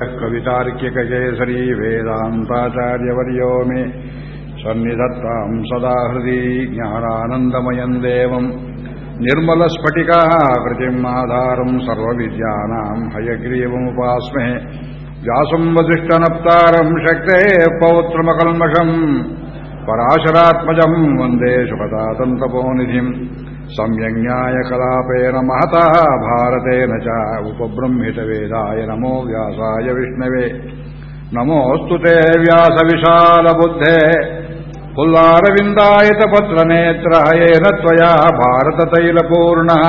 कवितार्किककेसरी वेदान्ताचार्यवर्यो मे सन्निधत्ताम् सदा हृदि ज्ञानानन्दमयम् देवम् निर्मलस्फटिकाकृतिम् आधारम् सर्वविद्यानाम् हयग्रीवमुपास्महे व्यासम् वसिष्ठनप्तारम् शक्तेः पौत्रमकल्मषम् पराशरात्मजम् वन्दे शुभदातन्तपोनिधिम् संयज्ञाय कलापेन महतः भारतेन च उपबृंहितवेदाय नमो व्यासाय विष्णवे नमोऽस्तु ते व्यासविशालबुद्धे पुल्लारविन्दायतपत्रनेत्रः येन त्वया भारततैलपूर्णः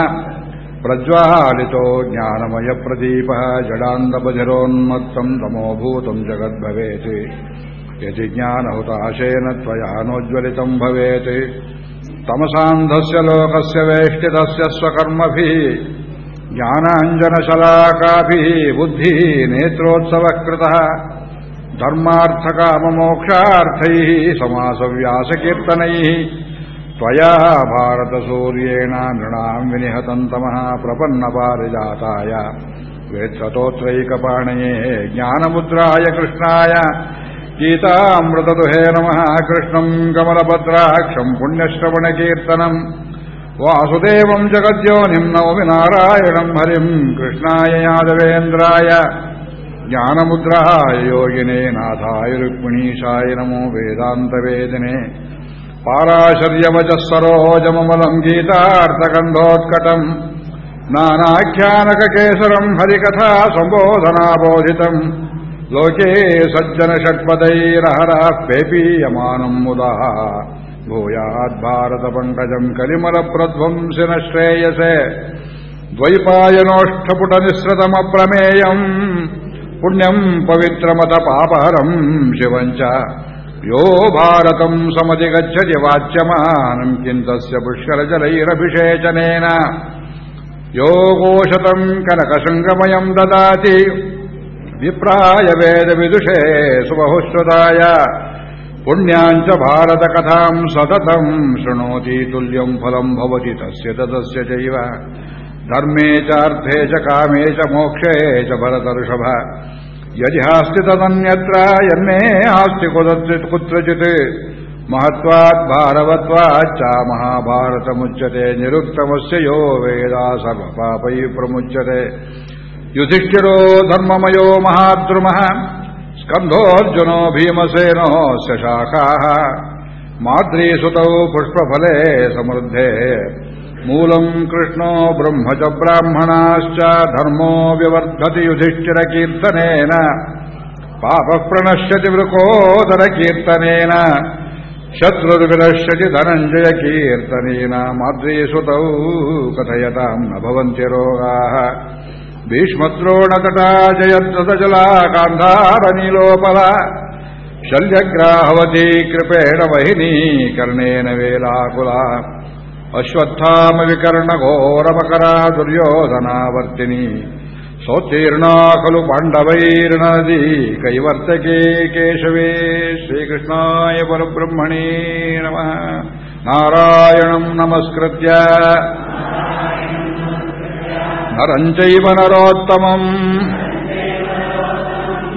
प्रज्वालितो ज्ञानमयप्रदीपः जडान्दबधिरोन्मत्तम् तमोभूतम् जगद्भवेत् यदि ज्ञानहुताशेन त्वया नोज्ज्वलितम् भवेत् ತಮಸಾಂಧಸ್ಯ ಲೋಕಸ್ಯ ವೇಷ್ಟಿತಸ್ಯ ಸ್ವಕರ್ಮಭಿ ಜ್ಞಾನಾಂಜನಶಲಾಕಾಭಿ ಬುದ್ಧಿ ನೇತ್ರೋತ್ಸವಕೃತ ಧರ್ಮಾರ್ಥಕಾಮಮೋಕ್ಷಾರ್ಥೈ ಸಮಾಸವ್ಯಾಸಕೀರ್ತನೈ ತ್ವಯಾ ಭಾರತಸೂರ್ಯೇಣ ನೃಣಾಂ ವಿನಿಹತಂತಮಃ ಪ್ರಪನ್ನಪಾರಿಜಾತಾಯ ವೇತ್ರತೋತ್ರೈಕಪಾಣಯೇ ಜ್ಞಾನಮುದ್ರಾಯ ಕೃಷ್ಣಾಯ वेत्रतोत्रैकपाणये ज्ञानमुद्राय कृष्णाय गीतामृतदुहे नमः कृष्णम् कमलभद्राक्षम् पुण्यश्रवणकीर्तनम् वासुदेवम् जगद्योनिम् नवमि नारायणम् हरिम् कृष्णाय यादवेन्द्राय ज्ञानमुद्राय योगिने नाथाय रुक्मिणीशाय नमो वेदान्तवेदिने पाराशर्यवचः सरोजममलम् ಲೋಕೇ ಸಜ್ಜನ ಷಟ್ಪದೈರಹರಃ ಪೇಪೀಯಮಾನಂ ಮುದಃ ಭೂಯಾದ್ಭಾರತ ಪಂಕಜಂ ಕಲಿಮಲ ಪ್ರಧ್ವಂಸಿನ ಶ್ರೇಯಸೆ. ದ್ವೈಪಾಯನೋಷ್ಠಪುಟ ನಿಸ್ಸೃತಮಪ್ರಮೇಯಂ ಪುಣ್ಯಂ ಪವಿತ್ರಮತ ಪಾಪಹರಂ ಶಿವಂಚ. ಯೋ ಭಾರತಂ ಸಮಧಿಗಚ್ಚತಿ ವಾಚ್ಯಮಾನಂ ಕಿಂತಸ್ಯ ಪುಷ್ಕರಜಲೈರಭಿಷೇಚನೇನ. ಯೋ ಗೋಷತಂ ಕನಕಸಂಗಮಯಂ ದದಾತಿ. ವಿಪ್ರಾಯ ವೇದ ವಿದುಷೇ ಸುಬಹುಶ್ವದಾಯ ಪುಣ್ಯಾಂಚ ಭಾರತ ಕಥಾಂ ಸತತಂ ಶೃಣೋತಿ ತುಲ್ಯಂ ಫಲಂ ಭವತಿ ತಸ್ಯ ತದಸ್ಯ ಚೈವ. ಧರ್ಮೇ ಚಾರ್ಥೇ ಚ ಕಾಮೇ ಚ ಮೋಕ್ಷೇ ಚ ಭರತಋಷಭ ಯದಿ ಹಾಸ್ತಿ ತದನ್ಯತ್ರ ಯನ್ನೇ ಆಸ್ತಿ ಕುತ್ರಚಿತ್ ಮಹತ್ವಾತ್ ಭಾರವತ್ವಾಚ್ಚ ಮಹಾಭಾರತ ಮುಚ್ಚತೆ ನಿರುಕ್ತಮಸ್ಯ ಯೋ ವೇದ ಸರ್ವಪಾಪೈ ಪ್ರಮುಚ್ಯತೆ ಯುಧಿಷ್ಠಿರೋ ಧರ್ಮಮಯೋ ಮಹಾದ್ರುಮಃ ಸ್ಕಂಧೋರ್ಜುನೋ ಭೀಮಸೇನೋ ಶಶಾಖಾಃ ಮಾದ್ರೀಸುತೌ ಪುಷ್ಪಫಲೇ ಸಮೃದ್ಧೇ ಮೂಲಂ ಕೃಷ್ಣೋ ಬ್ರಹ್ಮ ಚ ಬ್ರಾಹ್ಮಣಾಶ್ಚ ಧರ್ಮೋ ವಿವರ್ಧತಿ ಯುಧಿಷ್ಠಿರ ಕೀರ್ತನೇನ ಪಾಪ ಪ್ರಣಶ್ಯತಿ ವೃಕೋದರ ಕೀರ್ತನೇನ ಶತ್ರುರ್ವಿನಶ್ಯತಿ ಧನಂಜಯ ಕೀರ್ತನೇನ ಮಾದ್ರೀಸುತೌ ಕಥಯತಾಂ ನ ಭವಂತಿ ರೋಗಾಃ ಭೀಷ್ಮದ್ರೋಣತಟ ಜಯದ್ರತಜಲಾಕಾಂಧಾರನೀಲೋಪಲ ಶಲ್ಯಗ್ರಾಹವತಿ ಕೃಪೇಣ ವಹಿನಿ ಕರ್ಣೇನ ವೇಲಾಕುಲ. ಅಶ್ವತ್ಥಾಮವಿಕರ್ಣಘೋರಮಕರ ದುರ್ಯೋಧನಾವರ್ತಿನಿ. ಸೋತ್ತೀರ್ಣಾ ಖಲು ಪಾಂಡವೈರ್ನದಿ ಕೈವರ್ತಕೇ ಕೇಶವೇ. ಶ್ರೀಕೃಷ್ಣಾಯ ಪರಬ್ರಹ್ಮಣೇ ನಮಃ. ನಾರಾಯಣಂ ನಮಸ್ಕೃತ್ಯ. ನರಂಚೈವ ನರೋತ್ತಮಂ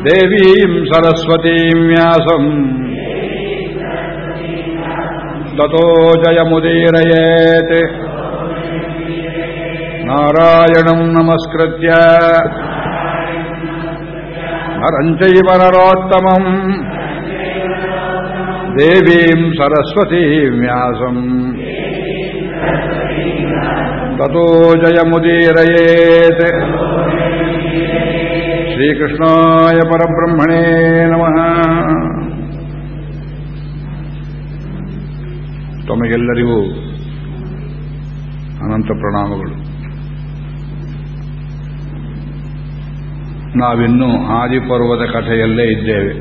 ದೇವೀಂ ಸರಸ್ವತೀಂ ವ್ಯಾಸಂ ತೋ ಜಯಮುದೀರಯೇತ್ ನಾರಾಯಣಂ ನಮಸ್ಕೃತ್ಯ ನರಂಚೈವ ನರೋತ್ತಮಂ ದೇವೀಂ ಸರಸ್ವತೀಂ ವ್ಯಾಸಂ ततो जयमुदीरयेत् श्रीकृष्णाय परब्रह्मणे नमः ತಮಗೆಲ್ಲರಿಗೂ ಅನಂತ ಪ್ರಣಾಮಗಳು ನಾವಿನ್ನೂ ಆದಿಪರ್ವದ ಕಥೆಯಲ್ಲೇ ಇದ್ದೇವೆ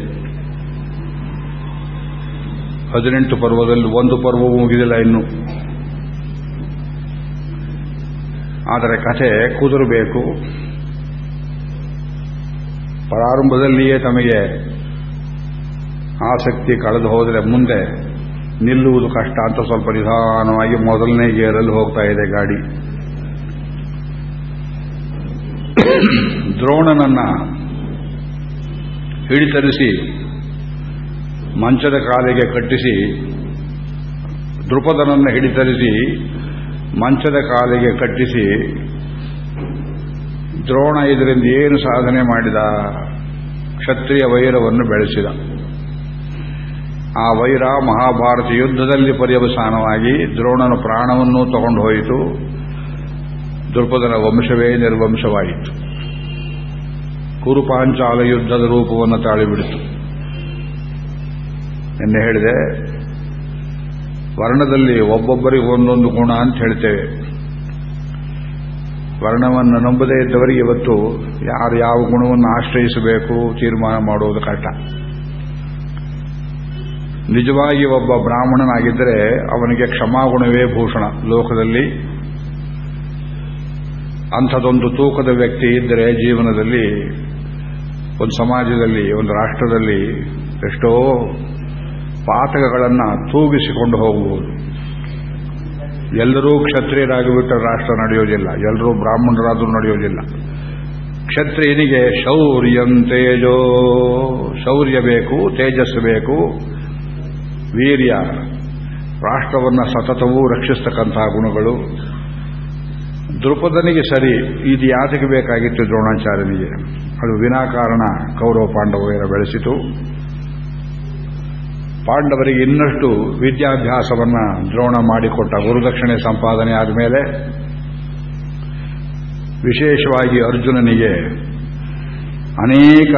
ಹದಿನೆಂಟು ಪರ್ವದಲ್ಲಿ ಒಂದು ಪರ್ವವು ಮುಗಿದಿಲ್ಲ ಇನ್ನು ಆದರೆ ಕಥೆ ಕುದುರಬೇಕು ಪ್ರಾರಂಭದಲ್ಲಿಯೇ ತಮಗೆ ಆಸಕ್ತಿ ಕಳೆದು ಹೋದರೆ ಮುಂದೆ ನಿಲ್ಲುವುದು ಕಷ್ಟ ಅಂತ ಸ್ವಲ್ಪ ನಿಧಾನವಾಗಿ ಮೊದಲನೇ ಗೇರಲ್ಲಿ ಹೋಗ್ತಾ ಇದೆ ಗಾಡಿ. ದ್ರೋಣನನ್ನ ಹಿಡಿತರಿಸಿ ಮಂಚದ ಕಾಲಿಗೆ ಕಟ್ಟಿಸಿ ದೃಪದನನ್ನು ಹಿಡಿತರಿಸಿ ಮಂಚದ ಕಾಲಿಗೆ ಕಟ್ಟಿಸಿ ದ್ರೋಣ ಇದರಿಂದ ಏನು ಸಾಧನೆ ಮಾಡಿದ ಕ್ಷತ್ರಿಯ ವೈರವನ್ನು ಬೆಳೆಸಿದ. ಆ ವೈರ ಮಹಾಭಾರತ ಯುದ್ಧದಲ್ಲಿ ಪರ್ಯವಸಾನವಾಗಿ ದ್ರೋಣನ ಪ್ರಾಣವನ್ನೂ ತಗೊಂಡು ಹೋಯಿತು. ದೃಪದನ ವಂಶವೇ ನಿರ್ವಂಶವಾಯಿತು ಕುರುಪಾಂಚಾಲ ಯುದ್ಧದ ರೂಪವನ್ನು ತಾಳಿಬಿಡಿತು. ನಿನ್ನೆ ಹೇಳಿದೆ ವರ್ಣದಲ್ಲಿ ಒಬ್ಬೊಬ್ಬರಿಗೆ ಒಂದೊಂದು ಗುಣ ಅಂತ ಹೇಳ್ತೇವೆ. ವರ್ಣವನ್ನು ನಂಬದೇ ಇದ್ದವರಿಗೆ ಇವತ್ತು ಯಾರು ಯಾವ ಗುಣವನ್ನು ಆಶ್ರಯಿಸಬೇಕು, ತೀರ್ಮಾನ ಮಾಡುವುದು ಕಷ್ಟ. ನಿಜವಾಗಿ ಒಬ್ಬ ಬ್ರಾಹ್ಮಣನಾಗಿದ್ದರೆ ಅವನಿಗೆ ಕ್ಷಮಾಗುಣವೇ ಭೂಷಣ. ಲೋಕದಲ್ಲಿ ಅಂಥದೊಂದು ತೂಕದ ವ್ಯಕ್ತಿ ಇದ್ದರೆ ಜೀವನದಲ್ಲಿ, ಒಂದು ಸಮಾಜದಲ್ಲಿ, ಒಂದು ರಾಷ್ಟ್ರದಲ್ಲಿ ಎಷ್ಟೋ ಪಾತಕಗಳನ್ನು ತೂಗಿಸಿಕೊಂಡು ಹೋಗುವುದು. ಎಲ್ಲರೂ ಕ್ಷತ್ರಿಯರಾಗಿ ರಾಷ್ಟ್ರ ನಡೆಯೋದಿಲ್ಲ. ಎಲ್ಲರೂ ಬ್ರಾಹ್ಮಣರಾದರೂ ನಡೆಯೋದಿಲ್ಲ. ಕ್ಷತ್ರಿಯನಿಗೆ ಶೌರ್ಯಂ ತೇಜೋ. ಶೌರ್ಯ ಬೇಕು, ತೇಜಸ್ಸು ಬೇಕು, ವೀರ್ಯ. ರಾಷ್ಟ್ರವನ್ನು ಸತತವೂ ರಕ್ಷಿಸ್ತಕ್ಕಂತಹ ಗುಣಗಳು. ದೃಪದನಿಗೆ ಸರಿ, ಇದು ಯಾತಕ್ಕೆ ಬೇಕಾಗಿತ್ತು ದ್ರೋಣಾಚಾರ್ಯನಿಗೆ. ಅದು ವಿನಾಕಾರಣ ಕೌರವ ಪಾಂಡವರ ಬೆಳೆಸಿತು. ಪಾಂಡವರಿಗೆ ಇನ್ನಷ್ಟು ವಿದ್ಯಾಭ್ಯಾಸವನ್ನ ದ್ರೋಣ ಮಾಡಿಕೊಟ್ಟ ಗುರುದಕ್ಷಿಣೆ ಸಂಪಾದನೆ ಆದಮೇಲೆ ವಿಶೇಷವಾಗಿ ಅರ್ಜುನನಿಗೆ ಅನೇಕ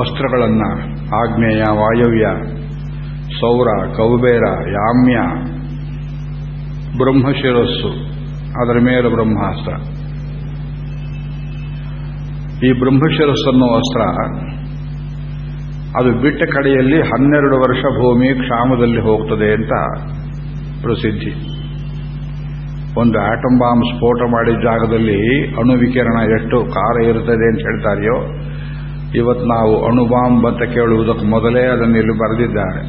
ಅಸ್ತ್ರಗಳನ್ನು ಆಗ್ನೇಯ ವಾಯವ್ಯ, ಸೌರ, ಕೌಬೇರ, ಯಾಮ್ಯ, ಬ್ರಹ್ಮಶಿರಸ್ಸು, ಅದರ ಮೇಲೆ ಬ್ರಹ್ಮಾಸ್ತ್ರ. ಈ ಬ್ರಹ್ಮಶಿರಸ್ಸನ್ನೋ ಅಸ್ತ್ರ ಅದು ಬಿಟ್ಟ ಕಡೆಯಲ್ಲಿ ಹನ್ನೆರಡು ವರ್ಷ ಭೂಮಿ ಕ್ಷಾಮದಲ್ಲಿ ಹೋಗ್ತದೆ ಅಂತ ಪ್ರಸಿದ್ಧಿ. ಒಂದು ಆಟಮ್ ಬಾಂಬ್ ಸ್ಫೋಟ ಮಾಡಿದ ಜಾಗದಲ್ಲಿ ಅಣು ವಿಕಿರಣ ಎಷ್ಟು ಕಾರ ಇರುತ್ತದೆ ಅಂತ ಹೇಳ್ತಾರೆಯೋ, ಇವತ್ತು ನಾವು ಅಣು ಬಾಂಬ್ ಅಂತ ಕೇಳುವುದಕ್ಕೆ ಮೊದಲೇ ಅದನ್ನು ಇಲ್ಲಿ ಬರೆದಿದ್ದಾರೆ.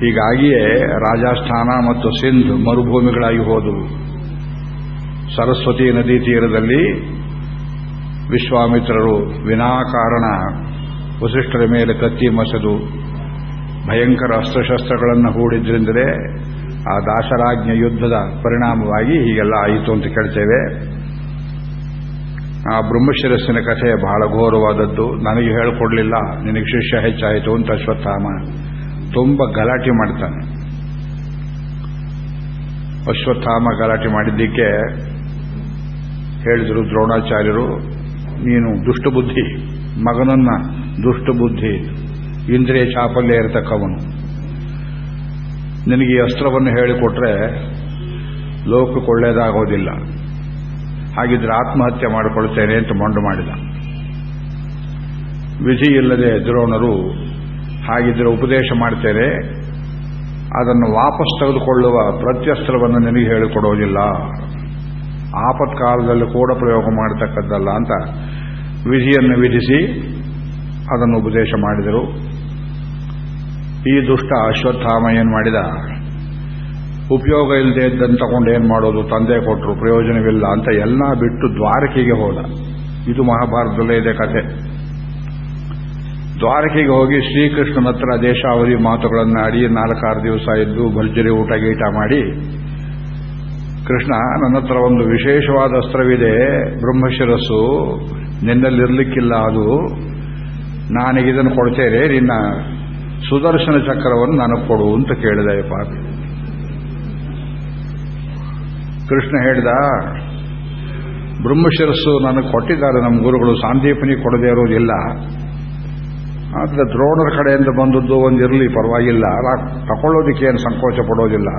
ಹೀಗಾಗಿಯೇ ರಾಜಸ್ಥಾನ ಮತ್ತು ಸಿಂಧ್ ಮರುಭೂಮಿಗಳಾಗಿ ಹೋದವು. ಸರಸ್ವತಿ ನದಿ ತೀರದಲ್ಲಿ ವಿಶ್ವಾಮಿತ್ರರು ವಿನಾಕಾರಣ ವಸಿಷ್ಠರ ಮೇಲೆ ಕತ್ತಿ ಮಸದು ಭಯಂಕರ ಅಸ್ತ್ರಶಸ್ತ್ರಗಳನ್ನು ಹೂಡಿದ್ರಿಂದಲೇ ಆ ದಾಸರಾಜ್ಞ ಯುದ್ಧದ ಪರಿಣಾಮವಾಗಿ ಹೀಗೆಲ್ಲ ಆಯಿತು ಅಂತ ಕೇಳ್ತೇವೆ. ಆ ಬ್ರಹ್ಮಶಿರಸ್ಸಿನ ಕಥೆ ಬಹಳ ಘೋರವಾದದ್ದು. ನನಗೆ ಹೇಳಿಕೊಡ್ಲಿಲ್ಲ. ನಿನಗೆ ಶಿಷ್ಯ ಹೆಚ್ಚಾಯಿತು ಅಂತ ಅಶ್ವತ್ಥಾಮ ತುಂಬ ಗಲಾಟೆ ಮಾಡ್ತಾನೆ. ಅಶ್ವತ್ಥಾಮ ಗಲಾಟೆ ಮಾಡಿದ್ದಕ್ಕೆ ಹೇಳಿದರು ದ್ರೋಣಾಚಾರ್ಯರು, ನೀನು ದುಷ್ಟಬುದ್ಧಿ, ಮಗನನ್ನ ದುಷ್ಟಬುದ್ಧಿ ಇಂದ್ರಿಯ ಚಾಪಲ್ಯ ಇರತಕ್ಕವನು. ನಿನಗೆ ಅಸ್ತ್ರವನ್ನು ಹೇಳಿಕೊಟ್ರೆ ಲೋಕಕ್ಕೆ ಒಳ್ಳೆಯದಾಗೋದಿಲ್ಲ ಹಾಗಿದ್ರೆ ಆತ್ಮಹತ್ಯೆ ಮಾಡಿಕೊಳ್ತೇನೆ ಅಂತ ಮೊಂಡು ಮಾಡಿದ. ವಿಧಿ ಇಲ್ಲದೆ ದ್ರೋಣರು ಹಾಗಿದ್ರೆ ಉಪದೇಶ ಮಾಡ್ತೇನೆ, ಅದನ್ನು ವಾಪಸ್ ತೆಗೆದುಕೊಳ್ಳುವ ಪ್ರತ್ಯಸ್ತ್ರವನ್ನು ನಿನಗೆ ಹೇಳಿಕೊಡೋದಿಲ್ಲ. ಆಪತ್ಕಾಲದಲ್ಲಿ ಕೂಡ ಪ್ರಯೋಗ ಮಾಡತಕ್ಕದ್ದಲ್ಲ ಅಂತ ವಿಧಿಯನ್ನು ವಿಧಿಸಿ ಅದನ್ನು ಉಪದೇಶ ಮಾಡಿದರು. ಈ ದುಷ್ಟ ಅಶ್ವತ್ಥಾಮ ಏನು ಮಾಡಿದ? ಉಪಯೋಗ ಇಲ್ಲದೆ ಇದ್ದಂತ ತಗೊಂಡು ಏನ್ ಮಾಡೋದು? ತಂದೆ ಕೊಟ್ಟರು ಪ್ರಯೋಜನವಿಲ್ಲ ಅಂತ ಎಲ್ಲ ಬಿಟ್ಟು ದ್ವಾರಕೆಗೆ ಹೋದ. ಇದು ಮಹಾಭಾರತದಲ್ಲೇ ಇದೆ ಕಥೆ. ದ್ವಾರಕೆಗೆ ಹೋಗಿ ಶ್ರೀಕೃಷ್ಣನ ಹತ್ರ ದೇಶಾವಧಿ ಮಾತುಗಳನ್ನು ಆಡಿ ನಾಲ್ಕಾರು ದಿವಸ ಇದ್ದು ಭರ್ಜರಿ ಊಟ ಗೀಟ ಮಾಡಿ, ಕೃಷ್ಣ, ನನ್ನ ಹತ್ರ ಒಂದು ವಿಶೇಷವಾದ ಅಸ್ತ್ರವಿದೆ, ಬ್ರಹ್ಮಶಿರಸ್ಸು, ನಿನ್ನಲ್ಲಿರ್ಲಿಕ್ಕಿಲ್ಲ ಅದು. ನಾನೀಗಿದನ್ನು ಕೊಡ್ತೇನೆ ನಿನ್ನ ಸುದರ್ಶನ ಚಕ್ರವನ್ನು ನನಗೆ ಕೊಡು ಅಂತ ಕೇಳಿದೆ ಪಾಪಿ. ಕೃಷ್ಣ ಹೇಳಿದ, ಬ್ರಹ್ಮಶಿರಸ್ಸು ನನಗೆ ಕೊಟ್ಟಿದ್ದಾರೆ, ನಮ್ಮ ಗುರುಗಳು ಸಾಂದೀಪನಿ ಕೊಡದೇ ಇರೋದಿಲ್ಲ. ಆದರೆ ದ್ರೋಣರ ಕಡೆಯಿಂದ ಬಂದದ್ದು ಒಂದಿರಲಿ ಪರವಾಗಿಲ್ಲ. ತಗೊಳ್ಳೋದಕ್ಕೆ ಏನು ಸಂಕೋಚ ಪಡೋದಿಲ್ಲ.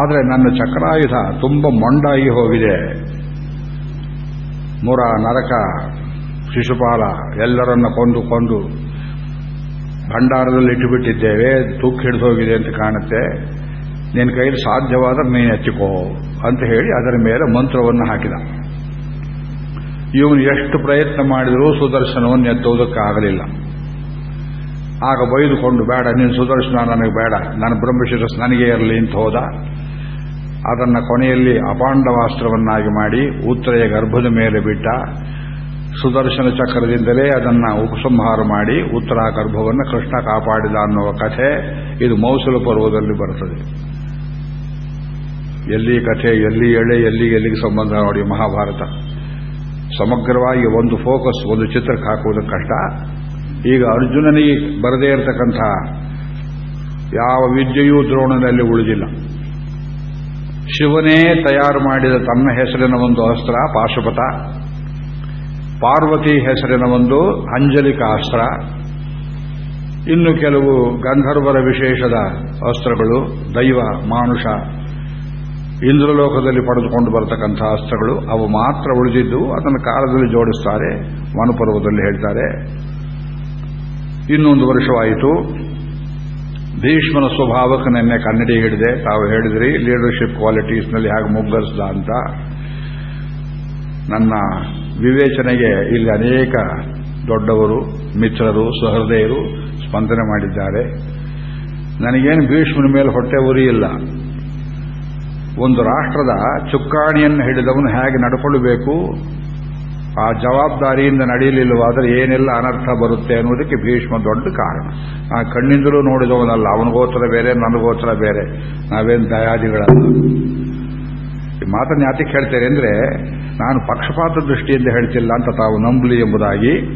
ಆದರೆ ನನ್ನ ಚಕ್ರಾಯುಧ ತುಂಬ ಮೊಂಡಾಗಿ ಹೋಗಿದೆ. ಮುರ ನರಕ ಶಿಶುಪಾಲ, ಎಲ್ಲರನ್ನ ಕೊಂದು ಕೊಂದು ಭಂಡಾರದಲ್ಲಿ ಇಟ್ಟುಬಿಟ್ಟಿದ್ದೇವೆ, ತೂಕ್ ಹಿಡಿದು ಹೋಗಿದೆ ಅಂತ ಕಾಣುತ್ತೆ. ನಿನ್ನ ಕೈಲಿ ಸಾಧ್ಯವಾದ್ರೆ ನೀನು ಎತ್ತಿಕೋ ಅಂತ ಹೇಳಿ ಅದರ ಮೇಲೆ ಮಂತ್ರವನ್ನು ಹಾಕಿದ. ಇವನು ಎಷ್ಟು ಪ್ರಯತ್ನ ಮಾಡಿದರೂ ಸುದರ್ಶನವನ್ನು ಎತ್ತುವುದಕ್ಕಾಗಲಿಲ್ಲ ಆಗ ಬೈದುಕೊಂಡು, ಬೇಡ ನೀನು ಸುದರ್ಶನ ನನಗೆ ಬೇಡ. ನನ್ನ ಬ್ರಹ್ಮಶಿರಸ್ ನನಗೆ ಇರಲಿ ಅಂತ ಹೋದ. ಅದನ್ನು ಕೊನೆಯಲ್ಲಿ ಅಪಾಂಡವಾಸ್ತ್ರವನ್ನಾಗಿ ಮಾಡಿ ಉತ್ತರೆಯ ಗರ್ಭದ ಮೇಲೆ ಬಿಟ್ಟ. ಸುದರ್ಶನ ಚಕ್ರದಿಂದಲೇ ಅದನ್ನು ಉಪಸಂಹಾರ ಮಾಡಿ ಉತ್ತರ ಗರ್ಭವನ್ನು ಕೃಷ್ಣ ಕಾಪಾಡಿದ ಅನ್ನುವ ಕಥೆ ಇದು ಮೌಸಲ ಪರ್ವದಲ್ಲಿ ಬರುತ್ತದೆ ಎಲ್ಲಿ ಕಥೆ, ಎಲ್ಲಿ ಎಳೆ, ಎಲ್ಲಿ ಎಲ್ಲಿಗೆ ಸಂಬಂಧ ನೋಡಿ ಮಹಾಭಾರತ. ಸಮಗ್ರವಾಗಿ ಒಂದು ಫೋಕಸ್ ಒಂದು ಚಿತ್ರಕ್ಕೆ ಹಾಕುವುದು ಕಷ್ಟ. ಈಗ ಅರ್ಜುನನಿಗೆ ಬರದೇ ಇರತಕ್ಕಂಥ ಯಾವ ವಿದ್ಯೆಯೂ ದ್ರೋಣದಲ್ಲಿ ಉಳಿದಿಲ್ಲ. ಶಿವನೇ ತಯಾರು ಮಾಡಿದ ತನ್ನ ಹೆಸರಿನ ಒಂದು ಅಸ್ತ್ರ, ಪಾಶುಪತ. ಪಾರ್ವತಿ ಹೆಸರಿನ ಒಂದು ಅಂಜಲಿಕ ಅಸ್ತ್ರ. ಇನ್ನು ಕೆಲವು ಗಂಧರ್ವರ ವಿಶೇಷದ ಅಸ್ತ್ರಗಳು, ದೈವ, ಮಾನುಷ, ಇಂದ್ರಲೋಕದಲ್ಲಿ ಪಡೆದುಕೊಂಡು ಬರತಕ್ಕಂಥ ಅಸ್ತ್ರಗಳು, ಅವು ಮಾತ್ರ ಉಳಿದಿದ್ದು ಅದನ್ನು ಕಾಲದಲ್ಲಿ ಜೋಡಿಸ್ತಾರೆ, ವನಪರ್ವದಲ್ಲಿ ಹೇಳ್ತಾರೆ. ಇನ್ನೊಂದು ವರ್ಷವಾಯಿತು. ಭೀಷ್ಮನ ಸ್ವಭಾವಕ್ಕೆ ನಿನ್ನೆ ಕನ್ನಡಿ ಹಿಡಿದೆ. ತಾವು ಹೇಳಿದ್ರಿ ಲೀಡರ್ಶಿಪ್ ಕ್ವಾಲಿಟೀಸ್ನಲ್ಲಿ ಹೇಗೆ ಮುಗ್ಗರಿಸ್ದ ಅಂತ. ನನ್ನ ವಿವೇಚನೆಗೆ ಇಲ್ಲಿ ಅನೇಕ ದೊಡ್ಡವರು, ಮಿತ್ರರು, ಸಹೃದಯರು ಸ್ಪಂದನೆ ಮಾಡಿದ್ದಾರೆ. ನನಗೇನು ಭೀಷ್ಮನ ಮೇಲೆ ಹೊಟ್ಟೆ ಉರಿ ಇಲ್ಲ ಒಂದು ರಾಷ್ಟ್ರದ ಚುಕ್ಕಾಣಿಯನ್ನು ಹಿಡಿದವನು ಹೇಗೆ ನಡ್ಕೊಳ್ಬೇಕು? ಆ ಜವಾಬ್ದಾರಿಯಿಂದ ನಡೆಯಲಿಲ್ಲವಾದರೆ ಏನೆಲ್ಲ ಅನರ್ಥ ಬರುತ್ತೆ ಅನ್ನೋದಕ್ಕೆ ಭೀಷ್ಮ ದೊಡ್ಡ ಕಾರಣ. ಆ ಕಣ್ಣಿಂದಲೂ ನೋಡಿದವನಲ್ಲ ಅವನಿಗೋತ್ರ ಬೇರೆ ನನಗೋತ್ರ ಬೇರೆ. ನಾವೇನು ದಯಾದಿಗಳಲ್ಲ. ಮಾತನ್ನು ಯಾತಕ್ಕೆ ಹೇಳ್ತೇನೆ ಅಂದ್ರೆ, ನಾನು ಪಕ್ಷಪಾತ ದೃಷ್ಟಿಯಿಂದ ಹೇಳ್ತಿಲ್ಲ ಅಂತ ತಾವು ನಂಬಲಿ ಎಂಬುದಾಗಿ.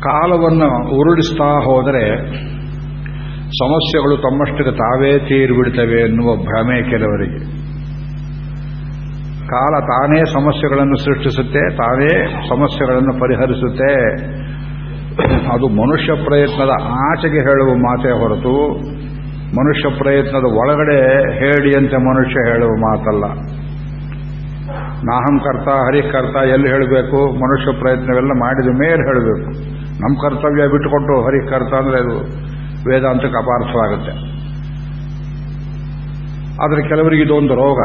ಕಾಲವನ್ನು ಉರುಳಿಸ್ತಾ ಹೋದರೆ, ಸಮಸ್ಯೆಗಳು ತಮ್ಮಷ್ಟಕ್ಕೆ ತಾವೇ ತೀರಿಬಿಡ್ತವೆ ಎನ್ನುವ ಭ್ರಮೆ ಕೆಲವರಿಗೆ. ಕಾಲ ತಾನೇ ಸಮಸ್ಯೆಗಳನ್ನು ಸೃಷ್ಟಿಸುತ್ತೆ ತಾನೇ ಸಮಸ್ಯೆಗಳನ್ನು ಪರಿಹರಿಸುತ್ತೆ. ಅದು ಮನುಷ್ಯ ಪ್ರಯತ್ನದ ಆಚೆಗೆ ಹೇಳುವ ಮಾತೇ ಹೊರತು ಮನುಷ್ಯ ಪ್ರಯತ್ನದ ಒಳಗಡೆ ಹೇಳಿಯಂತೆ ಮನುಷ್ಯ ಹೇಳುವ ಮಾತಲ್ಲ. ಹರಿ ಹರಿಕರ್ತ ಎಲ್ಲಿ ಹೇಳಬೇಕು? ಮನುಷ್ಯ ಪ್ರಯತ್ನವೆಲ್ಲ ಮಾಡಿದ ಮೇಲೆ ಹೇಳಬೇಕು. ನಮ್ಮ ಕರ್ತವ್ಯ ಬಿಟ್ಟುಕೊಟ್ಟು ಹರಿಕರ್ತ ಅಂದ್ರೆ ಅದು ವೇದಾಂತಕ್ಕೆ ಅಪಾರ್ಥವಾಗುತ್ತೆ. ಆದರೆ ಕೆಲವರಿಗೆ ಇದೊಂದು ರೋಗ.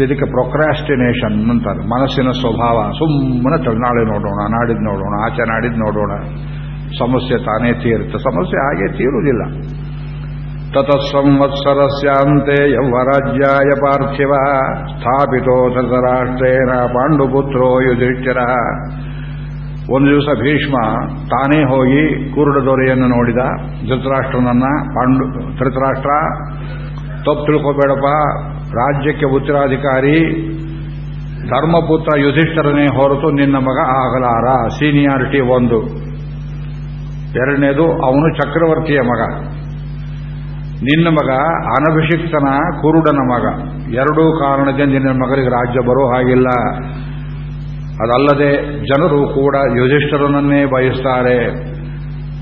ಇದಕ್ಕೆ ಪ್ರೊಕ್ರಾಸ್ಟಿನೇಷನ್ ಅಂತಾರೆ. ಮನಸ್ಸಿನ ಸ್ವಭಾವ ಸುಮ್ಮನೆ ನಾಳೆ ನೋಡೋಣ, ನಾಡಿದ್ದು ನೋಡೋಣ, ಆಚೆ ನಾಡಿದ್ದು ನೋಡೋಣ. ಸಮಸ್ಯೆ ತಾನೇ ತೀರುತ್ತೆ. ಸಮಸ್ಯೆ ಹಾಗೆ ತೀರುವುದಿಲ್ಲ. ತತಸ್ಸಂವತ್ಸರಸ್ಯಾಂತೆ ಯೌವರಾಜ್ಯಾಯ ಪಾರ್ಥಿವ ಸ್ಥಾಪಿತೋ ಧೃತರಾಷ್ಟ್ರೇನ ಪಾಂಡುಪುತ್ರೋ ಯುಧಿಷ್ಠಿರ ಒಂದು ದಿವಸ ಭೀಷ್ಮ ತಾನೇ ಹೋಗಿ ಕುರುಡ ದೊರೆಯನ್ನು ನೋಡಿದ. ಧೃತರಾಷ್ಟ್ರನನ್ನ ಪಾಂಡು, ಧೃತರಾಷ್ಟ್ರ, ತಪ್ಪು ತಿಳ್ಕೋಬೇಡಪ್ಪ, ರಾಜ್ಯಕ್ಕೆ ಉತ್ತರಾಧಿಕಾರಿ, ಧರ್ಮಪುತ್ರ ಯುಧಿಷ್ಠರನೇ ಹೊರತು ನಿನ್ನ ಮಗ ಆಗಲಾರ, ಸೀನಿಯಾರಿಟಿ ಒಂದು. ಎರಡನೇದು, ಅವನು ಚಕ್ರವರ್ತಿಯ ಮಗ. ನಿನ್ನ ಮಗ ಅನಭಿಷಿಕ್ತನ ಕುರುಡನ ಮಗ. ಎರಡೂ ಕಾರಣದಿಂದ ನಿನ್ನ ಮಗನಿಗೆ ರಾಜ್ಯ ಬರೋ ಹಾಗಿಲ್ಲ. ಅದಲ್ಲದೆ ಜನರು ಕೂಡ ಯುಧಿಷ್ಠರನನ್ನೇ ಬಯಸ್ತಾರೆ.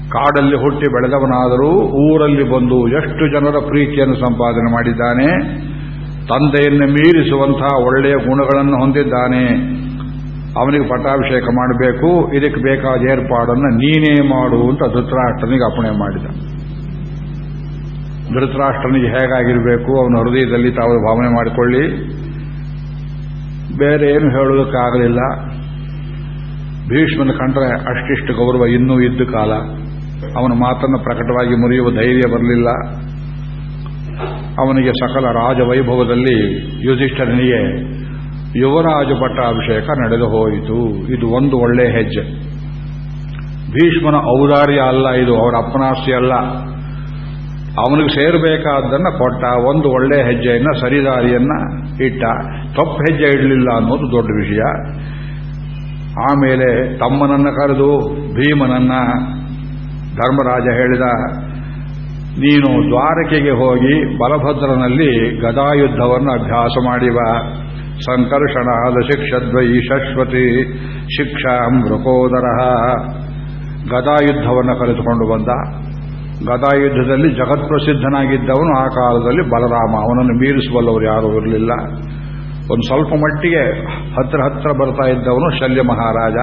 ಕಾಡಲ್ಲಿ ಹುಟ್ಟಿ ಬೆಳೆದವನಾದರೂ ಊರಲ್ಲಿ ಬಂದು ಎಷ್ಟು ಜನರ ಪ್ರೀತಿಯನ್ನು ಸಂಪಾದನೆ ಮಾಡಿದ್ದಾನೆ. ತಂದೆಯನ್ನು ಮೀರಿಸುವಂತಹ ಒಳ್ಳೆಯ ಗುಣಗಳನ್ನು ಹೊಂದಿದ್ದಾನೆ. ಅವನಿಗೆ ಪಟ್ಟಾಭಿಷೇಕ ಮಾಡಬೇಕು, ಇದಕ್ಕೆ ಬೇಕಾದ ಏರ್ಪಾಡನ್ನು ನೀನೇ ಮಾಡು ಅಂತ ಧೃತರಾಷ್ಟ್ರನಿಗೆ ಅಪಣೆ ಮಾಡಿದ. ಧೃತರಾಷ್ಟ್ರನಿಗೆ ಹೇಗಾಗಿರಬೇಕು, ಅವನ ಹೃದಯದಲ್ಲಿ ತಾವು ಭಾವನೆ ಮಾಡಿಕೊಳ್ಳಿ. ಬೇರೆ ಏನು ಹೇಳೋದಕ್ಕಾಗಲಿಲ್ಲ ಭೀಷ್ಮನ ಕಂಡ್ರೆ ಅಷ್ಟಿಷ್ಟು ಗೌರವ ಇನ್ನೂ ಇದ್ದ ಕಾಲ. ಅವನ ಮಾತನ್ನು ಪ್ರಕಟವಾಗಿ ಮುರಿಯುವ ಧೈರ್ಯ ಬರಲಿಲ್ಲ. ಅವನಿಗೆ ಸಕಲ ರಾಜವೈಭವದಲ್ಲಿ ಯುಧಿಷ್ಠರನಿಗೆ ಯುವರಾಜ ಪಟ್ಟಾಭಿಷೇಕ ನಡೆದು ಹೋಯಿತು. ಇದು ಒಂದು ಒಳ್ಳೆ ಹೆಜ್ಜೆ. ಭೀಷ್ಮನ ಔದಾರ್ಯ ಅಲ್ಲ, ಇದು ಅವರ ಅಪನಾಸ್ತಿ ಅಲ್ಲ. ಅವನಿಗೆ ಸೇರಬೇಕಾದ್ದನ್ನು ಕೊಟ್ಟ ಒಂದು ಒಳ್ಳೆ ಹೆಜ್ಜೆಯನ್ನ, ಸರಿದಾರಿಯನ್ನ ಇಟ್ಟ. ತಪ್ಪು ಹೆಜ್ಜೆ ಇಡಲಿಲ್ಲ ಅನ್ನೋದು ದೊಡ್ಡ ವಿಷಯ. ಆಮೇಲೆ ತಮ್ಮನನ್ನ ಕರೆದು ಭೀಮನನ್ನ ಧರ್ಮರಾಜ ಹೇಳಿದ, ನೀನು ದ್ವಾರಕೆಗೆ ಹೋಗಿ ಬಲಭದ್ರನಲ್ಲಿ ಗದಾಯುದ್ಧವನ್ನು ಅಭ್ಯಾಸ ಮಾಡಿವ. ಸಂಕರ್ಷಣಾದ ಶಿಕ್ಷದ್ವೈ ಶಶ್ವತಿ ಶಿಕ್ಷಾ ಮೃಕೋದರ ಗದಾಯುದ್ಧವನ್ನು ಕರೆದುಕೊಂಡು ಬಂದ. ಗದಾಯುದ್ಧದಲ್ಲಿ ಜಗತ್ಪ್ರಸಿದ್ಧನಾಗಿದ್ದವನು ಆ ಕಾಲದಲ್ಲಿ ಬಲರಾಮ. ಅವನನ್ನು ಮೀರಿಸುವಲ್ಲವರು ಯಾರೂ ಇರಲಿಲ್ಲ. ಒಂದು ಸ್ವಲ್ಪ ಮಟ್ಟಿಗೆ ಹತ್ರ ಹತ್ರ ಬರ್ತಾ ಇದ್ದವನು ಶಲ್ಯ ಮಹಾರಾಜ,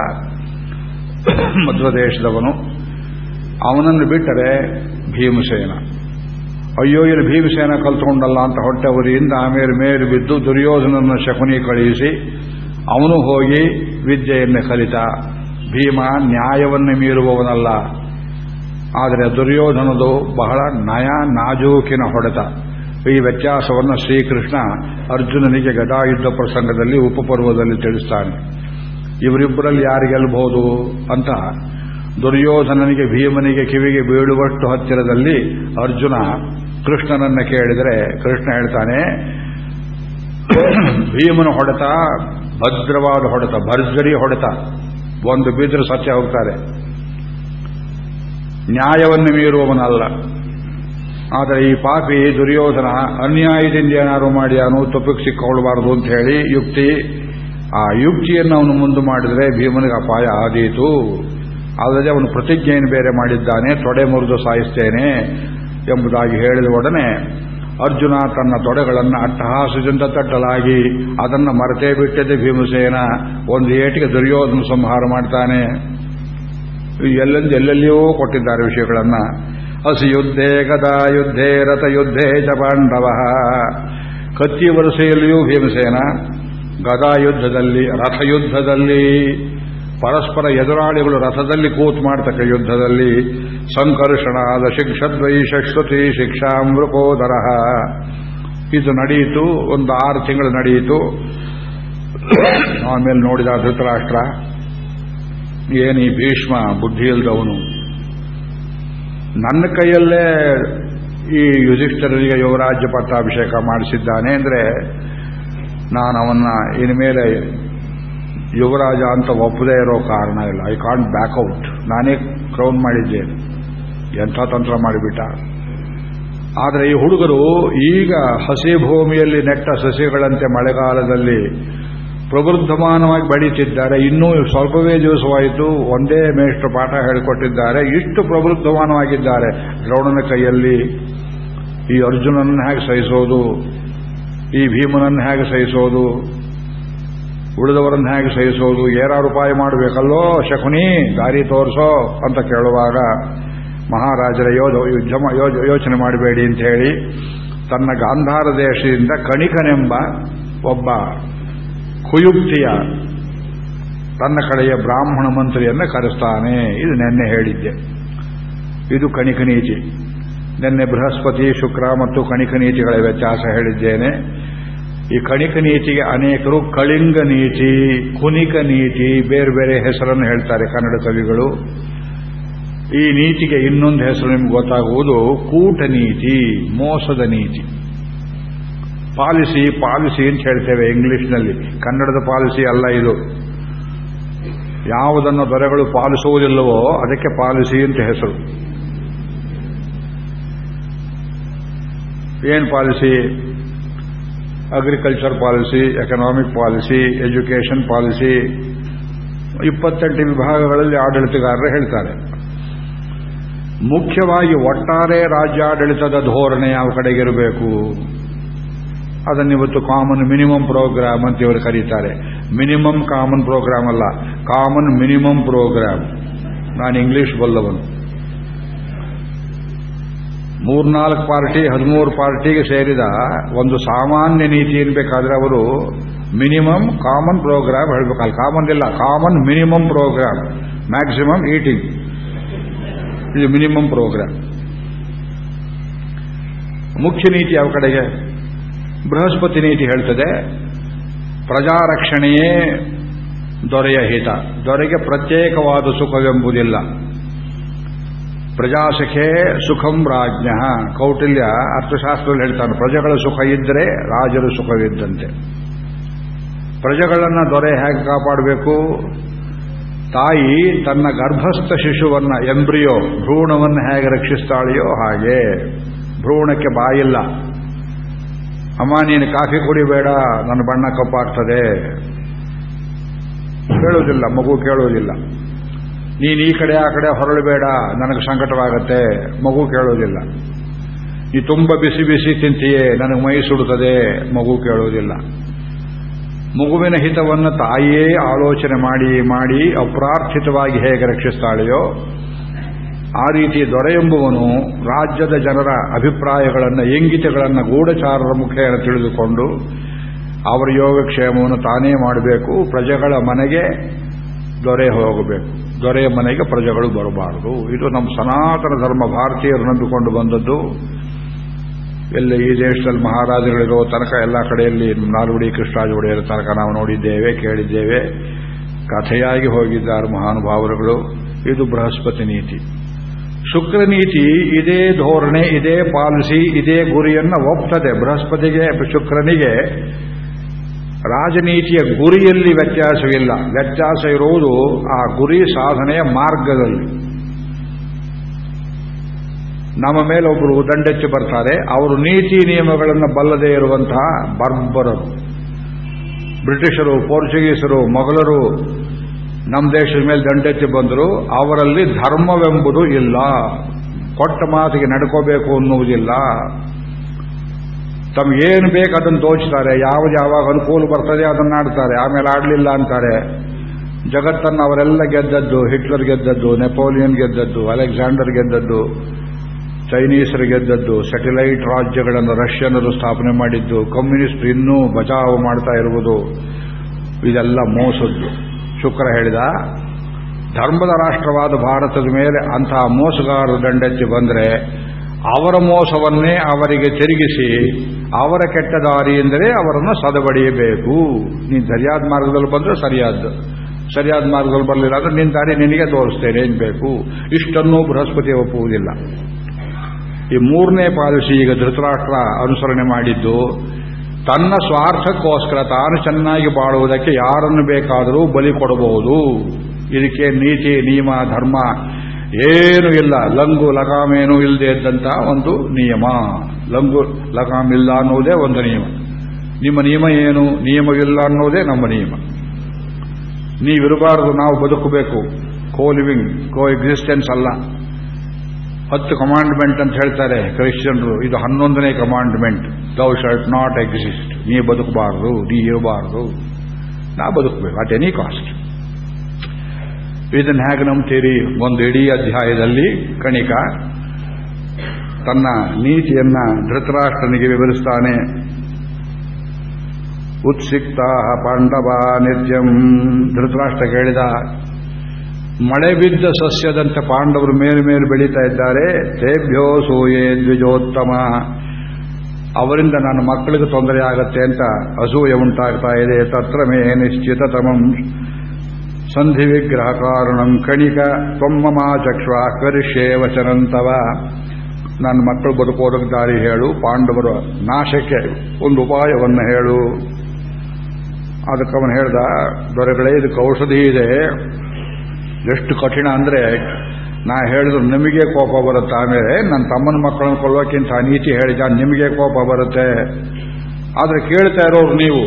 ಮಧ್ವದೇಶದವನು. ಅವನನ್ನು ಬಿಟ್ಟರೆ ಭೀಮಸೇನ. ಅಯ್ಯೋ, ಇಲ್ಲಿ ಭೀಮಸೇನ ಕಲ್ತ್ಕೊಂಡಲ್ಲ ಅಂತ ಹೊಟ್ಟೆವರಿಯಿಂದ ಆಮೇಲೆ ಮೇಲೆ ಬಿದ್ದು ದುರ್ಯೋಧನನ ಶಕುನಿ ಕಳುಹಿಸಿ ಅವನು ಹೋಗಿ ವಿದ್ಯೆಯನ್ನು ಕಲಿತ. ಭೀಮ ನ್ಯಾಯವನ್ನು ಮೀರುವವನಲ್ಲ. ಆದರೆ ದುರ್ಯೋಧನದು ಬಹಳ ನಯ ನಾಜೂಕಿನ ಹೊಡೆತ. ಈ ವ್ಯತ್ಯಾಸವನ್ನು ಶ್ರೀಕೃಷ್ಣ ಅರ್ಜುನನಿಗೆ ಗದಾಯುದ್ಧ ಪ್ರಸಂಗದಲ್ಲಿ ಉಪಪರ್ವದಲ್ಲಿ ತಿಳಿಸ್ತಾನೆ. ಇವರಿಬ್ಬರಲ್ಲಿ ಯಾರು ಗೆಲ್ಲಬಹುದು ಅಂತ ದುರ್ಯೋಧನನಿಗೆ ಭೀಮನಿಗೆ ಕಿವಿಗೆ ಬೀಳುವಷ್ಟು ಹತ್ತಿರದಲ್ಲಿ ಅರ್ಜುನ ಕೃಷ್ಣನನ್ನ ಕೇಳಿದರೆ ಕೃಷ್ಣ ಹೇಳ್ತಾನೆ, ಭೀಮನ ಹೊಡೆತ ಭದ್ರವಾದ ಹೊಡೆತ, ಭರ್ಜರಿ ಹೊಡೆತ. ಒಂದು ಬಿದ್ರೆ ಸತ್ಯ ಹೋಗ್ತಾರೆ. ನ್ಯಾಯವನ್ನು ಮೀರುವವನಲ್ಲ. ಆದರೆ ಈ ಪಾಪಿ ದುರ್ಯೋಧನ ಅನ್ಯಾಯದಿಂದ ಏನಾರು ಮಾಡಿ ಅವನು ತಪ್ಪಿಗೆ ಸಿಕ್ಕೊಳ್ಳಬಾರದು ಅಂತ ಹೇಳಿ ಯುಕ್ತಿ. ಆ ಯುಕ್ತಿಯನ್ನು ಅವನು ಮುಂದೆ ಮಾಡಿದರೆ ಭೀಮನಿಗೆ ಅಪಾಯ ಆದೀತು. ಅಲ್ಲದೆ ಅವನು ಪ್ರತಿಜ್ಞೆಯನ್ನು ಬೇರೆ ಮಾಡಿದ್ದಾನೆ, ತೊಡೆ ಮುರಿದು ಸಾಯಿಸ್ತೇನೆ ಎಂಬುದಾಗಿ ಹೇಳಿದ ಒಡನೆ ಅರ್ಜುನ ತನ್ನ ತೊಡೆಗಳನ್ನು ಅಟ್ಟಹಾಸದಿಂದ ತಟ್ಟಲಾಗಿ ಅದನ್ನು ಮರೆತೇ ಬಿಟ್ಟಿದ್ದೆ ಭೀಮಸೇನ ಒಂದು ಏಟಿಗೆ ದುರ್ಯೋಧನ ಸಂಹಾರ ಮಾಡ್ತಾನೆ. ಎಲ್ಲೆಂದು ಎಲ್ಲೆಲ್ಲಿಯೋ ಕೊಟ್ಟಿದ್ದಾರೆ ವಿಷಯಗಳನ್ನ. ಹಸಿ ಯುದ್ಧೇ ಗದಾ, ಯುದ್ಧೇ ರಥ, ಯುದ್ಧೇ ಚ ಪಾಂಡವ. ಕತ್ತಿ ವರಸೆಯಲ್ಲಿಯೂ ಭೀಮಸೇನ, ಗದಾ ಯುದ್ಧದಲ್ಲಿ ರಥಯುದ್ಧದಲ್ಲಿ ಪರಸ್ಪರ ಎದುರಾಳಿಗಳು ರಥದಲ್ಲಿ ಕೂತು ಮಾಡ್ತಕ್ಕ ಯುದ್ಧದಲ್ಲಿ ಸಂಕರ್ಷಣಾದ ಶಿಕ್ಷದ್ವೈಷ ಶ್ರುತಿ ಶಿಕ್ಷಾಮೃಕೋದರ ಇದು ನಡೆಯಿತು, ಒಂದು ಆರು ತಿಂಗಳು ನಡೆಯಿತು. ಆಮೇಲೆ ನೋಡಿದ ಧೃತರಾಷ್ಟ್ರ ಏನೀ ಭೀಷ್ಮ ಬುದ್ಧಿ ಇಲ್ದವನು ನನ್ನ ಕೈಯಲ್ಲೇ ಈ ಯುಧಿಷ್ಠರಿಗೆ ಯುವರಾಜ್ಯ ಪಟ್ಟಾಭಿಷೇಕ ಮಾಡಿಸಿದ್ದಾನೆ ಅಂದ್ರೆ ನಾನು ಅವನ್ನ ಇನ್ಮೇಲೆ ಯುವರಾಜ ಅಂತ ಒಪ್ಪದೇ ಇರೋ ಕಾರಣ ಇಲ್ಲ. ಐ ಕಾಂಟ್ ಬ್ಯಾಕ್ ಔಟ್ ನಾನೇ ಕ್ರೌನ್ ಮಾಡಿದ್ದೆ. ಎಂಥ ತಂತ್ರ ಮಾಡಿಬಿಟ್ಟ. ಆದರೆ ಈ ಹುಡುಗರು ಈಗ ಹಸಿ ಭೂಮಿಯಲ್ಲಿ ನೆಟ್ಟ ಸಸ್ಯಗಳಂತೆ ಮಳೆಗಾಲದಲ್ಲಿ ಪ್ರವೃದ್ಧಮಾನವಾಗಿ ಬೆಳೀತಿದ್ದಾರೆ ಇನ್ನೂ ಸ್ವಲ್ಪವೇ ದಿವಸವಾಯಿತು. ಒಂದೇ ಮೇಷ್ಟ್ರ ಪಾಠ ಹೇಳಿಕೊಟ್ಟಿದ್ದಾರೆ. ಇಷ್ಟು ಪ್ರವೃದ್ಧಮಾನವಾಗಿದ್ದಾರೆ ದ್ರೋಣನ ಕೈಯಲ್ಲಿ ಈ ಅರ್ಜುನನ್ನು ಹೇಗೆ ಸಹಿಸೋದು? ಈ ಭೀಮನನ್ನು ಹೇಗೆ ಸಹಿಸೋದು? ಉಳಿದವರನ್ನು ಹೇಗೆ ಸಹಿಸೋದು? ಏರಾರು ಉಪಾಯ ಮಾಡಬೇಕಲ್ಲೋ ಶಕುನಿ, ದಾರಿ ತೋರಿಸೋ ಅಂತ ಕೇಳುವಾಗ ಮಹಾರಾಜರ ಯೋಧ ಯೋಚನೆ ಮಾಡಬೇಡಿ ಅಂತ ಹೇಳಿ ತನ್ನ ಗಾಂಧಾರ ದೇಶದಿಂದ ಕಣಿಕನೆಂಬ ಒಬ್ಬ ಕುಯುಕ್ತಿಯ ತನ್ನ ಕಡೆಯ ಬ್ರಾಹ್ಮಣ ಮಂತ್ರಿಯನ್ನು ಕರೆಸ್ತಾನೆ. ಇದು ನಿನ್ನೆ ಹೇಳಿದ್ದೆ. ಇದು ಕಣಿಕ ನೀತಿ ನಿನ್ನೆ ಬೃಹಸ್ಪತಿ, ಶುಕ್ರ ಮತ್ತು ಕಣಿಕ ನೀತಿಗಳ ವ್ಯತ್ಯಾಸ ಹೇಳಿದ್ದೇನೆ. ಈ ಕಣಿಕ ನೀತಿಗೆ ಅನೇಕರು ಕಳಿಂಗ ನೀತಿ ಕುನಿಕ ನೀತಿ ಬೇರೆ ಬೇರೆ ಹೆಸರನ್ನು ಹೇಳ್ತಾರೆ ಕನ್ನಡ ಕವಿಗಳು. ಈ ನೀತಿಗೆ ಇನ್ನೊಂದು ಹೆಸರು ನಿಮ್ಗೆ ಗೊತ್ತಾಗುವುದು ಕೂಟ ನೀತಿ ಮೋಸದ ನೀತಿ ಪಾಲಿಸಿ ಪಾಲಿಸಿ ಅಂತ ಹೇಳ್ತೇವೆ ಇಂಗ್ಲಿಷ್ನಲ್ಲಿ. ಕನ್ನಡದ ಪಾಲಿಸಿ ಅಲ್ಲ ಇದು. ಯಾವುದನ್ನು ದೊರೆಗಳು ಪಾಲಿಸುವುದಿಲ್ಲವೋ ಅದಕ್ಕೆ ಪಾಲಿಸಿ ಅಂತ ಹೆಸರು. ಏನು policy? Agriculture policy, economic policy, education policy. ಇಪ್ಪತ್ತೆಂಟು ವಿಭಾಗಗಳಲ್ಲಿ ಆಡಳಿತಗಾರರು ಹೇಳ್ತಾರೆ. ಮುಖ್ಯವಾಗಿ ಒಟ್ಟಾರೆ ರಾಜ್ಯಾಡಳಿತದ ಧೋರಣೆ ಯಾವ ಕಡೆಗಿರಬೇಕು? ಅದನ್ನಿವತ್ತು ಕಾಮನ್ ಮಿನಿಮಮ್ ಪ್ರೋಗ್ರಾಮ್ ಅಂತ ಇವರು ಕರೀತಾರೆ. ಮಿನಿಮಮ್ ಕಾಮನ್ ಪ್ರೋಗ್ರಾಮ್ ಅಲ್ಲ ಕಾಮನ್ ಮಿನಿಮಮ್ ಪ್ರೋಗ್ರಾಮ್ ನಾನು ಇಂಗ್ಲಿಷ್ ಬಲ್ಲವನು. ಮೂರ್ನಾಲ್ಕು ಪಾರ್ಟಿ, ಹದಿಮೂರು ಪಾರ್ಟಿಗೆ ಸೇರಿದ ಒಂದು ಸಾಮಾನ್ಯ ನೀತಿ ಇರಬೇಕಾದ್ರೆ ಅವರು ಮಿನಿಮಮ್ ಕಾಮನ್ ಪ್ರೋಗ್ರಾಮ್ ಹೇಳಬೇಕಲ್ಲ. ಕಾಮನ್ ಇಲ್ಲ common minimum programme maximum eating ಇದು ಮಿನಿಮಮ್ ಪ್ರೋಗ್ರಾಮ್ ಮುಖ್ಯ ನೀತಿ ಯಾವ ಕಡೆಗೆ? ಬೃಹಸ್ಪತಿ ನೀತಿ ಹೇಳ್ತದೆ, ಪ್ರಜಾರಕ್ಷಣೆಯೇ ದೊರೆಯ ಹಿತ. ದೊರೆಗೆ ಪ್ರತ್ಯೇಕವಾದ ಸುಖವೆಂಬುದಿಲ್ಲ. ಪ್ರಜಾಸಖೆ ಸುಖಂ ರಾಜ್ಞ. ಕೌಟಿಲ್ಯ ಅರ್ಥಶಾಸ್ತ್ರದಲ್ಲಿ ಹೇಳ್ತಾನೆ, ಪ್ರಜೆಗಳ ಸುಖ ಇದ್ದರೆ ರಾಜರು ಸುಖವಿದ್ದಂತೆ. ಪ್ರಜೆಗಳನ್ನು ದೊರೆ ಹೇಗೆ ಕಾಪಾಡಬೇಕು? ತಾಯಿ ತನ್ನ ಗರ್ಭಸ್ಥ ಶಿಶುವನ್ನ, ಎಂಬ್ರಿಯೋ ಭ್ರೂಣವನ್ನು ಹೇಗೆ ರಕ್ಷಿಸ್ತಾಳೆಯೋ ಹಾಗೆ. ಭ್ರೂಣಕ್ಕೆ ಬಾಯಿಲ್ಲ. ಅಮ್ಮ, ನೀನು ಕಾಫಿ ಕುಡಿಬೇಡ, ನನ್ನ ಬಣ್ಣ ಕಪ್ಪಾಗ್ತದೆ. ಕೇಳುವುದಿಲ್ಲ, ಮಗು ಕೇಳುವುದಿಲ್ಲ. ನೀನು ಈ ಕಡೆ, ಆ ಕಡೆ ಹೊರಳಬೇಡ ನನಗೆ ಸಂಕಟವಾಗತ್ತೆ, ಮಗು ಕೇಳೋದಿಲ್ಲ ನೀ ತುಂಬ ಬಿಸಿ ಬಿಸಿ ತಿಂತೀಯೇ, ನನಗೆ ಮೈ ಸುಡುತ್ತದೆ, ಮಗು ಕೇಳೋದಿಲ್ಲ ಮಗುವಿನ ಹಿತವನ್ನು ತಾಯಿಯೇ ಆಲೋಚನೆ ಮಾಡಿ ಮಾಡಿ, ಅಪ್ರಾರ್ಥಿತವಾಗಿ ಹೇಗೆ ರಕ್ಷಿಸ್ತಾಳೆಯೋ ಆ ರೀತಿ ದೊರೆಯೆಂಬುವನು ರಾಜ್ಯದ ಜನರ ಅಭಿಪ್ರಾಯಗಳನ್ನು ಇಂಗಿತಗಳನ್ನು ಗೂಢಚಾರರ ಮುಖೇನ ತಿಳಿದುಕೊಂಡು ಅವರ ಯೋಗಕ್ಷೇಮವನ್ನು ತಾನೇ ಮಾಡಬೇಕು. ಪ್ರಜೆಗಳ ಮನೆಗೆ ದೊರೆ ಹೋಗಬೇಕು. ದೊರೆಯ ಮನೆಗೆ ಪ್ರಜೆಗಳು ಬರಬಾರದು. ಇದು ನಮ್ಮ ಸನಾತನ ಧರ್ಮ. ಭಾರತೀಯರು ನಂಬಿಕೊಂಡು ಬಂದದ್ದು. ಎಲ್ಲ ಈ ದೇಶದಲ್ಲಿ ಮಹಾರಾಜಗಳಿರೋ ತನಕ ಎಲ್ಲ ಕಡೆಯಲ್ಲಿ ನಾಲ್ವಡಿ ಕೃಷ್ಣರಾಜ ಒಡೆಯರ ತನಕ ನಾವು ನೋಡಿದ್ದೇವೆ, ಕೇಳಿದ್ದೇವೆ. ಕಥೆಯಾಗಿ ಹೋಗಿದ್ದಾರೆ ಮಹಾನುಭಾವರುಗಳು. ಇದು ಬೃಹಸ್ಪತಿ ನೀತಿ. ಶುಕ್ರ ನೀತಿ ಇದೇ ಧೋರಣೆ, ಇದೇ ಪಾಲಿಸಿ, ಇದೇ ಗುರಿಯನ್ನು ಒಪ್ತದೆ. ಬೃಹಸ್ಪತಿಗೆ, ಶುಕ್ರನಿಗೆ ರಾಜನೀತಿಯ ಗುರಿಯಲ್ಲಿ ವ್ಯತ್ಯಾಸವಿಲ್ಲ. ವ್ಯತ್ಯಾಸ ಇರುವುದು ಆ ಗುರಿ ಸಾಧನೆಯ ಮಾರ್ಗದಲ್ಲಿ. ನಮ್ಮ ಮೇಲೆ ಒಬ್ಬರು ದಂಡೆಚ್ಚು ಬರ್ತಾರೆ. ಅವರು ನೀತಿ ನಿಯಮಗಳನ್ನು ಬಲ್ಲದೇ ಇರುವಂತಹ ಬರ್ಬರರು ಬ್ರಿಟಿಷರು, ಪೋರ್ಚುಗೀಸರು, ಮೊಘಲರು ನಮ್ಮ ದೇಶದ ಮೇಲೆ ದಂಡೆತ್ತಿ ಬಂದರು, ಅವರಲ್ಲಿ ಧರ್ಮವೆಂಬುದು ಇಲ್ಲ. ಕೊಟ್ಟ ಮಾತಿಗೆ ನಡ್ಕೋಬೇಕು ಅನ್ನುವುದಿಲ್ಲ. ತಮಗೇನು ಬೇಕು ಅದನ್ನು ತೋಚ್ತಾರೆ ಯಾವ್ದು ಯಾವಾಗ ಅನುಕೂಲ ಬರ್ತದೆ ಅದನ್ನು ಆಡ್ತಾರೆ. ಆಮೇಲೆ ಆಡಲಿಲ್ಲ ಅಂತಾರೆ. ಜಗತ್ತನ್ನು ಅವರೆಲ್ಲ ಗೆದ್ದದ್ದು, ಹಿಟ್ಲರ್ ಗೆದ್ದದ್ದು, ನೆಪೋಲಿಯನ್ ಗೆದ್ದದ್ದು, ಅಲೆಕ್ಸಾಂಡರ್ ಗೆದ್ದದ್ದು, ಚೈನೀಸರು ಗೆದ್ದದ್ದು, ಸ್ಯಾಟಲೈಟ್ ರಾಜ್ಯಗಳನ್ನು ರಷ್ಯನರು ಸ್ಥಾಪನೆ ಮಾಡಿದ್ದು, ಕಮ್ಯುನಿಸ್ಟ್ ಇನ್ನೂ ಬಚಾವು ಮಾಡ್ತಾ ಇರುವುದು, ಇದೆಲ್ಲ ಮೋಸದ್ದು. ಶುಕ್ರ ಹೇಳಿದ, ಧರ್ಮದ ರಾಷ್ಟ್ರವಾದ ಭಾರತದ ಮೇಲೆ ಅಂತಹ ಮೋಸಗಾರರು ದಂಡೆತ್ತಿ ಬಂದರೆ ಅವರ ಮೋಸವನ್ನೇ ಅವರಿಗೆ ತಿರುಗಿಸಿ ಅವರ ಕೆಟ್ಟ ದಾರಿ ಎಂದರೆ ಅವರನ್ನು ಸದಬಡಿಯಬೇಕು. ನೀನು ಸರಿಯಾದ ಮಾರ್ಗದಲ್ಲಿ ಬಂದರೆ ಸರಿಯಾದ್ದು. ಸರಿಯಾದ ಮಾರ್ಗದಲ್ಲಿ ಬರಲಿಲ್ಲ ಅಂದ್ರೆ ನಿನ್ನ ದಾರಿ ನಿನಗೆ ತೋರಿಸ್ತೇನೆ ಏನು ಬೇಕು ಇಷ್ಟನ್ನೂ ಬೃಹಸ್ಪತಿ ಒಪ್ಪುವುದಿಲ್ಲ. ಈ ಮೂರನೇ ಪಾಲಿಸಿ ಈಗ ಧೃತರಾಷ್ಟ್ರ ಅನುಸರಣೆ ಮಾಡಿದ್ದು ತನ್ನ ಸ್ವಾರ್ಥಕ್ಕೋಸ್ಕರ ತಾನು ಚೆನ್ನಾಗಿ ಬಾಳುವುದಕ್ಕೆ ಯಾರನ್ನು ಬೇಕಾದರೂ ಬಲಿ ಕೊಡಬಹುದು. ಇದಕ್ಕೆ ನೀತಿ, ನಿಯಮ, ಧರ್ಮ ಏನು ಇಲ್ಲ. ಲಂಗು ಲಗಾಮೇನೂ ಇಲ್ಲದೆ ಇದ್ದಂತ ಒಂದು ನಿಯಮ. ಲಂಗು ಲಗಾಮ್ ಇಲ್ಲ ಅನ್ನೋದೇ ಒಂದು ನಿಯಮ. ನಿಮ್ಮ ನಿಯಮ ಏನು? ನಿಯಮವಿಲ್ಲ ಅನ್ನೋದೇ ನಮ್ಮ ನಿಯಮ. ನೀವಿರಬಾರದು, ನಾವು ಬದುಕಬೇಕು. ಕೋ ಲಿವಿಂಗ್ ಕೋ ಎಕ್ಸಿಸ್ಟೆನ್ಸ್ ಅಲ್ಲ. ಹತ್ತು ಕಮಾಂಡ್ಮೆಂಟ್ ಅಂತ ಹೇಳ್ತಾರೆ ಕ್ರಿಶ್ಚಿಯನ್ರು. ಇದು ಹನ್ನೊಂದನೇ commandment thou shalt not exist ನೀ ಬದುಕಬಾರದು. ನೀ ಇರಬಾರದು. ನಾ ಬದುಕಬೇಕು. ಅಟ್ ಎನಿ ಕಾಸ್ಟ್ ಇದನ್ನ ಹೇಗೆ ನಂಬ್ತೀರಿ? ಒಂದು ಇಡೀ ಅಧ್ಯಾಯದಲ್ಲಿ ಕಣಿಕ ತನ್ನ ನೀತಿಯನ್ನ ಧೃತರಾಷ್ಟ್ರನಿಗೆ ವಿವರಿಸ್ತಾನೆ. ಉತ್ಸಿಕ್ತ ಪಾಂಡವ ನಿತ್ಯಂ ಧೃತರಾಷ್ಟ್ರ ಕೇಳಿದ ಮಳೆ ಬಿದ್ದ ಸಸ್ಯದಂತೆ ಪಾಂಡವರು ಮೇಲೆ ಮೇಲೆ ಬೆಳೀತಾ ಇದ್ದಾರೆ. ತೇಭ್ಯೋ ಸೂಯೇ ದ್ವಿಜೋತ್ತಮ. ಅವರಿಂದ ನನ್ನ ಮಕ್ಕಳಿಗೆ ತೊಂದರೆ ಆಗತ್ತೆ ಅಂತ ಅಸೂಯೆ ಉಂಟಾಗ್ತಾ ಇದೆ. ತತ್ರ ಮೇ ನಿಶ್ಚಿತತಮಂ ಸಂಧಿ ವಿಗ್ರಹ ಕಾರಣಂ ಕಣಿಕ ತ್ವಮ್ಮಮಾ ಚಕ್ಷ್ವ ಕರಿಷ್ಯೇ ವಚನಂತವ. ನನ್ನ ಮಕ್ಕಳು ಬದುಕೋದಕ್ಕೆ ದಾರಿ ಹೇಳು. ಪಾಂಡವರ ನಾಶಕ್ಕೆ ಒಂದು ಉಪಾಯವನ್ನು ಹೇಳು. ಅದಕ್ಕೆ ಅವನು ಹೇಳ್ದ, ದೊರೆಗಳೇ, ಇದಕ್ಕೆ ಔಷಧಿ ಇದೆ. ಎಷ್ಟು ಕಠಿಣ ಅಂದ್ರೆ ನಾ ಹೇಳಿದ್ರು ನಿಮಗೆ ಕೋಪ ಬರುತ್ತೆ ಆಮೇಲೆ ನನ್ನ ತಮ್ಮನ ಮಕ್ಕಳನ್ನು ಕೊಲ್ಲೋಕ್ಕಿಂತ ನೀತಿ ಹೇಳಿದ ನಿಮಗೆ ಕೋಪ ಬರುತ್ತೆ. ಆದ್ರೆ ಕೇಳ್ತಾ ಇರೋರು ನೀವು.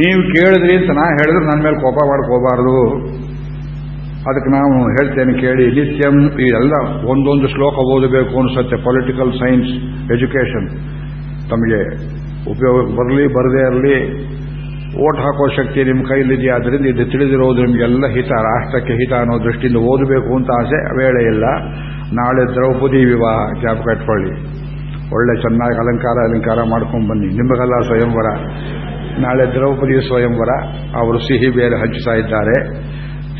ನೀವು ಕೇಳಿದ್ರಿ ಅಂತ ನಾ ಹೇಳಿದ್ರೆ ನನ್ನ ಮೇಲೆ ಕೋಪ ಮಾಡ್ಕೋಬಾರದು ಅದಕ್ಕೆ ನಾವು ಹೇಳ್ತೇನೆ ಕೇಳಿ, ನಿತ್ಯಂ ಇದೆಲ್ಲ ಒಂದೊಂದು ಶ್ಲೋಕ ಓದಬೇಕು ಅನಿಸುತ್ತೆ ಪೊಲಿಟಿಕಲ್ ಸೈನ್ಸ್ ಎಜುಕೇಷನ್ ತಮಗೆ ಉಪಯೋಗಕ್ಕೆ ಬರಲಿ, ಬರದೇ ಇರಲಿ. ಓಟ್ ಹಾಕೋ ಶಕ್ತಿ ನಿಮ್ಮ ಕೈಲಿದೆಯಾ ಅದರಿಂದ ಇದು ತಿಳಿದಿರೋದು ನಿಮಗೆಲ್ಲ ಹಿತ. ರಾಷ್ಟ್ರಕ್ಕೆ ಹಿತ ಅನ್ನೋ ದೃಷ್ಟಿಯಿಂದ ಓದಬೇಕು ಅಂತ ಆಸೆ ವೇಳೆ ಇಲ್ಲ. ನಾಳೆ ದ್ರೌಪದಿ ವಿವಾಹ ಕ್ಯಾಪ್ ಕಟ್ಕೊಳ್ಳಿ ಒಳ್ಳೆ ಚೆನ್ನಾಗಿ ಅಲಂಕಾರ ಅಲಂಕಾರ ಮಾಡ್ಕೊಂಡು ಬನ್ನಿ. ನಿಮಗೆಲ್ಲ ಸ್ವಯಂವರ. ನಾಳೆ ದ್ರೌಪದಿ ಸ್ವಯಂವರ. ಅವರು ಸಿಹಿ ಬೇರೆ ಹಂಚುತ್ತಾ ಇದ್ದಾರೆ.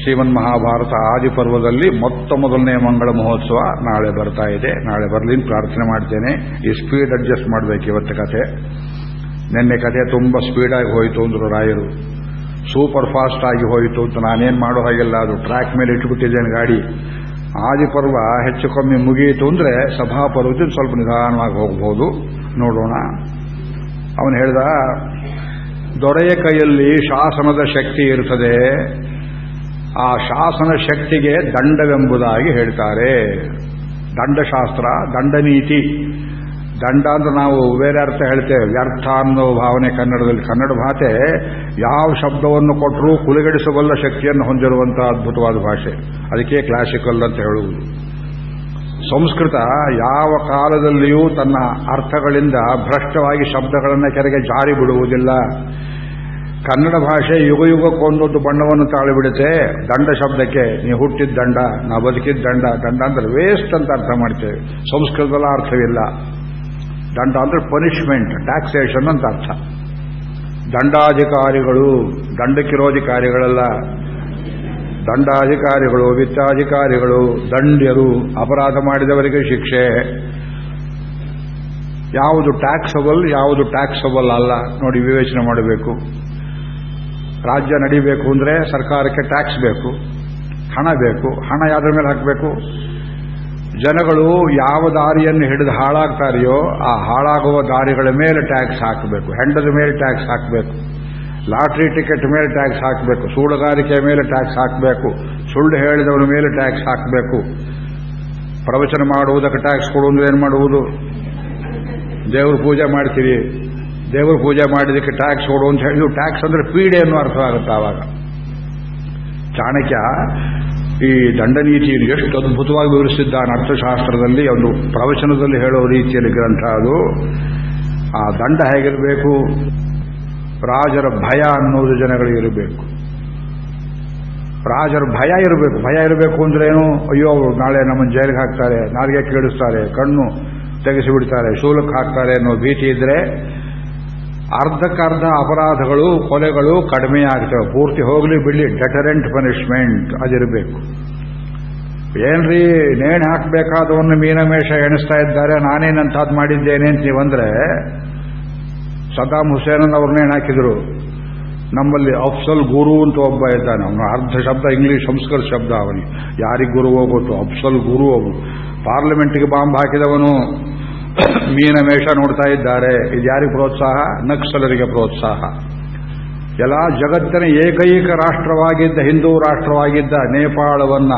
ಶ್ರೀಮನ್ ಮಹಾಭಾರತ ಆದಿ ಪರ್ವದಲ್ಲಿ ಮೊತ್ತ ಮೊದಲನೇ ಮಂಗಳ ಮಹೋತ್ಸವ ನಾಳೆ ಬರ್ತಾ ಇದೆ. ನಾಳೆ ಬರಲಿ ಪ್ರಾರ್ಥನೆ ಮಾಡ್ತೇನೆ. ಈ ಸ್ಪೀಡ್ ಅಡ್ಜಸ್ಟ್ ಮಾಡಬೇಕು ಇವತ್ತು ಕತೆ. ನಿನ್ನೆ ಕತೆ ತುಂಬ ಸ್ಪೀಡಾಗಿ ಹೋಯಿತು ಅಂದರು ರಾಯರು. ಸೂಪರ್ ಫಾಸ್ಟ್ ಆಗಿ ಹೋಯಿತು ಅಂತ ನಾನೇನು ಮಾಡೋ ಹಾಗಿಲ್ಲ, ಅದು ಟ್ರ್ಯಾಕ್ ಮೇಲೆ ಇಟ್ಬಿಟ್ಟಿದ್ದೇನೆ ಗಾಡಿ. ಆದಿಪರ್ವ ಹೆಚ್ಚು ಕಮ್ಮಿ ಮುಗಿಯಿತು ಅಂದ್ರೆ ಸಭಾಪರ್ವದಿಂದ ಸ್ವಲ್ಪ ನಿಧಾನವಾಗಿ ಹೋಗಬಹುದು ನೋಡೋಣ. ಅವನು ಹೇಳ್ದ, ದೊರೆಯ ಕೈಯಲ್ಲಿ ಶಾಸನದ ಶಕ್ತಿ ಇರುತ್ತದೆ. ಆ ಶಾಸನ ಶಕ್ತಿಗೆ ದಂಡವೆಂಬುದಾಗಿ ಹೇಳ್ತಾರೆ. ದಂಡಶಾಸ್ತ್ರ, ದಂಡನೀತಿ. ದಂಡ ಅಂತ ನಾವು ಬೇರೆ ಅರ್ಥ ಹೇಳ್ತೇವೆ. ವ್ಯರ್ಥ ಅನ್ನೋ ಭಾವನೆ ಕನ್ನಡದಲ್ಲಿ. ಕನ್ನಡ ಭಾಷೆ ಯಾವ ಶಬ್ದವನ್ನು ಕೊಟ್ಟರೂ ಕುಲಗಡಿಸಬಲ್ಲ ಶಕ್ತಿಯನ್ನು ಹೊಂದಿರುವಂತಹ ಅದ್ಭುತವಾದ ಭಾಷೆ. ಅದಕ್ಕೆ ಕ್ಲಾಸಿಕಲ್ ಅಂತ ಹೇಳುವುದು. ಸಂಸ್ಕೃತ ಯಾವ ಕಾಲದಲ್ಲಿಯೂ ತನ್ನ ಅರ್ಥಗಳಿಂದ ಭ್ರಷ್ಟವಾಗಿ ಶಬ್ದಗಳನ್ನು ಕೆರೆಗೆ ಜಾರಿ ಬಿಡುವುದಿಲ್ಲ. ಕನ್ನಡ ಭಾಷೆ ಯುಗ ಯುಗಕ್ಕೊಂದೊಂದು ಬಣ್ಣವನ್ನು ತಾಳಿಬಿಡುತ್ತೆ. ದಂಡ ಶಬ್ದಕ್ಕೆ ನೀವು ಹುಟ್ಟಿದ ದಂಡ, ನಾ ಬದುಕಿದ ದಂಡ ದಂಡ ಅಂದ್ರೆ ವೇಸ್ಟ್ ಅಂತ ಅರ್ಥ ಮಾಡ್ತೇವೆ. ಸಂಸ್ಕೃತದಲ್ಲ ಅರ್ಥವಿಲ್ಲ. ದಂಡ ಅಂದ್ರೆ ಪನಿಷ್ಮೆಂಟ್ ಟ್ಯಾಕ್ಸೇಷನ್ ಅಂತ ಅರ್ಥ. ದಂಡಾಧಿಕಾರಿಗಳು ದಂಡಕ್ಕಿರೋಧಿಕಾರಿಗಳಲ್ಲ ದಂಡಾಧಿಕಾರಿಗಳು, ವಿತ್ತಾಧಿಕಾರಿಗಳು, ದಂಡ್ಯರು, ಅಪರಾಧ ಮಾಡಿದವರಿಗೆ ಶಿಕ್ಷೆ. ಯಾವುದು ಟ್ಯಾಕ್ಸಬಲ್ ಯಾವುದು ಟ್ಯಾಕ್ಸಬಲ್ ಅಲ್ಲ. ನೋಡಿ ವಿವೇಚನೆ ಮಾಡಬೇಕು. ರಾಜ್ಯ ನಡಿಬೇಕು ಅಂದರೆ ಸರ್ಕಾರಕ್ಕೆ ಟ್ಯಾಕ್ಸ್ ಬೇಕು. ಹಣ ಬೇಕು. ಹಣ ಯಾವ್ದ್ರ ಮೇಲೆ ಹಾಕಬೇಕು? ಜನಗಳು ಯಾವ ದಾರಿಯನ್ನು ಹಿಡಿದು ಹಾಳಾಗ್ತಾರೆಯೋ ಆ ಹಾಳಾಗುವ ದಾರಿಗಳ ಮೇಲೆ ಟ್ಯಾಕ್ಸ್ ಹಾಕಬೇಕು. ಹೆಂಡದ ಮೇಲೆ ಟ್ಯಾಕ್ಸ್ ಹಾಕಬೇಕು. ಲಾಟ್ರಿ ಟಿಕೆಟ್ ಮೇಲೆ ಟ್ಯಾಕ್ಸ್ ಹಾಕಬೇಕು. ಸೂಳುಗಾರಿಕೆಯ ಮೇಲೆ ಟ್ಯಾಕ್ಸ್ ಹಾಕಬೇಕು. ಸುಳ್ಳು ಹೇಳಿದವನ ಮೇಲೆ ಟ್ಯಾಕ್ಸ್ ಹಾಕಬೇಕು. ಪ್ರವಚನ ಮಾಡುವುದಕ್ಕೆ ಟ್ಯಾಕ್ಸ್ ಕೊಡುವುದು ಏನು ಮಾಡುವುದು? ದೇವ್ರ ಪೂಜೆ ಮಾಡ್ತೀರಿ. ದೇವ್ರ ಪೂಜೆ ಮಾಡಿದಕ್ಕೆ ಟ್ಯಾಕ್ಸ್ ಕೊಡು ಅಂತ ಹೇಳಿ. ಟ್ಯಾಕ್ಸ್ ಅಂದ್ರೆ ಪೀಡೆ ಅನ್ನೋ ಅರ್ಥ ಆಗುತ್ತೆ ಆವಾಗ. ಚಾಣಕ್ಯ ಈ ದಂಡನೀತಿಯನ್ನು ಎಷ್ಟು ಅದ್ಭುತವಾಗಿ ವಿವರಿಸಿದ್ದಾನೆ ಅರ್ಥಶಾಸ್ತ್ರದಲ್ಲಿ ಒಂದು ಪ್ರವಚನದಲ್ಲಿ ಹೇಳೋ ರೀತಿಯಲ್ಲಿ ಗ್ರಂಥ ಅದು. ಆ ದಂಡ ಹೇಗಿರಬೇಕು? ರಾಜರ ಭಯ ಅನ್ನೋದು ಜನಗಳಿಗೆ ಇರಬೇಕು. ರಾಜರ ಭಯ ಇರಬೇಕು. ಭಯ ಇರಬೇಕು ಅಂದ್ರೆ ಏನು? ಅಯ್ಯೋ ನಾಳೆ ನಮ್ಮನ್ನು ಜೈಲಿಗೆ ಹಾಕ್ತಾರೆ, ನಾಲ್ಗೆ ಕೇಳಿಸ್ತಾರೆ, ಕಣ್ಣು ತೆಗೆಸಿಬಿಡ್ತಾರೆ, ಶೂಲಕ್ಕೆ ಹಾಕ್ತಾರೆ ಅನ್ನೋ ಭೀತಿ ಇದ್ರೆ ಅರ್ಧಕ್ಕರ್ಧ ಅಪರಾಧಗಳು, ಕೊಲೆಗಳು ಕಡಿಮೆ ಆಗ್ತವೆ ಪೂರ್ತಿ ಹೋಗಲಿ ಬಿಡಲಿ ಡೆಟರೆಂಟ್ ಪನಿಷ್ಮೆಂಟ್ ಅದಿರಬೇಕು. ಏನ್ರಿ, ನೇಣು ಹಾಕಬೇಕಾದವನ್ನು ಮೀನಮೇಷ ಎಣಿಸ್ತಾ ಇದ್ದಾರೆ ನಾನೇನಂತಹದ್ದು ಮಾಡಿದ್ದೇನೆ ಅಂತ ನೀವಂದ್ರೆ ಸದಾಮ್ ಹುಸೇನ್ ಅವ್ರ ನೇಣು ಹಾಕಿದ್ರು ನಮ್ಮಲ್ಲಿ ಅಫ್ಸಲ್ ಗುರು ಅಂತ ಒಬ್ಬ ಇದ್ದಾನೆ. ಅವನು ಅರ್ಧ ಶಬ್ದ ಇಂಗ್ಲಿಷ್ ಸಂಸ್ಕೃತ ಶಬ್ದ ಅವನಿಗೆ. ಯಾರಿಗೆ ಗುರು ಹೋಗೋದು? ಅಫ್ಸಲ್ ಗುರು ಅವನು. ಪಾರ್ಲಿಮೆಂಟ್ಗೆ ಬಾಂಬ್ ಹಾಕಿದವನು. ಮೀನಮೇಷ ನೋಡ್ತಾ ಇದ್ದಾರೆ. ಇದು ಯಾರಿಗೆ ಪ್ರೋತ್ಸಾಹ? ನಕ್ಸಲರಿಗೆ ಪ್ರೋತ್ಸಾಹ. ಎಲ್ಲ ಜಗತ್ತಿನ ಏಕೈಕ ರಾಷ್ಟ್ರವಾಗಿದ್ದ, ಹಿಂದೂ ರಾಷ್ಟ್ರವಾಗಿದ್ದ ನೇಪಾಳವನ್ನ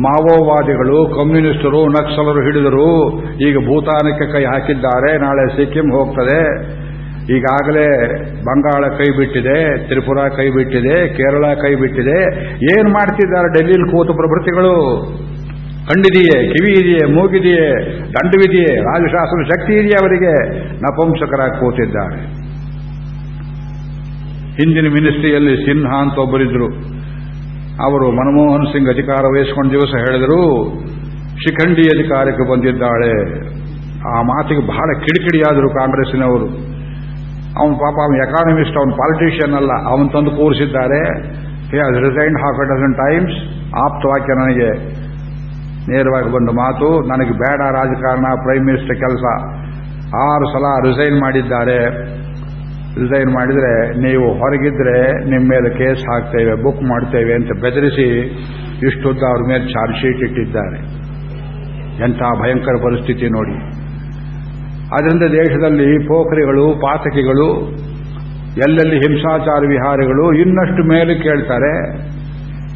ಮಾವೋವಾದಿಗಳು, ಕಮ್ಯುನಿಸ್ಟರು, ನಕ್ಸಲರು ಹಿಡಿದರು. ಈಗ ಭೂತಾನಕ್ಕೆ ಕೈ ಹಾಕಿದ್ದಾರೆ. ನಾಳೆ ಸಿಕ್ಕಿಂ ಹೋಗ್ತದೆ. ಈಗಾಗಲೇ ಬಂಗಾಳ ಕೈ ಬಿಟ್ಟಿದೆ, ತ್ರಿಪುರ ಕೈ ಬಿಟ್ಟಿದೆ, ಕೇರಳ ಕೈ ಬಿಟ್ಟಿದೆ. ಏನ್ ಮಾಡ್ತಿದ್ದಾರೆ ಡೆಲ್ಲಿಲಿ ಕೂತು ಪ್ರಭೃತಿಗಳು? ಕಣ್ಣಿದೆಯೇ ಕಿವಿ ಇದೆಯೇ ಮೂಗಿದೆಯೇ, ದಂಡವಿದೆಯೇ, ರಾಜಶಾಸನ ಶಕ್ತಿ ಇದೆಯೇ ಅವರಿಗೆ? ನಪುಂಸಕರಾಗಿ ಕೂತಿದ್ದಾರೆ ಹಿಂದಿನ ಮಿನಿಸ್ಟ್ರಿಯಲ್ಲಿ ಸಿನ್ಹಾ ಅಂತ ಒಬ್ಬರಿದ್ರು. ಅವರು ಮನಮೋಹನ್ ಸಿಂಗ್ ಅಧಿಕಾರ ವಹಿಸಿಕೊಂಡ ದಿವಸ ಹೇಳಿದರು, ಶಿಖಂಡಿ ಅಧಿಕಾರಕ್ಕೆ ಬಂದಿದ್ದಾಳೆ. ಆ ಮಾತಿಗೆ ಬಹಳ ಕಿಡಿಕಿಡಿಯಾದರು ಕಾಂಗ್ರೆಸ್ಸಿನವರು. ಅವನು ಪಾಪ, ಅವನು ಎಕಾನಮಿಸ್ಟ್ ಅವನು ಪಾಲಿಟಿಷಿಯನ್ ಅಲ್ಲ. ಅವನು ತಂದು ಕೂರಿಸಿದ್ದಾರೆ. He has resign half a dozen times ಆಪ್ತವಾಕ್ಯ ನನಗೆ ನೇರವಾಗಿ ಬಂದ ಮಾತು, ನನಗೆ ಬೇಡ ರಾಜಕಾರಣ ಪ್ರೈಮ್ ಮಿನಿಸ್ಟರ್ ಕೆಲಸ. ಆರು ಸಲ ರಿಸೈನ್ ಮಾಡಿದ್ದಾರೆ. ರಿಸೈನ್ ಮಾಡಿದರೆ ನೀವು ಹೊರಗಿದ್ರೆ ನಿಮ್ಮ ಮೇಲೆ ಕೇಸ್ ಹಾಕ್ತೇವೆ ಬುಕ್ ಮಾಡ್ತೇವೆ ಅಂತ ಬೆದರಿಸಿ ಇಷ್ಟುದ್ದ ಅವ್ರ ಮೇಲೆ ಚಾರ್ಜ್ ಶೀಟ್ ಇಟ್ಟಿದ್ದಾರೆ. ಎಂಥ ಭಯಂಕರ ಪರಿಸ್ಥಿತಿ ನೋಡಿ. ಅದರಿಂದ ದೇಶದಲ್ಲಿ ಪೋಖರಿಗಳು, ಪಾತಕಿಗಳು, ಎಲ್ಲೆಲ್ಲಿ ಹಿಂಸಾಚಾರ ವಿಹಾರಗಳು ಇನ್ನಷ್ಟು ಮೇಲೆ ಕೇಳ್ತಾರೆ.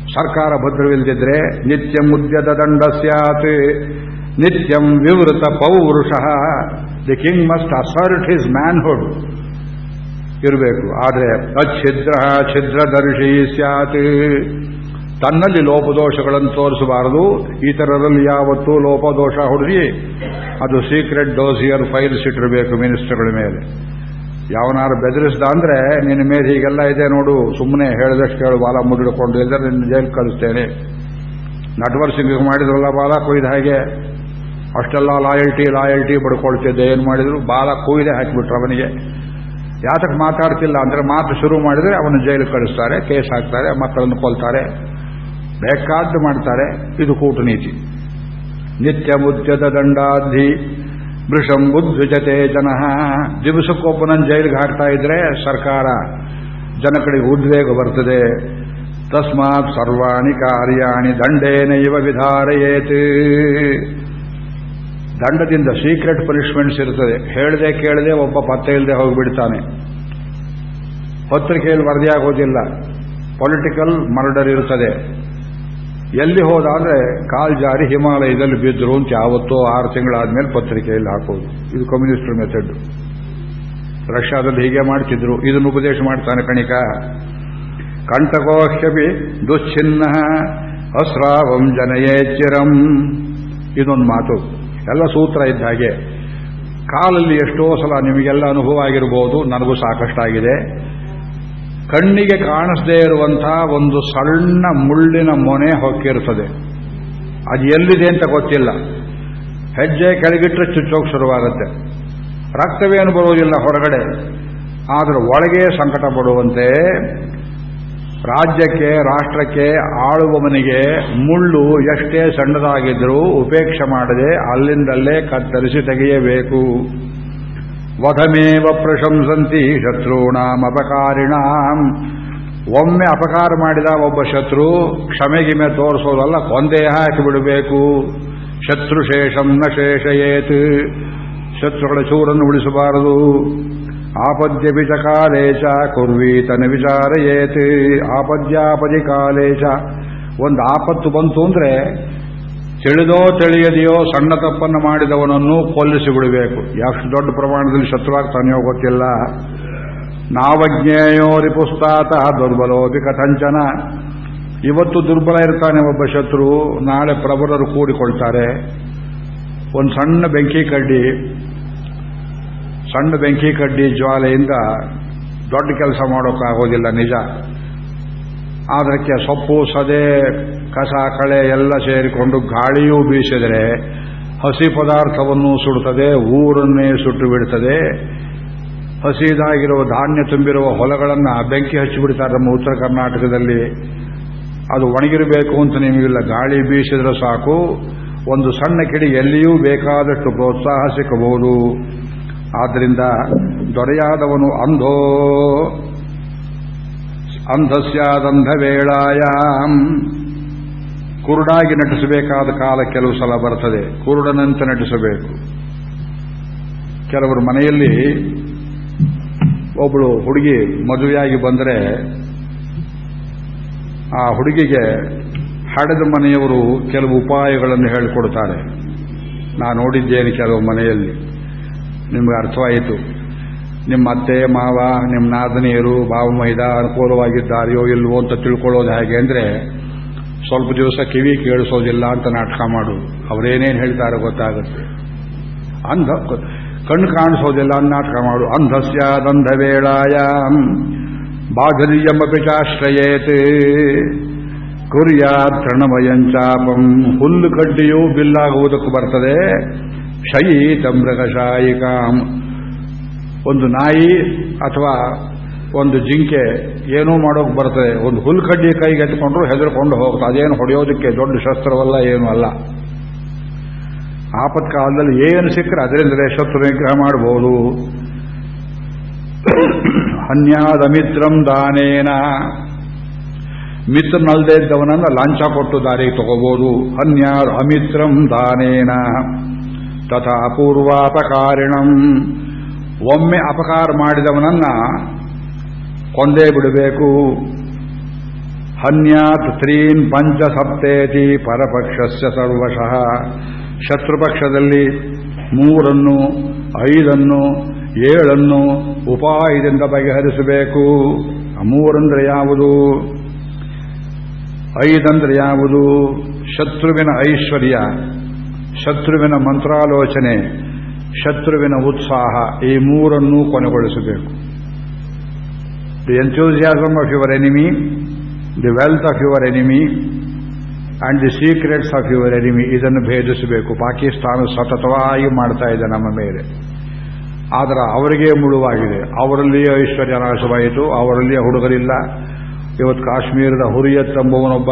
ಸರ್ಕಾರ ಭದ್ರವಿಲ್ದಿದ್ರೆ ನಿತ್ಯ ಮುದ್ಯದ ದಂಡ ಸ್ಯಾತ್. ನಿತ್ಯಂ ವಿವೃತ ಪೌರುಷ. The king must assert his manhood ಇರಬೇಕು. ಆದರೆ ಅಚ್ಛಿದ್ರ, ಛಿದ್ರದರ್ಶಿ ಸ್ಯಾತ್. ತನ್ನಲ್ಲಿ ಲೋಪದೋಷಗಳನ್ನು ತೋರಿಸಬಾರದು. ಇತರರಲ್ಲಿ ಯಾವತ್ತೂ ಲೋಪದೋಷ ಹುಡುಗಿ. ಅದು ಸೀಕ್ರೆಟ್ ಡೋಸಿಯರ್ ಫೈಲ್ಸ್ ಇಟ್ಟಿರಬೇಕು ಮಿನಿಸ್ಟರ್ಗಳ ಮೇಲೆ. ಯಾವನಾರು ಬೆದರಿಸ್ದ ಅಂದ್ರೆ ನಿನ್ನ ಮೇಲೆ ಹೀಗೆಲ್ಲ ಇದೆ ನೋಡು ಸುಮ್ಮನೆ ಹೇಳಿದಷ್ಟು ಹೇಳು, ಬಾಲ ಮುಡಿಡ್ಕೊಂಡು ಇಲ್ಲದ್ರೆ ನಿನ್ನ ಜೈಲ್ ಕಳಿಸ್ತೇನೆ. ನಟ್ವರ್ ಸಿಂಗ್ ಮಾಡಿದ್ರಲ್ಲ ಬಾಲ, ಕೊಯ್ದ ಹಾಗೆ. ಅಷ್ಟೆಲ್ಲ ಲಾಯಲ್ಟಿ ಲಾಯಲ್ಟಿ ಬಡ್ಕೊಳ್ತಿದ್ದೆ ಏನು ಮಾಡಿದ್ರು? ಬಾಲ ಕೊಯ್ದೆ ಹಾಕಿಬಿಟ್ರು ಅವನಿಗೆ. ಯಾತಕ್ಕೆ ಮಾತಾಡ್ತಿಲ್ಲ, ಅಂದ್ರೆ ಮಾತು ಶುರು ಮಾಡಿದ್ರೆ ಅವನು ಜೈಲು ಕಳಿಸ್ತಾರೆ, ಕೇಸ್ ಹಾಕ್ತಾರೆ ಮಕ್ಕಳನ್ನು ಕೊಲ್ತಾರೆ. ಬೇಕಾದ್ದು ಮಾಡ್ತಾರೆ. ಇದು ಕೂಟನೀತಿ ನಿತ್ಯ ಮುತ್ಯದ ದಂಡಾಧಿ. ವೃಷಂ ಬುದ್ಧುಜತೆ ಜನ. ದಿವಸಕ್ಕೊಬ್ಬನನ್ನು ಜೈಲಿಗೆ ಹಾಕ್ತಾ ಇದ್ರೆ ಸರ್ಕಾರ ಜನ ಕಡೆಗೆ ಉದ್ವೇಗ ಬರ್ತದೆ. ತಸ್ಮಾತ್ ಸರ್ವಾಣಿ ಕಾರ್ಯಾಣಿ ದಂಡೇನ ಇವ ವಿಧಾರಯೇತ್. ದಂಡದಿಂದ ಸೀಕ್ರೆಟ್ ಪನಿಷ್ಮೆಂಟ್ಸ್ ಇರ್ತದೆ. ಹೇಳದೆ ಕೇಳದೆ ಒಬ್ಬ ಪತ್ತೆ ಇಲ್ಲದೆ ಹೋಗಿಬಿಡ್ತಾನೆ. ಪತ್ರಿಕೆಯಲ್ಲಿ ವರದಿಯಾಗೋದಿಲ್ಲ. ಪೊಲಿಟಿಕಲ್ ಮರ್ಡರ್ ಇರ್ತದೆ. ಎಲ್ಲಿ ಹೋದಾದ್ರೆ ಕಾಲ್ ಜಾರಿ ಹಿಮಾಲಯದಲ್ಲಿ ಬಿದ್ದರು ಅಂತ ಯಾವತ್ತೋ ಆರು ತಿಂಗಳಾದ್ಮೇಲೆ ಪತ್ರಿಕೆಯಲ್ಲಿ ಹಾಕೋದು. ಇದು ಕಮ್ಯುನಿಸ್ಟರ್ ಮೆಥಡ್ ರಷ್ಯಾದಲ್ಲಿ ಹೀಗೆ ಮಾಡ್ತಿದ್ರು. ಇದನ್ನು ಉಪದೇಶ ಮಾಡ್ತಾನೆ ಕಣಿಕ. ಕಂಟಕೋಹ್ಯಪಿ ದುಶ್ಚಿನ್ನ ಅಸ್ರಾವಂ ಚಿರಂ. ಇದೊಂದು ಮಾತು. ಎಲ್ಲ ಸೂತ್ರ ಇದ್ದ ಹಾಗೆ. ಕಾಲಲ್ಲಿ ಎಷ್ಟೋ ಸಲ ನಿಮಗೆಲ್ಲ ಅನುಭವ ಆಗಿರಬಹುದು ನನಗೂ ಸಾಕಷ್ಟಾಗಿದೆ. ಕಣ್ಣಿಗೆ ಕಾಣಿಸದೇ ಇರುವಂತಹ ಒಂದು ಸಣ್ಣ ಮುಳ್ಳಿನ ಮೊನೆ ಹೊಕ್ಕಿರುತ್ತದೆ ಅದು ಎಲ್ಲಿದೆ ಅಂತ ಗೊತ್ತಿಲ್ಲ. ಹೆಜ್ಜೆ ಕೆಳಗಿಟ್ಟರೆ ಚುಚ್ಚೋಕ್ ಶುರುವಾಗುತ್ತೆ. ರಕ್ತವೇನು ಬರುವುದಿಲ್ಲ ಹೊರಗಡೆ. ಆದರೆ ಒಳಗೆ ಸಂಕಟ ಪಡುವಂತೆ ರಾಜ್ಯಕ್ಕೆ, ರಾಷ್ಟ್ರಕ್ಕೆ, ಆಳುವವನಿಗೆ ಮುಳ್ಳು ಎಷ್ಟೇ ಸಣ್ಣದಾಗಿದ್ರೂ ಉಪೇಕ್ಷೆ ಮಾಡದೆ ಅಲ್ಲಿಂದಲ್ಲೇ ಕತ್ತರಿಸಿ ತೆಗೆಯಬೇಕು. ವಧಮೇವ ಪ್ರಶಂಸಂತಿ ಶತ್ರುಣಾಮಪಕಾರಿಣಾಂ ಒಮ್ಮೆ ಅಪಕಾರ ಮಾಡಿದ ಒಬ್ಬ ಶತ್ರು ಕ್ಷಮೆಗಿಮೆ ತೋರಿಸೋದಲ್ಲ, ಕೊಂದೇ ಹಾಕಿ ಬಿಡಬೇಕು. ಶತ್ರು ಶೇಷಂ ನ ಶೇಷಯೇತ್. ಶತ್ರುಗಳ ಚೂರನ್ನು ಉಳಿಸಬಾರದು. ಆಪದ್ಯ ಬಿಜ ಕಾಲೇಚ ಕುರ್ವೀತನ ವಿಚಾರಯೇತ್. ಆಪದ್ಯಾಪದಿ ಕಾಲೇಚ ಒಂದು ಆಪತ್ತು ಬಂತು ಅಂದ್ರೆ ತಿಳಿದೋ ತಿಳಿಯದೆಯೋ ಸಣ್ಣ ತಪ್ಪನ್ನು ಮಾಡಿದವನನ್ನು ಕೊಲ್ಲಿಸಿ ಬಿಡಬೇಕು ಎಷ್ಟು ದೊಡ್ಡ ಪ್ರಮಾಣದಲ್ಲಿ ಶತ್ರುವಾಗ್ತಾನೆಯೋ ಗೊತ್ತಿಲ್ಲ. ನಾವಜ್ಞೇಯೋ ರಿಪುಸ್ತಾತ ದುರ್ಬಲೋಪಿ ಕಥಂಚನ. ಇವತ್ತು ದುರ್ಬಲ ಇರ್ತಾನೆ ಒಬ್ಬ ಶತ್ರು, ನಾಳೆ ಪ್ರಬಲರು ಕೂಡಿಕೊಳ್ತಾರೆ. ಒಂದು ಸಣ್ಣ ಬೆಂಕಿ ಕಡ್ಡಿ, ಸಣ್ಣ ಬೆಂಕಿ ಕಡ್ಡಿ ಜ್ವಾಲೆಯಿಂದ ದೊಡ್ಡ ಕೆಲಸ ಮಾಡೋಕ್ಕಾಗೋದಿಲ್ಲ ನಿಜ. ಅದಕ್ಕೆ ಸೊಪ್ಪು ಸದೆ ಕಸ, ಕಳೆ ಎಲ್ಲ ಸೇರಿಕೊಂಡು ಗಾಳಿಯೂ ಬೀಸಿದರೆ ಹಸಿ ಪದಾರ್ಥವನ್ನು ಸುಡುತ್ತದೆ ಊರನ್ನೇ ಸುಟ್ಟು ಬಿಡುತ್ತದೆ ಹಸಿದಾಗಿರುವ ಧಾನ್ಯ ತುಂಬಿರುವ ಹೊಲಗಳನ್ನು ಬೆಂಕಿ ಹಚ್ಚಿಬಿಡ್ತಾರೆ ನಮ್ಮ ಉತ್ತರ ಕರ್ನಾಟಕದಲ್ಲಿ. ಅದು ಒಣಗಿರಬೇಕು ಅಂತ ನಿಮಗಿಲ್ಲ, ಗಾಳಿ ಬೀಸಿದ್ರೆ ಸಾಕು. ಒಂದು ಸಣ್ಣ ಕಿಡಿ ಎಲ್ಲಿಯೂ ಬೇಕಾದಷ್ಟು ಪ್ರೋತ್ಸಾಹ ಸಿಕ್ಕಬಹುದು ಆದ್ದರಿಂದ ದೊರೆಯಾದವನು ಅಂಧೋ ಅಂಧಸ್ಯಾದಂಧ ವೇಳಾಯ ಕುರುಡಾಗಿ ನಟಿಸಬೇಕಾದ ಕಾಲ ಕೆಲವು ಸಲ ಬರ್ತದೆ. ಕುರುಡನಂತೆ ನಟಿಸಬೇಕು. ಕೆಲವರು ಮನೆಯಲ್ಲಿ ಒಬ್ಬಳು ಹುಡುಗಿ ಮದುವೆಯಾಗಿ ಬಂದರೆ ಆ ಹುಡುಗಿಗೆ ಹಡೆದ ಮನೆಯವರು ಕೆಲವು ಉಪಾಯಗಳನ್ನು ಹೇಳಿಕೊಡ್ತಾರೆ. ನಾನು ನೋಡಿದ್ದೇನೆ ಕೆಲವು ಮನೆಯಲ್ಲಿ. ನಿಮ್ಗೆ ಅರ್ಥವಾಯಿತು. ನಿಮ್ಮ ಅತ್ತೆ, ಮಾವ, ನಿಮ್ಮ ನಾದನಿಯರು ಭಾವ ಮೈದ ಅನುಕೂಲವಾಗಿದ್ದಾರೆಯೋ ಇಲ್ವೋ ಅಂತ ತಿಳ್ಕೊಳ್ಳೋದು ಹೇಗೆ ಅಂದರೆ ಸ್ವಲ್ಪ ದಿವಸ ಕಿವಿ ಕೇಳಿಸೋದಿಲ್ಲ ಅಂತ ನಾಟಕ ಮಾಡು ಅವರೇನೇನು ಹೇಳ್ತಾರೆ ಗೊತ್ತಾಗುತ್ತೆ. ಅಂಧ ಕಣ್ಣು ಕಾಣಿಸೋದಿಲ್ಲ ಅಂತ ನಾಟಕ ಮಾಡು ಅಂಧಸ್ಯಾದಂಧ ವೇಳಾಯ ಎಂಬ ಚಾಶ್ರಯೇತ್. ಕುರಿಯಾ ತೃಣಮಯಂಚಾಪಂ. ಹುಲ್ಲು ಕಡ್ಡಿಯೂ ಬಿಲ್ಲಾಗುವುದಕ್ಕೂ ಬರ್ತದೆ. ಶಯಿ ತಮ್ರಗಶಾಯಿಕಾಂ ಒಂದು ನಾಯಿ ಅಥವಾ ಒಂದು ಜಿಂಕೆ ಏನೂ ಮಾಡೋಕೆ ಬರ್ತದೆ ಒಂದು ಹುಲ್ ಕಡ್ಡಿ ಕೈಗೆ ಎತ್ಕೊಂಡ್ರು ಹೆದರ್ಕೊಂಡು ಹೋಗುತ್ತೆ ಅದೇನು ಹೊಡೆಯೋದಕ್ಕೆ ದೊಡ್ಡ ಶಸ್ತ್ರವಲ್ಲ, ಏನೂ ಅಲ್ಲ. ಆಪತ್ಕಾಲದಲ್ಲಿ ಏನು ಸಿಕ್ಕರೆ ಅದರಿಂದಲೇ ಶತ್ರು ನಿಗ್ರಹ ಮಾಡಬಹುದು ಹನ್ಯಾದ ಮಿತ್ರಂ ದಾನೇನ ಮಿತ್ರನಲ್ಲದೆ ಇದ್ದವನನ್ನ ಲಾಂಚ ಕೊಟ್ಟು ದಾರಿಗೆ ತಗೋಬಹುದು ಹನ್ಯಾದ ಅಮಿತ್ರಂ ದಾನೇನ. ತಥಾ ಅಪೂರ್ವಾಪಕಾರಿಣಂ ಒಮ್ಮೆ ಅಪಕಾರ ಮಾಡಿದವನನ್ನ ಕೊಂದೇ ಬಿಡಬೇಕು. ಹನ್ಯಾತ್ ತ್ರೀನ್ ಪಂಚ ಸಪ್ತೇತಿ ಪರಪಕ್ಷಸ್ಯ ಸರ್ವಶಃ. ಶತ್ರುಪಕ್ಷದಲ್ಲಿ ಮೂರನ್ನು, ಐದನ್ನು, ಏಳನ್ನು ಉಪಾಯದಿಂದ ಬಗೆಹರಿಸಬೇಕು. ಮೂರಂದ್ರೆ ಯಾವುದು? ಐದಂದ್ರೆ ಯಾವುದು? ಶತ್ರುವಿನ ಐಶ್ವರ್ಯ, ಶತ್ರುವಿನ ಮಂತ್ರಾಲೋಚನೆ, ಶತ್ರುವಿನ ಉತ್ಸಾಹ, ಈ ಮೂರನ್ನೂ ಕೊನೆಗೊಳಿಸಬೇಕು. The enthusiasm of your enemy the wealth of your enemy and the secrets of your enemy ಇದನ್ನು ಭೇದಿಸಬೇಕು. ಪಾಕಿಸ್ತಾನ ಸತತವಾಗಿ ಮಾಡ್ತಾ ಇದೆ ನಮ್ಮ ಮೇಲೆ. ಆದರೆ ಅವರಿಗೆ ಮುಳುವಾಗಿದೆ. ಅವರಲ್ಲಿಯೇ ಐಶ್ವರ್ಯ ನಾಶವಾಯಿತು. ಅವರಲ್ಲಿಯೇ ಹುಡುಗರಿಲ್ಲ. ಇವತ್ತು ಕಾಶ್ಮೀರದ ಹುರಿಯತ್ ಎಂಬುವನೊಬ್ಬ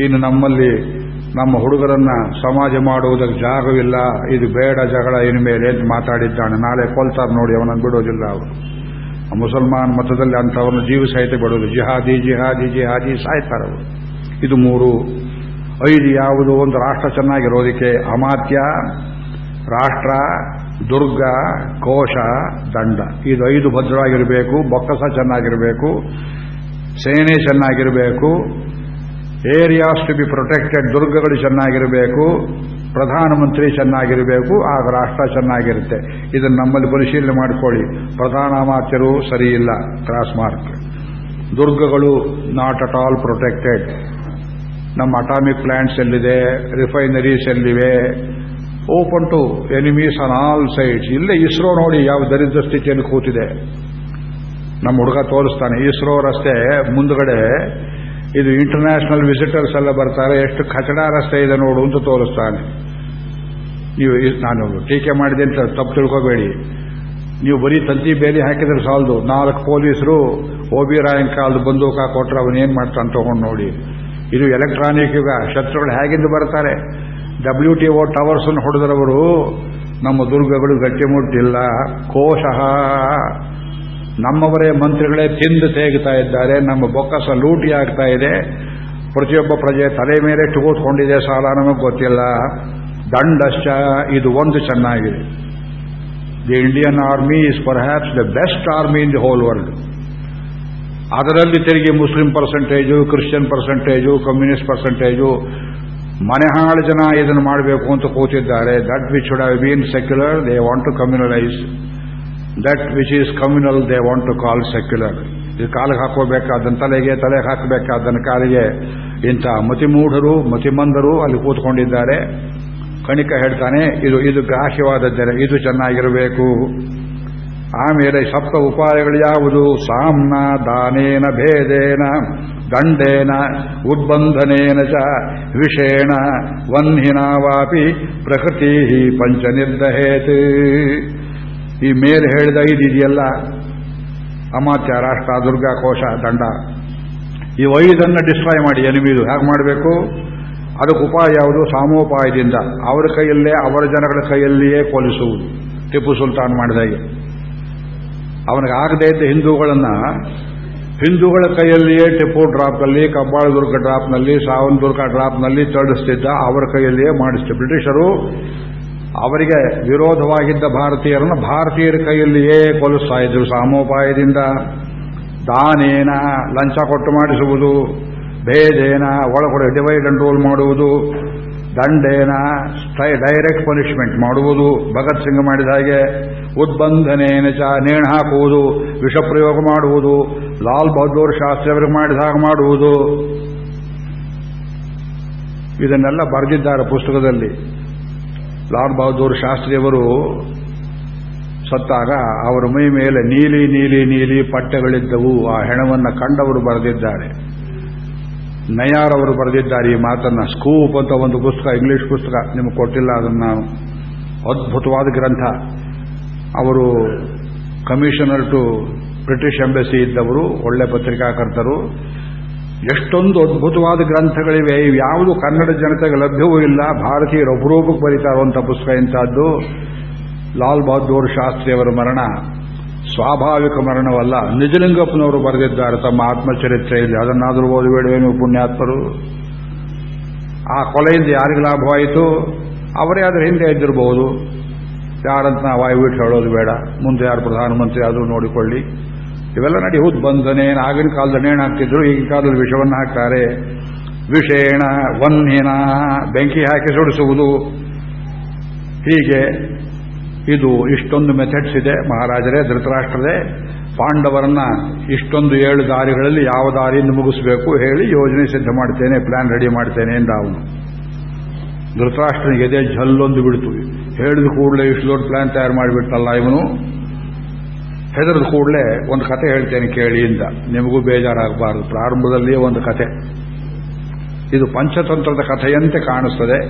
ಇನ್ನು ನಮ್ಮಲ್ಲಿ ನಮ್ಮ ಹುಡುಗರನ್ನ ಸಮಾಜ ಮಾಡುವುದಕ್ಕೆ ಜಾಗವಿಲ್ಲ. ಇದು ಬೇಡ ಜಗಳ ಇನ್ಮೇಲೆ ಅಂತ ಮಾತಾಡಿದ್ದಾನೆ. ನಾಳೆ ಕೊಲ್ತಾರೆ ನೋಡಿ, ಅವನನ್ನು ಬಿಡೋದಿಲ್ಲ ಅವರು. ಮುಸಲ್ಮಾನ್ ಮತದಲ್ಲಿ ಅಂಥವ್ರನ್ನ ಜೀವ ಸಹಿತ ಬಿಡೋದು ಜಿಹಾದಿ ಜಿಹಾದಿ ಜಿಹಾದಿ ಸಾಯ್ತಾರವರು ಇದು ಮೂರು. ಐದು ಯಾವುದು? ಒಂದು ರಾಷ್ಟ್ರ ಚೆನ್ನಾಗಿರೋದಕ್ಕೆ ಅಮಾತ್ಯ, ರಾಷ್ಟ್ರ, ದುರ್ಗ, ಕೋಶ, ದಂಡ. ಇದು ಐದು ಭದ್ರವಾಗಿರಬೇಕು, ಬೊಕ್ಕಸ ಚೆನ್ನಾಗಿರಬೇಕು, ಸೇನೆ ಚೆನ್ನಾಗಿರಬೇಕು ಏರಿಯಾಸ್ ಟು ಬಿ ಪ್ರೊಟೆಕ್ಟೆಡ್ ದುರ್ಗಗಳು ಚೆನ್ನಾಗಿರಬೇಕು ಪ್ರಧಾನಮಂತ್ರಿ ಚೆನ್ನಾಗಿರಬೇಕು ಆಗ ರಾಷ್ಟ್ರ ಚೆನ್ನಾಗಿರುತ್ತೆ ಇದನ್ನು ನಮ್ಮಲ್ಲಿ ಪರಿಶೀಲನೆ ಮಾಡಿಕೊಳ್ಳಿ ಪ್ರಧಾನ ಮಾತ್ಯರು ಸರಿ ಇಲ್ಲ ಕ್ರಾಸ್ ಮಾರ್ಕ್ ದುರ್ಗಗಳು ನಾಟ್ ಅಟ್ ಆಲ್ ಪ್ರೊಟೆಕ್ಟೆಡ್ ನಮ್ಮ ಅಟಾಮಿಕ್ ಪ್ಲಾಂಟ್ಸ್ ಎಲ್ಲಿದೆ ರಿಫೈನರೀಸ್ ಎಲ್ಲಿವೆ open to enemies on all sides ಇಲ್ಲೇ ಇಸ್ರೋ ನೋಡಿ ಯಾವ ದರಿದ್ರ ಸ್ಥಿತಿಯಲ್ಲಿ ಕೂತಿದೆ ನಮ್ಮ ಹುಡುಗ ತೋರಿಸ್ತಾನೆ ಇಸ್ರೋ ರಸ್ತೆ ಮುಂದ್ಗಡೆ ಇದು ಇಂಟರ್ನ್ಯಾಷನಲ್ ವಿಸಿಟರ್ಸ್ ಎಲ್ಲ ಬರ್ತಾರೆ, ಎಷ್ಟು ಕಚಡ ರಸ್ತೆ ಇದೆ ನೋಡು ಅಂತ ತೋರಿಸ್ತಾನೆ. ನೀವು ನಾನು ಟೀಕೆ ಮಾಡಿದೆ ಅಂತ ತಪ್ಪು ತಿಳ್ಕೋಬೇಡಿ. ನೀವು ಬರೀ ತಂತಿ ಬೇಲಿ ಹಾಕಿದ್ರೆ ಸಾಲದು. ನಾಲ್ಕು ಪೊಲೀಸರು ಒ ಬಿ ರಾಯನ್ ಕಾಲದ ಬಂದೂಕ ಕೊಟ್ರೆ ಅವನೇನ್ ಮಾಡ್ತಾನೆ ತಗೊಂಡು ನೋಡಿ. ಇದು ಎಲೆಕ್ಟ್ರಾನಿಕ್ ಯುಗ. ಶತ್ರುಗಳು ಹೇಗಿಂದ ಬರ್ತಾರೆ? ಡಬ್ಲ್ಯೂ ಟಿ ಓ ಟವರ್ಸ್ ಹೊಡೆದರವರು ನಮ್ಮ ದುರ್ಗಗಳು ಗಟ್ಟಿಮುಟ್ಟಿಲ್ಲ. ಕೋಶ. ನಮ್ಮವರೇ ಮಂತ್ರಿಗಳೇ ತಿಂದು ತೇಗ್ತಾ ಇದ್ದಾರೆ. ನಮ್ಮ ಬೊಕ್ಕಸ ಲೂಟಿ ಆಗ್ತಾ ಇದೆ. ಪ್ರತಿಯೊಬ್ಬ ಪ್ರಜೆ ತಲೆ ಮೇಲೆ ಕೂತ್ಕೊಂಡಿದೆ ಸಾಲ, ನಮಗೆ ಗೊತ್ತಿಲ್ಲ. ದಂಡಶ್ಚ, ಇದು ಒಂದು ಚೆನ್ನಾಗಿದೆ. The Indian army is perhaps the best army in the whole world ಅದರಲ್ಲಿ ತೆರಿಗೆ Muslim percentage Christian percentage communist percentage ಮನೆಹಾಳು ಜನ ಇದನ್ನು ಮಾಡಬೇಕು ಅಂತ ಕೂತಿದ್ದಾರೆ. That which should have been secular they want to communalise that which is communal they want to call secular ಇದು ಕಾಲಿಗೆ ಹಾಕೋಬೇಕಾದನ್ ತಲೆಗೆ ತಲೆಗೆ ಹಾಕಬೇಕಾದನ್ನು ಕಾಲಿಗೆ ಇಂಥ ಮತಿಮೂಢರು, ಮತಿಮಂದರು ಅಲ್ಲಿ ಕೂತ್ಕೊಂಡಿದ್ದಾರೆ. ಕಣಿಕ ಹೇಳ್ತಾನೆ, ಇದು ಇದು ಗ್ರಾಹ್ಯವಾದದ್ದರೆ ಇದು ಚೆನ್ನಾಗಿರಬೇಕು. ಆಮೇಲೆ ಸಪ್ತ ಉಪಾಯಗಳು ಯಾವುದು? ಸಾಮ್ನ ದಾನೇನ ಭೇದೇನ, ದಂಡೇನ, ಉದ್ಬಂಧನೇನ ಚ, ವಿಷೇಣ ವನ್ಹಿನಾವಾಪಿ ಪ್ರಕೃತಿ ಪಂಚ ನಿರ್ದಹೇತ್. ಈ ಮೇಲೆ ಹೇಳಿದ ಇದೆಯಲ್ಲ? ಅಮಾತ್ಯ ರಾಷ್ಟ್ರ ದುರ್ಗಾ ಕೋಶ ದಂಡ. ಈ ಐದನ್ನು ಡಿಸ್ಟ್ರಾಯ್ ಮಾಡಿ, ಎನಿಮಿದು. ಹೇಗೆ ಮಾಡಬೇಕು? ಅದಕ್ಕೆ ಉಪಾಯ ಯಾವುದು? ಸಾಮೋಪಾಯದಿಂದ. ಅವರ ಕೈಯಲ್ಲೇ, ಅವರ ಜನಗಳ ಕೈಯಲ್ಲಿಯೇ ಕೊಲಿಸುವುದು. ಟಿಪ್ಪು ಸುಲ್ತಾನ್ ಮಾಡಿದಾಗೆ ಅವನಿಗೆ ಆಗದೇ ಇದ್ದ ಹಿಂದೂಗಳನ್ನ, ಹಿಂದೂಗಳ ಕೈಯಲ್ಲಿಯೇ ಟಿಪ್ಪು ಡ್ರಾಪ್ನಲ್ಲಿ ಕಬ್ಬಾಳ ದುರ್ಗ ಡ್ರಾಪ್ನಲ್ಲಿ ಸಾವನ್ ದುರ್ಗ ಡ್ರಾಪ್ನಲ್ಲಿ ತಡಿಸ್ತಿದ್ದ ಅವರ ಕೈಯಲ್ಲಿಯೇ ಮಾಡಿಸ್ತು ಬ್ರಿಟಿಷರು. ಅವರಿಗೆ ವಿರೋಧವಾಗಿದ್ದ ಭಾರತೀಯರನ್ನು ಭಾರತೀಯರ ಕೈಯಲ್ಲಿಯೇ ಕೊಲಿಸ್ತಾ ಇದ್ರು ಸಾಮೋಪಾಯದಿಂದ ದಾನೇನ ಲಂಚ ಕೊಟ್ಟು ಮಾಡಿಸುವುದು, ಭೇದೇನ ಒಳಗಡೆ ಡಿವೈಡ್ ಅಂಡ್ ರೂಲ್ ಮಾಡುವುದು, ದಂಡೇನ ಡೈರೆಕ್ಟ್ ಪನಿಷ್ಮೆಂಟ್ ಮಾಡುವುದು. ಭಗತ್ ಸಿಂಗ್ ಮಾಡಿದ ಹಾಗೆ ಉದ್ಬಂಧನೇನ ಚ ನೇಣು ಹಾಕುವುದು, ವಿಷಪ್ರಯೋಗ ಮಾಡುವುದು, ಲಾಲ್ ಬಹದ್ದೂರ್ ಶಾಸ್ತ್ರಿ ಅವರಿಗೆ ಮಾಡಿದ ಹಾಗೆ ಮಾಡುವುದು. ಇದನ್ನೆಲ್ಲ ಬರೆದಿದ್ದಾರೆ ಪುಸ್ತಕದಲ್ಲಿ. ಲಾಲ್ ಬಹದ್ದೂರ್ ಶಾಸ್ತ್ರಿಯವರು ಸತ್ತಾಗ ಅವರ ಮೈ ಮೇಲೆ ನೀಲಿ ನೀಲಿ ನೀಲಿ ಪಟ್ಟೆಗಳಿದ್ದವು. ಆ ಹೆಣವನ್ನು ಕಂಡವರು ಬರೆದಿದ್ದಾರೆ. ನಯಾರ್ ಅವರು ಬರೆದಿದ್ದಾರೆ ಈ ಮಾತನ್ನ. ಸ್ಕೂಪ್ ಅಂತ ಒಂದು ಪುಸ್ತಕ, ಇಂಗ್ಲಿಷ್ ಪುಸ್ತಕ, ನಿಮಗೆ ಕೊಟ್ಟಿಲ್ಲ ಅದನ್ನು ನಾನು. ಅದ್ಭುತವಾದ ಗ್ರಂಥ. ಅವರು ಕಮಿಷನರ್ ಟು ಬ್ರಿಟಿಷ್ ಎಂಬಸಿ ಇದ್ದವರು, ಒಳ್ಳೆ ಪತ್ರಿಕಾಕರ್ತರು. ಎಷ್ಟೊಂದು ಅದ್ಭುತವಾದ ಗ್ರಂಥಗಳಿವೆ ಯಾವುದು ಕನ್ನಡ ಜನತೆಗೆ ಲಭ್ಯವೂ ಇಲ್ಲ, ಭಾರತೀಯರು ಅಪರೂಪಕ್ಕೆ ಬರೀತಾರುವಂಥ ಪುಸ್ತಕ ಇಂಥದ್ದು. ಲಾಲ್ ಬಹದ್ದೂರ್ ಶಾಸ್ತ್ರಿಯವರ ಮರಣ, ಸ್ವಾಭಾವಿಕ ಮರಣವಲ್ಲ, ನಿಜಲಿಂಗಪ್ಪನವರು ಬರೆದಿದ್ದಾರೆ ತಮ್ಮ ಆತ್ಮಚರಿತ್ರೆಯಲ್ಲಿ, ಅದನ್ನಾದರೂ ಓದಬೇಡವೇನು ಪುಣ್ಯಾತ್ಮರು. ಆ ಕೊಲೆಯಿಂದ ಯಾರಿಗೆ ಲಾಭವಾಯಿತು? ಅವರೇ ಅದರ ಹಿಂದೆ ಇದ್ದಿರಬಹುದು ಯಾರಂತ ನಾವು ವಾಯುವಿಟ್ಟು ಹೇಳೋದು ಬೇಡ. ಮುಂದೆ ಯಾರು ಪ್ರಧಾನಮಂತ್ರಿ ಆದರೂ ನೋಡಿಕೊಳ್ಳಿ. ಇವೆಲ್ಲ ನಡಿ ಹೌದು. ಬಂದನೇನು ಆಗಿನ ಕಾಲದಲ್ಲಿ ನೇಣ ಹಾಕ್ತಿದ್ರು ಈಗಿನ ಕಾಲದಲ್ಲಿ ವಿಷವನ್ನು ಹಾಕ್ತಾರೆ. ವಿಷೇಣ ವನ್ಯನ ಬೆಂಕಿ ಹಾಕಿ ಸುಡಿಸುವುದು. ಹೀಗೆ ಇದು ಇಷ್ಟೊಂದು ಮೆಥಡ್ಸ್ ಇದೆ ಮಹಾರಾಜರೇ ಧೃತರಾಷ್ಟ್ರದೇ ಪಾಂಡವರನ್ನ ಇಷ್ಟೊಂದು ಏಳು ದಾರಿಗಳಲ್ಲಿ ಯಾವ ದಾರಿಯಿಂದ ಮುಗಿಸಬೇಕು ಹೇಳಿ ಯೋಜನೆ ಸಿದ್ಧ ಮಾಡ್ತೇನೆ ಪ್ಲಾನ್ ರೆಡಿ ಮಾಡ್ತೇನೆ ಎಂದ ಅವನು. ಧೃತರಾಷ್ಟ್ರನಿಗೆ ಎದೆ ಜಲ್ಲೊಂದು ಬಿಡ್ತು. ಹೇಳಿದ ಕೂಡಲೇ ಇಷ್ಟು ದೊಡ್ಡ ಪ್ಲಾನ್ ತಯಾರು ಮಾಡಿಬಿಟ್ಟಲ್ಲ ಇವನು. ಹೆದರದ ಕೂಡಲೇ ಒಂದು ಕತೆ ಹೇಳ್ತೇನೆ ಕೇಳಿ ಇಂದ ನಿಮಗೂ ಬೇಜಾರಾಗಬಾರದು. ಪ್ರಾರಂಭದಲ್ಲಿಯೇ ಒಂದು ಕತೆ. ಇದು ಪಂಚತಂತ್ರದ ಕಥೆಯಂತೆ ಕಾಣಿಸ್ತದೆ.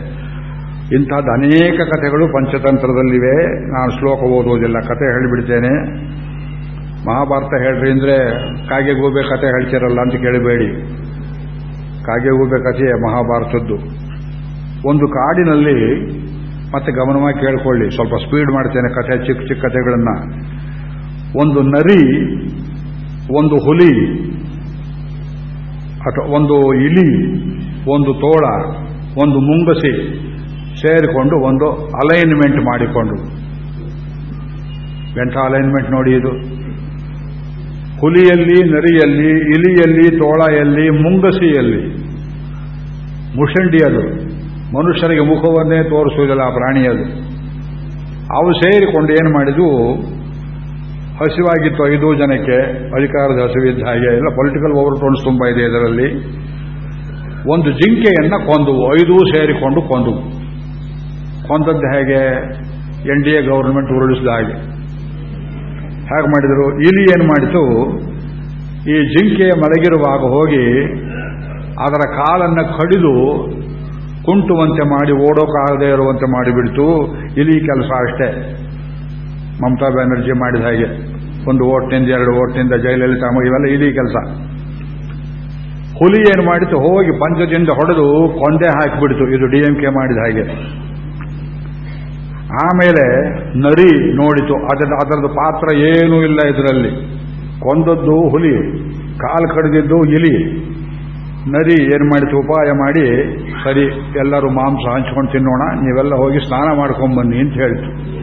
ಇಂಥದ್ದು ಅನೇಕ ಕಥೆಗಳು ಪಂಚತಂತ್ರದಲ್ಲಿವೆ. ನಾನು ಶ್ಲೋಕ ಓದುವುದಿಲ್ಲ. ಕತೆ ಹೇಳಿಬಿಡ್ತೇನೆ. ಮಹಾಭಾರತ ಹೇಳ್ರಿ ಅಂದ್ರೆ ಕಾಗೆ ಗೂಬೆ ಕತೆ ಹೇಳ್ತಿರಲ್ಲ ಅಂತ ಕೇಳಬೇಡಿ. ಕಾಗೆ ಗೂಬೆ ಕಥೆಯೇ ಮಹಾಭಾರತದ್ದು. ಒಂದು ಕಾಡಿನಲ್ಲಿ, ಮತ್ತೆ ಗಮನವಾಗಿ ಕೇಳ್ಕೊಳ್ಳಿ. ಸ್ವಲ್ಪ ಸ್ಪೀಡ್ ಮಾಡ್ತೇನೆ ಕಥೆ, ಚಿಕ್ಕ ಚಿಕ್ಕ ಕಥೆಗಳನ್ನ. ಒಂದು ನರಿ, ಒಂದು ಹುಲಿ, ಅಥವಾ ಒಂದು ಇಲಿ, ಒಂದು ತೋಳ, ಒಂದು ಮುಂಗಸಿ ಸೇರಿಕೊಂಡು ಒಂದು ಅಲೈನ್ಮೆಂಟ್ ಮಾಡಿಕೊಂಡು. ಎಂಥ ಅಲೈನ್ಮೆಂಟ್ ನೋಡಿ ಇದು? ಹುಲಿಯಲ್ಲಿ, ನರಿಯಲ್ಲಿ, ಇಲಿಯಲ್ಲಿ, ತೋಳೆಯಲ್ಲಿ, ಮುಂಗಸಿಯಲ್ಲಿ. ಮುಷಂಡಿ ಅದು ಮನುಷ್ಯರಿಗೆ ಮುಖವನ್ನೇ ತೋರಿಸುವುದಿಲ್ಲ, ಆ ಪ್ರಾಣಿಯದು. ಅವು ಸೇರಿಕೊಂಡು ಏನು ಮಾಡಿದ್ವು? ಹಸಿವಾಗಿತ್ತು ಐದು ಜನಕ್ಕೆ ಅಧಿಕಾರದ ಹಸಿವಿದ್ದ ಹಾಗೆ. ಎಲ್ಲ ಪೊಲಿಟಿಕಲ್ ಓವರ್ ಟೋನ್ಸ್ ತುಂಬ ಇದೆ ಇದರಲ್ಲಿ. ಒಂದು ಜಿಂಕೆಯನ್ನ ಕೊಂದುವು. ಐದೂ ಸೇರಿಕೊಂಡು ಕೊಂದುವು. ಕೊಂದದ್ದು ಹೇಗೆ? ಎನ್ ಡಿ ಎ ಗೌರ್ಮೆಂಟ್ ಉರುಳಿಸಿದ ಹಾಗೆ. ಹೇಗೆ ಮಾಡಿದರು? ಇಲಿ ಏನು ಮಾಡಿತು? ಈ ಜಿಂಕೆಯ ಮಲಗಿರುವಾಗ ಹೋಗಿ ಅದರ ಕಾಲನ್ನು ಕಡಿದು ಕುಂಟುವಂತೆ ಮಾಡಿ ಓಡೋಕ್ಕಾಗದೇ ಇರುವಂತೆ ಮಾಡಿಬಿಡ್ತು ಇಲಿ ಕೆಲಸ ಅಷ್ಟೇ. ಮಮತಾ ಬ್ಯಾನರ್ಜಿ ಮಾಡಿದ ಹಾಗೆ. ಒಂದು ಓಟ್ನಿಂದ ಎರಡು ಓಟ್ನಿಂದ ಜಯಲಲಿತಾ ಇವೆಲ್ಲ ಇಡೀ ಕೆಲಸ. ಹುಲಿ ಏನು ಮಾಡಿತು ಹೋಗಿ ಪಂಚದಿಂದ ಹೊಡೆದು ಕೊಂಡೆ ಹಾಕಿಬಿಡ್ತು. ಇದು ಡಿ ಎಂ ಕೆ ಮಾಡಿದ ಹಾಗೆ. ಆಮೇಲೆ ನರಿ ನೋಡಿತು. ಅದರ ಅದರದ್ದು ಪಾತ್ರ ಏನೂ ಇಲ್ಲ ಇದರಲ್ಲಿ. ಕೊಂದದ್ದು ಹುಲಿ, ಕಾಲು ಕಡಿದಿದ್ದು ಇಲಿ. ನರಿ ಏನು ಮಾಡಿತು? ಉಪಾಯ ಮಾಡಿ, ಸರಿ, ಎಲ್ಲರೂ ಮಾಂಸ ಹಂಚ್ಕೊಂಡು ತಿನ್ನೋಣ, ನೀವೆಲ್ಲ ಹೋಗಿ ಸ್ನಾನ ಮಾಡ್ಕೊಂಬನ್ನಿ ಅಂತ ಹೇಳ್ತು.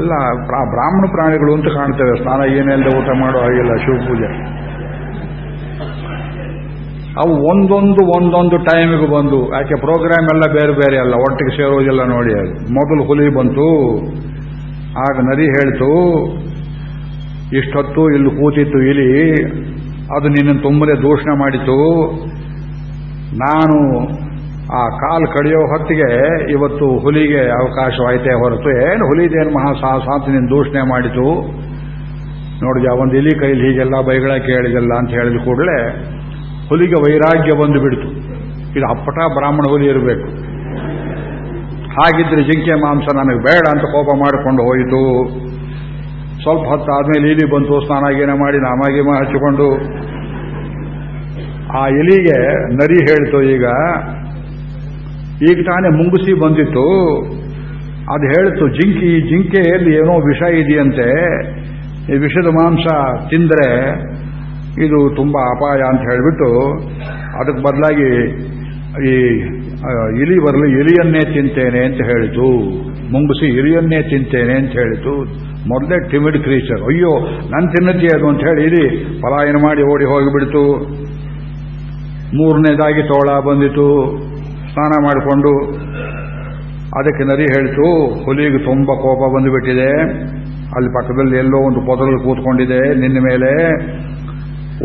ಎಲ್ಲ ಬ್ರಾಹ್ಮಣ ಪ್ರಾಣಿಗಳು ಅಂತ ಕಾಣ್ತೇವೆ. ಸ್ನಾನ ಏನೆಲ್ಲ ಊಟ ಮಾಡೋ ಹಾಗಿಲ್ಲ ಶಿವಪೂಜೆ ಅವು ಒಂದೊಂದು ಒಂದೊಂದು ಟೈಮಿಗೆ ಬಂದು, ಯಾಕೆ ಪ್ರೋಗ್ರಾಮ್ ಎಲ್ಲ ಬೇರೆ ಬೇರೆ ಅಲ್ಲ, ಒಟ್ಟಿಗೆ ಸೇರೋದಿಲ್ಲ ನೋಡಿ ಅದು. ಮೊದಲು ಹುಲಿ ಬಂತು, ಆಗ ನರಿ ಹೇಳ್ತು, ಇಷ್ಟೊತ್ತು ಇಲ್ಲಿ ಕೂತಿತ್ತು ಇಲಿ, ಅದು ನಿನ್ನನ್ನು ತುಂಬನೇ ದೂಷಣೆ ಮಾಡಿತು. ನಾನು ಆ ಕಾಲು ಕಡಿಯೋ ಹೊತ್ತಿಗೆ ಇವತ್ತು ಹುಲಿಗೆ ಅವಕಾಶವಾಯಿತೇ ಹೊರತು ಏನು ಹುಲಿದೇನು ಮಹಾ ನಿನ್ನ ದೂಷಣೆ ಮಾಡಿತು. ನೋಡಿದ ಒಂದು ಇಲಿ ಕೈಲಿ ಹೀಗೆಲ್ಲ ಬೈಗಳ ಕೇಳಿದೆಲ್ಲ ಅಂತ ಹೇಳಿದ ಕೂಡಲೇ ಹುಲಿಗೆ ವೈರಾಗ್ಯ ಬಂದು ಬಿಡ್ತು ಇದು ಅಪ್ಪಟ ಬ್ರಾಹ್ಮಣ ಹುಲಿ ಇರಬೇಕು. ಹಾಗಿದ್ರೆ ಜಿಂಕೆ ಮಾಂಸ ನನಗೆ ಬೇಡ ಅಂತ ಕೋಪ ಮಾಡಿಕೊಂಡು ಹೋಯಿತು. ಸ್ವಲ್ಪ ಹೊತ್ತು ಆದ್ಮೇಲೆ ಇಲಿ ಬಂತು, ಸ್ನಾನ ಗೀನ ಮಾಡಿ ನಾಮಾಗಿಮ ಹಚ್ಚಿಕೊಂಡು. ಆ ಇಲಿಗೆ ನರಿ ಹೇಳ್ತು ಈಗ ಈಗ ತಾನೇ ಮುಂಗುಸಿ ಬಂದಿತ್ತು. ಅದು ಹೇಳ್ತು, ಜಿಂಕಿ, ಜಿಂಕೆಯಲ್ಲಿ ಏನೋ ವಿಷ ಇದೆಯಂತೆ. ಈ ವಿಷದ ಮಾಂಸ ತಿಂದರೆ ಇದು ತುಂಬ ಅಪಾಯ ಅಂತ ಹೇಳಿಬಿಟ್ಟು ಅದಕ್ಕೆ ಬದಲಾಗಿ ಈ ಇಲಿ ಬರಲಿ, ಇಲಿಯನ್ನೇ ತಿಂತೇನೆ ಅಂತ ಹೇಳಿತು. ಮುಂಗುಸಿ ಇಲಿಯನ್ನೇ ತಿಂತೇನೆ ಅಂತ ಹೇಳಿತು. ಮೊದಲೇ ಟಿಮಿಡ್ ಕ್ರೀಚರ್ ಅಯ್ಯೋ ನನ್ನ ತಿನ್ನತಿ ಅದು ಅಂತ ಹೇಳಿ ಇಲಿ ಪಲಾಯನ ಮಾಡಿ ಓಡಿ ಹೋಗಿಬಿಡ್ತು. ಮೂರನೇದಾಗಿ ತೋಳ ಬಂದಿತು ಸ್ನಾನ ಮಾಡಿಕೊಂಡು ಅದಕ್ಕೆ ನರಿ ಹೇಳ್ತು, ಹುಲಿಗೆ ತುಂಬ ಕೋಪ ಬಂದುಬಿಟ್ಟಿದೆ. ಅಲ್ಲಿ ಪಕ್ಕದಲ್ಲಿ ಎಲ್ಲೋ ಒಂದು ಪೊದರಲ್ಲಿ ಕೂತ್ಕೊಂಡಿದೆ ನಿನ್ನ ಮೇಲೆ.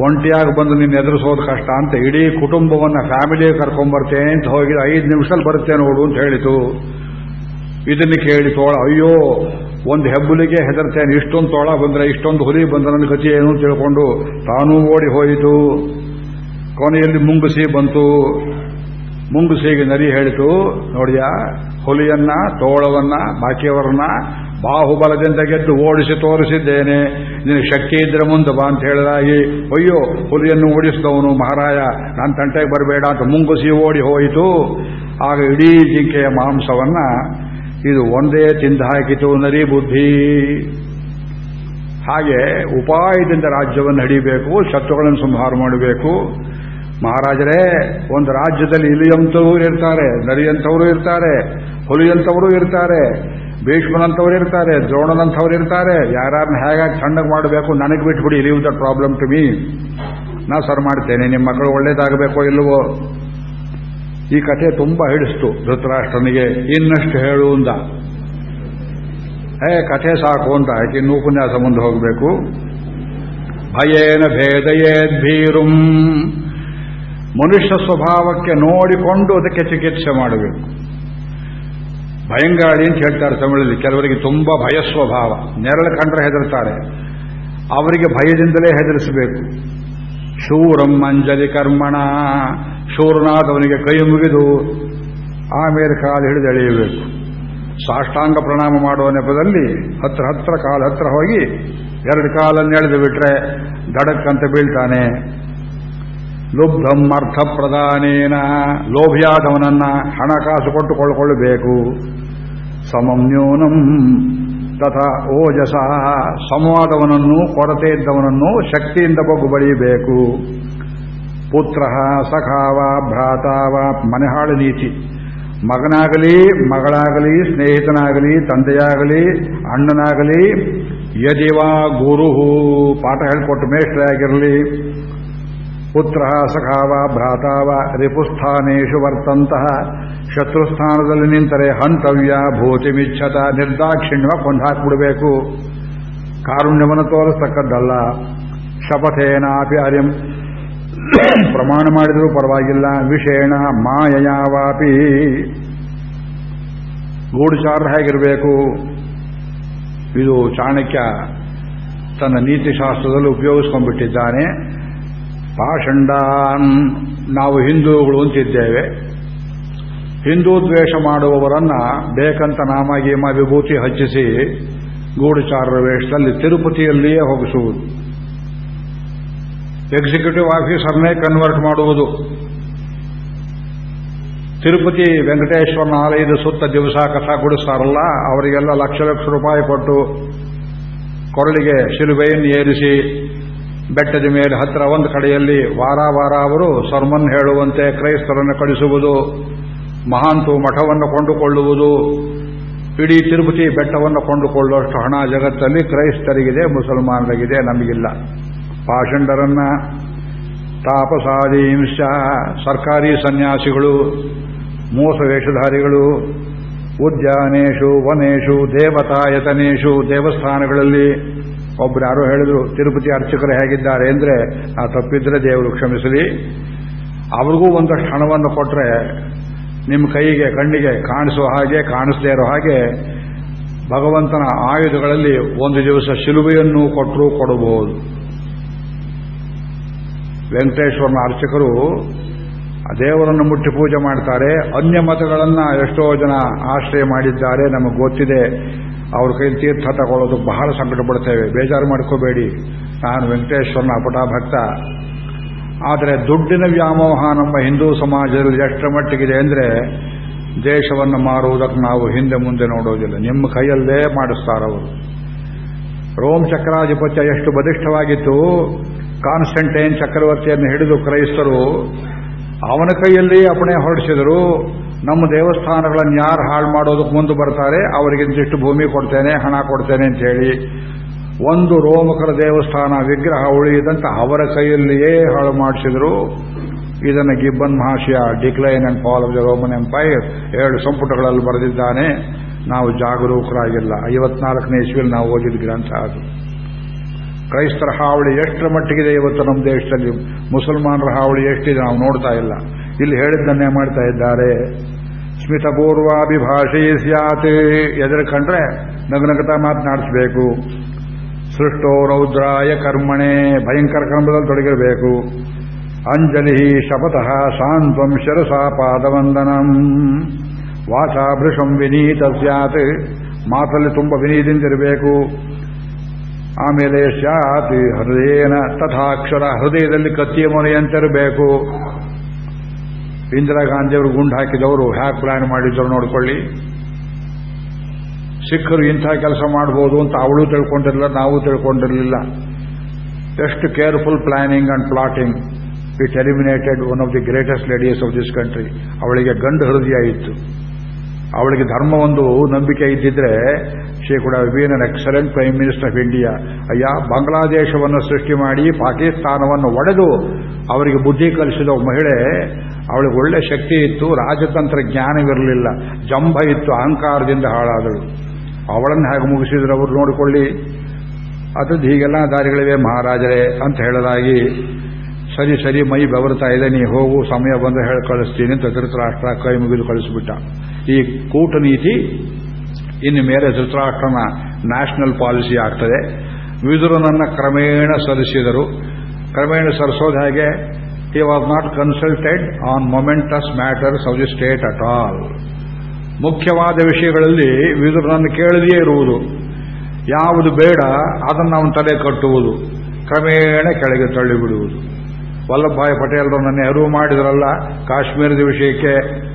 ಒಂಟಿಯಾಗಿ ಬಂದು ನಿನ್ನ ಎದುರಿಸೋದು ಕಷ್ಟ ಅಂತ ಇಡೀ ಕುಟುಂಬವನ್ನ ಫ್ಯಾಮಿಲಿ ಕರ್ಕೊಂಡ್ಬರ್ತೇನೆ ಅಂತ ಹೋಗಿ ಐದು ನಿಮಿಷದಲ್ಲಿ ಬರುತ್ತೆ ನೋಡು ಅಂತ ಹೇಳಿತು. ಇದನ್ನು ಕೇಳಿ ತೋಳ, ಅಯ್ಯೋ, ಒಂದು ಹೆಬ್ಬುಲಿಗೆ ಹೆದರ್ತೇನೆ ಇಷ್ಟೊಂದು ತೋಳ ಬಂದರೆ, ಇಷ್ಟೊಂದು ಹುಲಿ ಬಂದ ನನ್ನ ಗತಿ ಏನು ತಿಳ್ಕೊಂಡು ತಾನೂ ಓಡಿ ಹೋಯಿತು. ಕೊನೆಯಲ್ಲಿ ಮುಂಗುಸಿ ಬಂತು. ಮುಂಗುಸಿಗೆ ನರಿ ಹೇಳಿತು, ನೋಡಿಯ? ಹುಲಿಯನ್ನ, ತೋಳವನ್ನ, ಬಾಕಿಯವರನ್ನ ಬಾಹುಬಲದಿಂದ ಗೆದ್ದು ಓಡಿಸಿ ತೋರಿಸಿದ್ದೇನೆ. ನಿನಗೆ ಶಕ್ತಿ ಇದ್ರೆ ಮುಂದೆ ಬಾ ಅಂತ ಹೇಳಿದಾಗಿ, ಅಯ್ಯೋ, ಹುಲಿಯನ್ನು ಓಡಿಸಿದವನು ಮಹಾರಾಯ ನನ್ನ ತಂಟೆಗೆ ಬರಬೇಡ ಅಂತ ಮುಂಗುಸಿ ಓಡಿ ಹೋಯಿತು. ಆಗ ಇಡೀ ಜಿಂಕೆಯ ಮಾಂಸವನ್ನ ಇದು ಒಂದೇ ತಿಂದು ಹಾಕಿತು, ನರಿ ಬುದ್ಧಿ. ಹಾಗೆ ಉಪಾಯದಿಂದ ರಾಜ್ಯವನ್ನು ಹಿಡಿಬೇಕು ಶತ್ರುಗಳನ್ನು ಸಂಹಾರ ಮಾಡಬೇಕು. ಮಹಾರಾಜರೇ, ಒಂದು ರಾಜ್ಯದಲ್ಲಿ ಇಲಿಯಂತವರು ಇರ್ತಾರೆ, ನರಿಯಂಥವರು ಇರ್ತಾರೆ, ಹುಲಿಯಂಥವರು ಇರ್ತಾರೆ, ಭೀಷ್ಮನಂಥವ್ರು ಇರ್ತಾರೆ, ದ್ರೋಣನಂಥವ್ರು ಇರ್ತಾರೆ ಯಾರನ್ನ ಹೇಗಾಗಿ ಸಣ್ಣಗೆ ಮಾಡಬೇಕು ನನಗೆ ಬಿಟ್ಬಿಡಿ leave the problem to me ನಾ ಸರ್ ಮಾಡ್ತೇನೆ ನಿಮ್ಮ ಮಕ್ಕಳು ಒಳ್ಳೇದಾಗಬೇಕೋ ಇಲ್ಲವೋ ಈ ಕಥೆ ತುಂಬಾ ಹಿಡಿಸ್ತು ಧೃತರಾಷ್ಟ್ರನಿಗೆ. ಇನ್ನಷ್ಟು ಹೇಳು ಅಂದ. ಹೇ, ಕಥೆ ಸಾಕು ಅಂತ ಆಯ್ಕೆ ಇನ್ನು ಉಪನ್ಯಾಸ ಮುಂದೆ ಹೋಗಬೇಕು. ಭಯೇನ ಭೇದಯೇದ್ಭೀರುಂ ಮನುಷ್ಯ ಸ್ವಭಾವಕ್ಕೆ ನೋಡಿಕೊಂಡು ಅದಕ್ಕೆ ಚಿಕಿತ್ಸೆ ಮಾಡಬೇಕು. ಭಯಂಗಾಳಿ ಅಂತ ಹೇಳ್ತಾರೆ ತಮಿಳಲ್ಲಿ. ಕೆಲವರಿಗೆ ತುಂಬಾ ಭಯ ಸ್ವಭಾವ. ನೆರಳು ಕಂಡ್ರೆ ಹೆದರ್ತಾರೆ. ಅವರಿಗೆ ಭಯದಿಂದಲೇ ಹೆದರಿಸಬೇಕು. ಶೂರಂ ಅಂಜಲಿ ಕರ್ಮಣ. ಶೂರನಾದವನಿಗೆ ಕೈ ಮುಗಿದು ಆಮೇಲೆ ಕಾಲು ಹಿಡಿದು ಎಳೆಯಬೇಕು. ಸಾಷ್ಟಾಂಗ ಪ್ರಣಾಮ ಮಾಡುವ ನೆಪದಲ್ಲಿ ಹತ್ರ ಹತ್ರ ಕಾಲು ಹತ್ರ ಹೋಗಿ ಎರಡು ಕಾಲನ್ನು ಎಳೆದು ಬಿಟ್ರೆ ದಡಕ್ಕಂತ ಬೀಳ್ತಾನೆ. ಲುಬ್ಧಂ ಅರ್ಥ ಪ್ರಧಾನೇನ ಲೋಭಿಯಾದವನನ್ನ ಹಣಕಾಸು ಕೊಟ್ಟುಕೊಳ್ಳಬೇಕು ಸಮಂ ನ್ಯೂನಂ ತಥಾ ಓಜಸ, ಸಮವಾದವನನ್ನು ಕೊರತೆ ಇದ್ದವನನ್ನು ಶಕ್ತಿಯಿಂದ ಬಗ್ಗು ಬಳಿಯಬೇಕು. ಪುತ್ರ, ಸಖಾವ, ಭ್ರಾತಾವ, ಮನೆಹಾಳು ನೀತಿ. ಮಗನಾಗಲಿ, ಮಗಳಾಗಲಿ, ಸ್ನೇಹಿತನಾಗಲಿ, ತಂದೆಯಾಗಲಿ, ಅಣ್ಣನಾಗಲಿ ಯದಿವಾ ಗುರುಹು, ಪಾಠ ಹೇಳ್ಕೊಟ್ಟು ಪುತ್ರ ಸಖಾವ ಭ್ರಾತಾವ ರಿಪುಸ್ಥಾನೇಶು ವರ್ತಂತಹ ಶತ್ರುಸ್ಥಾನದಲ್ಲಿ ನಿಂತರೆ ಹಂತವ್ಯ ಭೂತಿಮಿಚ್ಛತ ನಿರ್ದಾಕ್ಷಿಣ್ಯ ಕೊಂಡಾಕ್ಬಿಡಬೇಕು ಕಾರುಣ್ಯವನ್ನು ತೋರಿಸ್ತಕ್ಕದ್ದಲ್ಲ. ಶಪಥೇನಾಪಿ ಅರಿಂ. ಪ್ರಮಾಣ ಮಾಡಿದರೂ ಪರವಾಗಿಲ್ಲ. ವಿಷೇಣ ಮಾಯಯಾವಾಪಿ ಗೂಢಚಾರ ಹೇಗಿರಬೇಕು? ಇದು ಚಾಣಕ್ಯ ತನ್ನ ನೀತಿಶಾಸ್ತ್ರದಲ್ಲಿ ಉಪಯೋಗಿಸ್ಕೊಂಡ್ಬಿಟ್ಟಿದ್ದಾನೆ. ಪಾಷಂಡಾನ್ ನಾವು ಹಿಂದೂಗಳು ಅಂತಿದ್ದೇವೆ. ಹಿಂದೂ ದ್ವೇಷ ಮಾಡುವವರನ್ನ ಬೇಕಂತ ನಾಮಗೀಮ ವಿಭೂತಿ ಹಚ್ಚಿಸಿ ಗೂಢಚಾರರ ವೇಷದಲ್ಲಿ ತಿರುಪತಿಯಲ್ಲಿಯೇ ಹೋಗಿಸುವುದು. ಎಕ್ಸಿಕ್ಯೂಟಿವ್ ಆಫೀಸರ್ನೇ ಕನ್ವರ್ಟ್ ಮಾಡುವುದು. ತಿರುಪತಿ ವೆಂಕಟೇಶ್ವರನ ಆಲಯದ ಸುತ್ತ ದಿವಸ ಕಥಾ ಕೊಡಿಸ್ತಾರಲ್ಲ ಅವರಿಗೆಲ್ಲ ಲಕ್ಷ ಲಕ್ಷ ರೂಪಾಯಿ ಕೊಟ್ಟು ಕೊರಳಿಗೆ ಶಿಲುಬೆಯನ್ನು ಏರಿಸಿ ಬೆಟ್ಟದ ಮೇಲೆ ಹತ್ತಿರ ಒಂದು ಕಡೆಯಲ್ಲಿ ವಾರ ವಾರ ಅವರು ಸರ್ಮನ್ ಹೇಳುವಂತೆ ಕ್ರೈಸ್ತರನ್ನು ಕಳಿಸುವುದು, ಮಹಾಂತು ಮಠವನ್ನು ಕೊಂಡುಕೊಳ್ಳುವುದು, ಇಡೀ ತಿರುಪತಿ ಬೆಟ್ಟವನ್ನು ಕೊಂಡುಕೊಳ್ಳುವಷ್ಟು ಹಣ ಜಗತ್ತಲ್ಲಿ ಕ್ರೈಸ್ತರಿಗಿದೆ, ಮುಸಲ್ಮಾನರಿಗಿದೆ ನಮಗಿಲ್ಲ. ಪಾಷಂಡರನ್ನ ತಾಪಸಾದೀಂಶ ಸರ್ಕಾರಿ ಸನ್ಯಾಸಿಗಳು ಮೋಸ ವೇಷಧಾರಿಗಳು ಉದ್ಯಾನೇಶು, ವನೇಶು, ದೇವತಾಯತನೇಶು ದೇವಸ್ಥಾನಗಳಲ್ಲಿ ಒಬ್ರು ಯಾರೋ ಹೇಳಿದ್ರು, ತಿರುಪತಿ ಅರ್ಚಕರು ಹೇಗಿದ್ದಾರೆ? ಅಂದ್ರೆ, ಆ ತಪ್ಪಿದ್ರೆ ದೇವರು ಕ್ಷಮಿಸಲಿ. ಅವ್ರಿಗೂ ಒಂದಷ್ಟು ಹಣವನ್ನು ಕೊಟ್ಟರೆ ನಿಮ್ಮ ಕೈಗೆ, ಕಣ್ಣಿಗೆ ಕಾಣಿಸುವ ಹಾಗೆ, ಕಾಣಿಸದೇ ಇರೋ ಹಾಗೆ, ಭಗವಂತನ ಆಯುಧಗಳಲ್ಲಿ ಒಂದು ದಿವಸ ಶಿಲುಬೆಯನ್ನು ಕೊಟ್ಟರೂ ಕೊಡಬಹುದು. ವೆಂಕಟೇಶ್ವರನ ಅರ್ಚಕರು ದೇವರನ್ನು ಮುಟ್ಟಿ ಪೂಜೆ ಮಾಡ್ತಾರೆ. ಅನ್ಯ ಮತಗಳನ್ನ ಎಷ್ಟೋ ಜನ ಆಶ್ರಯ ಮಾಡಿದ್ದಾರೆ, ನಮಗೆ ಗೊತ್ತಿದೆ. ಅವ್ರ ಕೈ ತೀರ್ಥ ತಗೊಳ್ಳೋದು ಬಹಳ ಸಂಕಟ ಪಡ್ತೇವೆ ಬೇಜಾರು ಮಾಡ್ಕೋಬೇಡಿ. ನಾನು ವೆಂಕಟೇಶ್ವರನ ಅಪಟ ಭಕ್ತ. ಆದರೆ ದುಡ್ಡಿನ ವ್ಯಾಮೋಹ ನಮ್ಮ ಹಿಂದೂ ಸಮಾಜದಲ್ಲಿ ಎಷ್ಟರ ಮಟ್ಟಿಗಿದೆ ಅಂದರೆ ದೇಶವನ್ನು ಮಾರುವುದಕ್ಕೆ ನಾವು ಹಿಂದೆ ಮುಂದೆ ನೋಡೋದಿಲ್ಲ. ನಿಮ್ಮ ಕೈಯಲ್ಲೇ ಮಾಡಿಸ್ತಾರವರು ರೋಮ್ ಚಕ್ರಾಧಿಪತ್ಯ ಎಷ್ಟು ಬಲಿಷ್ಠವಾಗಿತ್ತು. ಕಾನ್ಸ್ಟಂಟೈನ್ ಚಕ್ರವರ್ತಿಯನ್ನು ಹಿಡಿದು ಕ್ರೈಸ್ತರು ಅವನ ಕೈಯಲ್ಲಿ ಅಪಣೆ ಹೊರಡಿಸಿದರು ನಮ್ಮ ದೇವಸ್ಥಾನಗಳನ್ನು ಯಾರು ಹಾಳು ಮಾಡೋದಕ್ಕೆ ಮುಂದೆ ಬರ್ತಾರೆ, ಅವರಿಗೆ ಇಂತಿಷ್ಟು ಭೂಮಿ ಕೊಡ್ತೇನೆ, ಹಣ ಕೊಡ್ತೇನೆ ಅಂತ ಹೇಳಿ. ಒಂದು ರೋಮಕರ ದೇವಸ್ಥಾನ ವಿಗ್ರಹ ಉಳಿಯದಂತ ಅವರ ಕೈಯಲ್ಲಿಯೇ ಹಾಳು ಮಾಡಿಸಿದರು. ಇದನ್ನು Gibbon ಮಹಾಶಯ, decline and fall of the Roman empire ಎರಡು ಸಂಪುಟಗಳಲ್ಲಿ ಬರೆದಿದ್ದಾನೆ. ನಾವು ಜಾಗರೂಕರಾಗಿಲ್ಲ. ಐವತ್ನಾಲ್ಕನೇ ಇಸ್ವಿಯಲ್ಲಿ ನಾವು ಓದಿದ ಗ್ರಂಥ ಅದು. ಕ್ರೈಸ್ತರ ಹಾವಳಿ ಎಷ್ಟರ ಮಟ್ಟಿಗಿದೆ ಇವತ್ತು ನಮ್ಮ ದೇಶದಲ್ಲಿ? ಮುಸಲ್ಮಾನರ ಹಾವಳಿ ಎಷ್ಟಿದೆ ನಾವು ನೋಡ್ತಾ ಇಲ್ಲ. ಇಲ್ಲಿ ಹೇಳಿದ್ದನ್ನೇ ಮಾಡ್ತಾ ಇದ್ದಾರೆ. ಸ್ಮಿತಪೂರ್ವಾಭಿಭಾಷೆ ಸ್ಯಾತ್. ಎದುರು ಕಂಡ್ರೆ ನಗನಗತ ಮಾತನಾಡಿಸಬೇಕು. ಸೃಷ್ಟೋ ರೌದ್ರಾಯ ಕರ್ಮಣೆ ಭಯಂಕರ ಕರ್ಮದಲ್ಲಿ ತೊಡಗಿರಬೇಕು. ಅಂಜಲಿ ಶಪಥಃ ಸಾಂತ್ವಂ ಶಿರಸಾ ಪಾದವಂದನಂ. ವಾಚಾಭೃಷಂ ವಿನೀತ ಸ್ಯಾತ್. ಮಾತಲ್ಲಿ ತುಂಬ ವಿನೀತಿಂದಿರಬೇಕು ಆಮೇಲೆ ಶಾತಿ ಹೃದಯನ ತಥಾಕ್ಷರ ಹೃದಯದಲ್ಲಿ ಕತ್ತಿಯ ಮೊನೆಯಂತಿರಬೇಕು ಇಂದಿರಾ ಗಾಂಧಿಯವರು ಗುಂಡು ಹಾಕಿದವರು, ಹ್ಯಾಕ್ ಪ್ಲಾನ್ ಮಾಡಿದ್ರು ನೋಡ್ಕೊಳ್ಳಿ. ಸಿಖ್ಖರು ಇಂಥ ಕೆಲಸ ಮಾಡಬಹುದು ಅಂತ ಅವಳು ತಿಳ್ಕೊಂಡಿರಲಿಲ್ಲ, ನಾವು ತಿಳ್ಕೊಂಡಿರಲಿಲ್ಲ. ಎಷ್ಟು careful planning and plotting it eliminated one of the greatest ladies of this country ಅವಳಿಗೆ ಗಂಡು ಹೃದಯ ಇತ್ತು. ಅವಳಿಗೆ ಧರ್ಮ ಒಂದು ನಂಬಿಕೆ ಇದ್ದಿದ್ರೆ ಶಿ ಕೂಡ been an excellent prime minister of India. ಅಯ್ಯ, ಬಾಂಗ್ಲಾದೇಶವನ್ನು ಸೃಷ್ಟಿ ಮಾಡಿ ಪಾಕಿಸ್ತಾನವನ್ನು ಒಡೆದು ಅವರಿಗೆ ಬುದ್ಧಿ ಕಲಿಸಿದ ಮಹಿಳೆ, ಅವಳಿಗೆ ಒಳ್ಳೆ ಶಕ್ತಿ ಇತ್ತು ರಾಜತಂತ್ರ ಜ್ಞಾನವಿರಲಿಲ್ಲ ಜಂಭ ಇತ್ತು, ಅಹಂಕಾರದಿಂದ ಹಾಳಾದಳು. ಅವಳನ್ನು ಹೇಗೆ ಮುಗಿಸಿದ್ರು ಅವರು ನೋಡಿಕೊಳ್ಳಿ. ಅದ್ರದ್ದು ಹೀಗೆಲ್ಲ ದಾರಿಗಳಿವೆ ಮಹಾರಾಜರೇ ಅಂತ ಹೇಳಲಾಗಿ, ಸರಿ ಸರಿ, ಮೈ ಬೆವರ್ತಾ ಇದೆ, ನೀ ಹೋಗು, ಸಮಯ ಬಂದು ಹೇಳಿ ಕಳಿಸ್ತೀನಿ ಅಂತ ಧೃತರಾಷ್ಟ್ರ ಕೈ ಮುಗಿದು ಕಳಿಸ್ಬಿಟ್ಟ. ಈ ಕೂಟನೀತಿ ಇನ್ನು ಮೇಲೆ ಧೃತರಾಷ್ಟ್ರನ ನ್ಯಾಷನಲ್ ಪಾಲಿಸಿ ಆಗ್ತದೆ. ವಿದುರನನ್ನ ಕ್ರಮೇಣ ಸರಿಸಿದರು ಕ್ರಮೇಣ ಸರಿಸೋದು ಹಾಗೆ? He was not consulted on momentous matters of the state at all ಮುಖ್ಯವಾದ ವಿಷಯಗಳಲ್ಲಿ ವಿದುರನನ್ನು ಕೇಳದೆಯೇ ಇರುವುದು. ಯಾವುದು ಬೇಡ, ಅದನ್ನು ಅವನ ತಲೆ ಕಟ್ಟುವುದು. ಕ್ರಮೇಣ ಕೆಳಗೆ ತಳ್ಳಿಬಿಡುವುದು. ವಲ್ಲಭಭಾಯ್ ಪಟೇಲ್ರನ್ನ ನೆಹರು ಮಾಡಿದ್ರಲ್ಲ, ಕಾಶ್ಮೀರದ ವಿಷಯಕ್ಕೆ.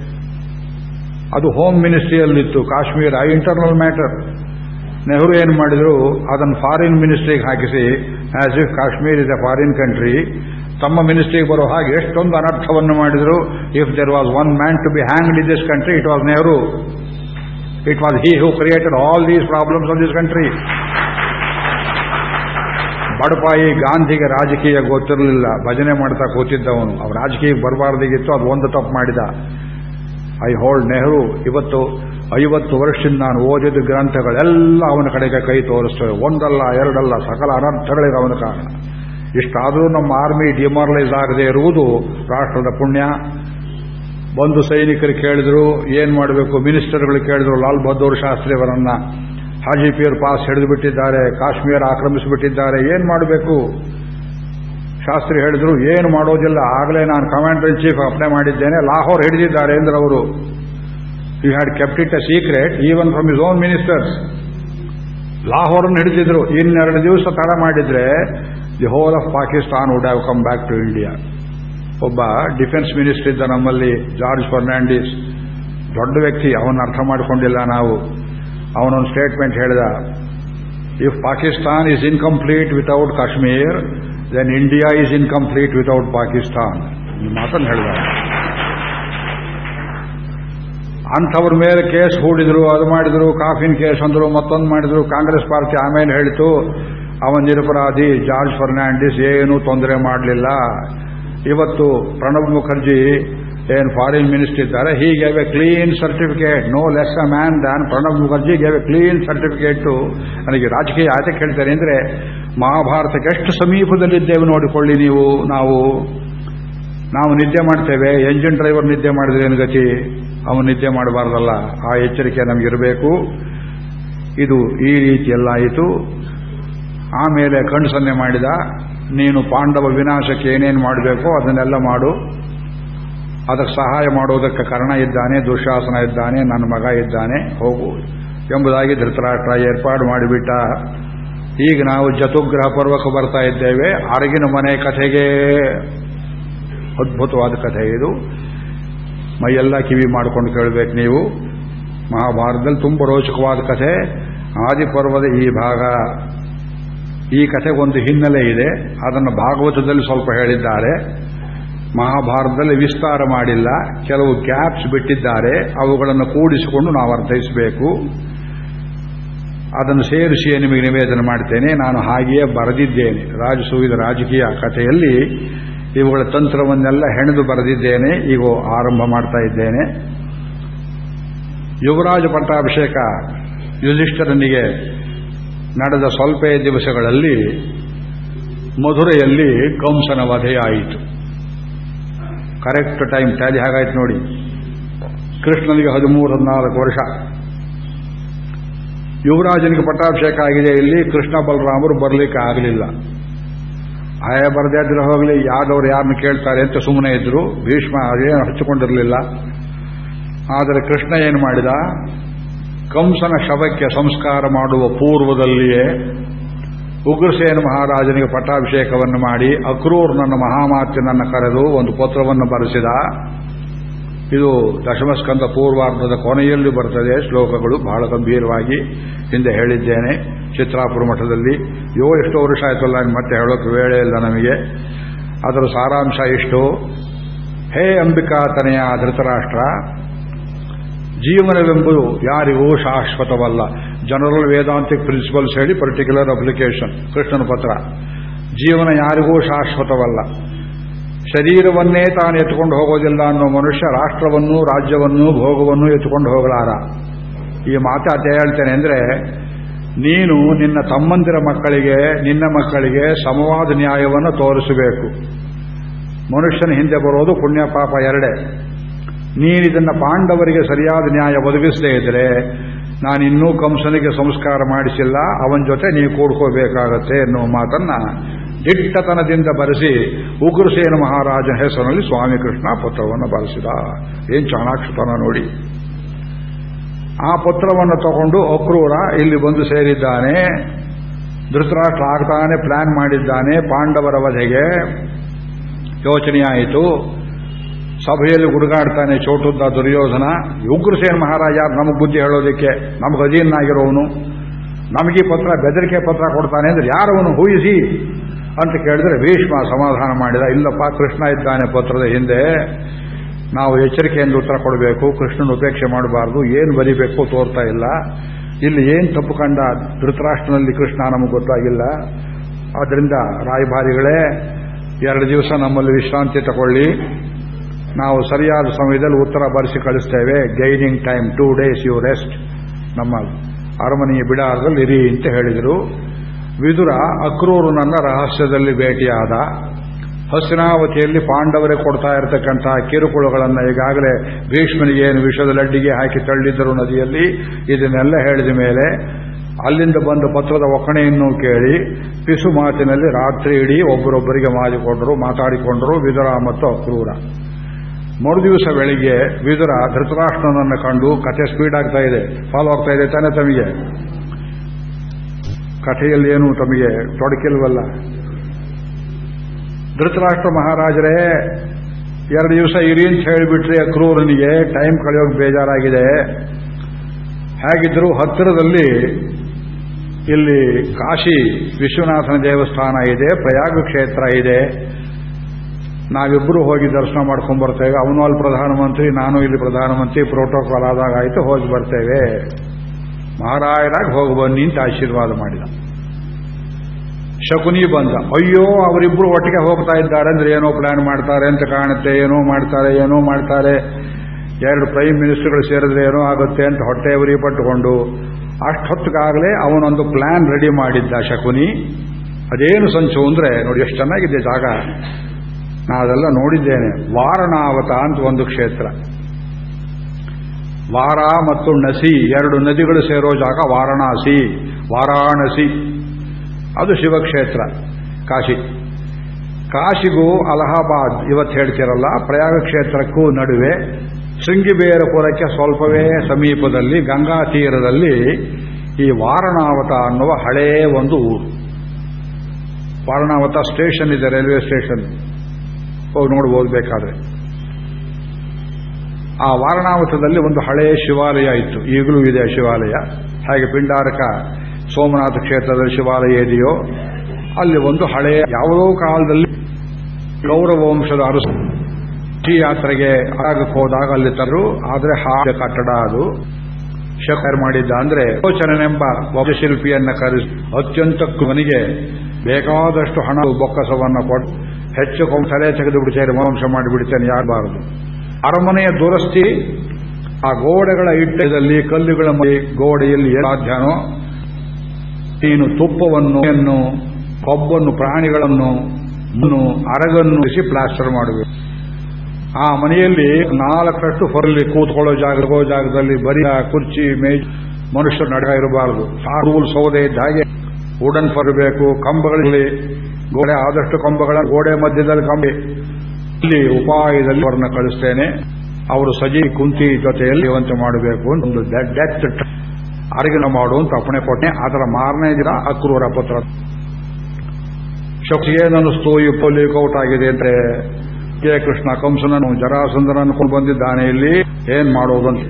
ಅದು ಹೋಮ್ ಮಿನಿಸ್ಟ್ರಿಯಲ್ಲಿತ್ತು ಕಾಶ್ಮೀರ ಇಂಟರ್ನಲ್ ಮ್ಯಾಟರ್ ನೆಹರು ಏನು ಮಾಡಿದ್ರು? ಅದನ್ನು ಫಾರಿನ್ ಮಿನಿಸ್ಟ್ರಿಗೆ ಹಾಕಿಸಿ as if Kashmir is a foreign country ತಮ್ಮ ಮಿನಿಸ್ಟ್ರಿಗೆ ಬರೋ ಹಾಗೆ ಎಷ್ಟೊಂದು ಅನರ್ಥವನ್ನು ಮಾಡಿದ್ರು. If there was one man to be hanged in this country it was Nehru it was he who created all these problems of this country ಬಡಪಾಯಿ ಗಾಂಧಿಗೆ ರಾಜಕೀಯ ಗೊತ್ತಿರಲಿಲ್ಲ. ಭಜನೆ ಮಾಡ್ತಾ ಕೂತಿದ್ದವನು. ಅವ್ರು ರಾಜಕೀಯಕ್ಕೆ ಬರಬಾರ್ದಿಗಿತ್ತು. ಅದು ಒಂದು ತಪ್ಪು ಮಾಡಿದ. ಐ ಹೋಲ್ಡ್ ನೆಹರು ಇವತ್ತು ಐವತ್ತು ವರ್ಷದಿಂದ ನಾನು ಓದಿದ ಗ್ರಂಥಗಳೆಲ್ಲ ಅವನ ಕಡೆಗೆ ಕೈ ತೋರಿಸ್ತವೆ. ಒಂದಲ್ಲ, ಎರಡಲ್ಲ, ಸಕಲ ಅನರ್ಥಗಳಿಗೆ ಅವನ ಕಾರಣ. ಇಷ್ಟಾದರೂ ನಮ್ಮ ಆರ್ಮಿ ಡಿಮಾರಲೈಸ್ ಆಗದೆ ಇರುವುದು ರಾಷ್ಟ್ರದ ಪುಣ್ಯ. ಬಂದು ಸೈನಿಕರು ಕೇಳಿದ್ರು, ಏನು ಮಾಡಬೇಕು? ಮಿನಿಸ್ಟರ್ಗಳು ಕೇಳಿದ್ರು, ಲಾಲ್ ಬಹದ್ದೂರ್ ಶಾಸ್ತ್ರಿ ಅವರನ್ನ ಹಾಜಿಪಿಯರ್ ಪಾಸ್ ಹಿಡಿದು ಬಿಟ್ಟಿದ್ದಾರೆ, ಕಾಶ್ಮೀರ ಆಕ್ರಮಿಸಿಬಿಟ್ಟಿದ್ದಾರೆ ಏನು ಮಾಡಬೇಕು? ಶಾಸ್ತ್ರಿ ಹೇಳಿದ್ರು, ಏನು ಮಾಡೋದಿಲ್ಲ, ಆಗಲೇ ನಾನು ಕಮಾಂಡರ್ ಇನ್ ಚೀಫ್ ಅಪ್ಲೈ ಮಾಡಿದ್ದೇನೆ, ಲಾಹೋರ್ ಹಿಡಿದಿದ್ದಾರೆ ಅಂದ್ರೆ ಅವರು. You had kept it a secret even from his own ministers ಲಾಹೋರನ್ನು ಹಿಡಿದಿದ್ರು. ಇನ್ನೆರಡು ದಿವಸ ತಡ ಮಾಡಿದ್ರೆ the whole of Pakistan would have come back to India ಒಬ್ಬ ಡಿಫೆನ್ಸ್ ಮಿನಿಸ್ಟರ್ ಇದ್ದ ನಮ್ಮಲ್ಲಿ ಜಾರ್ಜ್ ಫರ್ನಾಂಡಿಸ್ ದೊಡ್ಡ ವ್ಯಕ್ತಿ ಅವನ್ನ ಅರ್ಥ ಮಾಡಿಕೊಂಡಿಲ್ಲ ನಾವು. ಅವನೊಂದು ಸ್ಟೇಟ್ಮೆಂಟ್ ಹೇಳಿದ if Pakistan is incomplete without Kashmir then India is incomplete without Pakistan ಈ ಮಾತನ್ನು ಹೇಳಿದ್ದಾರೆ. ಅಂಥವ್ರ ಮೇಲೆ ಕೇಸ್ ಹೂಡಿದ್ರು, ಅದು ಮಾಡಿದ್ರು, ಕಾಫಿನ್ ಕೇಸ್ ಅಂದ್ರು, ಮತ್ತೊಂದು ಮಾಡಿದ್ರು, ಕಾಂಗ್ರೆಸ್ ಪಾರ್ಟಿ ಆಮೇಲೆ ಹೇಳಿತು ಅವನ ನಿರಪರಾಧಿ ಜಾರ್ಜ್ ಫರ್ನಾಂಡಿಸ್ ಏನೂ ತೊಂದರೆ ಮಾಡಲಿಲ್ಲ. ಇವತ್ತು ಪ್ರಣಬ್ ಮುಖರ್ಜಿ ಏನು ಫಾರಿನ್ ಮಿನಿಸ್ಟರ್ ಇದ್ದಾರೆ he gave a clean certificate no less a man than Pranab Mukherjee gave a clean certificate ನನಗೆ ರಾಜಕೀಯ ಆಯ್ತು ಕೇಳ್ತಾರೆ ಅಂದರೆ, ಮಹಾಭಾರತಕ್ಕೆ ಎಷ್ಟು ಸಮೀಪದಲ್ಲಿದ್ದೇವೆ ನೋಡಿಕೊಳ್ಳಿ ನೀವು. ನಾವು ನಾವು ನಿದ್ದೆ ಮಾಡ್ತೇವೆ. ಎಂಜಿನ್ ಡ್ರೈವರ್ ನಿದ್ದೆ ಮಾಡಿದ್ರೆ ಏನು ಗತಿ? ಅವನು ನಿದ್ದೆ ಮಾಡಬಾರ್ದಲ್ಲ. ಆ ಎಚ್ಚರಿಕೆ ನಮಗಿರಬೇಕು ಇದು ಈ ರೀತಿಯಲ್ಲಾಯಿತು ಆಮೇಲೆ ಕಣ್ಸನ್ನೆ ಮಾಡಿದ, ನೀನು ಪಾಂಡವ ವಿನಾಶಕ್ಕೆ ಏನೇನು ಮಾಡಬೇಕೋ ಅದನ್ನೆಲ್ಲ ಮಾಡು. ಅದಕ್ಕೆ ಸಹಾಯ ಮಾಡುವುದಕ್ಕೆ ಕರ್ಣ ಇದ್ದಾನೆ, ದುಶಾಸನ ಇದ್ದಾನೆ, ನನ್ನ ಮಗ ಇದ್ದಾನೆ, ಹೋಗು ಎಂಬುದಾಗಿ ಧೃತರಾಷ್ಟ್ರ ಏರ್ಪಾಡು ಮಾಡಿಬಿಟ್ಟ. ಈಗ ನಾವು ಜತುಗ್ರಹ ಪರ್ವಕ್ಕೆ ಬರ್ತಾ ಇದ್ದೇವೆ. ಅರಗಿನ ಮನೆ ಕಥೆಗೆ ಅದ್ಭುತವಾದ ಕಥೆ ಇದು. ಮೈಯೆಲ್ಲ ಕಿವಿ ಮಾಡ್ಕೊಂಡು ಕೇಳಬೇಕು ನೀವು. ಮಹಾಭಾರತದಲ್ಲಿ ತುಂಬ ರೋಚಕವಾದ ಕಥೆ. ಆದಿಪರ್ವದ ಈ ಭಾಗ. ಈ ಕಥೆಗೊಂದು ಹಿನ್ನೆಲೆ ಇದೆ. ಅದನ್ನು ಭಾಗವತದಲ್ಲಿ ಸ್ವಲ್ಪ ಹೇಳಿದ್ದಾರೆ. ಮಹಾಭಾರತದಲ್ಲಿ ವಿಸ್ತಾರ ಮಾಡಿಲ್ಲ. ಕೆಲವು ಗ್ಯಾಪ್ಸ್ ಬಿಟ್ಟಿದ್ದಾರೆ. ಅವುಗಳನ್ನು ಕೂಡಿಸಿಕೊಂಡು ನಾವು ಅರ್ಥೈಸಬೇಕು. ಅದನ್ನು ಸೇರಿಸಿ ನಿಮಗೆ ನಿವೇದನ ಮಾಡ್ತೇನೆ. ನಾನು ಹಾಗೆಯೇ ಬರೆದಿದ್ದೇನೆ. ರಾಜಸೂಯದ ರಾಜಕೀಯ ಕಥೆಯಲ್ಲಿ ಇವುಗಳ ತಂತ್ರವನ್ನೆಲ್ಲ ಹೆಣೆದು ಬರೆದಿದ್ದೇನೆ. ಈಗ ಆರಂಭ ಮಾಡ್ತಾ ಇದ್ದೇನೆ. ಯುವರಾಜ ಪಟ್ಟಾಭಿಷೇಕ ಯುಧಿಷ್ಠರನಿಗೆ ನಡೆದ ಸ್ವಲ್ಪ ದಿವಸಗಳಲ್ಲಿ ಮಧುರೆಯಲ್ಲಿ ಕಂಸನ ವಧೆಯಾಯಿತು. ಕರೆಕ್ಟ್ ಟೈಮ್ ಟ್ಯಾಲಿ ಹಾಗಾಯ್ತು ನೋಡಿ. ಕೃಷ್ಣನಿಗೆ ಹದಿಮೂರು ಹದಿನಾಲ್ಕು ವರ್ಷ. ಯುವರಾಜನಿಗೆ ಪಟ್ಟಾಭಿಷೇಕ ಆಗಿದೆ ಇಲ್ಲಿ, ಕೃಷ್ಣ ಬಲರಾಮರು ಬರಲಿಕ್ಕೆ ಆಗಲಿಲ್ಲ. ಆಯಾ ಬರದೇ ಇದ್ರೆ ಹೋಗಲಿ ಯಾರವ್ರು ಯಾರನ್ನು ಕೇಳ್ತಾರೆ ಅಂತ ಸುಮ್ಮನೆ ಇದ್ರು, ಭೀಷ್ಮ ಅದೇನು ಹಚ್ಚಿಕೊಂಡಿರಲಿಲ್ಲ. ಆದರೆ ಕೃಷ್ಣ ಏನು ಮಾಡಿದ? ಕಂಸನ ಶವಕ್ಕೆ ಸಂಸ್ಕಾರ ಮಾಡುವ ಪೂರ್ವದಲ್ಲಿಯೇ ಉಗ್ರಸೇನ ಮಹಾರಾಜನಿಗೆ ಪಟ್ಟಾಭಿಷೇಕವನ್ನು ಮಾಡಿ ಅಕ್ರೂರ್ ನನ್ನ ಮಹಾಮಾತ್ಯನನ್ನು ಕರೆದು ಒಂದು ಪತ್ರವನ್ನು ಬರೆಸಿದ. ಇದು ದಶಮಸ್ಕಂದ ಪೂರ್ವಾರ್ಧದ ಕೊನೆಯಲ್ಲಿ ಬರ್ತದೆ. ಶ್ಲೋಕಗಳು ಬಹಳ ಗಂಭೀರವಾಗಿ ಹಿಂದೆ ಹೇಳಿದ್ದೇನೆ. ಚಿತ್ರಾಪುರ ಮಠದಲ್ಲಿ ಯೋ ಎಷ್ಟೋ ವರ್ಷ ಆಯ್ತಲ್ಲ ಮತ್ತೆ ಹೇಳೋಕೆ ವೇಳೆ ಇಲ್ಲ ನಮಗೆ. ಅದರ ಸಾರಾಂಶ ಇಷ್ಟು. ಹೇ ಅಂಬಿಕಾ ತನೆಯ ಧೃತರಾಷ್ಟ್ರ, ಜೀವನವೆಂಬುದು ಯಾರಿಗೂ ಶಾಶ್ವತವಲ್ಲ. ಜನರಲ್ ವೇದಾಂತಿಕ್ ಪ್ರಿನ್ಸಿಪಲ್ಸ್ ಹೇಳಿ ಪರ್ಟಿಕ್ಯುಲರ್ ಅಪ್ಲಿಕೇಶನ್ ಕೃಷ್ಣನ ಪತ್ರ. ಜೀವನ ಯಾರಿಗೂ ಶಾಶ್ವತವಲ್ಲ. ಶರೀರವನ್ನೇ ತಾನು ಎತ್ಕೊಂಡು ಹೋಗೋದಿಲ್ಲ ಅನ್ನೋ ಮನುಷ್ಯ ರಾಷ್ಟ್ರವನ್ನು ರಾಜ್ಯವನ್ನು ಭೋಗವನ್ನು ಎತ್ಕೊಂಡು ಹೋಗಲಾರ. ಈ ಮಾತು ಅದೇ ಹೇಳ್ತೇನೆ ಅಂದ್ರೆ, ನೀನು ನಿನ್ನ ತಮ್ಮಂದಿರ ಮಕ್ಕಳಿಗೆ, ನಿನ್ನ ಮಕ್ಕಳಿಗೆ ಸಮವಾದ ನ್ಯಾಯವನ್ನು ತೋರಿಸಬೇಕು. ಮನುಷ್ಯನ ಹಿಂದೆ ಬರೋದು ಪುಣ್ಯ ಪಾಪ ಎರಡೇ. ನೀನಿದನ್ನ ಪಾಂಡವರಿಗೆ ಸರಿಯಾದ ನ್ಯಾಯ ಒದಗಿಸದೇ ಇದ್ರೆ ನಾನಿನ್ನೂ ಕಂಸನಿಗೆ ಸಂಸ್ಕಾರ ಮಾಡಿಸಿಲ್ಲ, ಅವನ ಜೊತೆ ನೀವು ಕೂಡ್ಕೋಬೇಕಾಗತ್ತೆ ಎನ್ನುವ ಮಾತನ್ನ ದಿಟ್ಟತನದಿಂದ ಬರೆಸಿ ಉಗ್ರಸೇನ ಮಹಾರಾಜ ಹೆಸರಿನಲ್ಲಿ ಸ್ವಾಮಿ ಕೃಷ್ಣ ಪತ್ರವನ್ನು ಬರೆಸಿದ. ಏನ್ ಚಾಣಾಕ್ಷತನ ನೋಡಿ. ಆ ಪತ್ರವನ್ನು ತಗೊಂಡು ಅಕ್ರೂರ ಇಲ್ಲಿ ಬಂದು ಸೇರಿದ್ದಾನೆ. ಧೃತರಾಷ್ಟ್ರ ಆಗ್ತಾನೆ, ಪ್ಲಾನ್ ಮಾಡಿದ್ದಾನೆ, ಪಾಂಡವರ ವಧೆಗೆ ಯೋಚನೆಯಾಯಿತು. ಸಭೆಯಲ್ಲಿ ಗುಡುಗಾಡ್ತಾನೆ ಚೋಟುದ್ದ ದುರ್ಯೋಧನ ಉಗ್ರಸೇನ್ ಮಹಾರಾಜ, ನಮಗೆ ಬುದ್ಧಿ ಹೇಳೋದಕ್ಕೆ ನಮಗೆ ಅಧೀನಾಗಿರೋನು ನಮಗೆ ಪತ್ರ, ಬೆದರಿಕೆ ಪತ್ರ ಕೊಡ್ತಾನೆ ಅಂದ್ರೆ ಯಾರವನು ಹೂಯಿಸಿ ಅಂತ ಕೇಳಿದ್ರೆ ಭೀಷ್ಮ ಸಮಾಧಾನ ಮಾಡಿದ, ಇಲ್ಲಪ್ಪ, ಕೃಷ್ಣ ಇದ್ದಾನೆ ಪತ್ರದ ಹಿಂದೆ, ನಾವು ಎಚ್ಚರಿಕೆಯಿಂದ ಉತ್ತರ ಕೊಡಬೇಕು, ಕೃಷ್ಣನ ಉಪೇಕ್ಷೆ ಮಾಡಬಾರ್ದು, ಏನು ಬರಿಬೇಕು ತೋರ್ತಾ ಇಲ್ಲ. ಇಲ್ಲಿ ಏನು ತಪ್ಪು ಕಂಡ ಧೃತರಾಷ್ಟ್ರನಲ್ಲಿ ಕೃಷ್ಣ ನಮಗೆ ಗೊತ್ತಾಗಿಲ್ಲ. ಆದ್ದರಿಂದ ರಾಯಭಾರಿಗಳೇ, ಎರಡು ದಿವಸ ನಮ್ಮಲ್ಲಿ ವಿಶ್ರಾಂತಿ ತಗೊಳ್ಳಿ. ನಾವು ಸರಿಯಾದ ಸಮಯದಲ್ಲಿ ಉತ್ತರ ಬರೆಸಿ ಕಳಿಸ್ತೇವೆ. Guiding time two days you rest ನಮ್ಮ ಅರಮನೆಯ ಬಿಡಾರದಲ್ಲಿ ಇರಿ ಅಂತ ಹೇಳಿದರು. ವಿದುರ ಅಕ್ರೂರು ನನ್ನ ರಹಸ್ಯದಲ್ಲಿ ಭೇಟಿಯಾದ. ಹಸಿನಾವತಿಯಲ್ಲಿ ಪಾಂಡವರೇ ಕೊಡ್ತಾ ಇರತಕ್ಕಂತಹ ಕಿರುಕುಳಗಳನ್ನು ಈಗಾಗಲೇ ಭೀಷ್ಮನಿಗೆ ಏನು ವಿಷದ ಲಡ್ಡಿಗೆ ಹಾಕಿ ತಳ್ಳಿದ್ದರು ನದಿಯಲ್ಲಿ, ಇದನ್ನೆಲ್ಲ ಹೇಳಿದ ಮೇಲೆ ಅಲ್ಲಿಂದ ಬಂದ ಪತ್ರದ ಒಕ್ಕಣೆಯನ್ನು ಕೇಳಿ ಪಿಸು ಮಾತಿನಲ್ಲಿ ರಾತ್ರಿ ಇಡೀ ಒಬ್ಬರೊಬ್ಬರಿಗೆ ಮಾಡಿಕೊಂಡರು ಮಾತಾಡಿಕೊಂಡರು ವಿದುರ ಮತ್ತು ಅಕ್ರೂರ. ಮರುದಿವಸ ಬೆಳಿಗ್ಗೆ ವಿದುರ ಧೃತರಾಷ್ಟ್ರನನ್ನು ಕಂಡು ಕಥೆ ಸ್ಪೀಡ್ ಆಗ್ತಾ ಇದೆ ಫಾಲೋ ಆಗ್ತಾ ಇದೆ ತಾನೇ ತಮಗೆ. ಕಥೆಯಲ್ಲಿ ಏನು ತಮಗೆ ತೊಡಕಿಲ್ವಲ್ಲ. ಧೃತರಾಷ್ಟ್ರ ಮಹಾರಾಜರೇ, ಎರಡು ದಿವಸ ಇರಿ ಅಂತ ಹೇಳಿಬಿಟ್ರಿ ಅಕ್ರೂರನಿಗೆ ಟೈಮ್ ಕಳೆಯೋಕೆ ಬೇಜಾರಾಗಿದೆ. ಹೇಗಿದ್ದರೂ ಹತ್ತಿರದಲ್ಲಿ ಇಲ್ಲಿ ಕಾಶಿ ವಿಶ್ವನಾಥನ ದೇವಸ್ಥಾನ ಇದೆ, ಪ್ರಯಾಗ ಕ್ಷೇತ್ರ ಇದೆ. ನಾವಿಬ್ಬರು ಹೋಗಿ ದರ್ಶನ ಮಾಡ್ಕೊಂಡು ಬರ್ತೇವೆ. ಅವನು ಅಲ್ಲಿ ಪ್ರಧಾನಮಂತ್ರಿ, ನಾನು ಇಲ್ಲಿ ಪ್ರಧಾನಮಂತ್ರಿ ಪ್ರೋಟೋಕಾಲ್ ಆದಾಗ ಆಯಿತು, ಹೋಗಿ ಬರ್ತೇವೆ. ಮಹಾರಾಯರಾಗಿ ಹೋಗಿ ಬನ್ನಿ ಅಂತ ಆಶೀರ್ವಾದ ಮಾಡಿದ. ಶಕುನಿ ಬಂದ. ಅಯ್ಯೋ ಅವರಿಬ್ಬರು ಒಟ್ಟಿಗೆ ಹೋಗ್ತಾ ಇದ್ದಾರೆ ಅಂದ್ರೆ ಏನೋ ಪ್ಲಾನ್ ಮಾಡ್ತಾರೆ ಅಂತ ಕಾಣುತ್ತೆ. ಏನೋ ಮಾಡ್ತಾರೆ ಏನೋ ಮಾಡ್ತಾರೆ. ಎರಡು ಪ್ರೈಮ್ ಮಿನಿಸ್ಟರ್ಗಳು ಸೇರಿದ್ರೆ ಏನೋ ಆಗುತ್ತೆ ಅಂತ ಹೊಟ್ಟೆ ಉರಿ ಪಟ್ಟುಕೊಂಡು ಅಷ್ಟೊತ್ತಿಗಾಗಲೇ ಅವನೊಂದು ಪ್ಲಾನ್ ರೆಡಿ ಮಾಡಿದ್ದ ಶಕುನಿ. ಅದೇನು ಸಂಚು ಅಂದ್ರೆ ನೋಡಿ, ಎಷ್ಟು ಚೆನ್ನಾಗಿದೆ ಜಾಗ. ನಾವೆಲ್ಲ ನೋಡಿದ್ದೇನೆ. ವಾರಣಾವತ ಅಂತ ಒಂದು ಕ್ಷೇತ್ರ. ವಾರ ಮತ್ತು ನಸಿ ಎರಡು ನದಿಗಳು ಸೇರೋ ಜಾಗ ವಾರಣಾಸಿ. ವಾರಾಣಸಿ. ಅದು ಶಿವಕ್ಷೇತ್ರ. ಕಾಶಿ. ಕಾಶಿಗೂ ಅಲಹಾಬಾದ್ ಇವತ್ತು ಹೇಳ್ತಿರಲ್ಲ, ಪ್ರಯಾಗ ಕ್ಷೇತ್ರಕ್ಕೂ ನಡುವೆ ಶೃಂಗಿಬೇರಪುರಕ್ಕೆ ಸ್ವಲ್ಪವೇ ಸಮೀಪದಲ್ಲಿ, ಗಂಗಾ ತೀರದಲ್ಲಿ ಈ ವಾರಣಾವತ ಅನ್ನುವ ಹಳೇ ಒಂದು ಊರು. ವಾರಣಾವತ ಸ್ಟೇಷನ್ ಇದೆ, ರೈಲ್ವೆ ಸ್ಟೇಷನ್. ಹೋಗಿ ನೋಡ್ಬೋದು ಬೇಕಾದ್ರೆ ಆ ವಾರಣಾವತದಲ್ಲಿ ಒಂದು ಹಳೆಯ ಶಿವಾಲಯ ಇತ್ತು. ಈಗಲೂ ಇದೆ ಶಿವಾಲಯ. ಹಾಗೆ ಪಿಂಡಾರಕ ಸೋಮನಾಥ ಕ್ಷೇತ್ರದ ಶಿವಾಲಯ ಇದೆಯೋ, ಅಲ್ಲಿ ಒಂದು ಹಳೆಯ ಯಾವುದೋ ಕಾಲದಲ್ಲಿ ಗೌರವ ವಂಶದ ಅರಸ ಈ ಯಾತ್ರೆಗೆ ಆಗಕ್ಕೆ ಹೋದಾಗ ಅಲ್ಲಿ ತರು, ಆದರೆ ಹಾಡ ಕಟ್ಟಡ ಅದು. ಶೇಖರ್ ಮಾಡಿದ್ದ ಅಂದ್ರೆ ಯೋಚನೆಂಬ ಶಿಲ್ಪಿಯನ್ನ ಕರೆಸಿ, ಅತ್ಯಂತ ಮನೆಗೆ ಬೇಕಾದಷ್ಟು ಹಣ ಬೊಕ್ಕಸವನ್ನು ಕೊಟ್ಟು ಹೆಚ್ಚು ತಲೆ ತೆಗೆದು ಬಿಡ್ತಾರೆ ವಂಶ ಮಾಡಿಬಿಡ್ತೇನೆ, ಯಾರಬಾರದು. ಅರಮನೆಯ ದುರಸ್ತಿ, ಆ ಗೋಡೆಗಳ ಇಟ್ಟದಲ್ಲಿ ಕಲ್ಲುಗಳ ಗೋಡೆಯಲ್ಲಿ ಸಾಧ್ಯನೋ ನೀನು ತುಪ್ಪವನ್ನು ಕೊಬ್ಬನ್ನು, ಪ್ರಾಣಿಗಳನ್ನು ಅರಗನ್ನು ಇರಿಸಿ ಪ್ಲಾಸ್ಟರ್ ಮಾಡಬೇಕು ಆ ಮನೆಯಲ್ಲಿ ನಾಲ್ಕರಷ್ಟು ಹೊರಲಿ ಕೂತ್ಕೊಳ್ಳೋ ಜಾಗ ಜಾಗದಲ್ಲಿ ಬರೀ ಕುರ್ಚಿ, ಮೇಜ್, ಮನುಷ್ಯರು ನಡಗ ಇರಬಾರದು. ರೂಲ್ ಸೌದೆ ಇದ್ದ ಹಾಗೆ ವುಡನ್ ಫರ್ಬೇಕು ಕಂಬಗಳಲ್ಲಿ ಗೋಡೆ ಆದಷ್ಟು ಕಂಬಗಳ ಗೋಡೆ ಮಧ್ಯದಲ್ಲಿ ಕಂಬಿ ಇಲ್ಲಿ ಉಪಾಯದಲ್ಲಿ ಅವರನ್ನ ಕಳಿಸ್ತೇನೆ. ಅವರು ಸಜಿ ಕುಂತಿ ಜೊತೆಯಲ್ಲಿ ಇವಂತೆ ಮಾಡಬೇಕು ಅಂತ ಒಂದು ಡೆತ್ ಅರಗಿನ ಮಾಡು ಅಂತ ಅಪ್ಪಣೆ ಕೊಟ್ಟೆ. ಅದರ ಮಾರನೇ ದಿನ ಅಕ್ರೂರ ಪತ್ರ. ಶಕ್ತಿ ಏನನ್ನಿಸ್ತು ಈ ಕೌಟ್ ಆಗಿದೆ ಅಂದ್ರೆ ಕೆ ಕೃಷ್ಣ ಕಂಸನನ್ನು, ಜರಾಸಂದನನ್ನು ಕೊಂಡು ಬಂದಿದ್ದಾನೆ ಇಲ್ಲಿ. ಏನ್ ಮಾಡೋದಂತ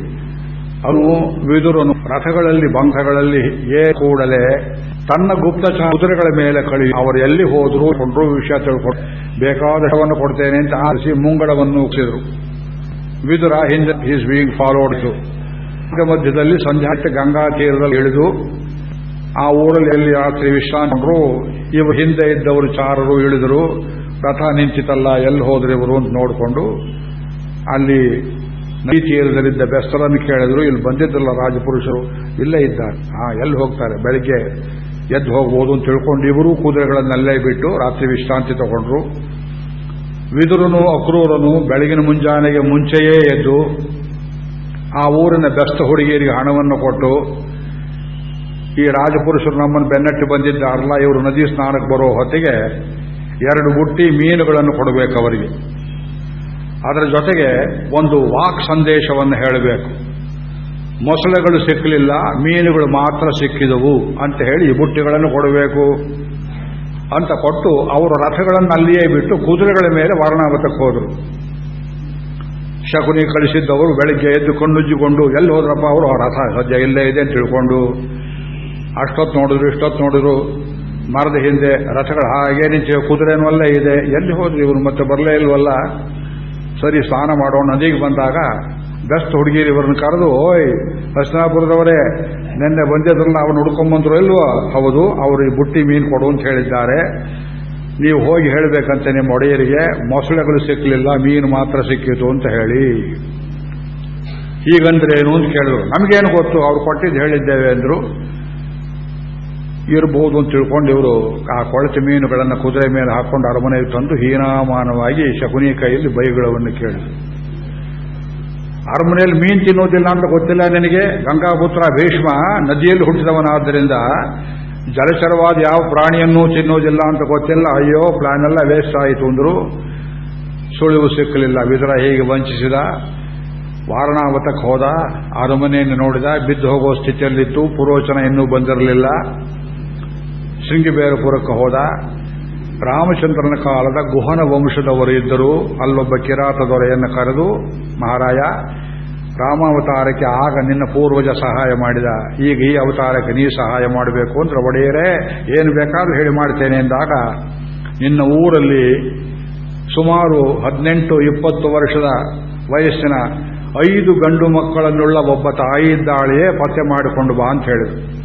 ಅವನು ವಿದುರನು. ರಥಗಳಲ್ಲಿ ಬಂಧಗಳಲ್ಲಿ ಏ ಕೂಡಲೇ ತನ್ನ ಗುಪ್ತಚರ ಕುದುರೆಗಳ ಮೇಲೆ ಕಳಿ, ಅವರು ಎಲ್ಲಿ ಹೋದ್ರು ಕೊಂಡ್ರು ವಿಷಯ ತಿಳ್ಕೊಂಡು ಬೇಕಾದಷ್ಟವನ್ನು ಕೊಡ್ತೇನೆ ಅಂತ ಆರಿಸಿ ಮುಂಗಡವನ್ನು ಉಗಿಸಿದ್ರು ವಿದುರ ಹಿಂದೆ ಈಸ್ ಬೀಂಗ್ ಫಾಲೋಡ್ ಮಧ್ಯದಲ್ಲಿ ಸಂಧ್ಯಾಕ್ಕೆ ಗಂಗಾ ತೀರದಲ್ಲಿ ಇಳಿದು, ಆ ಊರಲ್ಲಿ ಎಲ್ಲಿ ರಾತ್ರಿ ವಿಶ್ರಾಂತರು ಇವರು ಹಿಂದೆ ಇದ್ದವರು ಚಾರರು ಇಳಿದರು, ರಥ ನಿಂತಿತಲ್ಲ ಎಲ್ಲಿ ಹೋದ್ರು ಇವರು ಅಂತ ನೋಡಿಕೊಂಡು, ಅಲ್ಲಿ ನದಿ ತೀರದಲ್ಲಿದ್ದ ಬೆಸ್ತರನ್ನು ಕೇಳಿದ್ರು, ಇಲ್ಲಿ ಬಂದಿದ್ದಲ್ಲ ರಾಜಪುರುಷರು, ಇಲ್ಲೇ ಇದ್ದಾರೆ. ಎಲ್ಲಿ ಹೋಗ್ತಾರೆ? ಬೆಳಿಗ್ಗೆ ಎದ್ದು ಹೋಗ್ಬೋದು ಅಂತ ತಿಳ್ಕೊಂಡು ಇವರು ಕುದುರೆಗಳನ್ನೆಲ್ಲೇ ಬಿಟ್ಟು ರಾತ್ರಿ ವಿಶ್ರಾಂತಿ ತಗೊಂಡ್ರು. ವಿದುರನು, ಅಕ್ರೂರನು ಬೆಳಗಿನ ಮುಂಜಾನೆಗೆ ಮುಂಚೆಯೇ ಎದ್ದು ಆ ಊರಿನ ಬೆಸ್ತ ಹುಡುಗಿಯರಿಗೆ ಹಣವನ್ನು ಕೊಟ್ಟು ಈ ರಾಜಪುರುಷರು ನಮ್ಮನ್ನು ಬೆನ್ನಟ್ಟಿ ಬಂದಿದ್ದಾರಲ್ಲ ಇವರು ನದಿ ಸ್ನಾನಕ್ಕೆ ಬರೋ ಹೊತ್ತಿಗೆ ಎರಡು ಬುಟ್ಟಿ ಮೀನುಗಳನ್ನು ಕೊಡಬೇಕು ಅವರಿಗೆ. ಅದರ ಜೊತೆಗೆ ಒಂದು ವಾಕ್ ಸಂದೇಶವನ್ನು ಹೇಳಬೇಕು. ಮೊಸಳೆಗಳು ಸಿಕ್ಕಲಿಲ್ಲ, ಮೀನುಗಳು ಮಾತ್ರ ಸಿಕ್ಕಿದವು ಅಂತ ಹೇಳಿ ಬುಟ್ಟಿಗಳನ್ನು ಕೊಡಬೇಕು ಅಂತ ಕೊಟ್ಟು ಅವರು ರಥಗಳನ್ನು ಅಲ್ಲಿಯೇ ಬಿಟ್ಟು ಕುದುರೆಗಳ ಮೇಲೆ ವರ್ಣಾವತಕ್ಕೆ ಹೋದರು. ಶಕುನಿ ಕಳಿಸಿದ್ದವರು ಬೆಳಿಗ್ಗೆ ಎದ್ದು ಕಣ್ಣುಜ್ಜಿಕೊಂಡು, ಎಲ್ಲಿ ಹೋದ್ರಪ್ಪ ಅವರು? ರಥ ಸದ್ಯ ಇಲ್ಲೇ ಇದೆ ಅಂತ ತಿಳ್ಕೊಂಡು ಅಷ್ಟೊತ್ತು ನೋಡಿದ್ರು, ಇಷ್ಟೊತ್ತು ನೋಡಿದ್ರು. ಮರದ ಹಿಂದೆ ರಥಗಳು ಹಾಗೆ ನಿಂತ ಕುದುರೆನೂ ಅಲ್ಲೇ ಇದೆ. ಎಲ್ಲಿ ಹೋದ್ರು ಇವರು ಮತ್ತೆ ಬರಲೇ ಇಲ್ವಲ್ಲ? ಸರಿ, ಸ್ನಾನ ಮಾಡೋಣ. ನದಿಗೆ ಬಂದಾಗ ಬೆಸ್ಟ್ ಹುಡುಗಿರು ಇವರನ್ನು ಕರೆದು, ಓಯ್ ಹಸ್ನಾಪುರದವರೇ ನಿನ್ನೆ ಬಂದಿದ್ರಲ್ಲ ಅವನು ಹುಡ್ಕೊಂಬಂದ್ರು ಇಲ್ವೋ? ಹೌದು, ಅವರು ಈ ಬುಟ್ಟಿ ಮೀನು ಕೊಡು ಅಂತ ಹೇಳಿದ್ದಾರೆ. ನೀವು ಹೋಗಿ ಹೇಳಬೇಕಂತೆ ನಿಮ್ಮ ಒಡೆಯರಿಗೆ. ಮೊಸಳೆಗಳು ಸಿಕ್ಕಲಿಲ್ಲ ಮೀನು ಮಾತ್ರ ಸಿಕ್ಕಿತು ಅಂತ ಹೇಳಿ. ಹೀಗಂದ್ರೇನು? ಅಂತ ಕೇಳಿದ್ರು. ನಮಗೇನು ಗೊತ್ತು, ಅವ್ರು ಕೊಟ್ಟಿದ್ದು ಹೇಳಿದ್ದೇವೆ, ಅಂದ್ರು. ಇರಬಹುದು ಅಂತ ತಿಳ್ಕೊಂಡು ಇವರು ಆ ಕೊಳಚೆ ಮೀನುಗಳನ್ನು ಕುದುರೆ ಮೇಲೆ ಹಾಕೊಂಡು ಅರಮನೆಗೆ ತಂದು ಹೀನಾಮಾನವಾಗಿ ಶಕುನಿ ಕೈಯಲ್ಲಿ ಬೈಗಳವನ್ನು ಕೇಳಿದರು. ಅರಮನೆಯಲ್ಲಿ ಮೀನು ತಿನ್ನೋದಿಲ್ಲ ಅಂತ ಗೊತ್ತಿಲ್ಲ ನಿನಗೆ? ಗಂಗಾಪುತ್ರ ಭೀಷ್ಮ ನದಿಯಲ್ಲಿ ಹುಟ್ಟಿದವನಾದ್ದರಿಂದ ಜಲಚರವಾದ ಯಾವ ಪ್ರಾಣಿಯನ್ನೂ ತಿನ್ನೋದಿಲ್ಲ ಅಂತ ಗೊತ್ತಿಲ್ಲ. ಅಯ್ಯೋ ಪ್ಲಾನ್ ಎಲ್ಲ ವೇಸ್ಟ್ ಆಯಿತು ಅಂದ್ರು. ಸುಳಿವು ಸಿಕ್ಕಲಿಲ್ಲ. ವಿದರ ಹೀಗೆ ವಂಚಿಸಿದ? ವಾರಣಾವತಕ್ಕೆ ಹೋದ. ಅರಮನೆಯನ್ನು ನೋಡಿದ. ಬಿದ್ದು ಹೋಗೋ ಸ್ಥಿತಿಯಲ್ಲಿತ್ತು. ಪುರೋಚನ ಇನ್ನೂ ಬಂದಿರಲಿಲ್ಲ. ಶೃಂಗಿಬೇರಪುರಕ್ಕೆ ಹೋದ. ರಾಮಚಂದ್ರನ ಕಾಲದ ಗುಹನ ವಂಶದವರು ಇದ್ದರು. ಅಲ್ಲೊಬ್ಬ ಕಿರಾತ ದೊರೆಯನ್ನು ಕರೆದು, ಮಹಾರಾಯ, ರಾಮಾವತಾರಕ್ಕೆ ಆಗ ನಿನ್ನ ಪೂರ್ವಜ ಸಹಾಯ ಮಾಡಿದ. ಈಗ ಈ ಅವತಾರಕ್ಕೆ ನೀ ಸಹಾಯ ಮಾಡಬೇಕು ಅಂದ್ರೆ, ಒಡೆಯರೇ, ಏನು ಬೇಕಾದ್ರೂ ಹೇಳಿ ಮಾಡ್ತೇನೆ ಎಂದಾಗ, ನಿನ್ನ ಊರಲ್ಲಿ ಸುಮಾರು ಹದಿನೆಂಟು, ಇಪ್ಪತ್ತು ವರ್ಷದ ವಯಸ್ಸಿನ ಐದು ಗಂಡು ಮಕ್ಕಳನ್ನುಳ್ಳ ಒಬ್ಬ ತಾಯಿ ಇದ್ದಾಳೆಯೇ, ಪತ್ತೆ ಮಾಡಿಕೊಂಡು ಬಾ ಅಂತ ಹೇಳಿದ್ರು.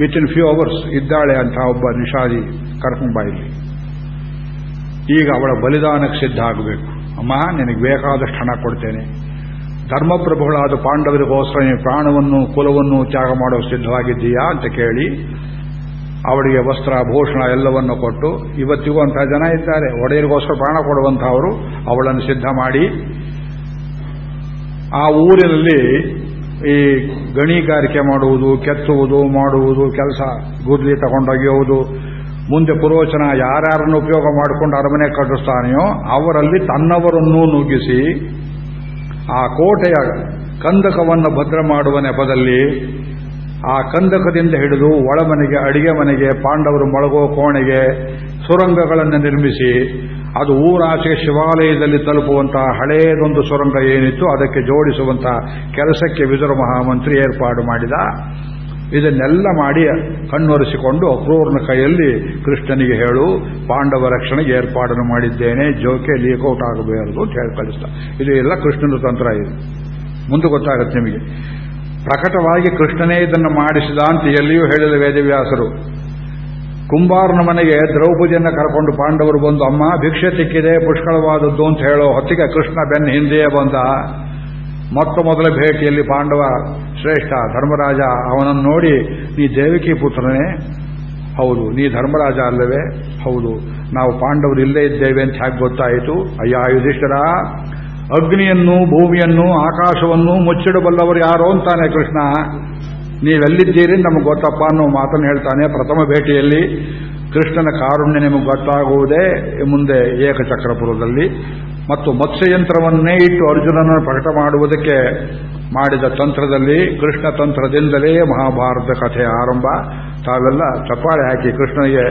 ವಿತ್ ಇನ್ ಫ್ಯೂ ಅವರ್ಸ್ ಇದ್ದಾಳೆ ಅಂತ ಒಬ್ಬ ನಿಷಾದಿ ಕರ್ಕೊಂಡ್ ಬಾಯಿಲಿ ಈಗ ಅವಳ ಬಲಿದಾನಕ್ಕೆ ಸಿದ್ಧ ಆಗಬೇಕು. ಅಮ್ಮ, ನಿನಗೆ ಬೇಕಾದಷ್ಟು ಹಣ ಕೊಡ್ತೇನೆ. ಧರ್ಮಪ್ರಭುಗಳಾದ ಪಾಂಡವರಿಗೋಸ್ಕರ ನೀವು ಪ್ರಾಣವನ್ನು ಕುಲವನ್ನು ತ್ಯಾಗ ಮಾಡೋ ಸಿದ್ಧವಾಗಿದ್ದೀಯಾ ಅಂತ ಕೇಳಿ ಅವಳಿಗೆ ವಸ್ತ್ರ, ಭೂಷಣ ಎಲ್ಲವನ್ನು ಕೊಟ್ಟು ಇವತ್ತಿಗೂ ಅಂತಹ ಜನ ಇದ್ದಾರೆ. ಒಡೆಯರಿಗೋಸ್ಕರ ಪ್ರಾಣ ಕೊಡುವಂತಹವರು ಅವಳನ್ನು ಸಿದ್ಧ ಮಾಡಿ ಆ ಊರಿನಲ್ಲಿ ಈ ಗಣಿಗಾರಿಕೆ ಮಾಡುವುದು, ಕೆತ್ತುವುದು, ಮಾಡುವುದು, ಕೆಲಸ ಗುದ್ಲಿ ತಗೊಂಡೊಗೆಯುವುದು ಮುಂದೆ ಪುರೋಚನ ಯಾರ್ಯಾರನ್ನು ಉಪಯೋಗ ಮಾಡಿಕೊಂಡು ಅರಮನೆ ಕಟ್ಟಿಸ್ತಾನೆಯೋ ಅವರಲ್ಲಿ ತನ್ನವರನ್ನೂ ನುಗ್ಗಿಸಿ ಆ ಕೋಟೆಯ ಕಂದಕವನ್ನು ಭದ್ರ ಮಾಡುವ ನೆಪದಲ್ಲಿ ಆ ಕಂದಕದಿಂದ ಹಿಡಿದು ಒಳಮನೆಗೆ ಅಡಿಗೆ ಮನೆಗೆ ಪಾಂಡವರು ಮೊಳಗೋ ಕೋಣೆಗೆ ಸುರಂಗಗಳನ್ನು ನಿರ್ಮಿಸಿ ಅದು ಊರಾಚೆ ಶಿವಾಲಯದಲ್ಲಿ ತಲುಪುವಂತಹ ಹಳೆಯದೊಂದು ಸುರಂಗ ಏನಿತ್ತು, ಅದಕ್ಕೆ ಜೋಡಿಸುವಂತಹ ಕೆಲಸಕ್ಕೆ ವಿದುರ ಮಹಾಮಂತ್ರಿ ಏರ್ಪಾಡು ಮಾಡಿದ. ಇದನ್ನೆಲ್ಲ ಮಾಡಿ ಕಣ್ಣೊರೆಸಿಕೊಂಡು ಅಕ್ರೂರ್ನ ಕೈಯಲ್ಲಿ ಕೃಷ್ಣನಿಗೆ ಹೇಳು, ಪಾಂಡವ ರಕ್ಷಣೆಗೆ ಏರ್ಪಾಡನ್ನು ಮಾಡಿದ್ದೇನೆ, ಜೋಕೆ ಲೀಕೌಟ್ ಆಗಬಾರದು ಅಂತ ಹೇಳಿ ಕಳಿಸ್ತಾ ಇದು ಎಲ್ಲ ಕೃಷ್ಣನ ತಂತ್ರ ಇದು. ಮುಂದೆ ಗೊತ್ತಾಗುತ್ತೆ ನಿಮಗೆ. ಪ್ರಕಟವಾಗಿ ಕೃಷ್ಣನೇ ಇದನ್ನು ಮಾಡಿಸಿದ ಅಂತ ಎಲ್ಲಿಯೂ ಹೇಳಿದ ವೇದವ್ಯಾಸರು. ಕುಂಬಾರನ ಮನೆಗೆ ದ್ರೌಪದಿಯನ್ನು ಕರ್ಕೊಂಡು ಪಾಂಡವರು ಬಂದು, ಅಮ್ಮ, ಭಿಕ್ಷೆ ತಿಕ್ಕಿದೆ ಪುಷ್ಕಳವಾದದ್ದು ಅಂತ ಹೇಳೋ ಹೊತ್ತಿಗೆ ಕೃಷ್ಣ ಬೆನ್ನ ಹಿಂದೆಯೇ ಬಂದ. ಮೊತ್ತ ಮೊದಲ ಭೇಟಿಯಲ್ಲಿ ಪಾಂಡವ, ಶ್ರೇಷ್ಠ ಧರ್ಮರಾಜ, ಅವನನ್ನು ನೋಡಿ, ನೀ ದೇವಿಕಿ ಪುತ್ರನೇ, ಹೌದು, ನೀ ಧರ್ಮರಾಜ ಅಲ್ಲವೇ, ಹೌದು, ನಾವು ಪಾಂಡವರು ಇಲ್ಲೇ ಇದ್ದೇವೆ ಅಂತ ಹೇಗೆ ಗೊತ್ತಾಯಿತು? ಅಯ್ಯ, ಯುಧಿಷ್ಠರ, ಅಗ್ನಿಯನ್ನು ಭೂಮಿಯನ್ನು ಆಕಾಶವನ್ನು ಮುಚ್ಚಿಡಬಲ್ಲವರು ಯಾರೋ ಅಂತಾನೆ ಕೃಷ್ಣ. ನೀವೆಲ್ಲಿದ್ದೀರಿ ನಮಗೆ ಗೊತ್ತಪ್ಪ ಅನ್ನೋ ಮಾತನ್ನು ಹೇಳ್ತಾನೆ. ಪ್ರಥಮ ಭೇಟಿಯಲ್ಲಿ ಕೃಷ್ಣನ ಕಾರುಣ್ಯ ನಿಮಗೆ ಗೊತ್ತಾಗುವುದೇ ಮುಂದೆ ಏಕಚಕ್ರಪುರದಲ್ಲಿ. ಮತ್ತು ಮತ್ಸ್ಯಯಂತ್ರವನ್ನೇ ಇಟ್ಟು ಅರ್ಜುನನನ್ನು ಪ್ರಕಟ ಮಾಡುವುದಕ್ಕೆ ಮಾಡಿದ ತಂತ್ರದಲ್ಲಿ, ಕೃಷ್ಣ ತಂತ್ರದಿಂದಲೇ ಮಹಾಭಾರತ ಕಥೆ ಆರಂಭ. ತಾವೆಲ್ಲ ಚಪ್ಪಾಳೆ ಹಾಕಿ ಕೃಷ್ಣನಿಗೆ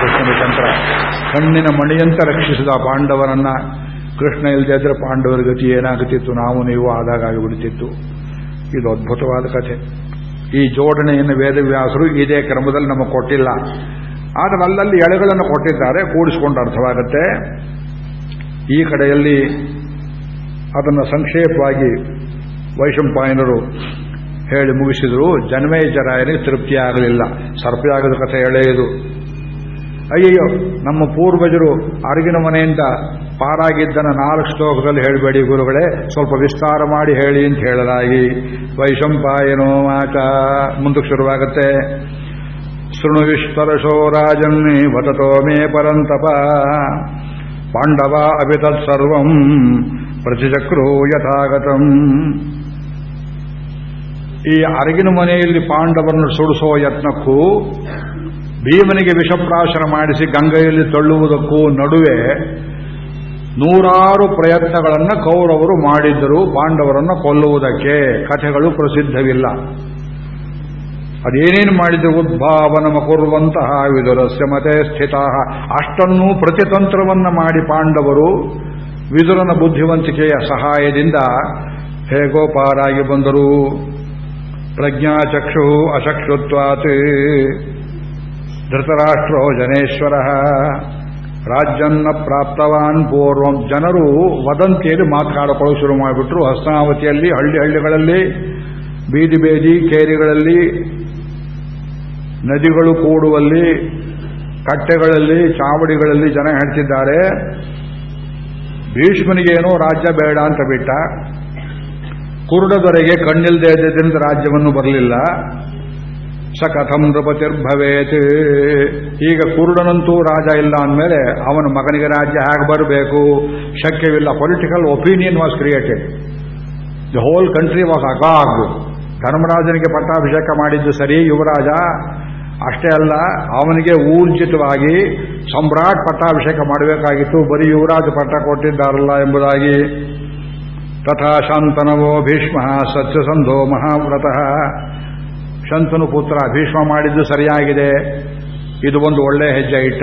ಕೃಷ್ಣನ ತಂತ್ರ. ಕಣ್ಣಿನ ಮಣಿಯಂತ ರಕ್ಷಿಸಿದ ಪಾಂಡವನನ್ನ ಕೃಷ್ಣ ಇಲ್ಲದೆ ಇದ್ರೆ ಪಾಂಡವರ ಗತಿ ಏನಾಗುತ್ತಿತ್ತು? ನಾವು, ನೀವು ಆದಾಗ ಬಿಡುತ್ತಿತ್ತು ಇದು ಅದ್ಭುತವಾದ ಕಥೆ. ಈ ಜೋಡಣೆಯನ್ನು ವೇದವ್ಯಾಸರು ಇದೇ ಕ್ರಮದಲ್ಲಿ ನಮಗೆ ಕೊಟ್ಟಿಲ್ಲ. ಆದರೆ ಅಲ್ಲಲ್ಲಿ ಎಳೆಗಳನ್ನು ಕೊಟ್ಟಿದ್ದಾರೆ, ಕೂಡಿಸಿಕೊಂಡು ಅರ್ಥವಾಗುತ್ತೆ. ಈ ಕಡೆಯಲ್ಲಿ ಅದನ್ನು ಸಂಕ್ಷೇಪವಾಗಿ ವೈಶಂಪಾಯನರು ಹೇಳಿ ಮುಗಿಸಿದರು ಜನ್ಮೇಜರಾಯನಿಗೆ ತೃಪ್ತಿಯಾಗಲಿಲ್ಲ. ಸರ್ಪಿಯಾಗದ ಕಥೆ ಎಳೆಯುವುದು ಅಯ್ಯಯ್ಯೋ, ನಮ್ಮ ಪೂರ್ವಜರು ಅರಗಿನ ಮನೆಯಿಂದ ಪಾರಾಗಿದ್ದನ ನಾಲ್ಕು ಶ್ಲೋಕದಲ್ಲಿ ಹೇಳಬೇಡಿ ಗುರುಗಳೇ. ಸ್ವಲ್ಪ ವಿಸ್ತಾರ ಮಾಡಿ ಹೇಳಿ ಅಂತ ಹೇಳಲಾಗಿ. ವೈಶಂಪಾಯನೋ ಮಾಚ. ಮುಂದಕ್ಕೆ ಶುರುವಾಗುತ್ತೆ. ಶೃಣು ವಿಶ್ವರಶೋ ರಾಜನ್ನಿ ವತತೋ ಮೇ ಪರಂತಪ. ಪಾಂಡವ ಅಭಿತತ್ಸರ್ವಂ ಪ್ರತಿಚಕ್ರೋ ಯಥಾಗತಂ. ಈ ಅರಗಿನ ಮನೆಯಲ್ಲಿ ಪಾಂಡವರನ್ನು ಸುಡಿಸೋ ಯತ್ನಕ್ಕೂ ಭೀಮನಿಗೆ ವಿಷಪ್ರಾಶನ ಮಾಡಿಸಿ ಗಂಗೆಯಲ್ಲಿ ತಳ್ಳುವುದಕ್ಕೂ ನಡುವೆ ನೂರಾರು ಪ್ರಯತ್ನಗಳನ್ನು ಕೌರವರು ಮಾಡಿದ್ದರು, ಪಾಂಡವರನ್ನು ಕೊಲ್ಲುವುದಕ್ಕೆ. ಕಥೆಗಳು ಪ್ರಸಿದ್ಧವಿಲ್ಲ. ಅದೇನೇನು ಮಾಡಿದ್ರು? ಉದ್ಭಾವನ ಕೊರುವಂತಹ ವಿದುರಸ್ಯ ಮತೆ ಸ್ಥಿತ ಅಷ್ಟನ್ನೂ ಪ್ರತಿತಂತ್ರವನ್ನ ಮಾಡಿ ಪಾಂಡವರು ವಿದುರನ ಬುದ್ಧಿವಂತಿಕೆಯ ಸಹಾಯದಿಂದ ಹೇಗೋ ಪಾರಾಗಿ ಬಂದರು. ಪ್ರಜ್ಞಾಚಕ್ಷು ಅಚಕ್ಷುತ್ವಾತ್ ಧೃತರಾಷ್ಟ್ರೋ ಜನೇಶ್ವರ. ರಾಜ್ಯನ್ನ ಪ್ರಾಪ್ತವಾನ್ ಪೂರ್ವಂ. ಜನರು ವದಂತಿಯಲ್ಲಿ ಮಾತನಾಡಿಕೊಳ್ಳಲು ಶುರು ಮಾಡಿಬಿಟ್ರು. ಹಸ್ತಾವತಿಯಲ್ಲಿ ಹಳ್ಳಿ ಹಳ್ಳಿಗಳಲ್ಲಿ, ಬೀದಿ ಬೇದಿ ಕೇರಿಗಳಲ್ಲಿ, ನದಿಗಳು ಕೂಡುವಲ್ಲಿ, ಕಟ್ಟೆಗಳಲ್ಲಿ, ಚಾವಡಿಗಳಲ್ಲಿ ಜನ ಹೇಳ್ತಿದ್ದಾರೆ ಭೀಷ್ಮನಿಗೇನೋ ರಾಜ್ಯ ಬೇಡ ಅಂತ ಬಿಟ್ಟ. ಕುರುಡದೊರೆಗೆ ಕಣ್ಣಿಲ್ದೇ ಇದ್ದಿದ್ದರಿಂದ ರಾಜ್ಯವನ್ನು ಬರಲಿಲ್ಲ. ಸ ಕಥಂ ನೃಪತಿರ್ಭವೇತ್ ಈಗ ಕುರುಡನಂತೂ ರಾಜ ಇಲ್ಲ ಅಂದಮೇಲೆ ಅವನ ಮಗನಿಗೆ ರಾಜ್ಯ ಹೇಗೆ ಬರಬೇಕು? ಶಕ್ಯವಿಲ್ಲ. Political opinion was created the whole country was agog ಧರ್ಮರಾಜನಿಗೆ ಪಟ್ಟಾಭಿಷೇಕ ಮಾಡಿದ್ದು ಸರಿ, ಯುವರಾಜ. ಅಷ್ಟೇ ಅಲ್ಲ, ಅವನಿಗೆ ಊರ್ಜಿತವಾಗಿ ಸಮ್ರಾಟ್ ಪಟ್ಟಾಭಿಷೇಕ ಮಾಡಬೇಕಾಗಿತ್ತು. ಬರೀ ಯುವರಾಜ ಪಟ್ಟ ಕೊಟ್ಟಿದ್ದಾರಲ್ಲ ಎಂಬುದಾಗಿ. ತಥಾ ಶಾಂತನವೋ ಭೀಷ್ಮ ಸತ್ಯಸಂಧೋ ಮಹಾವ್ರತಃ. ಶಂತನು ಪುತ್ರ ಭೀಷ್ಮ ಮಾಡಿದ್ದು ಸರಿಯಾಗಿದೆ. ಇದು ಒಂದು ಒಳ್ಳೆ ಹೆಜ್ಜೆ ಇಟ್ಟ.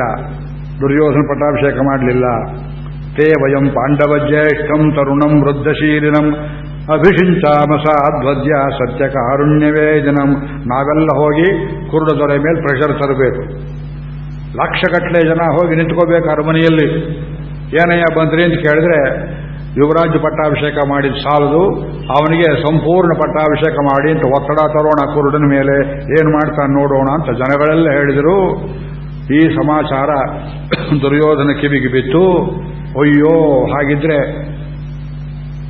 ದುರ್ಯೋಧನ ಪಟ್ಟಾಭಿಷೇಕ ಮಾಡಲಿಲ್ಲ. ತೇ ವಯಂ ಪಾಂಡವ ಜ್ಯೇಷ್ಠಂ ತರುಣಂ ವೃದ್ಧಶೀಲಿನಂ ಅಭಿಷಿಂಚಾಮಸಾಧ್ವದ್ಯ ಸತ್ಯ ಕಾರುಣ್ಯವೇದನಂ ನಾವೆಲ್ಲ ಹೋಗಿ ಕುರುಡ ದೊರೆ ಮೇಲೆ ಪ್ರೆಷರ್ ತರಬೇಕು. ಲಕ್ಷಗಟ್ಟಲೆ ಜನ ಹೋಗಿ ನಿಂತ್ಕೋಬೇಕು ಅರಮನೆಯಲ್ಲಿ. ಏನಯ್ಯ ಬಂದ್ರಿ ಅಂತ ಕೇಳಿದ್ರೆ ಯುವರಾಜ್ ಪಟ್ಟಾಭಿಷೇಕ ಮಾಡಿದ ಸಾಲದು, ಅವನಿಗೆ ಸಂಪೂರ್ಣ ಪಟ್ಟಾಭಿಷೇಕ ಮಾಡಿ ಅಂತ ಒತ್ತಡ ತರೋಣ ಕುರುಡನ ಮೇಲೆ, ಏನು ಮಾಡ್ತಾನೆ ನೋಡೋಣ ಅಂತ ಜನಗಳೆಲ್ಲ ಹೇಳಿದರು. ಈ ಸಮಾಚಾರ ದುರ್ಯೋಧನ ಕಿವಿಗೆ ಬಿತ್ತು. ಅಯ್ಯೋ, ಹಾಗಿದ್ರೆ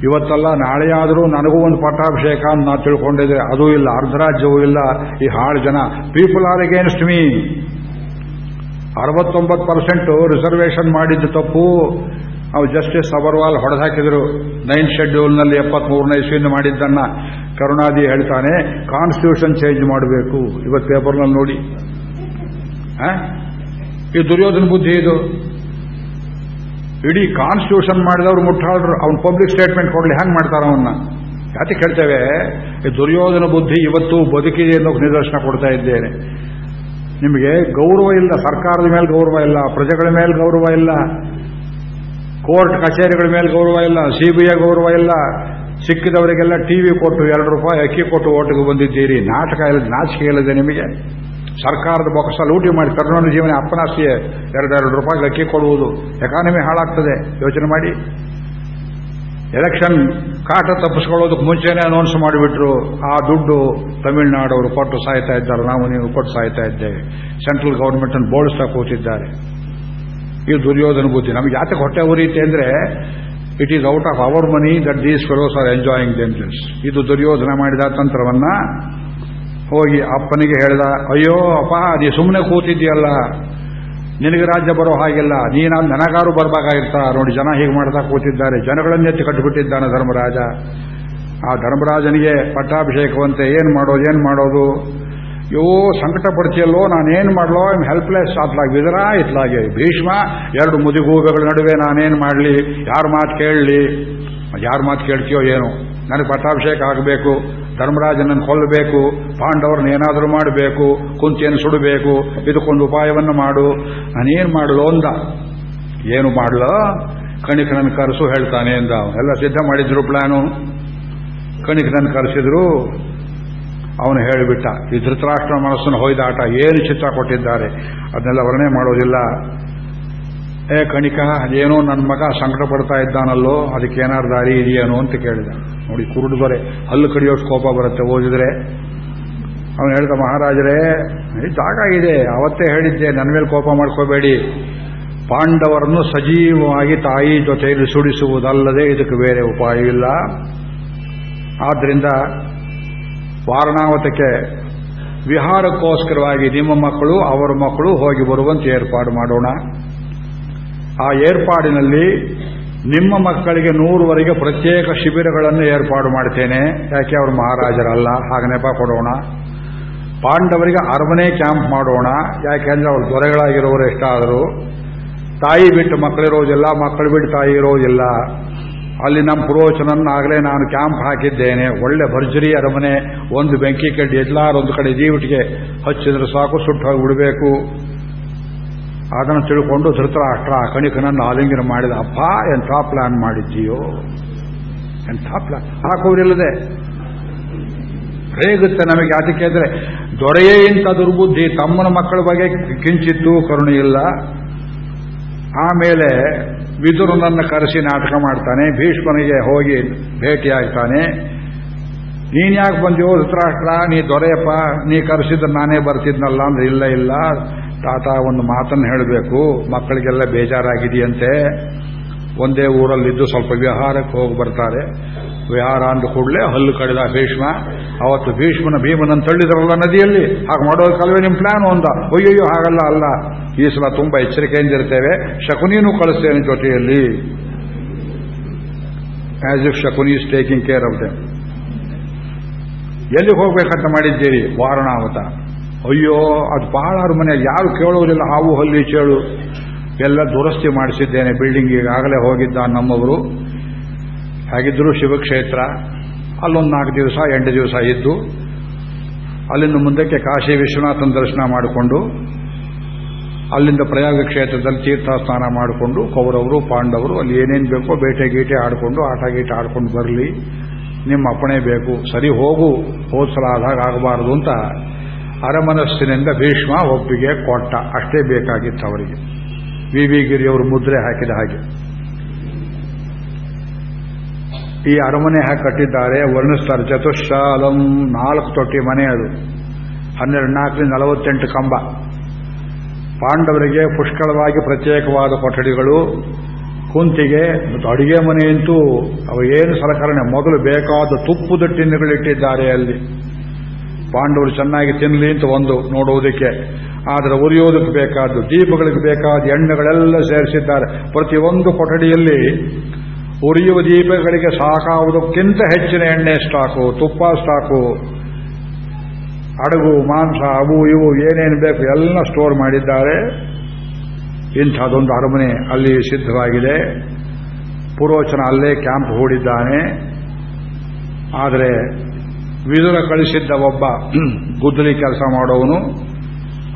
ಇವತ್ತಲ್ಲ ನಾಳೆಯಾದರೂ ನನಗೂ ಒಂದು ಪಟ್ಟಾಭಿಷೇಕ ಅಂತ ನಾ ತಿಳ್ಕೊಂಡಿದ್ರೆ, ಅದೂ ಇಲ್ಲ, ಅರ್ಧರಾಜ್ಯವೂ ಇಲ್ಲ. ಈ ಹಾಳು ಜನ ಪೀಪಲ್ ಆರ್ ಅಗೇನ್ಸ್ಟ್ ಮೀ ಅರವತ್ತೊಂಬತ್ತು ಪರ್ಸೆಂಟ್ ರಿಸರ್ವೇಷನ್ ಮಾಡಿದ್ದು ತಪ್ಪು. ಅವು ಜಸ್ಟಿಸ್ ಅಬರ್ವಾಲ್ ಹೊಡೆದಾಕಿದ್ರು. ನೈನ್ ಶೆಡ್ಯೂಲ್ನಲ್ಲಿ ಎಪ್ಪತ್ಮೂರನೇ ಇಸ್ವಿಯಿಂದ ಮಾಡಿದ್ದನ್ನ ಕರುಣಾದಿ ಹೇಳ್ತಾನೆ ಕಾನ್ಸ್ಟಿಟ್ಯೂಷನ್ ಚೇಂಜ್ ಮಾಡಬೇಕು. ಇವತ್ತು ಪೇಪರ್ನಲ್ಲಿ ನೋಡಿ. ಈ ದುರ್ಯೋಧನ ಬುದ್ಧಿ ಇದು. ಇಡೀ ಕಾನ್ಸ್ಟಿಟ್ಯೂಷನ್ ಮಾಡಿದವರು ಮುಟ್ಟಾಳ್ರು, ಅವ್ನು ಪಬ್ಲಿಕ್ ಸ್ಟೇಟ್ಮೆಂಟ್ ಕೊಡ್ಲಿ, ಹ್ಯಾಂಗ್ ಮಾಡ್ತಾರ ಅವನ್ನ ಯಾಕೆ ಕೇಳ್ತೇವೆ? ಈ ದುರ್ಯೋಧನ ಬುದ್ಧಿ ಇವತ್ತು ಬದುಕಿದೆ ಅನ್ನೋ ನಿದರ್ಶನ ಕೊಡ್ತಾ ಇದ್ದೇನೆ. ನಿಮಗೆ ಗೌರವ ಇಲ್ಲ, ಸರ್ಕಾರದ ಮೇಲೆ ಗೌರವ ಇಲ್ಲ, ಪ್ರಜೆಗಳ ಮೇಲೆ ಗೌರವ ಇಲ್ಲ. ಕೋರ್ಟ್ ಕಚೇರಿಗಳ ಮೇಲೆ ಗೌರವ ಇಲ್ಲ ಸಿಬಿಐ ಗೌರವ ಇಲ್ಲ. ಸಿಕ್ಕಿದವರಿಗೆಲ್ಲ ಟಿವಿ ಕೊಟ್ಟು ಎರಡು ರೂಪಾಯಿ ಅಕ್ಕಿ ಕೊಟ್ಟು ಓಟಿಗೆ ಬಂದಿದ್ದೀರಿ. ನಾಟಕ ಇಲ್ಲದೆ ನಾಚಿಕೆ ಇಲ್ಲದೆ ನಿಮಗೆ. ಸರ್ಕಾರದ ಬೊಕ್ಕಸ ಲೂಟಿ ಮಾಡಿ ಕರ್ನಾಟಕ ಜೀವನ ಅಪ್ಪನಾಸ್ತಿಯೇ ಎರಡೆರಡು ರೂಪಾಯಿಗೆ ಅಕ್ಕಿ ಕೊಡುವುದು. ಎಕಾನಮಿ ಹಾಳಾಗ್ತದೆ. ಯೋಚನೆ ಮಾಡಿ. ಎಲೆಕ್ಷನ್ ಕಾಟ ತಪ್ಪಿಸ್ಕೊಳ್ಳೋದಕ್ಕೆ ಮುಂಚೆನೇ ಅನೌನ್ಸ್ ಮಾಡಿಬಿಟ್ರು. ಆ ದುಡ್ಡು ತಮಿಳುನಾಡವರು ಕೊಟ್ಟು ಸಾಯ್ತಾ ಇದ್ದಾರೆ. ನಾವು ನೀವು ಕೊಟ್ಟು ಸಾಯ್ತಾ ಇದ್ದೇವೆ. ಸೆಂಟ್ರಲ್ ಗವರ್ಮೆಂಟ್ ಅನ್ನು ಬೋಳಿಸ್ತಾ ಕೂತಿದ್ದಾರೆ. ಇದು ದುರ್ಯೋಧನ ಬುದ್ಧಿ. ನಮಗೆ ಯಾತಕ್ಕೆ ಹೊಟ್ಟೆ ಉರಿಯುತ್ತೆ ಅಂದ್ರೆ it is out of our money that these fellows are enjoying themselves ಇದು ದುರ್ಯೋಧನ ಮಾಡಿದ ತಂತ್ರವನ್ನ ಹೋಗಿ ಅಪ್ಪನಿಗೆ ಹೇಳಿದ, ಅಯ್ಯೋ, ಅಪ್ಪ, ನೀ ಸುಮ್ಮನೆ ಕೂತಿದ್ದೀಯಲ್ಲ. ನಿನಗೆ ರಾಜ್ಯ ಬರೋ ಹಾಗಿಲ್ಲ. ನೀನು ನನಗಾರು ಬರ್ಬೇಕಾಗಿರ್ತ. ನೋಡಿ, ಜನ ಹೀಗೆ ಮಾಡ್ತಾ ಕೂತಿದ್ದಾರೆ. ಜನಗಳನ್ನೆತ್ತಿ ಕಟ್ಟಿಬಿಟ್ಟಿದ್ದಾನೆ ಧರ್ಮರಾಜ. ಆ ಧರ್ಮರಾಜನಿಗೆ ಪಟ್ಟಾಭಿಷೇಕವಂತೆ ಏನು ಮಾಡೋದು ಏನು ಮಾಡೋದು? ಯೋ ಸಂಕಟ ಪಡ್ತಿಯಲ್ಲೋ ನಾನೇನು ಮಾಡಲೋ ಐಮ್ ಹೆಲ್ಪ್ಲೆಸ್ ಅತ್ಲಾಗಿ ವಿದರ ಇತ್ಲಾಗೆ ಭೀಷ್ಮ, ಎರಡು ಮುದಿಗೂಗಗಳ ನಡುವೆ ನಾನೇನು ಮಾಡಲಿ? ಯಾರ ಮಾತು ಕೇಳಲಿ? ಯಾರ ಮಾತು ಕೇಳ್ತೀಯೋ ಏನು. ನನಗೆ ಪಟ್ಟಾಭಿಷೇಕ ಆಗಬೇಕು, ಧರ್ಮರಾಜನನ್ನು ಕೊಲ್ಲಬೇಕು ಪಾಂಡವರನ್ನ ಏನಾದರೂ ಮಾಡಬೇಕು, ಕುಂತಿಯನ್ನು ಸುಡಬೇಕು, ಇದಕ್ಕೊಂದು ಉಪಾಯವನ್ನು ಮಾಡು. ನಾನೇನು ಮಾಡಲು ಅಂದ. ಏನು ಮಾಡಲೋ? ಕಣಿಕನನ್ನು ಕರೆಸು ಹೇಳ್ತಾನೆ ಅಂದ. ಎಲ್ಲ ಸಿದ್ಧ ಮಾಡಿದ್ರು ಪ್ಲಾನು. ಕಣಿಕನನ್ನು ಕರೆಸಿದ್ರು. ಅವನು ಹೇಳಿಬಿಟ್ಟ, ಈ ಧೃತರಾಷ್ಟ್ರ ಮನಸ್ಸನ್ನು ಹೊಯ್ದಾಟ, ಏನು ಚಿತ್ರ ಕೊಟ್ಟಿದ್ದಾರೆ, ಅದನ್ನೆಲ್ಲ ವರ್ಣೆ ಮಾಡೋದಿಲ್ಲ. ಏ ಕಣಿಕ ಏನೋ ನನ್ನ ಮಗ ಸಂಕಟ ಪಡ್ತಾ ಇದ್ದಾನಲ್ಲೋ, ಅದಕ್ಕೆ ಏನಾರು ದಾರಿ ಇದೆಯೇನೋ ಅಂತ ಕೇಳಿದ. ನೋಡಿ, ಕುರುಡು ಬರೆ ಹಲ್ಲು ಕಡಿಯೋಷ್ಟು ಕೋಪ ಬರುತ್ತೆ, ಓದಿದ್ರೆ. ಅವನು ಹೇಳ್ದ, ಮಹಾರಾಜರೇ ಜಾಗ ಇದೆ, ಅವತ್ತೇ ಹೇಳಿದ್ದೆ ನನ್ನ ಮೇಲೆ ಕೋಪ ಮಾಡ್ಕೋಬೇಡಿ. ಪಾಂಡವರನ್ನು ಸಜೀವವಾಗಿ ತಾಯಿ ಜೊತೆಯಲ್ಲಿ ಸುಡಿಸುವುದಲ್ಲದೆ ಇದಕ್ಕೆ ಬೇರೆ ಉಪಾಯವಿಲ್ಲ ಆದ್ದರಿಂದ ವಾರಣಾವತಕ್ಕೆ ವಿಹಾರಕ್ಕೋಸ್ಕರವಾಗಿ ನಿಮ್ಮ ಮಕ್ಕಳು, ಅವರ ಮಕ್ಕಳು ಹೋಗಿ ಬರುವಂತೆ ಏರ್ಪಾಡು ಮಾಡೋಣ. ಆ ಏರ್ಪಾಡಿನಲ್ಲಿ ನಿಮ್ಮ ಮಕ್ಕಳಿಗೆ ನೂರುವರೆಗೆ ಪ್ರತ್ಯೇಕ ಶಿಬಿರಗಳನ್ನು ಏರ್ಪಾಡು ಮಾಡ್ತೇನೆ ಯಾಕೆ? ಅವರು ಮಹಾರಾಜರಲ್ಲ. ಹಾಗೆ ನೆಪ ಕೊಡೋಣ. ಪಾಂಡವರಿಗೆ ಅರಮನೆ ಕ್ಯಾಂಪ್ ಮಾಡೋಣ. ಯಾಕೆಂದ್ರೆ ಅವರು ದೊರೆಗಳಾಗಿರೋರು ಎಷ್ಟಾದರೂ. ತಾಯಿ ಬಿಟ್ಟು ಮಕ್ಕಳಿರೋದಿಲ್ಲ ಮಕ್ಕಳು ಬಿಟ್ಟು ತಾಯಿ ಇರೋದಿಲ್ಲ ಅಲ್ಲಿ ನಮ್ಮ ಪುರೋಚನನ್ನಾಗಲೇ ನಾನು ಕ್ಯಾಂಪ್ ಹಾಕಿದ್ದೇನೆ. ಒಳ್ಳೆ ಭರ್ಜರಿ ಅರಮನೆ, ಒಂದು ಬೆಂಕಿ ಕಡ್ಡಿ ಎಲ್ಲಾರೊಂದು ಕಡೆ ಜೀವಿಟಿಗೆ ಹಚ್ಚಿದ್ರೆ ಸಾಕು ಸುಟ್ಟು ಹೋಗಿ ಬಿಡಬೇಕು. ಅದನ್ನು ತಿಳ್ಕೊಂಡು ಧೃತರಾಷ್ಟ್ರ ಕಣಿಕನನ್ನು ಆಲಿಂಗನ ಮಾಡಿದ, ಅಪ್ಪ, ಎಂಥ ಪ್ಲಾನ್ ಮಾಡಿದ್ದೀಯೋ? ಎಂಥ ಪ್ಲಾನ್ ಹಾಕೋರಿಲ್ಲದೆ ಹೇಗುತ್ತೆ ನಮಗೆ ಅದಕ್ಕೆ ಅಂದ್ರೆ, ದೊರೆಯೇ ಇಂಥ ದುರ್ಬುದ್ಧಿ, ತಮ್ಮನ ಮಕ್ಕಳ ಬಗ್ಗೆ ಕಿಂಚಿತ್ತು ಕರುಣೆ ಇಲ್ಲ ಆಮೇಲೆ ವಿದುರನನ್ನು ಕರೆಸಿ ನಾಟಕ ಮಾಡ್ತಾನೆ, ಭೀಷ್ಮನಿಗೆ ಹೋಗಿ ಭೇಟಿಯಾಗ್ತಾನೆ. ನೀನ್ ಯಾಕೆ ಬಂದಿಯೋ ಧೃತರಾಷ್ಟ್ರ ನೀ ದೊರೆಯಪ್ಪ, ನೀ ಕರೆಸಿದ್ರೆ ನಾನೇ ಬರ್ತಿದ್ನಲ್ಲ ಅಂದ್ರೆ ಇಲ್ಲ ಇಲ್ಲ. ತಾತ ಒಂದು ಮಾತನ್ನು ಹೇಳಬೇಕು, ಮಕ್ಕಳಿಗೆಲ್ಲ ಬೇಜಾರಾಗಿದೆಯಂತೆ. ಒಂದೇ ಊರಲ್ಲಿದ್ದು ಸ್ವಲ್ಪ ವಿಹಾರಕ್ಕೆ ಹೋಗಿ ಬರ್ತಾರೆ. ಅಂದ ಕೂಡಲೇ ಹಲ್ಲು ಕಡಿದ ಭೀಷ್ಮ, ಅವತ್ತು ಭೀಷ್ಮನ ಭೀಮನನ್ನು ತಳ್ಳಿದ್ರಲ್ಲ ನದಿಯಲ್ಲಿ. ಹಾಗೆ ಮಾಡೋದು ಕಲ್ವೇ ನಿಮ್ಮ ಪ್ಲಾನ್ ಒಂದ. ಅಯ್ಯಯ್ಯೋ, ಹಾಗಲ್ಲ ಅಲ್ಲ. ಈ ಸಲ ತುಂಬಾ ಎಚ್ಚರಿಕೆಯಿಂದಿರ್ತೇವೆ. ಶಕುನಿನೂ ಕಳಿಸ್ತೇನೆ ಜೊತೆಯಲ್ಲಿ. As if Shakuni is taking care of them ಎಲ್ಲಿಗೆ ಹೋಗ್ಬೇಕಂತ ಮಾಡಿದ್ದೀರಿ? ವಾರಣಾವತ. ಅಯ್ಯೋ, ಅದು ಬಹಳ ಮನೆ ಯಾರು ಕೇಳೋದಿಲ್ಲ, ಹಾವು ಹಲ್ಲಿ ಚೇಳು. ಎಲ್ಲ ದುರಸ್ತಿ ಮಾಡಿಸಿದ್ದೇನೆ. ಬಿಲ್ಡಿಂಗ್ ಈಗಾಗಲೇ ಹೋಗಿದ್ದ ನಮ್ಮವರು. ಹಾಗಿದ್ರು ಶಿವಕ್ಷೇತ್ರ, ಅಲ್ಲೊಂದು ನಾಲ್ಕು ದಿವಸ, ಎಂಟು ದಿವಸ ಇದ್ದು, ಅಲ್ಲಿಂದ ಮುಂದಕ್ಕೆ ಕಾಶಿ ವಿಶ್ವನಾಥನ ದರ್ಶನ ಮಾಡಿಕೊಂಡು, ಅಲ್ಲಿಂದ ಪ್ರಯಾಗ ಕ್ಷೇತ್ರದಲ್ಲಿ ತೀರ್ಥ ಸ್ನಾನ ಮಾಡಿಕೊಂಡು, ಕೌರವರು, ಪಾಂಡವರು, ಅಲ್ಲಿ ಏನೇನು ಬೇಕೋ ಬೇಟೆ ಗೀಟೆ ಆಡಿಕೊಂಡು, ಆಟ ಗೀಟೆ ಆಡ್ಕೊಂಡು ಬರಲಿ, ನಿಮ್ಮ ಅಪ್ಪಣೆ ಬೇಕು, ಸರಿ ಹೋಗು ಹೋದ್ಸಲ ಆದಾಗ ಆಗಬಾರದು ಅಂತ ಅರಮನಸ್ಸಿನಿಂದ ಭೀಷ್ಮ ಒಪ್ಪಿಗೆ ಕೊಟ್ಟ. ಅಷ್ಟೇ ಬೇಕಾಗಿತ್ತು ಅವರಿಗೆ. ವಿ ವಿ ಗಿರಿಯವರು ಮುದ್ರೆ ಹಾಕಿದ ಹಾಗೆ. ಈ ಅರಮನೆ ಹಾಕಿ ಕಟ್ಟಿದ್ದಾರೆ ವರ್ಣಿಸ್ತಾರೆ ಚತುಶಾಲಂ ನಾಲ್ಕು ತೊಟ್ಟಿ ಮನೆ ಅದು. ಹನ್ನೆರಡು, ನಾಲ್ಕರಿಂದ ನಲವತ್ತೆಂಟು ಕಂಬ. ಪಾಂಡವರಿಗೆ ಪುಷ್ಕಳವಾಗಿ ಪ್ರತ್ಯೇಕವಾದ ಕೊಠಡಿಗಳು, ಕುಂತಿಗೆ ಮತ್ತು ಅಡುಗೆ ಮನೆಯಂತೂ ಅವ ಏನು ಸಲಕರಣೆ, ಮೊದಲು ಬೇಕಾದ ತುಪ್ಪದ ಟಿನ್ನುಗಳಿಟ್ಟಿದ್ದಾರೆ ಅಲ್ಲಿ. ಪಾಂಡವರು ಚೆನ್ನಾಗಿ ತಿನ್ನಲಿ ಅಂತ ಒಂದು ನೋಡುವುದಕ್ಕೆ. ಆದರೆ ಉರಿಯೋದಕ್ಕೆ ಬೇಕಾದ್ದು, ದೀಪಗಳಿಗೆ ಬೇಕಾದ ಎಣ್ಣೆಗಳೆಲ್ಲ ಸೇರಿಸಿದ್ದಾರೆ. ಪ್ರತಿಯೊಂದು ಕೊಠಡಿಯಲ್ಲಿ ಉರಿಯುವ ದೀಪಗಳಿಗೆ ಸಾಕಾವುದಕ್ಕಿಂತ ಹೆಚ್ಚಿನ ಎಣ್ಣೆ ಸ್ಟಾಕು, ತುಪ್ಪ ಸ್ಟಾಕು, ಅಡಗು, ಮಾಂಸ, ಅವು ಇವು ಏನೇನು ಬೇಕು ಎಲ್ಲ ಸ್ಟೋರ್ ಮಾಡಿದ್ದಾರೆ. ಇಂಥದೊಂದು ಅರಮನೆ ಅಲ್ಲಿ ಸಿದ್ಧವಾಗಿದೆ. ಪುರೋಚನ ಅಲ್ಲೇ ಕ್ಯಾಂಪ್ ಹೂಡಿದ್ದಾನೆ. ಆದರೆ ವಿದುರ ಕಳಿಸಿದ್ದ ಒಬ್ಬ ಗುದ್ದಲಿ ಕೆಲಸ ಮಾಡೋವನು,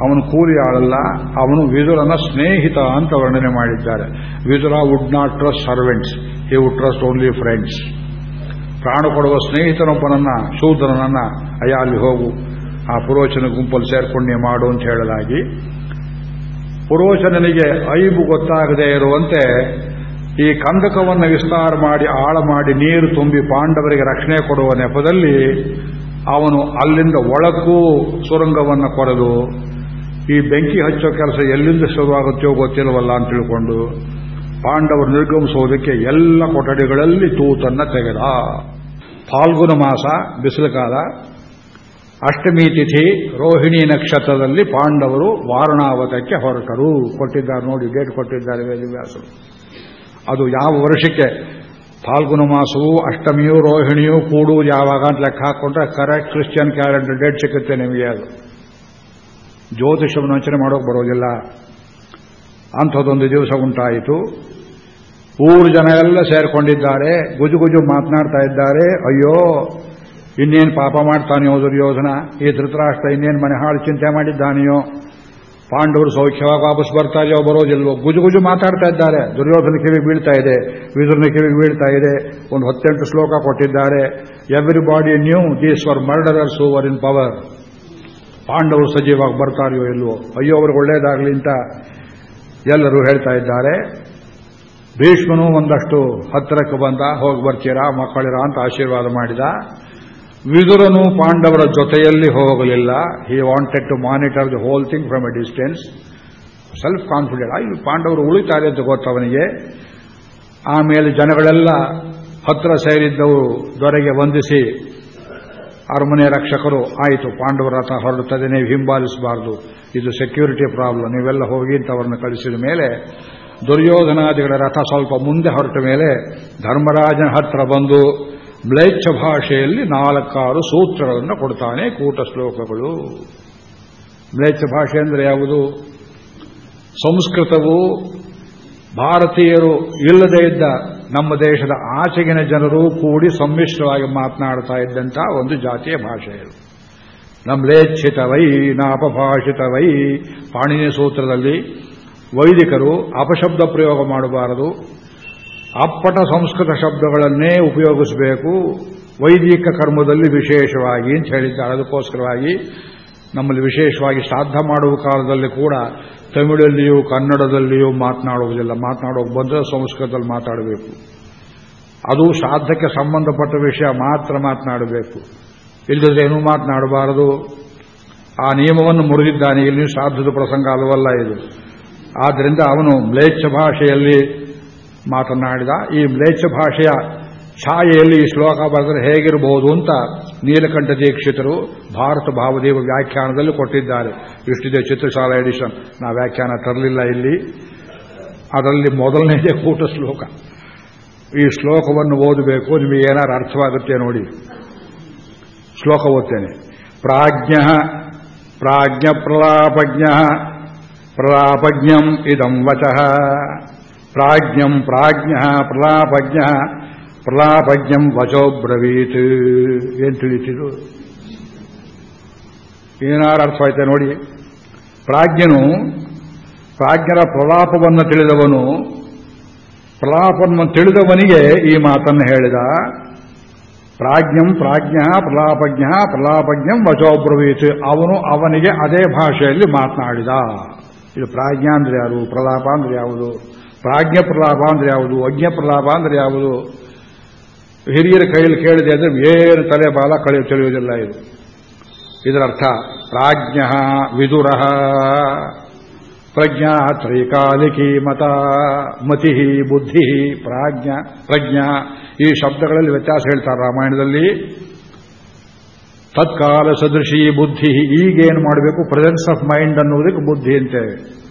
ಅವನು ಕೂಲಿ ಆಳಲ್ಲ, ಅವನು ವಿದುರನ ಸ್ನೇಹಿತ ಅಂತ ವರ್ಣನೆ ಮಾಡಿದ್ದಾರೆ. Vidura would not trust servants he would trust only friends ಪ್ರಾಣ ಕೊಡುವ ಸ್ನೇಹಿತನೊಬ್ಬನನ್ನ, ಶೂದ್ರನನ್ನ ಅಯ್ಯ ಅಲ್ಲಿ ಹೋಗು. ಆ ಪುರೋಚನ ಗುಂಪಲ್ಲಿ ಸೇರ್ಕೊಂಡೆ ಮಾಡು ಅಂತ ಹೇಳಲಾಗಿ, ಪುರೋಚನನಿಗೆ ಐಬು ಗೊತ್ತಾಗದೇ ಇರುವಂತೆ ಈ ಕಂದಕವನ್ನು ವಿಸ್ತಾರ ಮಾಡಿ, ಆಳ ಮಾಡಿ ನೀರು ತುಂಬಿ ಪಾಂಡವರಿಗೆ ರಕ್ಷಣೆ ಕೊಡುವ ನೆಪದಲ್ಲಿ ಅವನು ಅಲ್ಲಿಂದ ಒಳಕ್ಕೂ ಸುರಂಗವನ್ನು ಕೊರೆದು. ಈ ಬೆಂಕಿ ಹಚ್ಚೋ ಕೆಲಸ ಎಲ್ಲಿಂದ ಶುರುವಾಗುತ್ತೋ ಗೊತ್ತಿಲ್ಲವಲ್ಲ ಅಂತ ತಿಳ್ಕೊಂಡು ಪಾಂಡವರು ನಿರ್ಗಮಿಸುವುದಕ್ಕೆ ಎಲ್ಲ ಕೊಠಡಿಗಳಲ್ಲಿ ತೂತನ್ನ ತೆಗೆದ. ಫಾಲ್ಗುನ ಮಾಸ ಬಿಸಿಲು ಕಾಲ ಅಷ್ಟಮಿ ತಿಥಿ, ರೋಹಿಣಿ ನಕ್ಷತ್ರದಲ್ಲಿ ಪಾಂಡವರು ವಾರಣಾವತಕ್ಕೆ ಹೊರಟರು. ಕೊಟ್ಟಿದ್ದಾರೆ ನೋಡಿ, ಡೇಟ್ ಕೊಟ್ಟಿದ್ದಾರೆ ವೇದವ್ಯಾಸರು. ಅದು ಯಾವ ವರ್ಷಕ್ಕೆ? ಫಾಲ್ಗುನ ಮಾಸವು, ಅಷ್ಟಮಿಯೂ, ರೋಹಿಣಿಯೂ ಕೂಡುವುದು ಯಾವಾಗ ಅಂತ ಲೆಕ್ಕ ಹಾಕೊಂಡ್ರೆ ಕರೆಕ್ಟ್ ಕ್ರಿಶ್ಚಿಯನ್ ಕ್ಯಾಲೆಂಡರ್ ಡೇಟ್ ಸಿಗುತ್ತೆ ನಿಮಗೆ ಅದು. ಜ್ಯೋತಿಷವನ್ನು ವಂಚನೆ ಮಾಡೋಕೆ ಬರೋದಿಲ್ಲ. ಅಂಥದ್ದೊಂದು ದಿವಸ ಉಂಟಾಯಿತು. ಊರು ಜನ ಎಲ್ಲ ಸೇರ್ಕೊಂಡಿದ್ದಾರೆ. ಗುಜು ಮಾತನಾಡ್ತಾ ಇದ್ದಾರೆ. ಅಯ್ಯೋ, ಇನ್ನೇನು ಪಾಪ ಮಾಡ್ತಾನೆಯೋ ದುರ್ಯೋಧನ? ಈ ಧೃತರಾಷ್ಟ್ರ ಇನ್ನೇನು ಮನೆ ಹಾಳು ಚಿಂತೆ ಮಾಡಿದ್ದಾನೆಯೋ? ಪಾಂಡವರು ಸೌಖ್ಯವಾಗಿ ವಾಪಸ್ ಬರ್ತಾರೆಯೋ ಬರೋದಿಲ್ವೋ? ಗುಜು ಗುಜು ಮಾತಾಡ್ತಾ ಇದ್ದಾರೆ. ದುರ್ಯೋಧನ ಕಿವಿಗೆ ಬೀಳ್ತಾ ಇದೆ. ವಿದುರನ ಕಿವಿಗೆ ಬೀಳ್ತಾ ಇದೆ. ಒಂದು ಹತ್ತೆಂಟು ಶ್ಲೋಕ ಕೊಟ್ಟಿದ್ದಾರೆ. Everybody knew these were murderers over in power ಪಾಂಡವರು ಸಜೀವಾಗಿ ಬರ್ತಾರೆಯೋ ಇಲ್ವೋ? ಅಯ್ಯೋ, ಅವ್ರಿಗೆ ಒಳ್ಳೇದಾಗ್ಲಿ ಅಂತ ಎಲ್ಲರೂ ಹೇಳ್ತಾ ಇದ್ದಾರೆ, ಭೀಷ್ಮನು ಒಂದಷ್ಟು ಹತ್ತಿರಕ್ಕೆ ಬಂದ, ಹೋಗಿ ಬರ್ತೀರಾ, ಮಕ್ಕಳಿರ ಅಂತ ಆಶೀರ್ವಾದ ಮಾಡಿದ. ವಿದುರನು ಪಾಂಡವರ ಜೊತೆಯಲ್ಲಿ ಹೋಗಲಿಲ್ಲ. He wanted to monitor the whole thing from a distance self confident ಆಯ್ತು, ಪಾಂಡವರು ಉಳಿತಾರೆ ಅಂತ ಗೊತ್ತವನಿಗೆ ಆಮೇಲೆ ಜನಗಳೆಲ್ಲ ಹತ್ರ ಸೇರಿದ್ದವು, ದೊರೆಗೆ ವಂದಿಸಿ. ಅರಮನೆ ರಕ್ಷಕರು, ಆಯಿತು, ಪಾಂಡವರ ರಥ ಹೊರಡುತ್ತದೆ, ನೀವು ಹಿಂಬಾಲಿಸಬಾರದು. ಇದು ಸೆಕ್ಯೂರಿಟಿ ಪ್ರಾಬ್ಲಮ್ ನೀವೆಲ್ಲ ಹೋಗಿ ಅಂತವರನ್ನು ಕಳಿಸಿದ ಮೇಲೆ ದುರ್ಯೋಧನಾದಿಗಳ ರಥ ಸ್ವಲ್ಪ ಮುಂದೆ ಹೊರಟ ಮೇಲೆ ಧರ್ಮರಾಜನ ಹತ್ರ ಬಂದು ಮ್ಲೇಚ್ಛ ಭಾಷೆಯಲ್ಲಿ ನಾಲ್ಕಾರು ಸೂತ್ರಗಳನ್ನು ಕೊಡ್ತಾನೆ ಕೂಟ ಶ್ಲೋಕಗಳು. ಮ್ಲೇಚ್ಛ ಭಾಷೆ ಅಂದರೆ ಯಾವುದು? ಸಂಸ್ಕೃತವು ಭಾರತೀಯರು ಇಲ್ಲದೇ ಇದ್ದ ನಮ್ಮ ದೇಶದ ಆಚೆಗಿನ ಜನರು ಕೂಡಿ ಸಮ್ಮಿಶ್ರವಾಗಿ ಮಾತನಾಡ್ತಾ ಇದ್ದಂಥ ಒಂದು ಜಾತಿಯ ಭಾಷೆ ಇದು ನಮ್ಲೇಚ್ಛಿತವೈ ನಾಪಭಾಷಿತವೈ. ಪಾಣಿನಿ ಸೂತ್ರದಲ್ಲಿ ವೈದಿಕರು ಅಪಶಬ್ದ ಪ್ರಯೋಗ ಮಾಡಬಾರದು. ಅಪ್ಪಟ ಸಂಸ್ಕೃತ ಶಬ್ದಗಳನ್ನೇ ಉಪಯೋಗಿಸಬೇಕು. ವೈದಿಕ ಕರ್ಮದಲ್ಲಿ ವಿಶೇಷವಾಗಿ ಅಂತ ಹೇಳಿದ್ದಾರೆ. ಅದಕ್ಕೋಸ್ಕರವಾಗಿ ನಮ್ಮಲ್ಲಿ ವಿಶೇಷವಾಗಿ ಶ್ರಾದ್ದ ಮಾಡುವ ಕಾಲದಲ್ಲಿ ಕೂಡ ತಮಿಳಲ್ಲಿಯೂ ಕನ್ನಡದಲ್ಲಿಯೂ ಮಾತನಾಡುವುದಿಲ್ಲ. ಮಾತನಾಡೋಕೆ ಬಂದರೆ ಸಂಸ್ಕೃತದಲ್ಲಿ ಮಾತಾಡಬೇಕು. ಅದು ಶ್ರಾದ್ದಕ್ಕೆ ಸಂಬಂಧಪಟ್ಟ ವಿಷಯ. ಮಾತ್ರ ಮಾತನಾಡಬೇಕು. ಇಲ್ಲದ್ರೆ ಏನೂ ಮಾತನಾಡಬಾರದು. ಆ ನಿಯಮವನ್ನು ಮುರಿದಿದ್ದಾನೆ, ಇಲ್ಲಿ ಸಾಧ್ಯದ ಪ್ರಸಂಗ ಅಲ್ಲವಲ್ಲ ಇದು. ಆದ್ದರಿಂದ ಅವನು ಮ್ಲೇಚ್ಛ ಭಾಷೆಯಲ್ಲಿ ಮಾತನಾಡಿದ. ಈ ಮ್ಲೇಚ್ಛ ಭಾಷೆಯ ಛಾಯೆಯಲ್ಲಿ ಈ ಶ್ಲೋಕ ಬರೆದರೆ ಹೇಗಿರಬಹುದು ಅಂತ ನೀಲಕಂಠ ದೀಕ್ಷಿತರು ಭಾರತ ಭಾವದೇವ ವ್ಯಾಖ್ಯಾನದಲ್ಲಿ ಕೊಟ್ಟಿದ್ದಾರೆ. ಇಷ್ಟಿದೆ ಚಿತ್ರಶಾಲಾ ಎಡಿಷನ್. ನಾ ವ್ಯಾಖ್ಯಾನ ತರಲಿಲ್ಲ ಇಲ್ಲಿ. ಅದರಲ್ಲಿ ಮೊದಲನೇದೇ ಕೂಟ ಶ್ಲೋಕ. ಈ ಶ್ಲೋಕವನ್ನು ಓದಬೇಕು, ನಿಮಗೆ ಏನಾರು ಅರ್ಥವಾಗುತ್ತೆ ನೋಡಿ. ಶ್ಲೋಕ ಓದ್ತೇನೆ. ಪ್ರಾಜ್ಞ ಪ್ರಾಜ್ಞ ಪ್ರಲಾಪಜ್ಞ ಪ್ರಲಾಪಜ್ಞಂ ಇದಂ ವಚಃ. ಪ್ರಾಜ್ಞಂ ಪ್ರಾಜ್ಞ, ಪ್ರಲಾಪಜ್ಞ, ಪ್ರಲಾಪಜ್ಞಂ ವಚೋ ಬ್ರವೀತ್. ಏನು ತಿಳಿತಿದು? ಏನಾರು ಅರ್ಥ ಆಯ್ತಾ ನೋಡಿ. ಪ್ರಾಜ್ಞನು, ಪ್ರಾಜ್ಞರ ಪ್ರಲಾಪವನ್ನು ತಿಳಿದವನು, ಪ್ರಲಾಪವನ್ನು ತಿಳಿದವನಿಗೆ ಈ ಮಾತನ್ನು ಹೇಳಿದ. ಪ್ರಾಜ್ಞಂ ಪ್ರಾಜ್ಞ ಪ್ರಲಾಪಜ್ಞ ಪ್ರಲಾಪಜ್ಞಂ ವಚೋಬ್ರವೀತ್ ಅವನು ಅವನಿಗೆ ಅದೇ ಭಾಷೆಯಲ್ಲಿ ಮಾತನಾಡಿದ. ಇದು ಪ್ರಾಜ್ಞ ಅಂದ್ರೆ ಯಾರು ಪ್ರಲಾಪ ಅಂದ್ರೆ ಯಾವುದು? ಪ್ರಾಜ್ಞ ಪ್ರಲಾಪ ಅಂದ್ರೆ ಯಾವುದು? ಅಜ್ಞ ಪ್ರಲಾಪ ಅಂದ್ರೆ ಯಾವುದು? ಹಿರಿಯರ ಕೈಯಲ್ಲಿ ಕೇಳಿದೆ ಅಂದ್ರೆ ಏನು ತಲೆ ಬಾಲ ಕಳೆಯ ತಿಳಿಯುವುದಿಲ್ಲ ಇದು. ಇದರರ್ಥ ಪ್ರಾಜ್ಞ ವಿದುರ. ಪ್ರಜ್ಞಾ ತ್ರೈಕಾಲಿಕಿ ಮತ ಮತಿ ಬುದ್ಧಿ, ಪ್ರಾಜ್ಞ, ಪ್ರಜ್ಞಾ. ಈ ಶಬ್ದಗಳಲ್ಲಿ ವ್ಯತ್ಯಾಸ ಹೇಳ್ತಾರೆ ರಾಮಾಯಣದಲ್ಲಿ. ತತ್ಕಾಲ ಸದೃಶಿ ಬುದ್ಧಿ ಈಗೇನು ಮಾಡಬೇಕು? ಪ್ರೆಸೆನ್ಸ್ ಆಫ್ ಮೈಂಡ್ ಅನ್ನುವುದಕ್ಕೆ ಬುದ್ಧಿ ಅಂತೇವೆ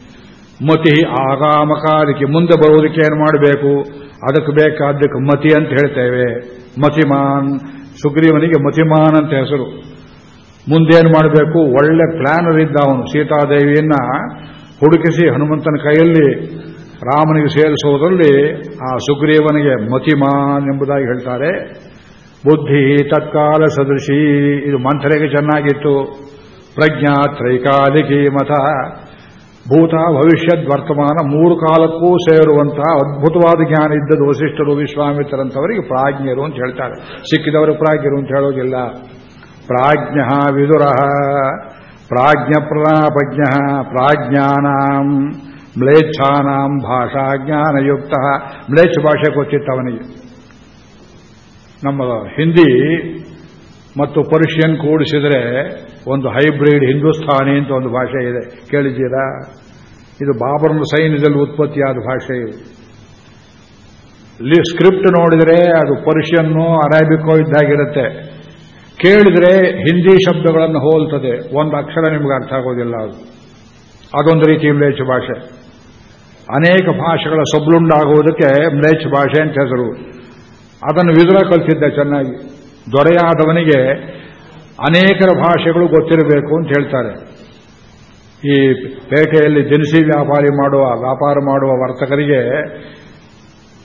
ಮತಿ ಆಗಾಮಕಾಲಿಕೆ ಮುಂದೆ ಬರುವುದಕ್ಕೆ ಏನು ಮಾಡಬೇಕು? ಅದಕ್ಕೆ ಬೇಕಾದಕ್ಕೆ ಮತಿ ಅಂತ ಹೇಳ್ತೇವೆ. ಮತಿಮಾನ್, ಸುಗ್ರೀವನಿಗೆ ಮತಿಮಾನ್ ಅಂತ ಹೆಸರು. ಮುಂದೇನು ಮಾಡಬೇಕು? ಒಳ್ಳೆ ಪ್ಲಾನರ್ ಇದ್ದ ಅವನು, ಸೀತಾದೇವಿಯನ್ನ ಹುಡುಕಿಸಿ ಹನುಮಂತನ ಕೈಯಲ್ಲಿ ರಾಮನಿಗೆ ಸೇರಿಸುವುದರಲ್ಲಿ ಆ ಸುಗ್ರೀವನಿಗೆ ಮತಿಮಾನ್ ಎಂಬುದಾಗಿ ಹೇಳ್ತಾರೆ. ಬುದ್ಧಿ ತತ್ಕಾಲ ಸದೃಶಿ, ಇದು ಮಂಥರೆಗೆ ಚೆನ್ನಾಗಿತ್ತು. ಪ್ರಜ್ಞಾ ತ್ರೈಕಾಲಿಕಿ ಮತ ಭೂತ ಭವಿಷ್ಯದ್ ವರ್ತಮಾನ ಮೂರು ಕಾಲಕ್ಕೂ ಸೇರುವಂತಹ ಅದ್ಭುತವಾದ ಜ್ಞಾನ ಇದ್ದದ್ದು ವಸಿಷ್ಠರು ವಿಶ್ವಾಮಿತ್ರರಂತವರಿಗೆ ಪ್ರಾಜ್ಞರು ಅಂತ ಹೇಳ್ತಾರೆ. ಸಿಕ್ಕಿದವರು ಪ್ರಾಜ್ಞರು ಅಂತ ಹೇಳೋದಿಲ್ಲ. ಪ್ರಾಜ್ಞ ವಿದುರ. ಪ್ರಾಜ್ಞ ಪ್ರಲಾಪಜ್ಞ ಪ್ರಾಜ್ಞಾನಾಂ ಮ್ಲೇಚ್ಛಾನಾಂ ಭಾಷಾಜ್ಞಾನಯುಕ್ತ. ಮ್ಲೇಚ್ಛ ಭಾಷೆ ಗೊತ್ತಿತ್ತು ಅವನಿಗೆ. ನಮ್ಮ ಹಿಂದಿ ಮತ್ತು ಪರ್ಷಿಯನ್ ಕೂಡಿಸಿದರೆ ಒಂದು ಹೈಬ್ರಿಡ್ ಹಿಂದೂಸ್ಥಾನಿ ಅಂತ ಒಂದು ಭಾಷೆ ಇದೆ. ಕೇಳಿದ್ದೀರಾ? ಇದು ಬಾಬರ್ನ ಸೈನ್ಯದಲ್ಲಿ ಉತ್ಪತ್ತಿಯಾದ ಭಾಷೆ ಇದು. ಸ್ಕ್ರಿಪ್ಟ್ ನೋಡಿದರೆ ಅದು ಪರ್ಷಿಯನ್ನು ಅರೇಬಿಕೋ ಇದ್ದಾಗಿರುತ್ತೆ. ಕೇಳಿದರೆ ಹಿಂದಿ ಶಬ್ದಗಳನ್ನು ಹೋಲ್ತದೆ. ಒಂದು ಅಕ್ಷರ ನಿಮಗೆ ಅರ್ಥ ಆಗೋದಿಲ್ಲ ಅದು. ಅದೊಂದು ರೀತಿ ಮ್ಲೇಚ್ ಭಾಷೆ. ಅನೇಕ ಭಾಷೆಗಳ ಸೊಬ್ಲುಂಡಾಗುವುದಕ್ಕೆ ಮ್ಲೇಚ್ ಭಾಷೆ ಅಂತ ಹೆಸರು. ಅದನ್ನು ವಿದುರ ಕಲಿಸಿದ್ದೆ ಚೆನ್ನಾಗಿ. ದೊರೆಯಾದವನಿಗೆ ಅನೇಕರ ಭಾಷೆಗಳು ಗೊತ್ತಿರಬೇಕು ಅಂತ ಹೇಳ್ತಾರೆ. ಈ ಪೇಟೆಯಲ್ಲಿ ದಿನಸಿ ವ್ಯಾಪಾರಿ ಮಾಡುವ, ವ್ಯಾಪಾರ ಮಾಡುವ ವರ್ತಕರಿಗೆ,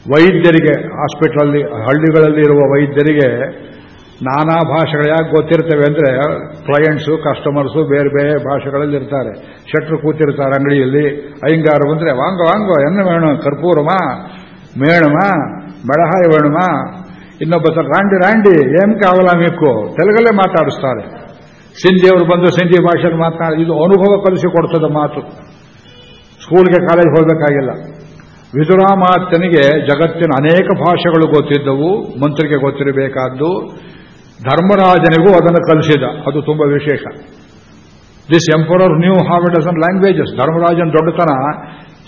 ವೈದ್ಯರಿಗೆ, ಹಾಸ್ಪಿಟಲಲ್ಲಿ, ಹಳ್ಳಿಗಳಲ್ಲಿ ಇರುವ ವೈದ್ಯರಿಗೆ ನಾನಾ ಭಾಷೆಗಳು ಯಾಕೆ ಗೊತ್ತಿರ್ತವೆ ಅಂದರೆ ಕ್ಲಯಂಟ್ಸು ಕಸ್ಟಮರ್ಸು ಬೇರೆ ಬೇರೆ ಭಾಷೆಗಳಲ್ಲಿ ಇರ್ತಾರೆ. ಶೆಟ್ರು ಕೂತಿರ್ತಾರೆ ಅಂಗಡಿಯಲ್ಲಿ. ಅಯ್ಯಂಗಾರು ಬಂದ್ರೆ, ವಾಂಗ, ವಾಂಗೋ ಎನ್ನ ವೇಣ, ಕರ್ಪೂರಮ, ಮೇಣಮ ಬೆಳಹಾಯಿ ವೇಣುಮ? ಇನ್ನೊಬ್ಬ ರಾಂಡಿ ರಾಂಡಿ ಏನ್ ಕಾವಲ ಮಿಕ್ಕು ತೆಲುಗಲ್ಲೇ ಮಾತಾಡಿಸ್ತಾರೆ. ಸಿಂಧಿಯವರು ಬಂದು ಸಿಂಧಿ ಭಾಷೆಯಲ್ಲಿ ಮಾತನಾಡಿ, ಇದು ಅನುಭವ ಕಲಿಸಿಕೊಡ್ತದ ಮಾತು. ಸ್ಕೂಲ್ಗೆ ಕಾಲೇಜ್ ಹೋಗಬೇಕಾಗಿಲ್ಲ. ವಿದುರಾಮಾತ್ಯನಿಗೆ ಜಗತ್ತಿನ ಅನೇಕ ಭಾಷೆಗಳು ಗೊತ್ತಿದ್ದವು, ಮಂತ್ರಿಗೆ ಗೊತ್ತಿರಬೇಕಾದ್ದು. ಧರ್ಮರಾಜನಿಗೂ ಅದನ್ನು ಕಲಿಸಿದ. ಅದು ತುಂಬಾ ವಿಶೇಷ. This emperor knew half a dozen languages Dharmarajan ದೊಡ್ಡತನ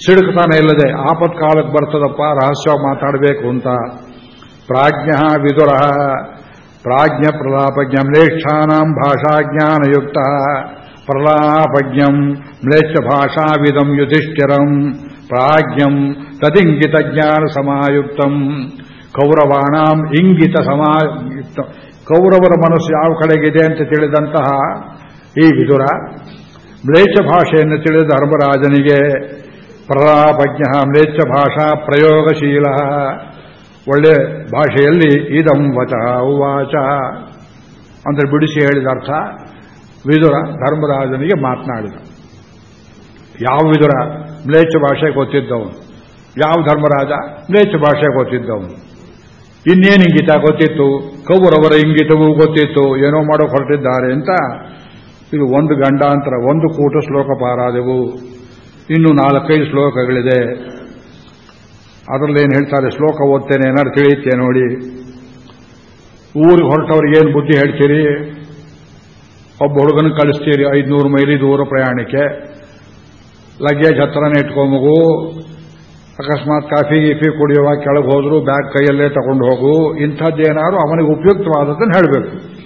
ಸಿಡುಕತನ ಇಲ್ಲದೆ ಆಪತ್ಕಾಲಕ್ಕೆ ಬರ್ತದಪ್ಪ ರಹಸ್ಯ ಮಾತಾಡಬೇಕು ಅಂತ. ಪ್ರಾಜ್ಞ ವಿದುರ, ಪ್ರಾಜ್ಞ ಪ್ರಲಾಪಜ್ಞ, ಮ್ಲೇಚ್ಛಾನಾಂ ಭಾಷಾಜ್ಞಾನಯುಕ್ತ, ಪ್ರಲಾಪಜ್ಞಂ, ಮ್ಲೇಚ್ಛ ಭಾಷಾವಿದಂ ಯುಧಿಷ್ಠಿರಂ, ಪ್ರಾಜ್ಞಂ ತದಿಂಗಿತ ಜ್ಞಾನ ಸಮಾಯುಕ್ತಂ, ಕೌರವಾಣಾಂ ಇಂಗಿತ ಸಮಾಯುಕ್ತ ಕೌರವರ ಮನಸ್ಸು ಯಾವ ಕಡೆಗಿದೆ ಅಂತ ತಿಳಿದಂತಹ ಈ ವಿದುರ ಮ್ಲೇಚ್ಛ ಭಾಷೆಯನ್ನು ತಿಳಿದ ಧರ್ಮರಾಜನಿಗೆ ಪ್ರಲಾಪಜ್ಞ, ಮ್ಲೇಚ್ಛ ಭಾಷಾ ಪ್ರಯೋಗಶೀಲ. ಒಳ್ಳೆ ಭಾಷೆಯಲ್ಲಿ ಇದಂ ವಚ ಉವಾಚ. ಅಂದರೆ ಬಿಡಿಸಿ ಹೇಳಿದ ಅರ್ಥ, ವಿದುರ ಧರ್ಮರಾಜನಿಗೆ ಮಾತನಾಡಿದ. ಯಾವ ವಿದುರ ಮ್ಲೇಚ್ಛ ಭಾಷೆ ಗೊತ್ತಿದ್ದವನು? ಯಾವ ಧರ್ಮರಾಜ ಮ್ಲೇಚ್ಛ ಭಾಷೆ ಗೊತ್ತಿದ್ದವನು? ಇನ್ನೇನು ಇಂಗಿತ ಗೊತ್ತಿತ್ತು? ಕೌರವರ ಇಂಗಿತವೂ ಗೊತ್ತಿತ್ತು. ಏನೋ ಮಾಡೋ ಹೊರಟಿದ್ದಾರೆ ಅಂತ. ಇದು ಒಂದು ಗಂಡಾಂತರ, ಒಂದು ಕೂಟ ಶ್ಲೋಕ ಪಾರಾದೆವು. ಇನ್ನು ನಾಲ್ಕೈದು ಶ್ಲೋಕಗಳಿದೆ. ಅದರಲ್ಲಿ ಏನು ಹೇಳ್ತಾರೆ? ಶ್ಲೋಕ ಓದ್ತೇನೆ, ಏನಾದ್ರು ತಿಳಿಯುತ್ತೆ ನೋಡಿ? ಊರಿಗೆ ಹೊರಟವ್ರಿಗೆ ಏನು ಬುದ್ಧಿ ಹೇಳ್ತೀರಿ? ಒಬ್ಬ ಹುಡುಗನ ಕಳಿಸ್ತೀರಿ ಐದುನೂರು ಮೈಲಿ ದೂರ ಪ್ರಯಾಣಕ್ಕೆ. ಲಗೇಜ್ ಹತ್ರನೇ ಇಟ್ಕೊಂಬಗು ಅಕಸ್ಮಾತ್ ಕಾಫಿ ಗೀಫಿ ಕುಡಿಯುವಾಗ ಕೆಳಗೆ ಹೋದ್ರು ಬ್ಯಾಗ್ ಕೈಯಲ್ಲೇ ತಗೊಂಡು ಹೋಗು ಇಂಥದ್ದೇನಾದ್ರು ಅವನಿಗೆ ಉಪಯುಕ್ತವಾದದ್ದನ್ನು ಹೇಳಬೇಕು.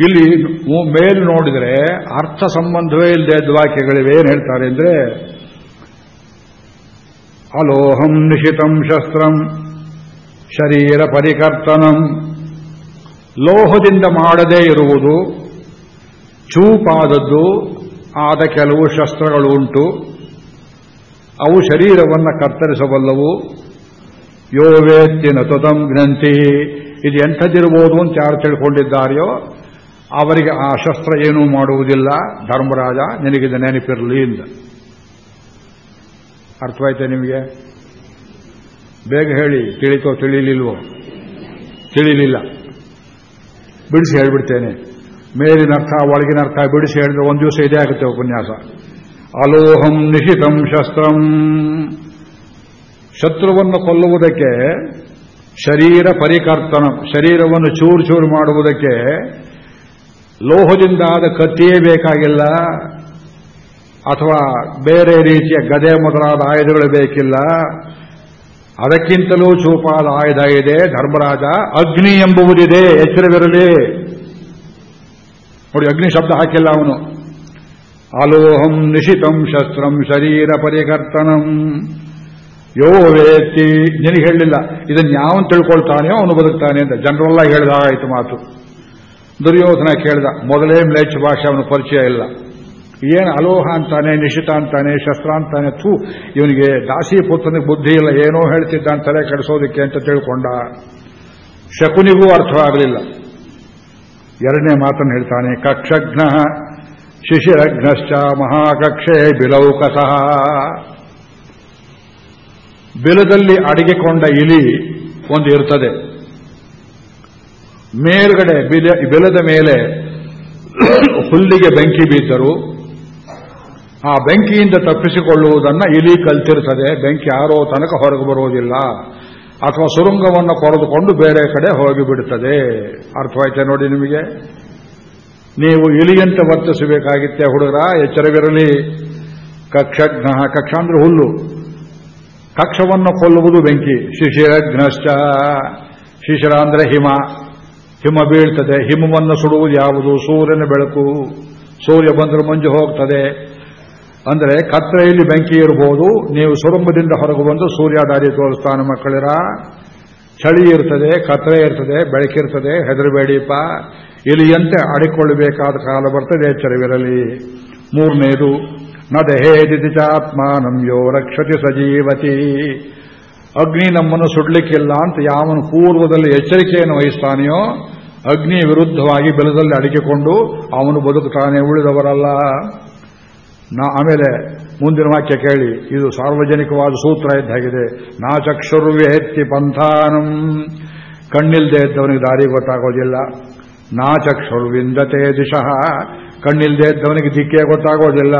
ಇಲ್ಲಿ ಮೇಲ್ ನೋಡಿದರೆ ಅರ್ಥ ಸಂಬಂಧವೇ ಇಲ್ಲದೆ ವಾಕ್ಯಗಳಿವೆ ಏನು ಹೇಳ್ತಾರೆ ಅಂದ್ರೆ, ಅಲೋಹಂ ನಿಶಿತಂ ಶಸ್ತ್ರಂ, ಶರೀರ ಪರಿಕರ್ತನಂ, ಲೋಹದಿಂದ ಮಾಡದೇ ಇರುವುದು, ಚೂಪಾದದ್ದು, ಆದ ಕೆಲವು ಶಸ್ತ್ರಗಳು ಉಂಟು. ಅವು ಶರೀರವನ್ನು ಕತ್ತರಿಸಬಲ್ಲವು. ಯೋ ವೇತ್ತಿನ ತುತಂ ಗ್ರಂಥಿ. ಇದು ಎಂಥದ್ದಿರಬಹುದು ಅಂತ ಯಾರು ತಿಳ್ಕೊಂಡಿದ್ದಾರೆಯೋ, ಅವರಿಗೆ ಆ ಶಸ್ತ್ರ ಏನೂ ಮಾಡುವುದಿಲ್ಲ. ಧರ್ಮರಾಜ, ನಿನಗಿದ ನೆನಪಿರಲಿ ಇಂದ. ಅರ್ಥವಾಯ್ತೆ ನಿಮಗೆ? ಬೇಗ ಹೇಳಿ, ತಿಳಿತೋ ತಿಳಿಲಿಲ್ವೋ? ತಿಳಿಲಿಲ್ಲ. ಬಿಡಿಸಿ ಹೇಳ್ಬಿಡ್ತೇನೆ. ಮೇಲಿನ ಅರ್ಥ ಒಳಗಿನ ಅರ್ಥ ಬಿಡಿಸಿ ಹೇಳಿದ್ರೆ ಒಂದು ದಿವಸ ಇದೇ ಆಗುತ್ತೆ ಉಪನ್ಯಾಸ. ಅಲೋಹಂ ನಿಶಿತಂ ಶಸ್ತ್ರಂ. ಶತ್ರುವನ್ನು ಕೊಲ್ಲುವುದಕ್ಕೆ ಶರೀರ ಪರಿಕರ್ತನ, ಶರೀರವನ್ನು ಚೂರು ಚೂರು ಮಾಡುವುದಕ್ಕೆ ಲೋಹದಿಂದ ಆದ ಕತ್ತಿಯೇ ಬೇಕಾಗಿಲ್ಲ, ಅಥವಾ ಬೇರೆ ರೀತಿಯ ಗದೆ ಮೊದಲಾದ ಆಯುಧಗಳು ಬೇಕಿಲ್ಲ, ಅದಕ್ಕಿಂತಲೂ ಚೂಪಾದ ಆಯುಧ ಇದೆ, ಧರ್ಮರಾಜ, ಅಗ್ನಿ ಎಂಬುವುದಿದೆ, ಎಚ್ಚರವಿರಲಿ. ನೋಡಿ, ಅಗ್ನಿ ಶಬ್ದ ಹಾಕಿಲ್ಲ ಅವನು. ಅಲೋಹಂ ನಿಶಿತಂ ಶಸ್ತ್ರಂ ಶರೀರ ಪರಿಕರ್ತನಂ. ಯೋ ವೇತ್ತಿ, ನಿನಗೆ ಹೇಳಲಿಲ್ಲ ಇದನ್ನು ಯಾವ ತಿಳ್ಕೊಳ್ತಾನೆಯೋ ಅವನು ಬದುಕ್ತಾನೆ ಅಂತ ಜನರಲ್ಲ ಹೇಳಿದ ಆಯಿತು ಮಾತು. ದುರ್ಯೋಧನ ಕೇಳಿದ, ಮೊದಲೇ ಮ್ಲೇಚ್ಛ ಭಾಷೆ, ಅವನು ಪರಿಚಯ ಇಲ್ಲ. ಏನು ಅಲೋಹ ಅಂತಾನೆ, ನಿಶಿತ ಅಂತಾನೆ, ಶಸ್ತ್ರ ಅಂತಾನೆ, ಥೂ, ಇವನಿಗೆ ದಾಸಿ ಪುತ್ರನಿಗೆ ಬುದ್ಧಿ ಇಲ್ಲ, ಏನೋ ಹೇಳ್ತಿದ್ದಾನೆ ತಲೆ ಕೆಡಿಸೋದಕ್ಕೆ ಅಂತ ತಿಳ್ಕೊಂಡ. ಶಕುನಿಗೂ ಅರ್ಥವಾಗಲಿಲ್ಲ. ಎರಡನೇ ಮಾತನ್ನು ಹೇಳ್ತಾನೆ ಕಕ್ಷಘ್ನ ಶಿಶಿರಘ್ನಶ್ಚ ಮಹಾಕಕ್ಷೆ ಬಿಲೌಕಸಃ. ಬಿಲದಲ್ಲಿ ಅಡಗಿಕೊಂಡ ಇಲಿ ಒಂದು ಇರ್ತದೆ. ಮೇಲ್ಗಡೆ ಬಿಲದ ಮೇಲೆ ಹುಲ್ಲಿಗೆ ಬೆಂಕಿ ಬಿದ್ದರು ಆ ಬೆಂಕಿಯಿಂದ ತಪ್ಪಿಸಿಕೊಳ್ಳುವುದನ್ನ ಇಲಿ ಕಲ್ತಿರ್ತದೆ. ಬೆಂಕಿ ಯಾರೋ ತನಕ ಹೊರಗೆ ಬರುವುದಿಲ್ಲ. ಅಥವಾ ಸುರಂಗವನ್ನು ಕೊರೆದುಕೊಂಡು ಬೇರೆ ಕಡೆ ಹೋಗಿಬಿಡುತ್ತದೆ ಅರ್ಥವಾಯ್ತೆ ನೋಡಿ ನಿಮಗೆ? ನೀವು ಇಲಿಯಂತೆ ವರ್ತಿಸಬೇಕಾಗಿತ್ತೆ ಹುಡುಗರ, ಎಚ್ಚರವಿರಲಿ. ಕಕ್ಷಜ್ಞ ಕಕ್ಷ ಅಂದ್ರೆ ಹುಲ್ಲು. ಕಕ್ಷವನ್ನು ಕೊಲ್ಲುವುದು ಬೆಂಕಿ. ಶಿಶಿರಘ್ನಶ್ಚ ಶಿಶಿರ ಅಂದ್ರೆ ಹಿಮ. ಹಿಮ ಬೀಳ್ತದೆ. ಹಿಮವನ್ನು ಸುಡುವುದು ಯಾವುದು? ಸೂರ್ಯನ ಬೆಳಕು. ಸೂರ್ಯ ಬಂದರೆ ಮಂಜು ಹೋಗ್ತದೆ. ಅಂದರೆ ಕತ್ರೆಯಲ್ಲಿ ಬೆಂಕಿ ಇರಬಹುದು ನೀವು ಸುರಂಬದಿಂದ ಹೊರಗೆ ಬಂದು ಸೂರ್ಯ ದಾರಿ ತೋರಿಸ್ತಾನೆ ಮಕ್ಕಳಿರ. ಚಳಿ ಇರ್ತದೆ ಕತ್ತೆ ಇರ್ತದೆ, ಬೆಳಕಿರ್ತದೆ ಹೆದರಬೇಡಿಪ ಇಲಿಯಂತೆ ಆಡಿಕೊಳ್ಳಬೇಕಾದ ಕಾಲ ಬರ್ತದೆ ಎಚ್ಚರವಿರಲಿ ಮೂರನೇದು, ನ ದಹೇದಿತಿ ಯೋ ರಕ್ಷತಿ ಸಜೀವತಿ. ಅಗ್ನಿ ನಮ್ಮನ್ನು ಸುಡ್ಲಿಕ್ಕಿಲ್ಲ ಅಂತ ಯಾವನು ಪೂರ್ವದಲ್ಲಿ ಎಚ್ಚರಿಕೆಯನ್ನು ವಹಿಸ್ತಾನೆಯೋ, ಅಗ್ನಿ ವಿರುದ್ಧವಾಗಿ ಬೆಲದಲ್ಲಿ ಅಡಿಕೆಕೊಂಡು ಅವನು ಬದುಕುತ್ತಾನೆ ಉಳಿದವರಲ್ಲ. ನಾ, ಆಮೇಲೆ ಮುಂದಿನ ವಾಕ್ಯ ಕೇಳಿ. ಇದು ಸಾರ್ವಜನಿಕವಾದ ಸೂತ್ರ ಇದ್ದಾಗಿದೆ. ನಾ ನಾಚಕ್ಷುರ್ವೇತ್ತಿ ಪಂಥಾನಂ. ಕಣ್ಣಿಲ್ದೇ ಇದ್ದವನಿಗೆ ದಾರಿ ಗೊತ್ತಾಗೋದಿಲ್ಲ. ನಾಚಕ್ಷುರ್ವಿಂದತೆ ದಿಶಃ. ಕಣ್ಣಿಲ್ದೇ ಇದ್ದವನಿಗೆ ದಿಕ್ಕೇ ಗೊತ್ತಾಗೋದಿಲ್ಲ.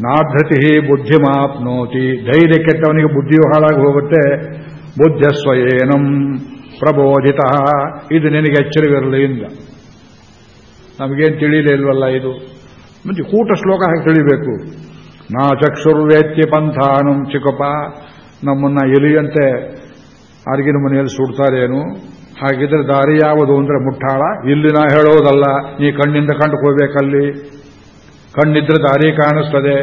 ನಾಧೃತಿ ಬುದ್ಧಿಮಾಪ್ನೋತಿ. ಧೈರ್ಯ ಕೆಟ್ಟವನಿಗೆ ಬುದ್ಧಿಯು ಹಾಳಾಗಿ ಹೋಗುತ್ತೆ. ಬುದ್ಧಸ್ವಯೇನಂ ಪ್ರಬೋಧಿತ. ಇದು ನಿನಗೆ ಎಚ್ಚರವಿರಲಿ ಇಂದ ನಮಗೇನು ತಿಳಿಲಿಲ್ವಲ್ಲ ಇದು? ಮುಂಚೆ ಕೂಟ ಶ್ಲೋಕ ಹಾಗೆ ತಿಳಿಬೇಕು? ನಾ ಚಕ್ಷುರ್ವೇತ್ಯ ಪಂಥಾನಂ ಚಿಕ್ಕಪ್ಪ ನಮ್ಮನ್ನ ಎಲಿಯಂತೆ ಅರ್ಗಿನ ಮನೆಯಲ್ಲಿ ಸುಡ್ತಾರೇನು? ಹಾಗಿದ್ರೆ ದಾರಿ ಯಾವುದು ಅಂದ್ರೆ ಮುಟ್ಟಾಳ? ಇಲ್ಲಿ ನಾ ಹೇಳೋದಲ್ಲ. ನೀ ಕಣ್ಣಿಂದ ಕಂಡುಕೋಬೇಕಲ್ಲಿ ಕಣ್ಣಿದ್ರೆ ದಾರಿ ಕಾಣಿಸ್ತದೆ.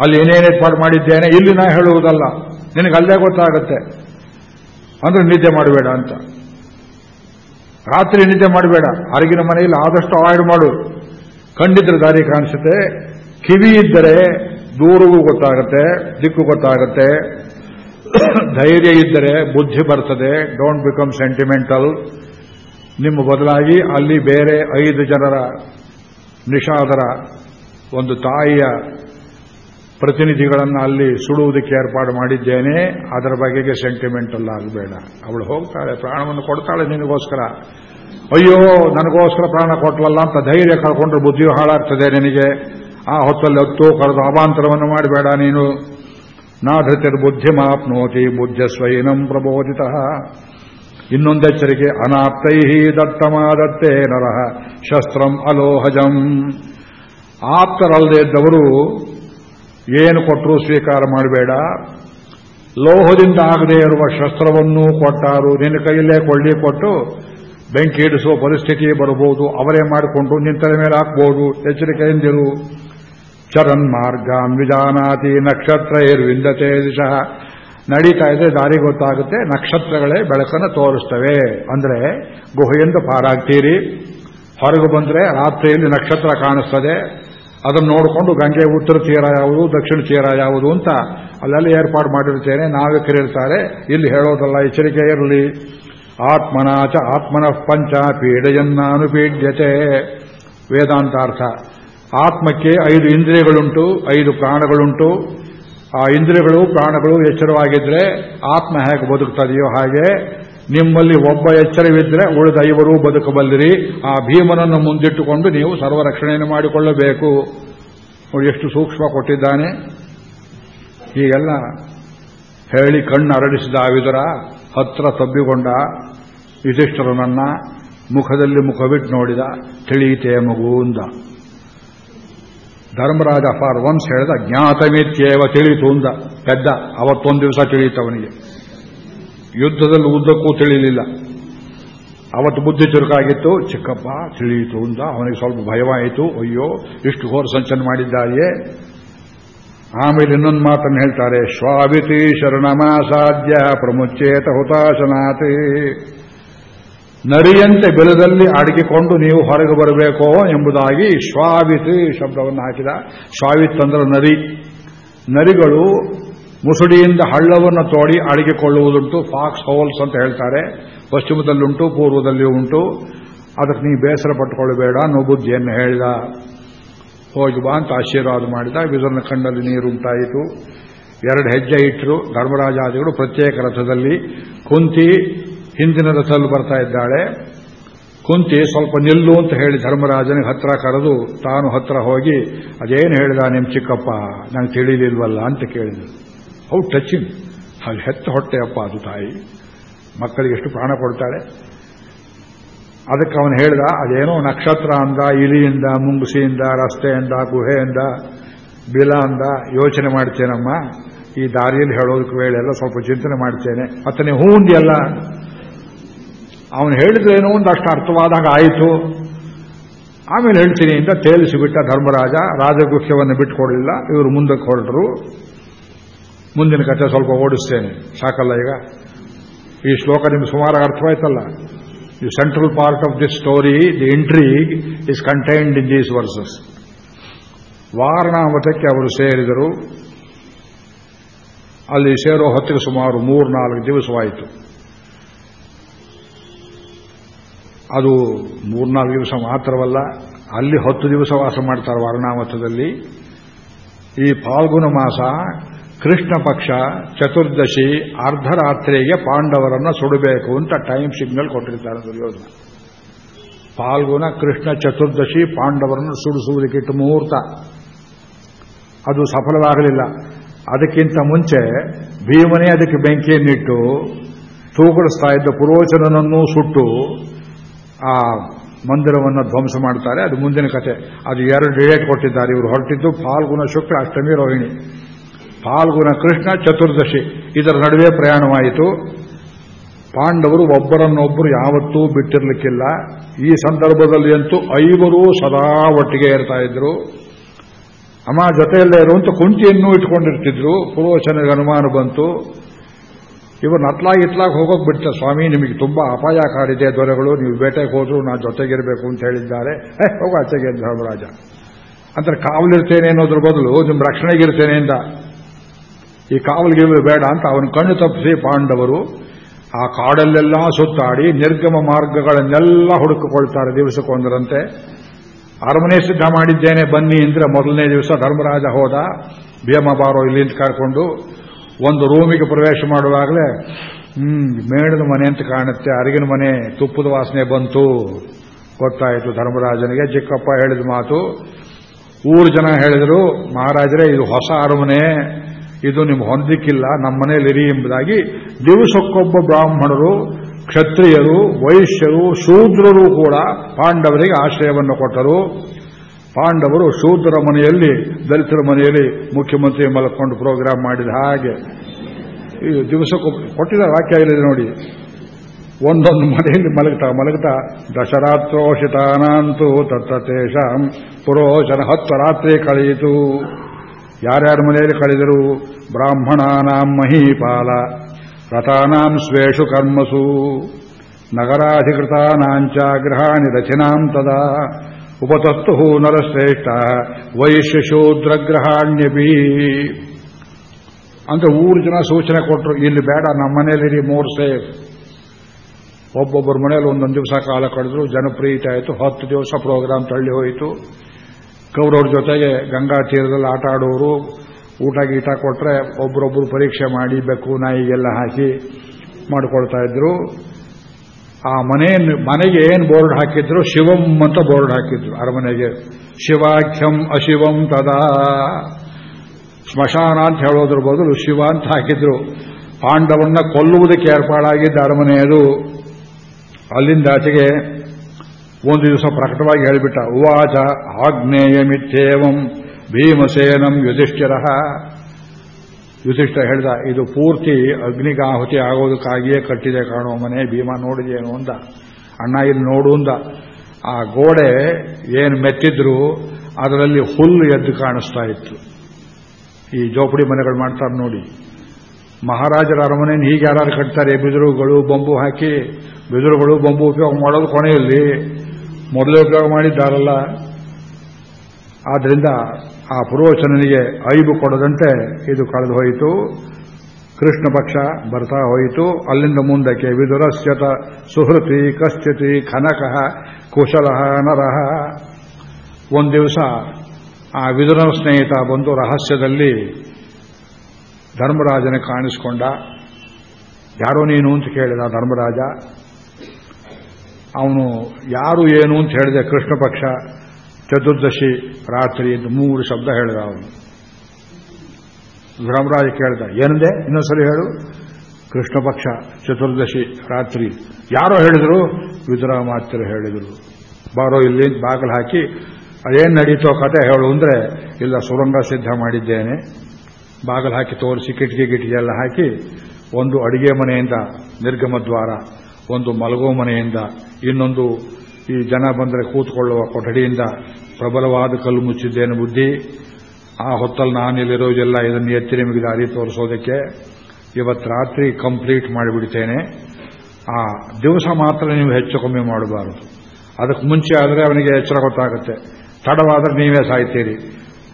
ಅಲ್ಲಿ ಏನೇನು ಏರ್ಪಾಡು ಮಾಡಿದ್ದೇನೆ, ಇಲ್ಲಿ ನಾ ಹೇಳುವುದಲ್ಲ. ನಿನಗೆ ಅಲ್ಲೇ ಗೊತ್ತಾಗುತ್ತೆ. ಅಂದ್ರೆ ನಿದ್ದೆ ಮಾಡಬೇಡ ಅಂತ. ರಾತ್ರಿ ನಿದ್ದೆ ಮಾಡಬೇಡ. ಅರಗಿನ ಮನೆಯಲ್ಲಿ ಆದಷ್ಟು ಅವಾಯ್ಡ್ ಮಾಡು. ಕಂಡಿದ್ರೆ ದಾರಿ ಕಾಣಿಸುತ್ತೆ. ಕಿವಿ ಇದ್ದರೆ ದೂರವೂ ಗೊತ್ತಾಗುತ್ತೆ, ದಿಕ್ಕು ಗೊತ್ತಾಗುತ್ತೆ. ಧೈರ್ಯ ಇದ್ದರೆ ಬುದ್ಧಿ ಬರ್ತದೆ. ಡೋಂಟ್ ಬಿಕಮ್ ಸೆಂಟಿಮೆಂಟಲ್ ನಿಮ್ಮ ಬದಲಾಗಿ ಅಲ್ಲಿ ಬೇರೆ ಐದು ಜನರ ನಿಷಾದರ ಒಂದು ತಾಯಿಯ ಪ್ರತಿನಿಧಿಗಳನ್ನು ಅಲ್ಲಿ ಸುಡುವುದಕ್ಕೆ ಏರ್ಪಾಡು ಮಾಡಿದ್ದೇನೆ. ಅದರ ಬಗೆಗೆ ಸೆಂಟಿಮೆಂಟಲ್ ಆಗಬೇಡ. ಅವಳು ಹೋಗ್ತಾಳೆ, ಪ್ರಾಣವನ್ನು ಕೊಡ್ತಾಳೆ ನಿನಗೋಸ್ಕರ. ಅಯ್ಯೋ, ನನಗೋಸ್ಕರ ಪ್ರಾಣ ಕೊಟ್ಟಲಲ್ಲ ಅಂತ ಧೈರ್ಯ ಕಳ್ಕೊಂಡ್ರೆ ಬುದ್ಧಿಯು ಹಾಳಾಗ್ತದೆ ನಿನಗೆ. ಆ ಹೊತ್ತಲ್ಲಿ ಹತ್ತು ಕರೆದು ಅವಾಂತರವನ್ನು ಮಾಡಬೇಡ ನೀನು. ನಾಧೃತಿರ್ ಬುದ್ಧಿ ಮಾಪ್ನೋತಿ ಬುದ್ಧ ಸ್ವೈನಂ ಪ್ರಬೋಧಿತ. ಇನ್ನೊಂದೆಚ್ಚರಿಕೆ ಅನಾಪ್ತೈ ದತ್ತಮಾದತ್ತೇ ನರಹ ಶಸ್ತ್ರಂ ಅಲೋಹಜಂ. ಆಪ್ತರಲ್ಲದೆ ಇದ್ದವರು ಏನು ಕೊಟ್ಟರೂ ಸ್ವೀಕಾರ ಮಾಡಬೇಡ. ಲೋಹದಿಂದ ಆಗದೇ ಇರುವ ಶಸ್ತ್ರವನ್ನೂ ಕೊಟ್ಟಾರು, ನಿನ್ನ ಕೈಯಲ್ಲೇ ಕೊಳ್ಳಿ ಕೊಟ್ಟು ಬೆಂಕಿ ಇಡಿಸುವ ಪರಿಸ್ಥಿತಿ ಬರಬಹುದು, ಅವರೇ ಮಾಡಿಕೊಂಡು ನಿಂತರ ಮೇಲೆ ಹಾಕಬಹುದು ಎಚ್ಚರಿಕೆಯಿಂದಿರು. ಚರನ್ ಮಾರ್ಗಾನ್ ವಿಜಾನಾತಿ ನಕ್ಷತ್ರ ಏರ್ವಿಂದತೆ ದಿಶಃ ನಡೀತಾ ಇದ್ರೆ ದಾರಿ ಗೊತ್ತಾಗುತ್ತೆ, ನಕ್ಷತ್ರಗಳೇ ಬೆಳಕನ್ನು ತೋರಿಸ್ತವೆ. ಅಂದ್ರೆ ಗುಹೆಯಿಂದ ಪಾರಾಗ್ತೀರಿ, ಹೊರಗೆ ಬಂದ್ರೆ ರಾತ್ರಿಯಲ್ಲಿ ನಕ್ಷತ್ರ ಕಾಣಿಸ್ತದೆ, ಅದನ್ನು ನೋಡಿಕೊಂಡು ಗಂಗೆ ಉತ್ತರ ತೀರ ಯಾವುದು, ದಕ್ಷಿಣ ತೀರ ಯಾವುದು ಅಂತ ಅಲ್ಲೆಲ್ಲ ಏರ್ಪಾಡು ಮಾಡಿರ್ತೇನೆ ನಾವಿಕರಿರ್ತಾರೆ ಇಲ್ಲಿ ಹೇಳೋದಲ್ಲ, ಎಚ್ಚರಿಕೆ ಇರಲಿ. ಆತ್ಮನಾಚ ಆತ್ಮನ ಪಂಚ ಪೀಡೆಯನ್ನಾನುಪೀಡ್ಯತೆ. ವೇದಾಂತಾರ್ಥ. ಆತ್ಮಕ್ಕೆ ಐದು ಇಂದ್ರಿಯಗಳುಂಟು, ಐದು ಪ್ರಾಣಗಳುಂಟು. ಆ ಇಂದ್ರಿಯಗಳು, ಪ್ರಾಣಗಳು ಎಚ್ಚರವಾಗಿದ್ರೆ ಆತ್ಮ ಹೇಗೆ ಬದುಕ್ತದೆಯೋ ಹಾಗೆ ನಿಮ್ಮಲ್ಲಿ ಒಬ್ಬ ಎಚ್ಚರವಿದ್ರೆ ಉಳಿದ ಐವರು ಬದುಕಬಲ್ಲಿರಿ. ಆ ಭೀಮನನ್ನು ಮುಂದಿಟ್ಟುಕೊಂಡು ನೀವು ಸರ್ವರಕ್ಷಣೆಯನ್ನು ಮಾಡಿಕೊಳ್ಳಬೇಕು. ಎಷ್ಟು ಸೂಕ್ಷ್ಮ ಕೊಟ್ಟಿದ್ದಾನೆ. ಹೀಗೆಲ್ಲ ಹೇಳಿ ಕಣ್ಣು ಅರಳಿಸಿದ ಆವಿದರ ಹತ್ರ ತಬ್ಬಿಕೊಂಡ ಯುಧಿಷ್ಠರನನ್ನ ಮುಖದಲ್ಲಿ ಮುಖವಿಟ್ಟು ನೋಡಿದ, ತಿಳಿಯಿತೇ ಮಗು ಅಂದ. ಧರ್ಮರಾಜ ಫಾರ್ ಒನ್ಸ್ ಹೇಳಿದ, ಜ್ಞಾತಮಿತ್ಯೇವ ತಿಳಿತು ಅಂದ. ಪೆದ್ದ, ಅವತ್ತೊಂದು ದಿವಸ ತಿಳಿಯಿತು ಅವನಿಗೆ. ಯುದ್ಧದಲ್ಲಿ ಉದ್ದಕ್ಕೂ ತಿಳಿಯಲಿಲ್ಲ ಅವತ್ತು ಬುದ್ಧಿ ಚುರುಕಾಗಿತ್ತು. ಚಿಕ್ಕಪ್ಪ, ತಿಳಿಯಿತು ಅಂದ. ಅವನಿಗೆ ಸ್ವಲ್ಪ ಭಯವಾಯಿತು. ಅಯ್ಯೋ, ಇಷ್ಟು ಘೋರ ಸಂಚನ ಮಾಡಿದ್ದಾರೆಯೇ ಆಮೇಲೆ ಇನ್ನೊಂದು ಮಾತನ್ನು ಹೇಳ್ತಾರೆ, ಶ್ವಾವಿತಿ ಶರಣಮಾಸಾಧ್ಯ ಪ್ರಮುಚ್ಚೇತ ಹುತಾಶನಾತಿ ನರಿಯಂತೆ ಬೆಲದಲ್ಲಿ ಅಡಗಿಕೊಂಡು ನೀವು ಹೊರಗೆ ಬರಬೇಕೋ ಎಂಬುದಾಗಿ ಶ್ವಾವಿತ್ ಶಬ್ದವನ್ನು ಹಾಕಿದ. ಶ್ವಾವಿತ್ ಅಂದ್ರೆ ನರಿ. ನರಿಗಳು ಮುಸುಡಿಯಿಂದ ಹಳ್ಳವನ್ನು ತೋಡಿ ಅಡಗಿಕೊಳ್ಳುವುದುಂಟು. ಫಾಕ್ಸ್ ಹೋಲ್ಸ್ ಅಂತ ಹೇಳ್ತಾರೆ. ಪಶ್ಚಿಮದಲ್ಲುಂಟು ಪೂರ್ವದಲ್ಲಿ ಉಂಟು. ಅದಕ್ಕೆ ನೀವು ಬೇಸರ ಪಟ್ಟುಕೊಳ್ಳಬೇಡ ಅನ್ನೋ ಬುದ್ಧಿಯನ್ನು ಹೇಳಿದ ಹೋಗಿ ಬಾ ಅಂತ ಆಶೀರ್ವಾದ ಮಾಡಿದ. ವಿದುರನ ಕಣ್ಣಲ್ಲಿ ನೀರುಂಟಾಯಿತು. ಎರಡು ಹೆಜ್ಜೆ ಇಟ್ಟರು ಧರ್ಮರಾಜಾದಿಗಳು ಪ್ರತ್ಯೇಕ ರಥದಲ್ಲಿ ಕುಂತಿ ಹಿಂದಿನ ರಥದಲ್ಲಿ ಬರ್ತಾ ಇದ್ದಾಳೆ. ಕುಂತಿ ಸ್ವಲ್ಪ ನಿಲ್ಲು ಅಂತ ಹೇಳಿ ಧರ್ಮರಾಜನಿಗೆ ಹತ್ರ ಕರೆದು ತಾನು ಹತ್ರ ಹೋಗಿ, ಅದೇನು ಹೇಳಿದ ನಿಮ್ಮ ಚಿಕ್ಕಪ್ಪ? ನಂಗೆ ತಿಳಿಲಿಲ್ವಲ್ಲ ಅಂತ ಕೇಳಿದ್ರು ಅವು ಟಚಿಂಗ್ ಹಾಗೆ ಹೆತ್ತ ಹೊಟ್ಟೆಯಪ್ಪ ಅದು ತಾಯಿ. ಮಕ್ಕಳಿಗೆ ಎಷ್ಟು ಪ್ರಾಣ ಕೊಡ್ತಾಳೆ. ಅದಕ್ಕೆ ಅವನು ಹೇಳ್ದ, ಅದೇನೋ ನಕ್ಷತ್ರ ಅಂದ, ಇಲಿಯಿಂದ, ಮುಂಗುಸಿಯಿಂದ, ರಸ್ತೆಯಿಂದ, ಗುಹೆಯಿಂದ, ಬಿಲ ಅಂದ, ಯೋಚನೆ ಮಾಡ್ತೇನಮ್ಮ. ಈ ದಾರಿಯಲ್ಲಿ ಹೇಳೋದಕ್ಕೆ ವೇಳೆ ಎಲ್ಲ ಸ್ವಲ್ಪ ಚಿಂತನೆ ಮಾಡ್ತೇನೆ. ಅತನೇ ಹೂ ಅಂದಿಯಲ್ಲ ಅವನು ಹೇಳಿದ್ರೇನೋ ಒಂದು ಅಷ್ಟು ಅರ್ಥವಾದಾಗ ಆಯಿತು. ಆಮೇಲೆ ಹೇಳ್ತೀನಿ ಅಂತ ತೇಲಿಸಿಬಿಟ್ಟ ಧರ್ಮರಾಜ, ರಾಜಗುಹ್ಯವನ್ನು ಬಿಟ್ಟುಕೊಡಲಿಲ್ಲ. ಇವರು ಮುಂದಕ್ಕೆ ಹೊರಟರು. ಮುಂದಿನ ಕಥೆ ಸ್ವಲ್ಪ ಓಡಿಸ್ತೇನೆ. ಸಾಕಲ್ಲ ಈಗ? ಈ ಶ್ಲೋಕ ನಿಮ್ಗೆ ಸುಮಾರಾಗಿ ಅರ್ಥವಾಯ್ತಲ್ಲ. The central part of this story the intrigue is contained in these verses ವಾರಣಾಮತಕ್ಕೆ ಅವರು ಸೇರಿದರು. ಅಲ್ಲಿ ಸೇರೋ ಹೊತ್ತಿಗೆ ಸುಮಾರು ಮೂರ್ನಾಲ್ಕು ದಿವಸವಾಯಿತು. ಅದು ಮೂರ್ನಾಲ್ಕು ದಿವಸ ಮಾತ್ರವಲ್ಲ, ಅಲ್ಲಿ ಹತ್ತು ದಿವಸ ವಾಸ ಮಾಡ್ತಾರೆ ವಾರಣಾಮತದಲ್ಲಿ ಈ ಫಾಲ್ಗುಣ ಮಾಸ ಕೃಷ್ಣ ಪಕ್ಷ ಚತುರ್ದಶಿ ಅರ್ಧರಾತ್ರಿಗೆ ಪಾಂಡವರನ್ನ ಸುಡಬೇಕು ಅಂತ ಟೈಮ್ ಸಿಗ್ನಲ್ ಕೊಟ್ಟಿರ್ತಾರೆ ದುರ್ಯೋಧನ. ಪಾಲ್ಗುಣ ಕೃಷ್ಣ ಚತುರ್ದಶಿ ಪಾಂಡವರನ್ನು ಸುಡಿಸುವುದಕ್ಕಿಟ್ಟು ಮುಹೂರ್ತ. ಅದು ಸಫಲವಾಗಲಿಲ್ಲ. ಅದಕ್ಕಿಂತ ಮುಂಚೆ ಭೀಮನೇ ಅದಕ್ಕೆ ಬೆಂಕಿಯನ್ನಿಟ್ಟು ತೂಕಡಿಸ್ತಾ ಇದ್ದ ಪುರೋಚನನನ್ನೂ ಸುಟ್ಟು ಆ ಮಂದಿರವನ್ನು ಧ್ವಂಸ ಮಾಡ್ತಾರೆ ಅದು ಮುಂದಿನ ಕತೆ ಅದು ಎರಡು ಡೇಟ್ ಕೊಟ್ಟಿದ್ದಾರೆ. ಇವರು ಹೊರಟಿದ್ದು ಫಾಲ್ಗುಣ ಶುಕ್ಲ, ಅಷ್ಟಮಿ ರೋಹಿಣಿ. ಫಾಲ್ಗುಣ ಕೃಷ್ಣ ಚತುರ್ದಶಿ. ಇದರ ನಡುವೆ ಪ್ರಯಾಣವಾಯಿತು. ಪಾಂಡವರು ಒಬ್ಬರನ್ನೊಬ್ಬರು ಯಾವತ್ತೂ ಬಿಟ್ಟಿರಲಿಕ್ಕಿಲ್ಲ. ಈ ಸಂದರ್ಭದಲ್ಲಿ ಅಂತೂ ಐವರು ಸದಾ ಒಟ್ಟಿಗೆ ಇರ್ತಾ ಇದ್ರು. ಅಮ್ಮ ಜೊತೆಯಲ್ಲೇ ಇರುವಂತ ಕುಂತಿಯನ್ನೂ ಇಟ್ಕೊಂಡಿರ್ತಿದ್ರು. ಪುರೋಚನಿಗೆ ಅನುಮಾನ ಬಂತು. ಇವರು ನತ್ಲಾ ಇತ್ಲಾಗ್ ಹೋಗೋಕೆ ಬಿಡ್ತಾರೆ. ಸ್ವಾಮಿ, ನಿಮಗೆ ತುಂಬಾ ಅಪಾಯಕಾರಿದೆ ದೊರೆಗಳು. ನೀವು ಬೇಟೆಗೆ ಹೋದ್ರು ನಾ ಜೊತೆಗಿರಬೇಕು ಅಂತ ಹೇಳಿದ್ದಾರೆ. ಹೋಗ ಆಚೆಗೆ ಧರ್ಮರಾಜ. ಅಂದ್ರೆ ಕಾವಲಿರ್ತೇನೆ ಅನ್ನೋದ್ರ ಬದಲು ನಿಮ್ಮ ರಕ್ಷಣೆಗಿರ್ತೇನೆ ಅಂತ ಈ ಕಾವಲಿಗೆ ಬೇಡ ಅಂತ ಅವನ ಕಣ್ಣು ತಪ್ಪಿಸಿ ಪಾಂಡವರು ಆ ಕಾಡಲ್ಲೆಲ್ಲ ಸುತ್ತಾಡಿ ನಿರ್ಗಮ ಮಾರ್ಗಗಳನ್ನೆಲ್ಲ ಹುಡುಕಿಕೊಳ್ತಾರೆ ದಿವಸಕ್ಕೊಂದರಂತೆ ಅರಮನೆ ಸಿದ್ಧ ಮಾಡಿದ್ದೇನೆ, ಬನ್ನಿ ಅಂದ್ರೆ ಮೊದಲನೇ ದಿವಸ ಧರ್ಮರಾಜ ಹೋದ. ಭೀಮ ಬಾರೋ ಇಲ್ಲಿಂದ ಕರ್ಕೊಂಡು ಒಂದು ರೂಮಿಗೆ ಪ್ರವೇಶ ಮಾಡುವಾಗಲೇ, ಹ್ಮ್ ಮೇಣದ ಮನೆ ಅಂತ ಕಾಣುತ್ತೆ, ಅರಿಗಿನ ಮನೆ, ತುಪ್ಪದ ವಾಸನೆ ಬಂತು. ಗೊತ್ತಾಯಿತು ಧರ್ಮರಾಜನಿಗೆ, ಚಿಕ್ಕಪ್ಪ ಹೇಳಿದ ಮಾತು. ಊರು ಜನ ಹೇಳಿದರು, ಮಹಾರಾಜರೇ, ಇದು ಹೊಸ ಅರಮನೆ, ಇದು ನಿಮ್ಗೆ ಹೊಂದಿಕ್ಕಿಲ್ಲ, ನಮ್ಮ ಮನೆಯಲ್ಲಿರಿ ಎಂಬುದಾಗಿ ದಿವಸಕ್ಕೊಬ್ಬ ಬ್ರಾಹ್ಮಣರು, ಕ್ಷತ್ರಿಯರು, ವೈಶ್ಯರು, ಶೂದ್ರರು ಕೂಡ ಪಾಂಡವರಿಗೆ ಆಶ್ರಯವನ್ನು ಕೊಟ್ಟರು. ಪಾಂಡವರು ಶೂದ್ರ ಮನೆಯಲ್ಲಿ, ದಲಿತರ ಮನೆಯಲ್ಲಿ ಮುಖ್ಯಮಂತ್ರಿ ಮಲಕೊಂಡು ಪ್ರೋಗ್ರಾಮ್ ಮಾಡಿದ ಹಾಗೆ. ಈ ದಿವಸಕ್ಕೂ ಕೊಟ್ಟಿದ ವಾಕ್ಯ ಇಲ್ಲಿದೆ ನೋಡಿ. ಒಂದೊಂದು ಮನೆಯಲ್ಲಿ ಮಲಗ್ತಾ ಮಲಗ್ತಾ, ದಶರಾತ್ರೋಷಿತಾನಂತೂ ತತ್ತೇಶ ಪುರೋಚನ ಹತ್ತು ರಾತ್ರಿ ಕಳೆಯಿತು. ಯಾರ್ಯಾರ ಮನೆಯಲ್ಲಿ ಕಳೆದರು? ಬ್ರಾಹ್ಮಣಾನಾಂ ಮಹೀಪಾಲ, ರಥಾನಾಂ ಸ್ವೇಷು ಕರ್ಮಸು. ನಗರಾಧಿಕೃತಾನಾಂಚ ಗೃಹಾಣಿ ರಚನಾಂ ತದಾ. ಉಪತಸ್ತು ನರಶ್ರೇಷ್ಠ ವೈಶ್ಯಶೂದ್ರಗ್ರಹಾಣ್ಯಪಿ ಅಂದ್ರೆ ಊರು ಜನ ಸೂಚನೆ ಕೊಟ್ಟರು ಇಲ್ಲಿ ಬೇಡ, ನಮ್ಮ ಮನೆಯಲ್ಲಿ ಮೂರು ಸೇಫ್ ಒಬ್ಬೊಬ್ಬರ ಮನೆಯಲ್ಲಿ ಒಂದೊಂದು ದಿವಸ ಕಾಲ ಕಳೆದ್ರು ಜನಪ್ರಿಯತೆ ಆಯಿತು. ಹತ್ತು ದಿವಸ ಪ್ರೋಗ್ರಾಮ್ ತಳ್ಳಿ ಹೋಯಿತು. ಕೌರವ್ರ ಜೊತೆಗೆ ಗಂಗಾ ತೀರದಲ್ಲಿ ಆಟ ಆಡೋರು, ಊಟ ಗೀಟ ಕೊಟ್ಟರೆ ಒಬ್ಬರೊಬ್ಬರು ಪರೀಕ್ಷೆ ಮಾಡಿ ಬೆಕ್ಕು, ನಾಯಿಗೆಲ್ಲ ಹಾಕಿ ಮಾಡ್ಕೊಳ್ತಾ ಇದ್ರು. ಆ ಮನೆಯನ್ನು ಮನೆಗೆ ಏನು ಬೋರ್ಡ್ ಹಾಕಿದ್ರು? ಶಿವಂ ಅಂತ ಬೋರ್ಡ್ ಹಾಕಿದ್ರು ಅರಮನೆಗೆ. ಶಿವಾಖ್ಯಂ ಅಶಿವಂ ತದಾ. ಸ್ಮಶಾನ ಅಂತ ಹೇಳೋದ್ರ ಬದಲು ಶಿವ ಅಂತ ಹಾಕಿದ್ರು. ಪಾಂಡವನ್ನ ಕೊಲ್ಲುವುದಕ್ಕೆ ಏರ್ಪಾಡಾಗಿದ್ದ ಅರಮನೆಯದು. ಅಲ್ಲಿಂದ ಆಚೆಗೆ ಒಂದು ದಿವಸ ಪ್ರಕಟವಾಗಿ ಹೇಳಿಬಿಟ್ಟ, ಉವಾಚ ಆಗ್ನೇಯಮಿತ್ಯೇವಂ ಭೀಮಸೇನಂ ಯುಧಿಷ್ಠಿರ. ಯುಧಿಷ್ಠ ಹೇಳ್ದ, ಇದು ಪೂರ್ತಿ ಅಗ್ನಿಗಾಹುತಿ ಆಗೋದಕ್ಕಾಗಿಯೇ ಕಟ್ಟಿದೆ ಕಾಣುವ ಮನೆ, ಭೀಮ ನೋಡಿದೇನು ಅಂದ. ಅಣ್ಣ ಇಲ್ಲಿ ನೋಡು ಅಂದ. ಆ ಗೋಡೆ ಏನು ಮೆತ್ತಿದ್ರು ಅದರಲ್ಲಿ ಹುಲ್ಲು ಎದ್ದು ಕಾಣಿಸ್ತಾ ಇತ್ತು. ಈ ಜೋಪಡಿ ಮನೆಗಳು ಮಾಡ್ತಾರೆ ನೋಡಿ. ಮಹಾರಾಜರ ಅರಮನೆಯನ್ನು ಹೀಗೆ ಯಾರು ಕಟ್ತಾರೆ, ಬಿದಿರುಗಳು ಬೊಂಬು ಹಾಕಿ, ಬಿದಿರುಗಳು ಬೊಂಬು ಉಪಯೋಗ ಮಾಡೋದು ಕೊನೆಯಲ್ಲಿ ಮೊದಲೇ ಉಪಯೋಗ ಮಾಡಿದ್ದಾರಲ್ಲ. ಆದ್ದರಿಂದ ಆ ಪುರೋಚನನಿಗೆ ಐಬು ಕೊಡದಂತೆ ಇದು ಕಳೆದು ಹೋಯಿತು. ಕೃಷ್ಣ ಪಕ್ಷ ಬರ್ತಾ ಹೋಯಿತು. ಅಲ್ಲಿಂದ ಮುಂದಕ್ಕೆ ವಿದುರಸ್ಯತ ಸುಹೃತಿ ಕಶ್ಚಿತಿ ಖನಕಃ ಕುಶಲಃ ನರಹ ಒಂದು ದಿವಸ ಆ ವಿದುರನ ಸ್ನೇಹಿತ ಬಂದು ರಹಸ್ಯದಲ್ಲಿ ಧರ್ಮರಾಜನ ಕಾಣಿಸಿಕೊಂಡ. ಯಾರೋ ನೀನು ಅಂತ ಕೇಳಿದ ಧರ್ಮರಾಜ. ಅವನು ಯಾರು ಏನು ಅಂತ ಹೇಳಿದೆ ಕೃಷ್ಣ ಪಕ್ಷ. ಚತುರ್ದಶಿ ರಾತ್ರಿ ಎಂದು ಮೂರು ಶಬ್ದ ಹೇಳಿದ ಅವನು. ಧರ್ಮರಾಜ ಕೇಳಿದ, ಏನಂದೆ? ಇನ್ನೊಂದ್ಸರಿ ಹೇಳು. ಕೃಷ್ಣ ಪಕ್ಷ ಚತುರ್ದಶಿ ರಾತ್ರಿ. ಯಾರೋ ಹೇಳಿದರು? ವಿದುರಾಮಾತ್ಯರು ಹೇಳಿದರು. ಬಾರೋ ಇಲ್ಲಿ ಬಾಗಿಲು ಹಾಕಿ, ಅದೇನು ನಡೀತೋ ಕತೆ ಹೇಳು ಅಂದ್ರೆ, ಇಲ್ಲ ಸುರಂಗ ಸಿದ್ಧ ಮಾಡಿದ್ದೇನೆ. ಬಾಗಿಲು ಹಾಕಿ ತೋರಿಸಿ, ಕಿಟಕಿ ಗಿಟಕಿ ಎಲ್ಲ ಹಾಕಿ, ಒಂದು ಅಡಿಗೆ ಮನೆಯಿಂದ ನಿರ್ಗಮ ದ್ವಾರ, ಒಂದು ಮಲಗೋ ಮನೆಯಿಂದ ಇನ್ನೊಂದು ಈ ಜನ ಬಂದರೆ ಕೂತ್ಕೊಳ್ಳುವ ಕೊಠಡಿಯಿಂದ ಪ್ರಬಲವಾದ ಕಲ್ಲು ಮುಚ್ಚಿದ್ದೇನು ಬುದ್ಧಿ. ಆ ಹೊತ್ತಲ್ಲಿ ನಾನಿಲ್ಲಿರೋದೆಲ್ಲ ಇದನ್ನು ಎತ್ತಿ ನಿಮಗೆ ದಾರಿ ತೋರಿಸೋದಕ್ಕೆ ಇವತ್ತು ರಾತ್ರಿ ಕಂಪ್ಲೀಟ್ ಮಾಡಿಬಿಡ್ತೇನೆ. ಆ ದಿವಸ ಮಾತ್ರ ನೀವು ಹೆಚ್ಚು ಕಮ್ಮಿ ಮಾಡಬಾರದು. ಅದಕ್ಕೆ ಮುಂಚೆ ಆದರೆ ಅವನಿಗೆ ಎಚ್ಚರ ಗೊತ್ತಾಗುತ್ತೆ. ತಡವಾದರೆ ನೀವೇ ಸಾಯ್ತೀರಿ.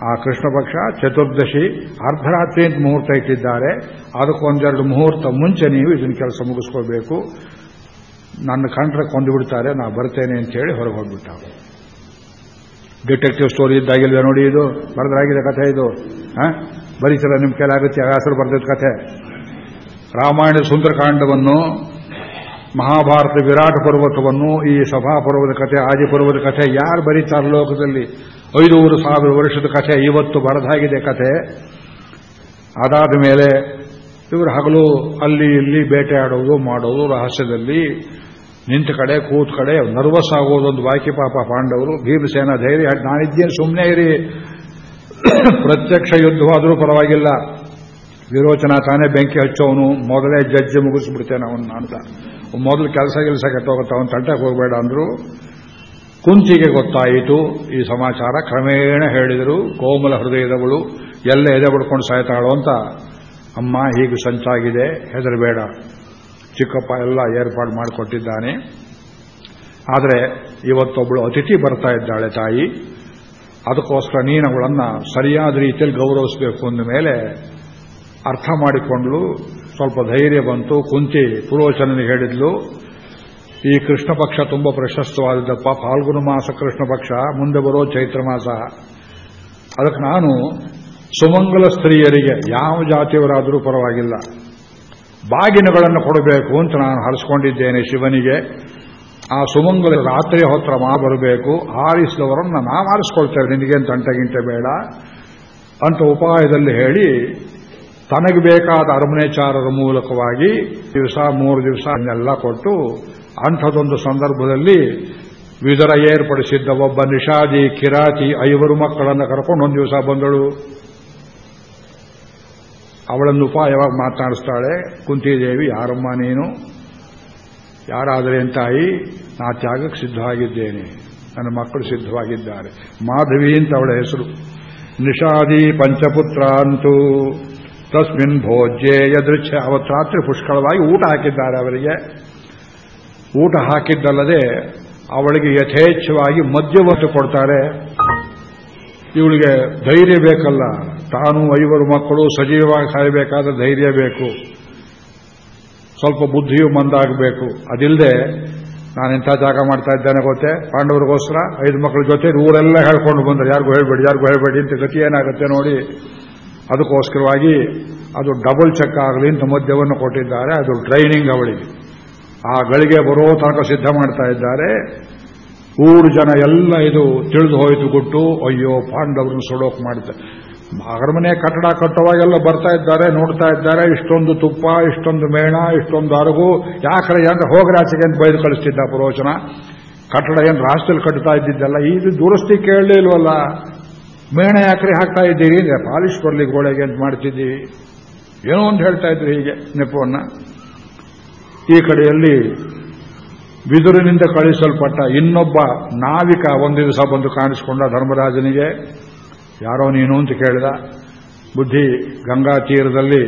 ಆ ಕೃಷ್ಣ ಪಕ್ಷ ಚತುರ್ದಶಿ ಅರ್ಧರಾತ್ರಿ ಅಂತ ಮುಹೂರ್ತ ಇಟ್ಟಿದ್ದಾರೆ. ಅದಕ್ಕೊಂದೆರಡು ಮುಹೂರ್ತ ಮುಂಚೆ ನೀವು ಇದನ್ನು ಕೆಲಸ ಮುಗಿಸ್ಕೋಬೇಕು. ನನ್ನ ಕಂಡ್ರೆ ಕೊಂದು ಬಿಡ್ತಾರೆ, ನಾ ಬರ್ತೇನೆ ಅಂತ ಹೇಳಿ ಹೊರಗೆ ಹೋಗ್ಬಿಟ್ಟ ಡಿಟೆಕ್ಟಿವ್ ಸ್ಟೋರಿ ಇದ್ದಾಗಿಲ್ವ ನೋಡಿ ಇದು? ಬರೆದ್ರಾಗಿದೆ ಕಥೆ ಇದು. ಬರೀತೀರ ನಿಮ್ಮ ಕೈಲಾಗುತ್ತೆ ಹೆಸರು ಬರೆದಿದ್ದ ಕಥೆ. ರಾಮಾಯಣ ಸುಂದರಕಾಂಡವನ್ನು, ಮಹಾಭಾರತ ವಿರಾಟ ಪರ್ವತವನ್ನು, ಈ ಸಭಾ ಪರ್ವದ ಕಥೆ, ಆದಿ ಪರ್ವದ ಕಥೆ, ಯಾರು ಬರೀತಾರೆ ಲೋಕದಲ್ಲಿ? ಐದೂರು ಸಾವಿರ ವರ್ಷದ ಕಥೆ, ಇವತ್ತು ಬರದಾಗಿದೆ ಕಥೆ. ಅದಾದ ಮೇಲೆ ಇವರು ಹಗಲು ಅಲ್ಲಿ ಇಲ್ಲಿ ಬೇಟೆಯಾಡೋದು ಮಾಡೋದು, ರಹಸ್ಯದಲ್ಲಿ ನಿಂತ ಕಡೆ, ಕೂತ್ ಕಡೆ, ನರ್ವಸ್ ಆಗೋದೊಂದು ಬಾಕಿ ಪಾಪ ಪಾಂಡವರು. ಭೀಮಸೇನ ಧೈರ್ಯ, ನಾನಿದ್ದೇನು ಸುಮ್ಮನೆ ಇರಿ. ಪ್ರತ್ಯಕ್ಷ ಯುದ್ಧವಾದರೂ ಪರವಾಗಿಲ್ಲ. ವಿರೋಚನ ತಾನೇ ಬೆಂಕಿ ಹಚ್ಚೋನು. ಮೊದಲೇ ಜಡ್ಜ್ ಮುಗಿಸ್ಬಿಡ್ತೇನೆ ಅವನು ಅಂತ. ಮೊದಲು ಕೆಲಸ ಕೆಲಸ ಕೆಟ್ಟೋಗುತ್ತೆ, ಅವನು ತಂಟಕ್ಕೆ ಹೋಗಬೇಡ ಅಂದ್ರು. ಕುಂತಿಗೆ ಗೊತ್ತಾಯಿತು. ಈ ಸಮಾಚಾರ ಕ್ರಮೇಣ ಹೇಳಿದರು. ಕೋಮಲ ಹೃದಯದವಳು, ಎಲ್ಲ ಎದೆ ಬಿಡ್ಕೊಂಡು ಸಾಯ್ತಾಳು ಅಂತ. ಅಮ್ಮ, ಹೀಗೆ ಸಂಚಾಗಿದೆ. ಹೆದರಬೇಡ. ಚಿಕ್ಕಪ್ಪ ಎಲ್ಲ ಏರ್ಪಾಡು ಮಾಡಿಕೊಟ್ಟಿದ್ದಾನೆ. ಆದರೆ ಇವತ್ತೊಬ್ಬಳು ಅತಿಥಿ ಬರ್ತಾ ಇದ್ದಾಳೆ ತಾಯಿ. ಅದಕ್ಕೋಸ್ಕರ ನೀನು ಅವಳನ್ನು ಸರಿಯಾದ ರೀತಿಯಲ್ಲಿ ಗೌರವಿಸಬೇಕು ಅಂದ ಮೇಲೆ ಅರ್ಥ ಮಾಡಿಕೊಂಡ್ಲು. ಸ್ವಲ್ಪ ಧೈರ್ಯ ಬಂತು. ಕುಂತಿ ಪುರೋಚನಿಗೆ ಹೇಳಿದ್ಲು. ಈ ಕೃಷ್ಣ ಪಕ್ಷ ತುಂಬ ಪ್ರಶಸ್ತವಾದದ್ದಪ್ಪ. ಫಾಲ್ಗುಣ ಮಾಸ, ಕೃಷ್ಣ ಪಕ್ಷ. ಮುಂದೆ ಬರೋ ಚೈತ್ರ ಮಾಸ. ಅದಕ್ಕೆ ನಾನು ಸುಮಂಗಲ ಸ್ತ್ರೀಯರಿಗೆ ಯಾವ ಜಾತಿಯವರಾದರೂ ಪರವಾಗಿಲ್ಲ. ಬಾಗಿನಗಳನ್ನು ಕೊಡಬೇಕು ಅಂತ ನಾನು ಹರಿಸ್ಕೊಂಡಿದ್ದೇನೆ ಶಿವನಿಗೆ. ಆ ಸುಮಂಗಲ ರಾತ್ರಿ ಹೊತ್ರ ಮಾ ಬರಬೇಕು. ಹಾರಿಸಿದವರನ್ನು ನಾವು ಆರಿಸ್ಕೊಳ್ತೇವೆ. ನಿನಗೇನು ತಂಟಗಿಂಟೆ ಬೇಡ. ಅಂತ ಉಪಾಯದಲ್ಲಿ ಹೇಳಿ ತನಗೆ ಬೇಕಾದ ಅರಮನೆಚಾರರ ಮೂಲಕವಾಗಿ ದಿವಸ, ಮೂರು ದಿವಸ ಎಲ್ಲ ಕೊಟ್ಟು ಅಂಥದೊಂದು ಸಂದರ್ಭದಲ್ಲಿ ವಿದರ ಏರ್ಪಡಿಸಿದ್ದ ಒಬ್ಬ ನಿಷಾದಿ ಕಿರಾತಿ ಐವರು ಮಕ್ಕಳನ್ನು ಕರ್ಕೊಂಡು ಒಂದು ದಿವಸ ಬಂದಳು. ಅವಳನ್ನು ಉಪಾಯವಾಗಿ ಮಾತನಾಡಿಸ್ತಾಳೆ, ಕುಂತಿದೇವಿ, ಯಾರಮ್ಮ ನೀನು? ಯಾರಾದರೆ ತಾಯಿ? ನಾ ತ್ಯಾಗಕ್ಕೆ ಸಿದ್ಧವಾಗಿದ್ದೇನೆ. ನನ್ನ ಮಕ್ಕಳು ಸಿದ್ಧವಾಗಿದ್ದಾರೆ. ಮಾಧವಿ ಅಂತ ಅವಳ ಹೆಸರು. ನಿಷಾದಿ ಪಂಚಪುತ್ರ ಅಂತೂ, ತಸ್ಮಿನ್ ಭೋಜ್ಯೆ ಯದೃಚ್ಛ. ಅವತ್ತು ರಾತ್ರಿ ಪುಷ್ಕಳವಾಗಿ ಊಟ ಹಾಕಿದ್ದಾರೆ ಅವರಿಗೆ. ಊಟ ಹಾಕಿದ್ದಲ್ಲದೆ ಅವಳಿಗೆ ಯಥೇಚ್ಛವಾಗಿ ಮದ್ಯವನ್ನು ಕೊಡ್ತಾರೆ. ಇವಳಿಗೆ ಧೈರ್ಯ ಬೇಕಲ್ಲ. ತಾನು ಐವರು ಮಕ್ಕಳು ಸಜೀವವಾಗಿ ಸಾಯಬೇಕಾದ ಧೈರ್ಯ ಬೇಕು. ಸ್ವಲ್ಪ ಬುದ್ಧಿಯು ಮಂದಾಗಬೇಕು. ಅದಿಲ್ಲದೆ ನಾನೆಂಥ ಜಾಗ ಮಾಡ್ತಾ ಇದ್ದೇನೆ ಗೊತ್ತೇ? ಪಾಂಡವರಿಗೋಸ್ಕರ ಐದು ಮಕ್ಕಳ ಜೊತೆ ಊರೆಲ್ಲ ಹೇಳ್ಕೊಂಡು ಬಂದ್ರೆ. ಯಾರಿಗೂ ಹೇಳ್ಬೇಡಿ ಯಾರಿಗೂ ಹೇಳ್ಬೇಡಿ ಅಂತ ಗತಿ ಏನಾಗುತ್ತೆ ನೋಡಿ. ಅದಕ್ಕೋಸ್ಕರವಾಗಿ ಅದು ಡಬಲ್ ಚೆಕ್ ಆಗಲಿ ಅಂತ ಮದ್ಯವನ್ನು ಕೊಟ್ಟಿದ್ದಾರೆ. ಅದು ಟ್ರೈನಿಂಗ್ ಅವಳಿಗೆ. ಆ ಗಳಿಗೆ ಬರೋ ತನಕ ಸಿದ್ಧ ಮಾಡ್ತಾ ಇದ್ದಾರೆ. ಊರು ಜನ ಎಲ್ಲ ಇದು ತಿಳಿದು ಹೋಯಿತು ಗುಟ್ಟು. ಅಯ್ಯೋ, ಪಾಂಡವರನ್ನು ಸುಡೋಕೆ ಮಾಡಿದ್ದಾರೆ ಅರಮನೆ ಕಟ್ಟಡ ಕಟ್ಟುವಾಗೆಲ್ಲ ಬರ್ತಾ ಇದ್ದಾರೆ, ನೋಡ್ತಾ ಇದ್ದಾರೆ, ಇಷ್ಟೊಂದು ತುಪ್ಪ, ಇಷ್ಟೊಂದು ಮೇಣ, ಇಷ್ಟೊಂದು ಅರಗು. ಯಾಕ್ರೆ ಅಂದ್ರೆ ಹೋಗ್ರಾಚೆಗೆ ಅಂತ ಬೈದು ಕಳಿಸ್ತಿದ್ದ ಪ್ರವಚನ ಕಟ್ಟಡ ಏನು ರಾಷ್ಟ್ರದಲ್ಲಿ ಕಟ್ತಾ ಇದ್ದಿದ್ದಲ್ಲ, ಇದು ದುರಸ್ತಿ ಕೇಳಲೇ ಇಲ್ವಲ್ಲ. ಮೇಣ ಯಾಕ್ರೆ ಹಾಕ್ತಾ ಇದ್ದೀರಿ? ಅಂದ್ರೆ ಪಾಲಿಶ್ ಕೊಡ್ಲಿ ಗೋಳೆಗೆ ಅಂತ ಮಾಡ್ತಿದ್ದೀವಿ ಏನೋ ಒಂದು ಹೇಳ್ತಾ ಇದ್ರು ಹೀಗೆ ನೆಪವನ್ನ. ಈ ಕಡೆಯಲ್ಲಿ ಬಿದುರಿನಿಂದ ಕಳಿಸಲ್ಪಟ್ಟ ಇನ್ನೊಬ್ಬ ನಾವಿಕ ಒಂದು ದಿವಸ ಬಂದು ಕಾಣಿಸಿಕೊಂಡ ಧರ್ಮರಾಜನಿಗೆ ಯಾರೋ ನೀನು ಅಂತ ಕೇಳಿದ, ಬುದ್ಧಿ ಗಂಗಾ ತೀರದಲ್ಲಿ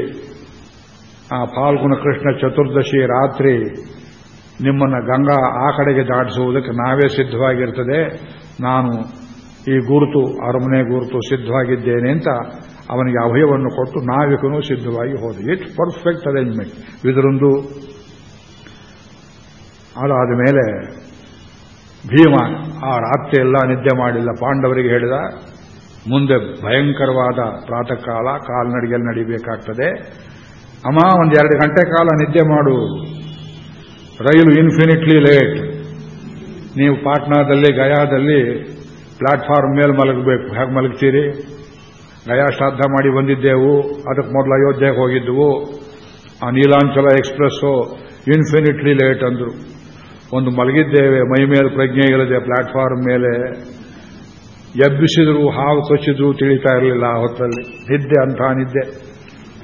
ಆ ಫಾಲ್ಗುಣ ಕೃಷ್ಣ ಚತುರ್ದಶಿ ರಾತ್ರಿ ನಿಮ್ಮನ್ನು ಗಂಗಾ ಆ ಕಡೆಗೆ ದಾಟಿಸುವುದಕ್ಕೆ ನಾವೇ ಸಿದ್ಧವಾಗಿರ್ತದೆ. ನಾನು ಈ ಗುರುತು, ಅರಮನೆ ಗುರುತು ಸಿದ್ಧವಾಗಿದ್ದೇನೆ ಅಂತ ಅವನಿಗೆ ಅಭಯವನ್ನು ಕೊಟ್ಟು ನಾವಿಕನೂ ಸಿದ್ಧವಾಗಿ ಹೋದ. ಇಟ್ಸ್ ಪರ್ಫೆಕ್ಟ್ ಅರೇಂಜ್ಮೆಂಟ್ ಇದರೊಂದು ಅದಾದ ಮೇಲೆ ಭೀಮ ಆ ರಾತ್ರಿ ಎಲ್ಲ ನಿದ್ದೆ ಮಾಡಿಲ್ಲ. ಪಾಂಡವರಿಗೆ ಹೇಳಿದ ಮುಂದೆ ಭಯಂಕರವಾದ ಪ್ರಾತಃ ಕಾಲ ಕಾಲ್ನಡಿಗೆಯಲ್ಲಿ ನಡಿಬೇಕಾಗ್ತದೆ. ಅಮ್ಮ ಒಂದೆರಡು ಗಂಟೆ ಕಾಲ ನಿದ್ದೆ ಮಾಡು. ರೈಲು ಇನ್ಫಿನಿಟ್ಲಿ ಲೇಟ್ ನೀವು ಪಾಟ್ನಾದಲ್ಲಿ, ಗಯಾದಲ್ಲಿ ಪ್ಲಾಟ್ಫಾರ್ಮ್ ಮೇಲೆ ಮಲಗಬೇಕು. ಹೇಗೆ ಮಲಗ್ತೀರಿ? ಗಯಾ ಶ್ರಾದ್ದ ಮಾಡಿ ಬಂದಿದ್ದೆವು. ಅದಕ್ಕೆ ಮೊದಲು ಅಯೋಧ್ಯೆಗೆ ಹೋಗಿದ್ದೆವು ಆ ನೀಲಾಂಚಲ ಎಕ್ಸ್ಪ್ರೆಸ್ಸು ಇನ್ಫಿನಿಟ್ಲಿ ಲೇಟ್ ಅಂದರು. ಒಂದು ಮಲಗಿದ್ದೇವೆ, ಮೈ ಮೇಲೆ ಪ್ರಜ್ಞೆ ಇಲ್ಲದೆ ಪ್ಲಾಟ್ಫಾರ್ಮ್ ಮೇಲೆ. ಎಬ್ಬಿಸಿದ್ರು ಹಾವು ಕಚ್ಚಿದ್ರು ತಿಳಿತಾ ಇರಲಿಲ್ಲ ಆ ಹೊತ್ತಲ್ಲಿ ನಿದ್ದೆ ಅಂತ ನಿದ್ದೆ.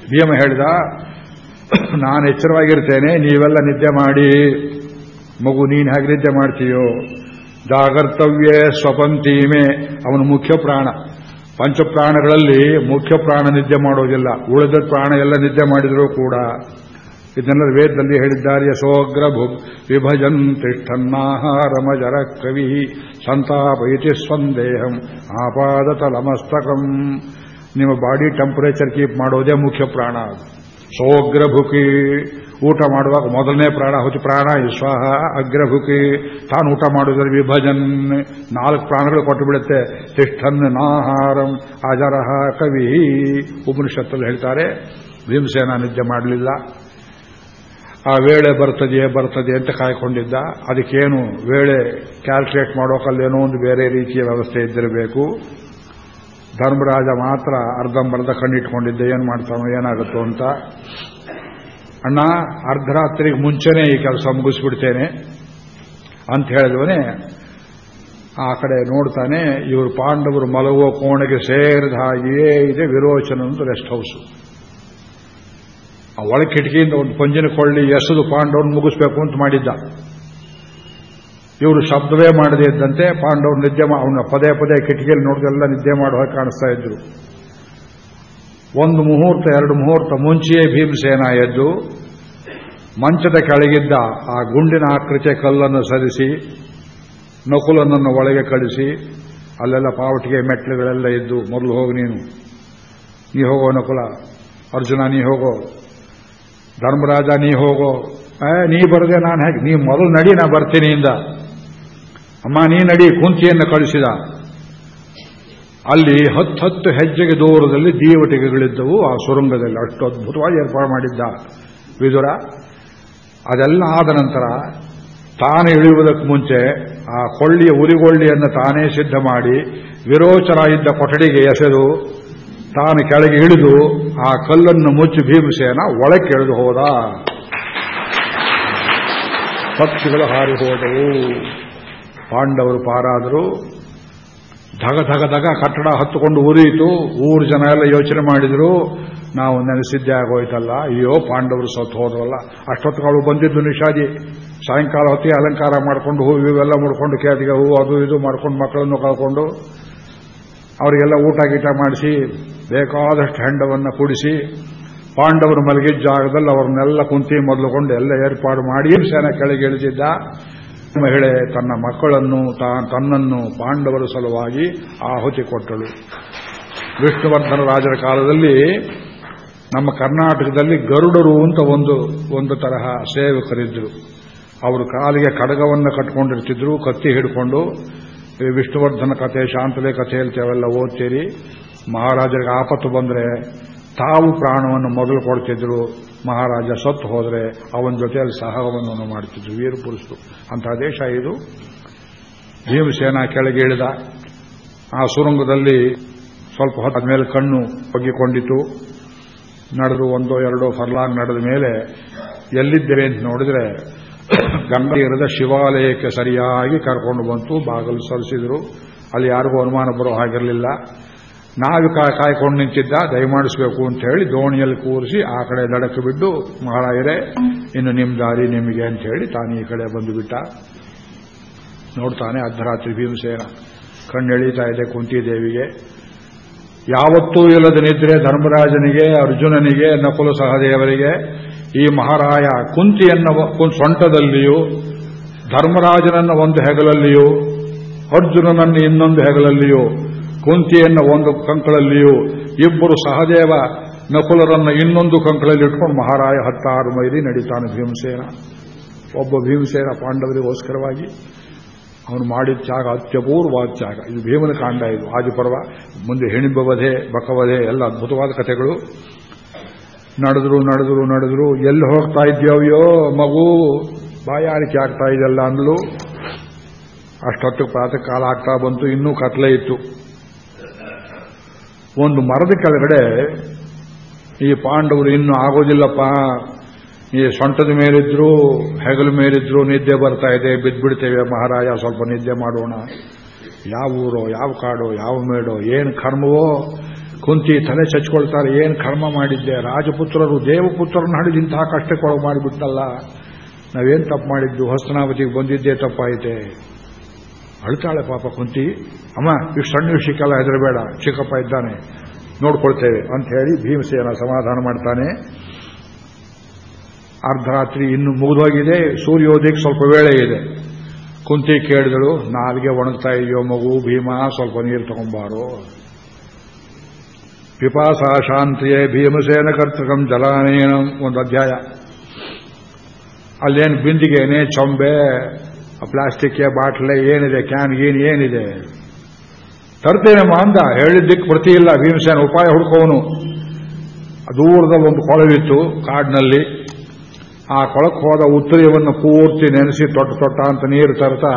ಭೀಮ ಹೇಳಿದ, ನಾನು ಎಚ್ಚರವಾಗಿರ್ತೇನೆ, ನೀವೆಲ್ಲ ನಿದ್ದೆ ಮಾಡಿ. ಮಗು, ನೀನು ಹೇಗೆ ನಿದ್ದೆ ಮಾಡ್ತೀಯೋ? ಜಾಗರ್ತವ್ಯೇ ಸ್ವಪಂತೀಮೆ. ಅವನು ಮುಖ್ಯ ಪ್ರಾಣ. ಪಂಚಪ್ರಾಣಗಳಲ್ಲಿ ಮುಖ್ಯ ಪ್ರಾಣ ನಿದ್ದೆ ಮಾಡೋದಿಲ್ಲ. ಉಳಿದ ಪ್ರಾಣ ಎಲ್ಲ ನಿದ್ದೆ ಮಾಡಿದರೂ ಕೂಡ ಇದನ್ನೆಲ್ಲ ವೇದದಲ್ಲಿ ಹೇಳಿದ್ದಾರೆ, ಯಶೋಗ್ರಭು ವಿಭಜನ್ ತಿಷ್ಠನ್ನಾಹಾರಮಜರ ಕವಿ ಸಂತಾಪಯಿತಿ ಸ್ವಂದೇಹಂ ಆಪಾದತಲಮಸ್ತಕಂ. ನಿಮ್ಮ ಬಾಡಿ ಟೆಂಪರೇಚರ್ ಕೀಪ್ ಮಾಡೋದೇ ಮುಖ್ಯ ಪ್ರಾಣ ಸೋಗ್ರಭುಕಿ ಊಟ ಮಾಡುವಾಗ ಮೊದಲನೇ ಪ್ರಾಣ ಹುಚ್ಚು ಪ್ರಾಣ ವಿಶ್ವಾಹ ಅಗ್ರಭುಕಿ ತಾನು ಊಟ ಮಾಡುವುದರ ವಿಭಜನ್, ನಾಲ್ಕು ಪ್ರಾಣಗಳು ಕೊಟ್ಟು ಬಿಡುತ್ತೆ. ತಿಷ್ಠನ್ ನಾಹಾರಂ ಅಜರಹ ಕವಿ. ಉಪನಿಷತ್ತಲ್ಲಿ ಹೇಳ್ತಾರೆ, ಭೀಮಸೇನ ನಿದ್ದೆ ಮಾಡಲಿಲ್ಲ. ಆ ವೇಳೆ ಬರ್ತದೆಯೇ ಬರ್ತದೆ ಅಂತ ಕಾಯ್ಕೊಂಡಿದ್ದ. ಅದಕ್ಕೇನು ವೇಳೆ ಕ್ಯಾಲ್ಕುಲೇಟ್ ಮಾಡೋಕಲ್ಲೇನೋ ಒಂದು ಬೇರೆ ರೀತಿಯ ವ್ಯವಸ್ಥೆ ಇದ್ದಿರಬೇಕು. ಧರ್ಮರಾಜ ಮಾತ್ರ ಅರ್ಧಂಬರ್ಧ ಕಣ್ಣಿಟ್ಕೊಂಡಿದ್ದೆ. ಏನು ಮಾಡ್ತಾನೋ, ಏನಾಗುತ್ತೋ ಅಂತ. ಅಣ್ಣ, ಅರ್ಧರಾತ್ರಿಗೆ ಮುಂಚೆನೇ ಈ ಕೆಲಸ ಮುಗಿಸ್ಬಿಡ್ತೇನೆ ಅಂತ ಹೇಳಿದವನೇ ಆ ಕಡೆ ನೋಡ್ತಾನೆ, ಇವರು ಪಾಂಡವರು ಮಲಗುವ ಕೋಣೆಗೆ ಸೇರಿದ ಹಾಗೆಯೇ ಇದೆ ವಿರೋಚನ ರೆಸ್ಟ್ ಹೌಸು. ಒಳ ಕಿಟಕಿಯಿಂದ ಒಂದು ಪಂಜಿನ ಕೊಳ್ಳಿ, ಎಸೆದು ಪಾಂಡವನ್ ಮುಗಿಸ್ಬೇಕು ಅಂತ ಮಾಡಿದ್ದ. ಇವರು ಶಬ್ದವೇ ಮಾಡದೇ ಇದ್ದಂತೆ ಪಾಂಡವ್ ನಿದ್ದೆ ಅವನ ಪದೇ ಪದೇ ಕಿಟಕಿಯಲ್ಲಿ ನೋಡಿದೆಲ್ಲ ನಿದ್ದೆ ಮಾಡುವ ಕಾಣಿಸ್ತಾ ಇದ್ರು. ಒಂದು ಮುಹೂರ್ತ, ಎರಡು ಮುಹೂರ್ತ ಮುಂಚೆಯೇ ಭೀಮಸೇನ ಎದ್ದು ಮಂಚದ ಕೆಳಗಿದ್ದ ಆ ಗುಂಡಿನ ಆಕೃತಿಯ ಕಲ್ಲನ್ನು ಸರಿಸಿ, ನಕುಲನನ್ನು ಒಳಗೆ ಕಳಿಸಿ, ಅಲ್ಲೆಲ್ಲ ಪಾವಟಿಗೆ ಮೆಟ್ಲುಗಳೆಲ್ಲ ಇದ್ದು, ಮೊದಲು ಹೋಗಿ ನೀನು. ನೀ ಹೋಗೋ ನಕುಲ. ಅರ್ಜುನ, ನೀ ಹೋಗೋ. ಧರ್ಮರಾಜ, ನೀ ಹೋಗೋ. ನೀ ಬರದೆ ನಾನು ಹೇಗೆ? ನೀ ಮೊದಲು ನಡಿ, ನಾ ಬರ್ತೀನಿ ಇಂದ. ಅಮ್ಮ, ನೀ ನಡಿ ಕುಂತಿಯನ್ನು ಕಳಿಸಿದ. ಅಲ್ಲಿ ಹತ್ತು ಹತ್ತು ಹೆಜ್ಜೆಗೆ ದೂರದಲ್ಲಿ ದೀವಟಿಗೆಗಳಿದ್ದವು. ಆ ಸುರಂಗದಲ್ಲಿ ಅಷ್ಟು ಅದ್ಭುತವಾಗಿ ಏರ್ಪಾಡು ಮಾಡಿದ್ದ ವಿದುರ. ಅದೆಲ್ಲ ಆದ ನಂತರ ತಾನು ಇಳಿಯುವುದಕ್ಕೆ ಮುಂಚೆ ಆ ಕೊಳ್ಳಿಯ ಉರಿಗೊಳ್ಳಿಯನ್ನು ತಾನೇ ಸಿದ್ಧ ಮಾಡಿ ವಿರೋಚನ ಇದ್ದ ಕೊಠಡಿಗೆ ಎಸೆದು ತಾನು ಕೆಳಗೆ ಇಳಿದು ಆ ಕಲ್ಲನ್ನು ಮುಚ್ಚಿ ಭೀಮಸೇನ ಒಳಕ್ಕೆ ಎಳೆದು ಹೋದ. ಪಕ್ಷಿಗಳು ಹಾರಿ ಹೋದವು. ಪಾಂಡವರು ಪಾರಾದರು. ಧಗ ಧಗ ಧಗ ಕಟ್ಟಡ ಹತ್ತುಕೊಂಡು ಉರಿಯಿತು. ಊರು ಜನ ಎಲ್ಲ ಯೋಚನೆ ಮಾಡಿದ್ರು. ನಾವು ನೆನೆಸಿದ್ದೆ ಆಗೋಯ್ತಲ್ಲ. ಅಯ್ಯೋ, ಪಾಂಡವರು ಸತ್ತು ಹೋದ್ರಲ್ಲ ಅಷ್ಟೊತ್ತುಗಳು ಬಂದಿದ್ದು ನಿಷಾದಿ. ಸಾಯಂಕಾಲ ಹೊತ್ತಿಗೆ ಅಲಂಕಾರ ಮಾಡಿಕೊಂಡು ಹೂವು ಇವೆಲ್ಲ ಮುಡ್ಕೊಂಡು ಕೇದಿಗೆ ಹೂವು ಅದು ಇದು ಮಾಡ್ಕೊಂಡು ಮಕ್ಕಳನ್ನು ಕಳ್ಕೊಂಡು ಅವರಿಗೆಲ್ಲ ಊಟ ಗೀಟ ಮಾಡಿಸಿ, ಬೇಕಾದಷ್ಟು ಹೆಂಡವನ್ನು ಕುಡಿಸಿ, ಪಾಂಡವರು ಮಲಗಿದ್ದ ಜಾಗದಲ್ಲಿ ಅವ್ರನ್ನೆಲ್ಲ ಕುಂತಿ ಮೊದಲುಕೊಂಡು ಎಲ್ಲ ಏರ್ಪಾಡು ಮಾಡಿ ಸೇನೆ ಕೆಳಗೆ ಇಳಿಸಿದ್ದ ಮಹಿಳೆ ತನ್ನ ಮಕ್ಕಳನ್ನು ತನ್ನನ್ನು ಪಾಂಡವರ ಸಲುವಾಗಿ ಆಹುತಿ ಕೊಟ್ಟಳು. ವಿಷ್ಣುವರ್ಧನ ರಾಜರ ಕಾಲದಲ್ಲಿ ನಮ್ಮ ಕರ್ನಾಟಕದಲ್ಲಿ ಗರುಡರು ಅಂತ ಒಂದು ಒಂದು ತರಹ ಸೇವಕರಿದ್ರು. ಅವರು ಕಾಲಿಗೆ ಕಡಗವನ್ನು ಕಟ್ಕೊಂಡಿರ್ತಿದ್ರು, ಕತ್ತಿ ಹಿಡ್ಕೊಂಡು ವಿಷ್ಣುವರ್ಧನ ಕಥೆ ಶಾಂತಲೆ ಕಥೆ ಹೇಳ್ತೇವೆಲ್ಲ ಓದ್ತೀರಿ. ಮಹಾರಾಜರಿಗೆ ಆಪತ್ತು ಬಂದರೆ ತಾವು ಪ್ರಾಣವನ್ನು ಮೊದಲು ಕೊಡ್ತಿದ್ರು. ಮಹಾರಾಜ ಸತ್ತು ಹೋದರೆ ಅವನ ಜೊತೆಯಲ್ಲಿ ಸಹವನ್ನು ಮಾಡ್ತಿದ್ರು ವೀರ ಪುರುಷರು ಅಂತಹ ದೇಶ ಇದು. ಭೀಮಸೇನಾ ಕೆಳಗೆ ಇಳಿದ. ಆ ಸುರಂಗದಲ್ಲಿ ಸ್ವಲ್ಪ ಹೊತ್ತ ಮೇಲೆ ಕಣ್ಣು ಒಗ್ಗಿಕೊಂಡಿತು ನಡೆದು ಒಂದೋ ಎರಡೋ ಫರ್ಲಾಂಗ್ ನಡೆದ ಮೇಲೆ ಎಲ್ಲಿದ್ದೇವೆ ಅಂತ ನೋಡಿದ್ರೆ ಗಂಗೀರದ ಶಿವಾಲಯಕ್ಕೆ ಸರಿಯಾಗಿ ಕರ್ಕೊಂಡು ಬಂತು, ಬಾಗಲು ಸರಿಸಿದ್ರು. ಅಲ್ಲಿ ಯಾರಿಗೂ ಅನುಮಾನ ಬರೋ ಹಾಗಿರಲಿಲ್ಲ. ನಾವು ಕಾಯ್ಕೊಂಡು ನಿಂತಿದ್ದ, ದಯಮಾಡಿಸಬೇಕು ಅಂತ ಹೇಳಿ ದೋಣಿಯಲ್ಲಿ ಕೂರಿಸಿ ಆ ಕಡೆ ದಡಕ್ಕೆ ಬಿದ್ದು, ಮಹಾರಾಯರೇ, ಇನ್ನು ನಿಮ್ಮ ದಾರಿ ನಿಮಗೆ ಅಂತ ಹೇಳಿ ತಾನು ಈ ಕಡೆ ಬಂದು ಬಿಟ್ಟ. ನೋಡ್ತಾನೆ ಅರ್ಧರಾತ್ರಿ ಭೀಮಸೇನ. ಕಣ್ಣೆಳೀತಾ ಇದೆ ಕುಂತಿದೇವಿಗೆ. ಯಾವತ್ತೂ ಇಲ್ಲದ ನಿದ್ರೆ ಧರ್ಮರಾಜನಿಗೆ, ಅರ್ಜುನನಿಗೆ, ನಕುಲ ಸಹದೇವರಿಗೆ ಈ ಮಹಾರಾಯ ಕುಂತಿಯನ್ನ ಸೊಂಟದಲ್ಲಿಯೂ, ಧರ್ಮರಾಜನನ್ನ ಒಂದು ಹೆಗಲಲ್ಲಿಯೂ, ಅರ್ಜುನನನ್ನು ಇನ್ನೊಂದು ಹೆಗಲಲ್ಲಿಯೂ, ಕುಂತಿಯನ್ನ ಒಂದು ಕಂಕಳಲ್ಲಿಯೂ, ಇಬ್ಬರು ಸಹದೇವ ನಕುಲರನ್ನ ಇನ್ನೊಂದು ಕಂಕಳಲ್ಲಿ ಇಟ್ಕೊಂಡು ಮಹಾರಾಯ ಹತ್ತಾರು ಮೈಲಿ ನಡೀತಾನೆ ಭೀಮಸೇನ. ಒಬ್ಬ ಭೀಮಸೇನ ಪಾಂಡವರಿಗೋಸ್ಕರವಾಗಿ ಅವನು ಮಾಡಿದ ಜಾಗ ಅತ್ಯಪೂರ್ವವಾದ ಜಾಗ. ಇದು ಭೀಮನ ಕಾಂಡ ಇದು. ಆದಿಪರ್ವ, ಮುಂದೆ ಹೆಣಿಂಬ ವಧೆ, ಬಕವಧೆ, ಎಲ್ಲ ಅದ್ಭುತವಾದ ಕಥೆಗಳು. ನಡೆದ್ರು ನಡೆದ್ರು ನಡೆದ್ರು. ಎಲ್ಲಿ ಹೋಗ್ತಾ ಇದ್ಯಾವ್ಯೋ ಮಗು? ಬಾಯಾರಿಕೆ ಆಗ್ತಾ ಇದೆಲ್ಲ ಅಂದ್ಲು. ಅಷ್ಟೊತ್ತು ಪ್ರಾತಃ ಕಾಲ ಆಗ್ತಾ ಬಂತು, ಇನ್ನೂ ಕತ್ಲೆ ಇತ್ತು. ಒಂದು ಮರದ ಕೆಳಗಡೆ ಈ ಪಾಂಡವರು ಇನ್ನೂ ಆಗೋದಿಲ್ಲಪ್ಪ. ಈ ಸೊಂಟದ ಮೇಲಿದ್ರು, ಹೆಗಲ ಮೇಲಿದ್ರು, ನಿದ್ದೆ ಬರ್ತಾ ಇದೆ, ಬಿದ್ದ್ಬಿಡ್ತೇವೆ ಮಹಾರಾಜ, ಸ್ವಲ್ಪ ನಿದ್ದೆ ಮಾಡೋಣ. ಯಾವ ಊರೋ, ಯಾವ ಕಾಡೋ, ಯಾವ ಮೇಡೋ, ಏನು ಕರ್ಮವೋ ಕುಂತಿ ತಲೆ ಚಚ್ಕೊಳ್ತಾರೆ, ಏನು ಕರ್ಮ ಮಾಡಿದ್ದೆ? ರಾಜಪುತ್ರರು ದೇವಪುತ್ರರನ್ನ ಹಿಡಿದು ಇಂತಹ ಕಷ್ಟಕ್ಕೊಳಗೆ ಮಾಡಿಬಿಟ್ಟಲ್ಲ ನಾವೇನು ತಪ್ಪು ಮಾಡಿದ್ದು? ಹಸ್ತನಾವತಿಗೆ ಬಂದಿದ್ದೇ ತಪ್ಪಾಯಿತೆ? ಅಳ್ತಾಳೆ ಪಾಪ ಕುಂತಿ. ಅಮ್ಮ, ಇಷ್ಟು ಸಣ್ಣ ವಿಷಯಕ್ಕೆಲ್ಲ ಹೆದರಬೇಡ. ಚಿಕ್ಕಪ್ಪ ಇದ್ದಾನೆ. ನೋಡ್ಕೊಳ್ತೇವೆ ಅಂತ ಹೇಳಿ ಭೀಮಸೇನ ಸಮಾಧಾನ ಮಾಡ್ತಾನೆ. ಅರ್ಧರಾತ್ರಿ ಇನ್ನು ಮುಗಿದೋಗಿದೆ. ಸೂರ್ಯೋದಯಕ್ಕೆ ಸ್ವಲ್ಪ ವೇಳೆ ಇದೆ. ಕುಂತಿ ಕೇಳಿದಳು ನಾಲ್ಗೆ ಒಣಗ್ತಾ ಇದೆಯೋ ಮಗು ಭೀಮ, ಸ್ವಲ್ಪ ನೀರು ತಗೊಂಬಾರೋ? ಪಿಪಾಸ ಶಾಂತಿಯೇ ಭೀಮಸೇನ ಕರ್ತಕಂ ಜಲಾನೇನ ಒಂದು ಅಧ್ಯಾಯ. ಅಲ್ಲೇನು ಬಿಂದಿಗೆನೆ ಚೊಂಬೆ ಪ್ಲಾಸ್ಟಿಕ್ ಬಾಟ್ಲೆ ಏನಿದೆ ಕ್ಯಾನ್ ಗೀನ್ ಏನಿದೆ. ತರ್ತೇನೆ ಮಾಂದ, ಹೇಳಿದ್ದಕ್ಕೆ ಪ್ರತಿ ಇಲ್ಲ, ಭೀಮಸೇನ ಉಪಾಯ ಹುಡುಕೋನು. ದೂರದಲ್ಲಿ ಒಂದು ಕೊಳವಿತ್ತು, ಕಾಡಿನಲ್ಲಿ. ಆ ಕೊಳಕ್ಕೆ ಹೋದ ಉತ್ತರಿಯವನ್ನು ಪೂರ್ತಿ ನೆನೆಸಿ ತೊಟ್ಟ ತೊಟ್ಟ ಅಂತ ನೀರು ತರ್ತಾ,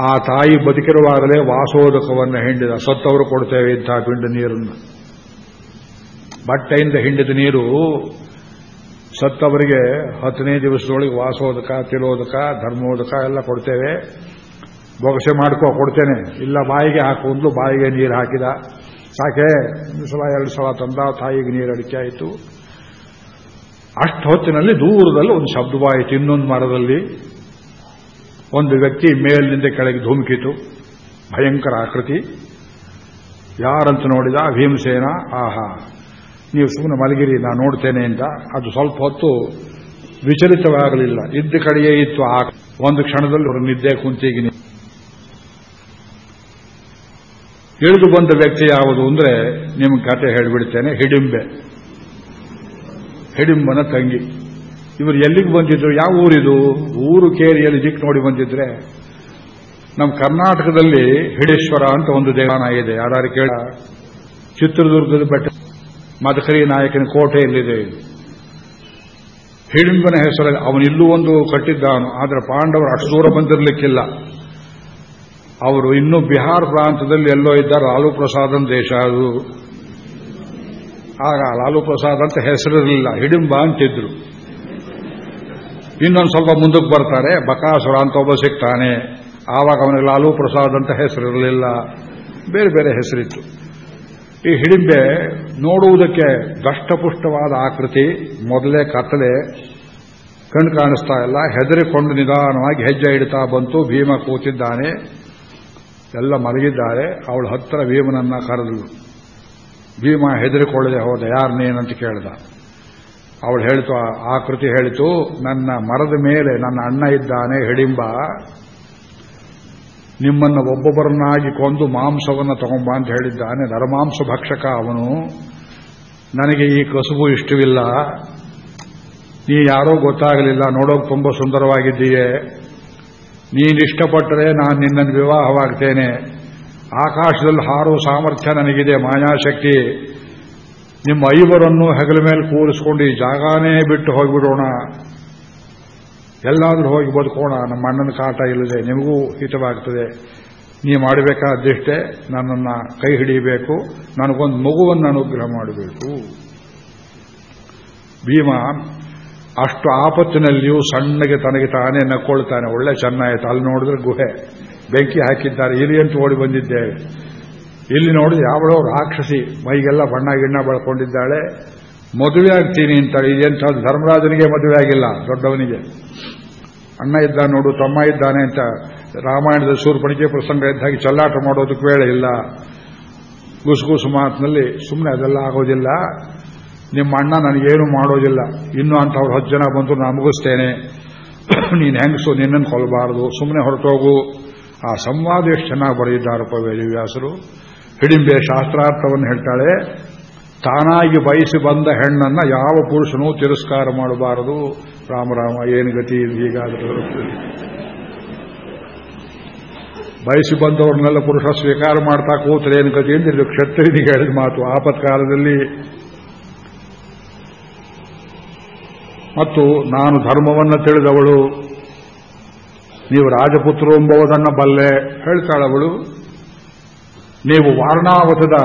ಆ ತಾಯಿ ಬದುಕಿರುವಾಗಲೇ ವಾಸೋದಕವನ್ನು ಹಿಂಡಿದ. ಸತ್ತವರು ಕೊಡ್ತೇವೆ ಇಂಥ ಪಿಂಡ ನೀರನ್ನು. ಬಟ್ಟೆಯಿಂದ ಹಿಂಡಿದ ನೀರು ಸತ್ತವರಿಗೆ ಹತ್ತನೇ ದಿವಸದೊಳಗೆ ವಾಸೋದಕ, ತಿಲೋದಕ, ಧರ್ಮೋದಕ ಎಲ್ಲ ಕೊಡ್ತೇವೆ. ಬೊಗಸೆ ಮಾಡ್ಕೋ, ಕೊಡ್ತೇನೆ. ಇಲ್ಲ, ಬಾಯಿಗೆ ಹಾಕೊಂಡು ಬಾಯಿಗೆ ನೀರು ಹಾಕಿದ. ಸಾಕೆ, ಒಂದು ಸಲ, ಎರಡು ಸಲ ತಂದ, ತಾಯಿಗೆ ನೀರು ಅಡಿಕೆ ಆಯಿತು. ಅಷ್ಟು ಹೊತ್ತಿನಲ್ಲಿ ದೂರದಲ್ಲಿ ಒಂದು ಶಬ್ದವಾಯಿತು. ಇನ್ನೊಂದು ಮರದಲ್ಲಿ ಒಂದು ವ್ಯಕ್ತಿ ಮೇಲಿನಿಂದ ಕೆಳಗೆ ಧುಮುಕಿತು. ಭಯಂಕರ ಆಕೃತಿ. ಯಾರಂತ ನೋಡಿದ? ಭೀಮಸೇನ. ಆಹಾ. ನೀವು ಸುಮ್ಮನೆ ಮಲಗಿರಿ ನಾನು ನೋಡ್ತೇನೆ ಅಂತ. ಅದು ಸ್ವಲ್ಪ ಹೊತ್ತು ವಿಚಲಿತವಾಗಲಿಲ್ಲ. ಇದ್ದ ಕಡೆಯೇ ಇತ್ತು ಆ ಒಂದು ಕ್ಷಣದಲ್ಲಿ ಅವರು ನಿದ್ದೆ ಕುಂತಿಗಿನಿ ಇಳಿದು ಬಂದ ವ್ಯಕ್ತಿ ಯಾವುದು ಅಂದ್ರೆ ನಿಮ್ಗೆ ಕತೆ ಹೇಳಿಬಿಡ್ತೇನೆ, ಹಿಡಿಂಬೆ. ಹಿಡಿಂಬನ ತಂಗಿ. ಇವರು ಎಲ್ಲಿಗೆ ಬಂದಿದ್ರು? ಯಾವ ಊರಿದು? ಊರು ಕೇರಿಯಲ್ಲಿ ಜಿಕ್ ನೋಡಿ ಬಂದಿದ್ರೆ, ನಮ್ಮ ಕರ್ನಾಟಕದಲ್ಲಿ ಹಿಡೇಶ್ವರ ಅಂತ ಒಂದು ದೇವಾಲಯ ಇದೆ. ಯಾರು ಕೇಳ, ಚಿತ್ರದುರ್ಗದ ಬೆಟ್ಟ ಮದಕರಿ ನಾಯಕನ ಕೋಟೆ ಎಲ್ಲಿದೆ? ಹಿಡಿಂಬನ ಹೆಸರಲ್ಲಿ ಅವನಿಲ್ಲೂ ಒಂದು ಕಟ್ಟಿದ್ದಾನು. ಆದರೆ ಪಾಂಡವರು ಅಷ್ಟು ದೂರ ಬಂದಿರಲಿಕ್ಕಿಲ್ಲ. ಅವರು ಇನ್ನೂ ಬಿಹಾರ್ ಪ್ರಾಂತದಲ್ಲಿ ಎಲ್ಲೋ ಇದ್ದಾರೆ ಲಾಲು ಪ್ರಸಾದನ್ ದೇಶ ಅದು. ಆಗ ಲಾಲು ಪ್ರಸಾದ್ ಅಂತ ಹೆಸರಿರಲಿಲ್ಲ. ಹಿಡಿಂಬ ಅಂತಿದ್ರು. ಇನ್ನೊಂದು ಸ್ವಲ್ಪ ಮುಂದಕ್ಕೆ ಬರ್ತಾರೆ. ಬಕಾಸುರ ಅಂತ ಒಬ್ಬ ಸಿಗ್ತಾನೆ. ಆವಾಗ ಅವನಿಗೆ ಲಾಲು ಪ್ರಸಾದ್ ಅಂತ ಹೆಸರಿರಲಿಲ್ಲ. ಬೇರೆ ಬೇರೆ ಹೆಸರಿತ್ತು. ಈ ಹಿಡಿಂಬೆ ನೋಡುವುದಕ್ಕೆ ದಷ್ಟಪುಷ್ಟವಾದ ಆಕೃತಿ, ಮೊದಲೇ ಕತ್ತಲೆ, ಕಣ್ಣು ಕಾಣಿಸ್ತಾ ಇಲ್ಲ, ಹೆದರಿಕೊಂಡು ನಿಧಾನವಾಗಿ ಹೆಜ್ಜೆ ಇಡ್ತಾ ಬಂತು, ಭೀಮ ಕೂತಿದ್ದಾನೆ, ಎಲ್ಲ ಮಲಗಿದ್ದಾರೆ, ಅವಳು ಹತ್ತಿರ ಭೀಮನನ್ನ ಕರೆದಳು ಭೀಮ ಹೆದರಿಕೊಳ್ಳದೆ ಹೋದ ಯಾರನ್ನೇನಂತ ಕೇಳ್ದ. ಅವಳು ಹೇಳ್ತು ಆಕೃತಿ ಹೇಳಿತು, ನನ್ನ ಮರದ ಮೇಲೆ ನನ್ನ ಅಣ್ಣ ಇದ್ದಾನೆ, ಹಿಡಿಂಬ ನಿಮ್ಮನ್ನು ಒಬ್ಬೊಬ್ಬರನ್ನಾಗಿ ಕೊಂದು ಮಾಂಸವನ್ನು ತಗೊಂಬ ಅಂತ ಹೇಳಿದ್ದಾನೆ. ನರಮಾಂಸ ಭಕ್ಷಕ ಅವನು. ನನಗೆ ಈ ಕಸುಬು ಇಷ್ಟವಿಲ್ಲ. ನೀ ಯಾರೋ ಗೊತ್ತಾಗಲಿಲ್ಲ. ನೋಡೋಕೆ ತುಂಬ ಸುಂದರವಾಗಿದ್ದೀಯೇ. ನೀನಿಷ್ಟಪಟ್ಟರೆ ನಾನು ನಿನ್ನನ್ನು ವಿವಾಹವಾಗ್ತೇನೆ. ಆಕಾಶದಲ್ಲಿ ಹಾರೋ ಸಾಮರ್ಥ್ಯ ನನಗಿದೆ, ಮಾಯಾಶಕ್ತಿ. ನಿಮ್ಮ ಐವರನ್ನು ಹೆಗಲ ಮೇಲೆ ಕೂರಿಸ್ಕೊಂಡು ಈ ಜಾಗಾನೇ ಬಿಟ್ಟು ಹೋಗಿಬಿಡೋಣ. ಎಲ್ಲಾದರೂ ಹೋಗಿ ಬದುಕೋಣ, ನಮ್ಮ ಅಣ್ಣನ ಕಾಟ ಇಲ್ಲದೆ ನಿಮಗೂ ಹಿತವಾಗ್ತದೆ. ನೀವು ಮಾಡಬೇಕಾದಿಷ್ಟೇ ನನ್ನನ್ನು ಕೈ ಹಿಡಿಯಬೇಕು, ನನಗೊಂದು ಮಗುವನ್ನು ಅನುಗ್ರಹ ಮಾಡಬೇಕು. ಭೀಮ, ಅಷ್ಟು ಆಪತ್ತಿನಲ್ಲಿಯೂ ಸಣ್ಣಗೆ ತನಗೆ ತಾನೇ ನಕ್ಕೊಳ್ತಾನೆ, ಒಳ್ಳೆ ಚೆನ್ನಾಯಿತು. ಅಲ್ಲಿ ನೋಡಿದ್ರೆ ಗುಹೆ, ಬೆಂಕಿ ಹಾಕಿದ್ದಾರೆ. ಇಲ್ಲಿ ಅಂತ ಓಡಿ ಬಂದಿದ್ದೇವೆ ಇಲ್ಲಿ ನೋಡಿದ್ರೆ ಯಾವಳೋ ರಾಕ್ಷಸಿ, ಮೈಗೆಲ್ಲ ಬಣ್ಣ ಗಿಣ್ಣ ಬಳ್ಕೊಂಡಿದ್ದಾಳೆ. ಮದುವೆ ಆಗ್ತೀನಿ ಅಂತಾಳೆ ಇದೆಂಥ ಧರ್ಮರಾಜನಿಗೆ ಮದುವೆ ಆಗಿಲ್ಲ, ದೊಡ್ಡವನಿಗೆ. ಅಣ್ಣ ಇದ್ದ ನೋಡು, ತಮ್ಮ ಇದ್ದಾನೆ ಅಂತ ರಾಮಾಯಣದ ಶೂರ್ಪಣಿಕೆ ಪ್ರಸಂಗ ಇದ್ದಾಗಿ ಚಲ್ಲಾಟ ಮಾಡೋದಕ್ಕೆ ವೇಳೆ ಇಲ್ಲ. ಗುಸುಗುಸು ಮಾತಿನಲ್ಲಿ ಸುಮ್ಮನೆ ಅದೆಲ್ಲ ಆಗೋದಿಲ್ಲ. ನಿಮ್ಮ ಅಣ್ಣ ನನಗೇನು ಮಾಡೋದಿಲ್ಲ. ಇನ್ನೂ ಅಂಥವ್ರು ಹತ್ತು ಜನ ಬಂದು ನಾನು ಮುಗಿಸ್ತೇನೆ. ನೀನು ಹೆಂಗಸು, ನಿನ್ನನ್ನು ಕೊಲ್ಲಬಾರದು. ಸುಮ್ಮನೆ ಹೊರಟೋಗು. ಆ ಸಂವಾದ ಎಷ್ಟು ಚೆನ್ನಾಗಿ ಬರೆದಿದ್ದಾರಪ್ಪ ವೇದವ್ಯಾಸರು. ಹಿಡಿಂಬೆ ಶಾಸ್ತ್ರಾರ್ಥವನ್ನು ಹೇಳ್ತಾಳೆ, ತಾನಾಗಿ ಬಯಸಿ ಬಂದ ಹೆಣ್ಣನ್ನ ಯಾವ ಪುರುಷನೂ ತಿರಸ್ಕಾರ ಮಾಡಬಾರದು. ರಾಮರಾಮ ಏನು ಗತಿ ಹೀಗಾದರೂ ಬಯಸಿ ಬಂದವ್ರನ್ನೆಲ್ಲ ಪುರುಷ ಸ್ವೀಕಾರ ಮಾಡ್ತಾ ಕೂತ್ರೆ ಏನು ಗತಿ ಇದು ಕ್ಷತ್ರಿಯನಿಗೆ ಹೇಳಿದ ಮಾತು, ಆಪತ್ಕಾಲದಲ್ಲಿ. ಮತ್ತು ನಾನು ಧರ್ಮವನ್ನು ತಿಳಿದವಳು, ನೀವು ರಾಜಪುತ್ರರು ಎಂಬುವುದನ್ನು ಬಲ್ಲೆ ಹೇಳ್ತಾಳವಳು ನೀವು ವಾರಣಾವತದ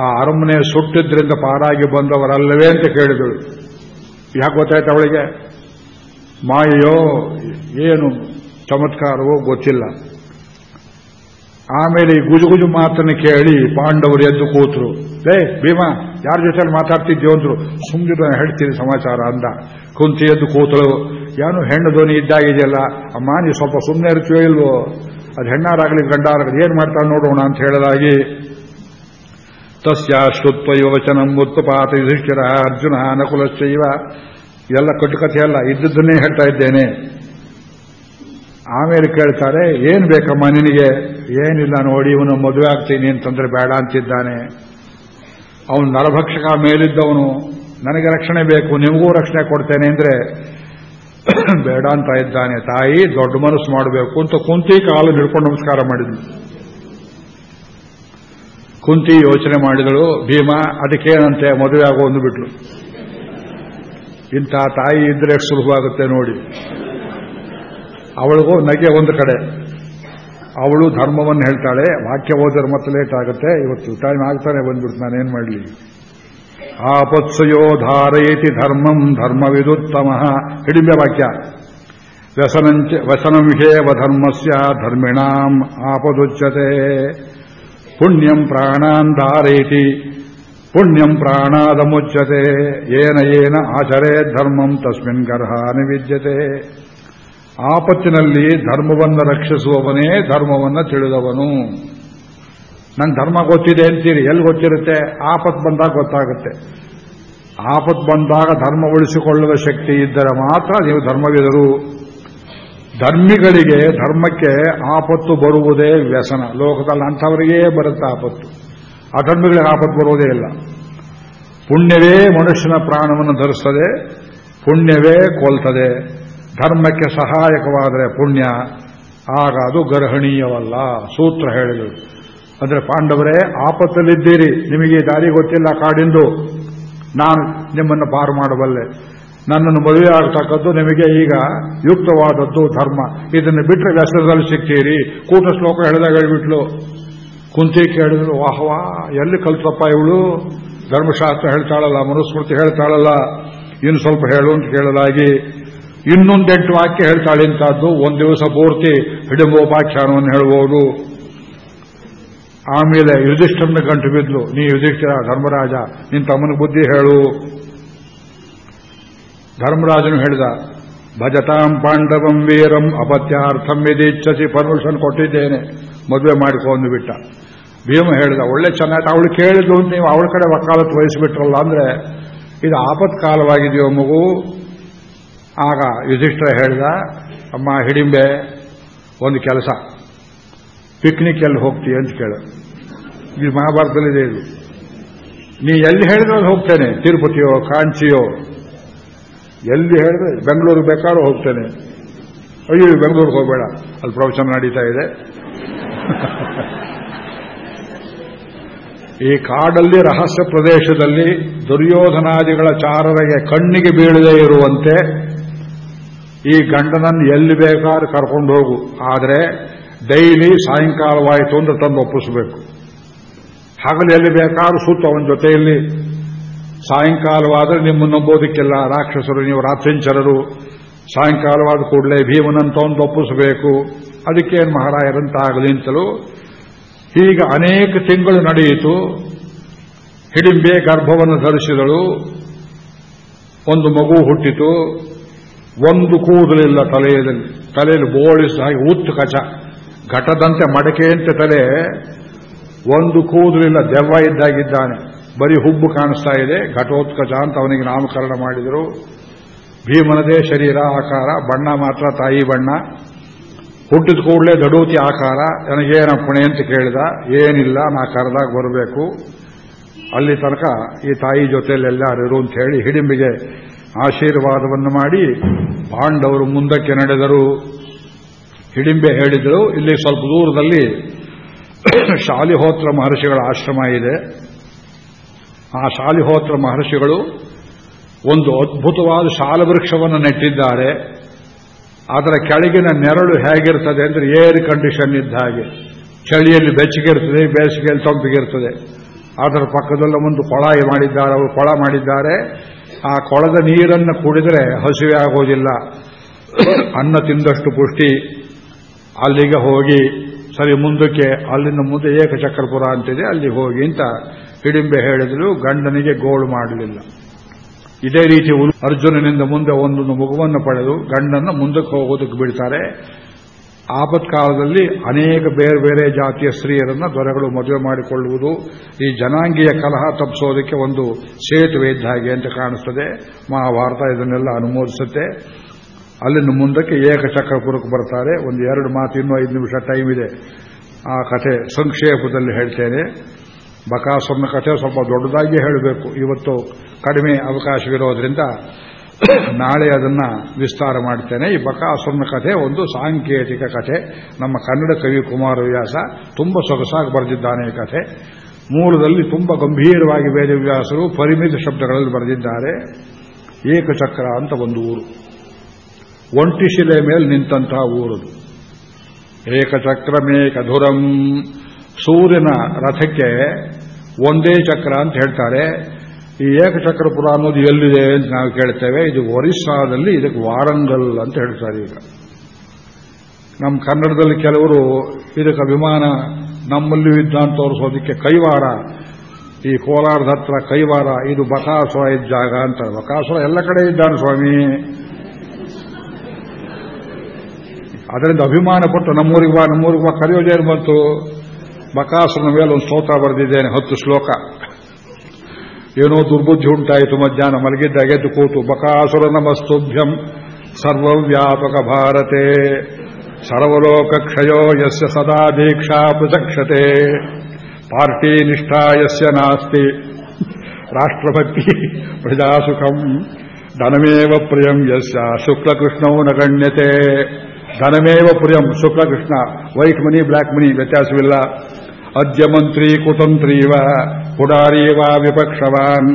ಆ ಅರಮನೆ ಸುಟ್ಟಿದ್ರಿಂದ ಪಾರಾಗಿ ಬಂದವರಲ್ಲವೇ ಅಂತ ಕೇಳಿದಳು. ಯಾಕೆ ಗೊತ್ತಾಯ್ತು ಅವಳಿಗೆ? ಮಾಯೆಯೋ, ಏನು ಚಮತ್ಕಾರವೋ ಗೊತ್ತಿಲ್ಲ. ಆಮೇಲೆ ಈ ಗುಜುಗುಜು ಮಾತನ್ನು ಕೇಳಿ ಪಾಂಡವರು ಎದ್ದು ಕೂತರು. ಲೇ, ಭೀಮಾ, ಯಾರ ಜೊತೆ ಮಾತಾಡ್ತಿದ್ದೆ ಅಂದ್ರು. ಸುಮ್ಮನೆ ಹೇಳ್ತೀನಿ ಸಮಾಚಾರ ಅಂದ. ಕುಂತಿ ಎದ್ದು ಕೂತಳು. ಏನು ಹೆಣ್ಣು ಧ್ವನಿ ಇದ್ದಾಗಿದೆಯಲ್ಲ? ಅಮ್ಮ ನೀವು ಸ್ವಲ್ಪ ಸುಮ್ಮನೆ ಇರ್ತೀಯೋ ಇಲ್ವೋ? ಅದು ಹೆಣ್ಣಾರಾಗಲಿ ಗಂಡಾರಾಗಲಿ, ಏನು ಮಾಡ್ತಾಳೆ ನೋಡೋಣ ಅಂತ ಹೇಳಲಾಗಿ ತಸ್ಯ ಶ್ರುತ್ವ ಯುವಚನಂ ಉತ್ಪಾತ ಯುಧಿಷ್ಠಿರ ಅರ್ಜುನ ನಕುಲಶ್ಚೈವ ಎಲ್ಲ ಅಲ್ಲ, ಇದ್ದದ್ದನ್ನೇ ಹೇಳ್ತಾ ಇದ್ದೇನೆ. ಆಮೇಲೆ ಕೇಳ್ತಾರೆ, ಏನ್ ಬೇಕಮ್ಮ ನಿನಗೆ? ಏನಿಲ್ಲ ನೋಡಿ, ಇವನು ಮದುವೆ ಆಗ್ತೀನಿ ಅಂತಂದ್ರೆ ಬೇಡ ಅಂತಿದ್ದಾನೆ. ಅವನು ನರಭಕ್ಷಕ ಮೇಲಿದ್ದವನು, ನನಗೆ ರಕ್ಷಣೆ ಬೇಕು, ನಿಮಗೂ ರಕ್ಷಣೆ ಕೊಡ್ತೇನೆ ಅಂದ್ರೆ, ಬೇಡ ಅಂತ ಇದ್ದಾನೆ. ತಾಯಿ ದೊಡ್ಡ ಮನಸ್ಸು ಮಾಡಬೇಕು ಅಂತ ಕುಂತಿ ಕಾಲು ಹಿಡ್ಕೊಂಡು ನಮಸ್ಕಾರ ಮಾಡಿದ್ಲು. ಕುಂತಿ ಯೋಚನೆ ಮಾಡಿದಳು, ಭೀಮ, ಅದಕ್ಕೇನಂತೆ ಮದುವೆ ಆಗೋ ಒಂದು ಬಿಟ್ಲು. ಇಂಥ ತಾಯಿ ಇದ್ರೆ ಎಷ್ಟು ಸುಲಭವಾಗುತ್ತೆ ನೋಡಿ. ಅವಳಿಗೂ ನಗೆ ಒಂದು ಕಡೆ. ಅವಳು ಧರ್ಮವನ್ನು ಹೇಳ್ತಾಳೆ, ವಾಕ್ಯ ಓದರ್ ಮತ್ತೆ ಲೇಟ್ ಆಗುತ್ತೆ, ಇವತ್ತು ಟೈಮ್ ಆಗ್ತಾನೆ ಬಂದ್ಬಿಟ್ಟು ನಾನೇನ್ ಮಾಡಲಿ? ಆಪತ್ಸಯೋ ಧಾರಯತಿ ಧರ್ಮಂ ಧರ್ಮವಿದುತ್ತಮ. ಹಿಡಿಂಬೆ ವಾಕ್ಯ. ವ್ಯಸನಂಚ ವ್ಯಸನಂಹೇವ ಧರ್ಮಸ್ಯ ಧರ್ಮಿಣಾಂ ಆಪದುಚ್ಯತೆ. ಪುಣ್ಯಂ ಪ್ರಾಣಾನ್ ಧಾರಯತಿ ಪುಣ್ಯಂ ಪ್ರಾಣಾದಮುಚ್ಯತೆ ಏನ ಏನ ಆಚರೇ ಧರ್ಮಂ ತಸ್ಮಿನ್ ಗರ್ಹ ನಿವಿದ್ಯತೆ ಆಪತ್ತಿನಲ್ಲಿ ಧರ್ಮವನ್ನು ರಕ್ಷಿಸುವವನೇ ಧರ್ಮವನ್ನು ತಿಳಿದವನು। ನನ್ನ ಧರ್ಮ ಗೊತ್ತಿದೆ ಅಂತೀರಿ, ಎಲ್ಲಿ ಗೊತ್ತಿರುತ್ತೆ? ಆಪತ್ ಬಂದಾಗ ಗೊತ್ತಾಗುತ್ತೆ। ಆಪತ್ ಬಂದಾಗ ಧರ್ಮ ಉಳಿಸಿಕೊಳ್ಳುವ ಶಕ್ತಿ ಇದ್ದರೆ ಮಾತ್ರ ನೀವು ಧರ್ಮವಿದರು। ಧರ್ಮಿಗಳಿಗೆ ಧರ್ಮಕ್ಕೆ ಆಪತ್ತು ಬರುವುದೇ ವ್ಯಸನ. ಲೋಕದಲ್ಲಿ ಅಂಥವರಿಗೇ ಬರುತ್ತೆ ಆಪತ್ತು. ಅಧರ್ಮಿಗಳಿಗೆ ಆಪತ್ತು ಬರುವುದೇ ಇಲ್ಲ. ಪುಣ್ಯವೇ ಮನುಷ್ಯನ ಪ್ರಾಣವನ್ನು ಧರಿಸ್ತದೆ, ಪುಣ್ಯವೇ ಕೊಲ್ತದೆ. ಧರ್ಮಕ್ಕೆ ಸಹಾಯಕವಾದರೆ ಪುಣ್ಯ, ಆಗ ಅದು ಗರ್ಹಣೀಯವಲ್ಲ. ಸೂತ್ರ ಹೇಳಿದರು ಅಂದರೆ ಪಾಂಡವರೇ, ಆಪತ್ತಲ್ಲಿದ್ದೀರಿ. ನಿಮಗೆ ದಾರಿ ಗೊತ್ತಿಲ್ಲ ಕಾಡಿಂದು. ನಾನು ನಿಮ್ಮನ್ನು ಪಾರು ಮಾಡಬಲ್ಲೆ. ನನ್ನನ್ನು ಮದುವೆ ಆಗ್ತಕ್ಕದ್ದು ನಿಮಗೆ ಈಗ ಯುಕ್ತವಾದದ್ದು ಧರ್ಮ. ಇದನ್ನು ಬಿಟ್ಟರೆ ವ್ಯಸನದಲ್ಲಿ ಸಿಗ್ತೀರಿ ಕೂಟ ಶ್ಲೋಕ ಹೇಳಿದಾಗ ಹೇಳಿಬಿಟ್ಲು. ಕುಂತಿ ಕೇಳಿದ್ರು ವಾಹವಾ ಎಲ್ಲಿ ಕಲ್ತಪ್ಪ ಇವಳು? ಧರ್ಮಶಾಸ್ತ್ರ ಹೇಳ್ತಾಳಲ್ಲ, ಮನುಸ್ಮೃತಿ ಹೇಳ್ತಾಳಲ್ಲ. ಇನ್ನು ಸ್ವಲ್ಪ ಹೇಳು ಅಂತ ಕೇಳಲಾಗಿ, ಇನ್ನೊಂದೆಂಟು ವಾಕ್ಯ ಹೇಳ್ತಾಳೆ ಇಂಥದ್ದು. ಒಂದು ದಿವಸ ಪೂರ್ತಿ ಹಿಡಿಂಬೋಪಾಖ್ಯಾನವನ್ನು ಹೇಳ್ಬೋದು ಆಮೇಲೆ ಯುಧಿಷ್ಠರನ್ನ ಗಂಟು ಬಿದ್ಲು. ನೀ ಯುಧಿಷ್ಠಿರ, ಧರ್ಮರಾಜ ನಿನ್ನ ತಮ್ಮನ ಬುದ್ಧಿ ಹೇಳು. ಧರ್ಮರಾಜನು ಹೇಳಿದ, ಭಜತಾಂ ಪಾಂಡವಂ ವೀರಂ ಅಪತ್ಯಾರ್ಥಂ ಇಚ್ಛಸಿ ಪರ್ಮಿಷನ್ ಕೊಟ್ಟಿದ್ದೇನೆ, ಮದುವೆ ಮಾಡಿಕೊಂಡು ಬಿಟ್ಟ. ಭೀಮ ಹೇಳಿದ, ಒಳ್ಳೆ ಚೆನ್ನಾಗಿ, ಅವಳು ಕೇಳಿದ್ಲು ಅಂತ ನೀವು ಅವಳ ಕಡೆ ವಕಾಲತ್ತು ವಹಿಸಿಬಿಟ್ರಲ್ಲ ಅಂದ್ರೆ, ಇದು ಆಪತ್ಕಾಲವಾಗಿದೆಯೋ ಮಗು? ಆಗ ಯುಧಿಷ್ಠರ ಹೇಳಿದ, ಅಮ್ಮ ಹಿಡಿಂಬೆ, ಒಂದು ಕೆಲಸ ಪಿಕ್ನಿಕ್ ಎಲ್ಲಿ ಹೋಗ್ತೀಯ ಅಂತ ಕೇಳ. ಇದು ಮಹಾಭಾರತದಲ್ಲಿದೆ ಇದು ನೀ ಎಲ್ಲಿ ಹೇಳಿದ್ರೆ ಹೋಗ್ತೇನೆ, ತಿರುಪತಿಯೋ, ಕಾಂಚಿಯೋ ಎಲ್ಲಿ ಹೇಳಿದ್ರೆ ಬೆಂಗಳೂರಿಗೆ ಬೇಕಾದ್ರೂ ಹೋಗ್ತೇನೆ. ಅಯ್ಯೋ ಬೆಂಗಳೂರಿಗೆ ಹೋಗಬೇಡ. ಅಲ್ಲಿ ಪ್ರವಚನ ನಡೀತಾ ಇದೆ. ಈ ಕಾಡಲ್ಲಿ, ರಹಸ್ಯ ಪ್ರದೇಶದಲ್ಲಿ ದುರ್ಯೋಧನಾದಿಗಳ ಚಾರರಿಗೆ ಕಣ್ಣಿಗೆ ಬೀಳದೇ ಇರುವಂತೆ ಈ ಗಂಡನನ್ನು ಎಲ್ಲಿ ಬೇಕಾದ್ರೂ ಕರ್ಕೊಂಡು ಹೋಗು. ಆದರೆ, ಡೈಲಿ ಸಾಯಂಕಾಲವಾಯಿತು ಅಂದ್ರೆ ತಂದು ಒಪ್ಪಿಸಬೇಕು. ಹಗಲು ಎಲ್ಲಿ ಬೇಕಾದ್ರೂ ಸುತ್ತ ಅವನ ಜೊತೆಯಲ್ಲಿ ಸಾಯಂಕಾಲವಾದರೆ ನಿಮ್ಮನ್ನು ನಂಬೋದಕ್ಕೆಲ್ಲ. ರಾಕ್ಷಸರು, ನೀವು ರಾತ್ರಿಂಚರರು. ಸಾಯಂಕಾಲವಾದ ಕೂಡಲೇ ಭೀಮನಂತ ಒಂದು ಒಪ್ಪಿಸಬೇಕು. ಅದಕ್ಕೇನು ಮಹಾರಾಯರಂತಾಗಲಿ ಅಂತಲೂ ಹೀಗೆ ಅನೇಕ ತಿಂಗಳು ನಡೆಯಿತು. ಹಿಡಿಂಬೆ ಗರ್ಭವನ್ನು ಧರಿಸಿದಳು. ಒಂದು ಮಗು ಹುಟ್ಟಿತು. ಒಂದು ಕೂದಲಿಲ್ಲ ತಲೆಯಲ್ಲಿ. ತಲೆಯಲ್ಲಿ ಬೋಳಿಸಿದ ಹಾಗೆ ಉತ್ತು ಕಚ. ಘಟದಂತೆ ಮಡಕೆಯಂತೆ ತಲೆ. ಒಂದು ಕೂದಲಿಲ್ಲ ದೆವ್ವ ಇದ್ದಾಗಿದ್ದಾನೆ. ಬರೀ ಹುಬ್ಬು ಕಾಣಿಸ್ತಾ ಇದೆ. ಘಟೋತ್ಕಚ ಅಂತ ಅವನಿಗೆ ನಾಮಕರಣ ಮಾಡಿದರು. ಭೀಮನದೇ ಶರೀರ ಆಕಾರ, ಬಣ್ಣ ಮಾತ್ರ ತಾಯಿ ಬಣ್ಣ. ಹುಟ್ಟಿದ ಕೂಡಲೇ ದಡೂತಿ ಆಕಾರ. ನನಗೇನ ಪುಣೆ ಅಂತ ಕೇಳಿದ. ಏನಿಲ್ಲ, ನಾ ಕರೆದಾಗ ಬರಬೇಕು. ಅಲ್ಲಿ ತನಕ ಈ ತಾಯಿ ಜೊತೆಯಲ್ಲೆಲ್ಲರಿರು ಅಂತ ಹೇಳಿ ಹಿಡಿಂಬಿಗೆ ಆಶೀರ್ವಾದವನ್ನು ಮಾಡಿ ಪಾಂಡವರು ಮುಂದಕ್ಕೆ ನಡೆದರು. ಹಿಡಿಂಬೆ ಹೇಳಿದರು, ಇಲ್ಲಿ ಸ್ವಲ್ಪ ದೂರದಲ್ಲಿ ಶಾಲಿಹೋತ್ರ ಮಹರ್ಷಿಗಳ ಆಶ್ರಮ ಇದೆ. ಆ ಶಾಲಿಹೋತ್ರ ಮಹರ್ಷಿಗಳು ಒಂದು ಅದ್ಭುತವಾದ ಶಾಲವೃಕ್ಷವನ್ನು ನೆಟ್ಟಿದ್ದಾರೆ. ಅದರ ಕೆಳಗಿನ ನೆರಳು ಹೇಗಿರ್ತದೆ ಅಂದರೆ ಏರ್ ಕಂಡೀಷನ್ ಇದ್ದ ಹಾಗೆ. ಚಳಿಯಲ್ಲಿ ಬೆಚ್ಚಗಿರ್ತದೆ, ಬೇಸಿಗೆಯಲ್ಲಿ ತಂಪಿಗಿರ್ತದೆ. ಅದರ ಪಕ್ಕದಲ್ಲ ಒಂದು ಕೊಳ ಮಾಡಿದ್ದಾರೆ, ಅವರು ಕೊಳ ಮಾಡಿದ್ದಾರೆ. ಆ ಕೊಳದ ನೀರನ್ನು ಕುಡಿದರೆ ಹಸಿವೆ ಆಗೋದಿಲ್ಲ. ಅನ್ನ ತಿಂದಷ್ಟು ಪುಷ್ಟಿ ಅಲ್ಲಿಗೆ ಹೋಗಿ, ಸರಿ ಮುಂದಕ್ಕೆ ಅಲ್ಲಿಂದ ಮುಂದೆ ಏಕಚಕ್ರಪುರ ಅಂತಿದೆ ಅಲ್ಲಿ ಹೋಗಿ ಅಂತ ಹಿಡಿಂಬೆ ಹೇಳಿದ್ರು ಗಂಡನಿಗೆ ಗೋಳು ಮಾಡಲಿಲ್ಲ. ಇದೇ ರೀತಿ ಅರ್ಜುನನಿಂದ ಮುಂದೆ ಒಂದೊಂದು ಮಗುವನ್ನು ಪಡೆದು ಗಂಡನ್ನು ಮುಂದಕ್ಕೆ ಹೋಗೋದಕ್ಕೆ ಬಿಡ್ತಾರೆ. ಆಪತ್ಕಾಲದಲ್ಲಿ ಅನೇಕ ಬೇರೆ ಬೇರೆ ಜಾತಿಯ ಸ್ತ್ರೀಯರನ್ನ ದೊರೆಗಳು ಮದುವೆ ಮಾಡಿಕೊಳ್ಳುವುದು ಈ ಜನಾಂಗೀಯ ಕಲಹ ತಪ್ಪಿಸೋದಕ್ಕೆ ಒಂದು ಸೇತುವೆ ಇದ್ದ ಹಾಗೆ ಅಂತ ಕಾಣಿಸ್ತದೆ. ಮಹಾಭಾರತ ಇದನ್ನೆಲ್ಲ ಅನುಮೋದಿಸುತ್ತೆ. ಅಲ್ಲಿನ ಮುಂದಕ್ಕೆ ಏಕಚಕ್ರಪುರಕ್ಕೆ ಬರ್ತಾರೆ. ಒಂದು ಎರಡು ಮಾತು, ಇನ್ನೂ ಐದು ನಿಮಿಷ ಟೈಮ್ ಇದೆ. ಆ ಕಥೆ ಸಂಕ್ಷೇಪದಲ್ಲಿ ಹೇಳ್ತೇನೆ. ಬಕಾಸುರನ ಕಥೆ ಸ್ವಲ್ಪ ದೊಡ್ಡದಾಗಿ ಹೇಳಬೇಕು. ಇವತ್ತು ಕಡಿಮೆ ಅವಕಾಶವಿರೋದ್ರಿಂದ ನಾಳೆ ಅದನ್ನ ವಿಸ್ತಾರ ಮಾಡ್ತೇನೆ. ಈ ಬಕಾಸುರನ ಕಥೆ ಒಂದು ಸಾಂಕೇತಿಕ ಕಥೆ. ನಮ್ಮ ಕನ್ನಡ ಕವಿ ಕುಮಾರವ್ಯಾಸ ತುಂಬ ಸೊಗಸಾಗಿ ಬರೆದಿದ್ದಾನೆ ಈ ಕಥೆ. ಮೂಲದಲ್ಲಿ ತುಂಬ ಗಂಭೀರವಾಗಿ ವೇದವ್ಯಾಸರು ಪರಿಮಿತ ಶಬ್ದಗಳಲ್ಲಿ ಬರೆದಿದ್ದಾರೆ. ಏಕಚಕ್ರ ಅಂತ ಒಂದು ಊರು. ಒಂಟಿ ಶಿಲೆ ಮೇಲೆ ನಿಂತಹ ಊರದು ಏಕಚಕ್ರಮೇಕಧುರಂ ಸೂರ್ಯನ ರಥಕ್ಕೆ ಒಂದೇ ಚಕ್ರ ಅಂತ ಹೇಳ್ತಾರೆ. ಈ ಏಕಚಕ್ರಪುರ ಅನ್ನೋದು ಎಲ್ಲಿದೆ ಅಂತ ನಾವು ಕೇಳ್ತೇವೆ. ಇದು ಒರಿಸ್ಸಾದಲ್ಲಿ ಇದಕ್ಕೆ ವಾರಂಗಲ್ ಅಂತ ಹೇಳ್ತಾರೆ ಈಗ. ನಮ್ಮ ಕನ್ನಡದಲ್ಲಿ ಕೆಲವರು ಇದಕ್ಕೆ ಅಭಿಮಾನ ನಮ್ಮಲ್ಲಿಯೂ ಇದ್ದ ಅಂತ ತೋರಿಸೋದಕ್ಕೆ ಕೈವಾರ ಈ ಕೋಲಾರದ ಹತ್ರ ಕೈವಾರ ಇದು ಬಕಾಸುರ ಇದ್ದ ಜಾಗ ಅಂತ. ಬಕಾಸುರ ಎಲ್ಲ ಕಡೆ ಇದ್ದಾನೆ ಸ್ವಾಮಿ. ಅದರಿಂದ ಅಭಿಮಾನ ಪಟ್ಟು ನಮ್ಮೂರಿಗೆ ಬಾ ನಮ್ಮೂರಿಗೆ ಬಾ ಕರೆಯೋದೇನು ಬಂತು. ಬಕಾಸುರನ ಮೇಲೆ ಒಂದು ಸ್ತೋತ್ರ ಬರೆದಿದ್ದೇನೆ, ಹತ್ತು ಶ್ಲೋಕ. ಏನೋ ದುರ್ಬುದ್ಧಿ ಉಂಟಾಯಿತು ಮಧ್ಯಾಹ್ನ ಮಲಗಿದ್ದಾಗ ಎದ್ದು ಕೂತು ಬಕಾಸುರ ನಮಸ್ತುಭ್ಯಂ ಸರ್ವವ್ಯಾಪಕ ಭಾರತೆ ಸರ್ವಲೋಕ ಕ್ಷಯೋ ಯಸ್ಯ ಸದಾ ದೀಕ್ಷಾ ಪ್ರಚಕ್ಷತೆ ಪಾರ್ಟಿ ನಿಷ್ಠಾ ಯಸ್ಯ ನಾಸ್ತಿ, ರಾಷ್ಟ್ರಭಕ್ತಿ ಪ್ರಜಾಸುಖಂ, ಧನಮೇವ ಪ್ರಿಯಂ ಯಸ್ಯ ಶುಕ್ಲಕೃಷ್ಣೌ ನ ಗಣ್ಯತೆ. ಧನಮೇವ ಪ್ರಿಯಂ ಶುಕ್ಲಕೃಷ್ಣ, ವೈಟ್ ಮನಿ ಬ್ಲ್ಯಾಕ್ ಮನಿ ವ್ಯತ್ಯಾಸವಿಲ್ಲ. ಅದ್ಯ ಮಂತ್ರಿ ಕುತಂತ್ರೀವ, ಪುಡಾರೀವ ವಿಪಕ್ಷವಾನ್,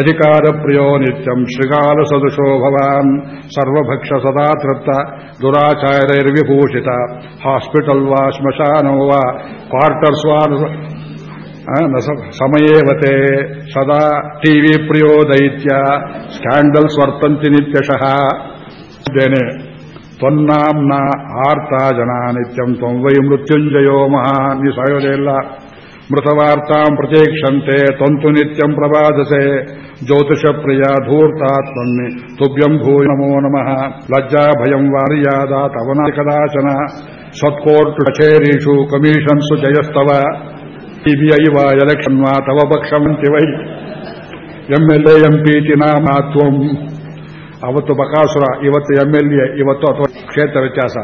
ಅಧಿಕಾರ ಪ್ರಿಯೋ ನಿತ್ಯಂ ಶೃಗಾಲ ಸದೃಶೋ ಭವಾನ್. ಸರ್ವಭಕ್ಷ ಸದಾ ತೃಪ್ತ ದುರಾಚಾರ್ಯರ್ವಿಭೂಷಿತ ಹಾಸ್ಪಿಟಲ್ ವಾ ಶ್ಮಶಾನೋ ವಾ, ಕ್ವಾರ್ಟರ್ಸ್ ವಾ ಸಮಯೇವತೆ. ಸದಾ ಟಿವಿ ಪ್ರಿಯೋ ದೈತ್ಯ, ಸ್ಕ್ಯಾಂಡಲ್ಸ್ ವರ್ತಂತಿ ನಿತ್ಯಶಃ. ತ್ವನ್ನಾಂನ ಆರ್ತ ಜನ ನಿತ್ಯಂ ತ್ವಂ ಮೃತ್ಯುಂಜಯೋ ಮಹಾ ನೀ ಸಾಯೋದೇ ಇಲ್ಲ ಮೃತವಾರ್ತಾಂ ಪ್ರತೀಕ್ಷಂತೆ ತ್ವಂತು ನಿತ್ಯಂ ಪ್ರಬಾಧಸೆ ಜ್ಯೋತಿಷ ಪ್ರಿಯ ಧೂರ್ತಾತ್ಮನ್ನಿ ತುಭ್ಯಂ ಭೂಯ ನಮೋ ನಮಃ ಲಜ್ಜಾ ಭಯಂ ವಾರ್ಯಾದ ತವನ ಕದಾಚನ ಸತ್ಕೋರ್ಟು ಕಚೇರೀಷು ಕಮಿಷನ್ಸು ಜಯಸ್ತವ ಸಿಬಿಐ ವಾ ಎಲೆಕ್ಷನ್ ವಾ ತವ ಪಕ್ಷವಂತಿ Y M L A M P ತಿ ನಾಮ ನಾಮಾತ್ವಂ ಅವತ್ತು ಬಕಾಸುರ, ಇವತ್ತು ಎಂಎಲ್ಎ ಇವತ್ತು ಅಥವಾ ಕ್ಷೇತ್ರ ವ್ಯತ್ಯಾಸ.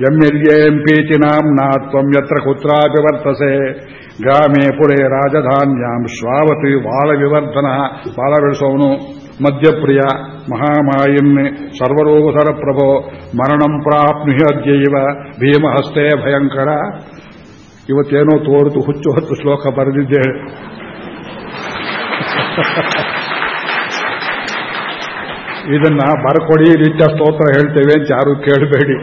ಎಂಎಲ್ಎ ಎಂಪಿಟಿ ನಾಮ್ನಾತ್ವಂ ಯತ್ರ ಕುತ್ರಾಪಿ ವರ್ತಸೆ ಗ್ರಾಮೇ ಪುರೇ ರಾಜಧಾನ್ಯಾಂ ಶ್ರಾವತಿ ವಾಳ ವಿವರ್ಧನ ಬಾಳ ಬೆಳೆಸೋನು ಮಧ್ಯಪ್ರಿಯ, ಮಹಾಮಾಯಿನ್ ಸರ್ವರೋಗಧರ ಪ್ರಭೋ ಮರಣಂ ಪ್ರಾಪ್ನುಹಿ ಅದ್ಯೈವ, ಭೀಮಹಸ್ತೆ ಭಯಂಕರ. ಇವತ್ತೇನೋ ತೋರಿತು ಹುಚ್ಚು ಹತ್ತು ಶ್ಲೋಕ ಬರೆದಿದ್ದೆ. ಇದನ್ನ ಬರ್ಕೊಡಿ, ನಿತ್ಯ ಸ್ತೋತ್ರ ಹೇಳ್ತೇವೆ ಅಂತ ಯಾರು ಕೇಳಬೇಡಿ.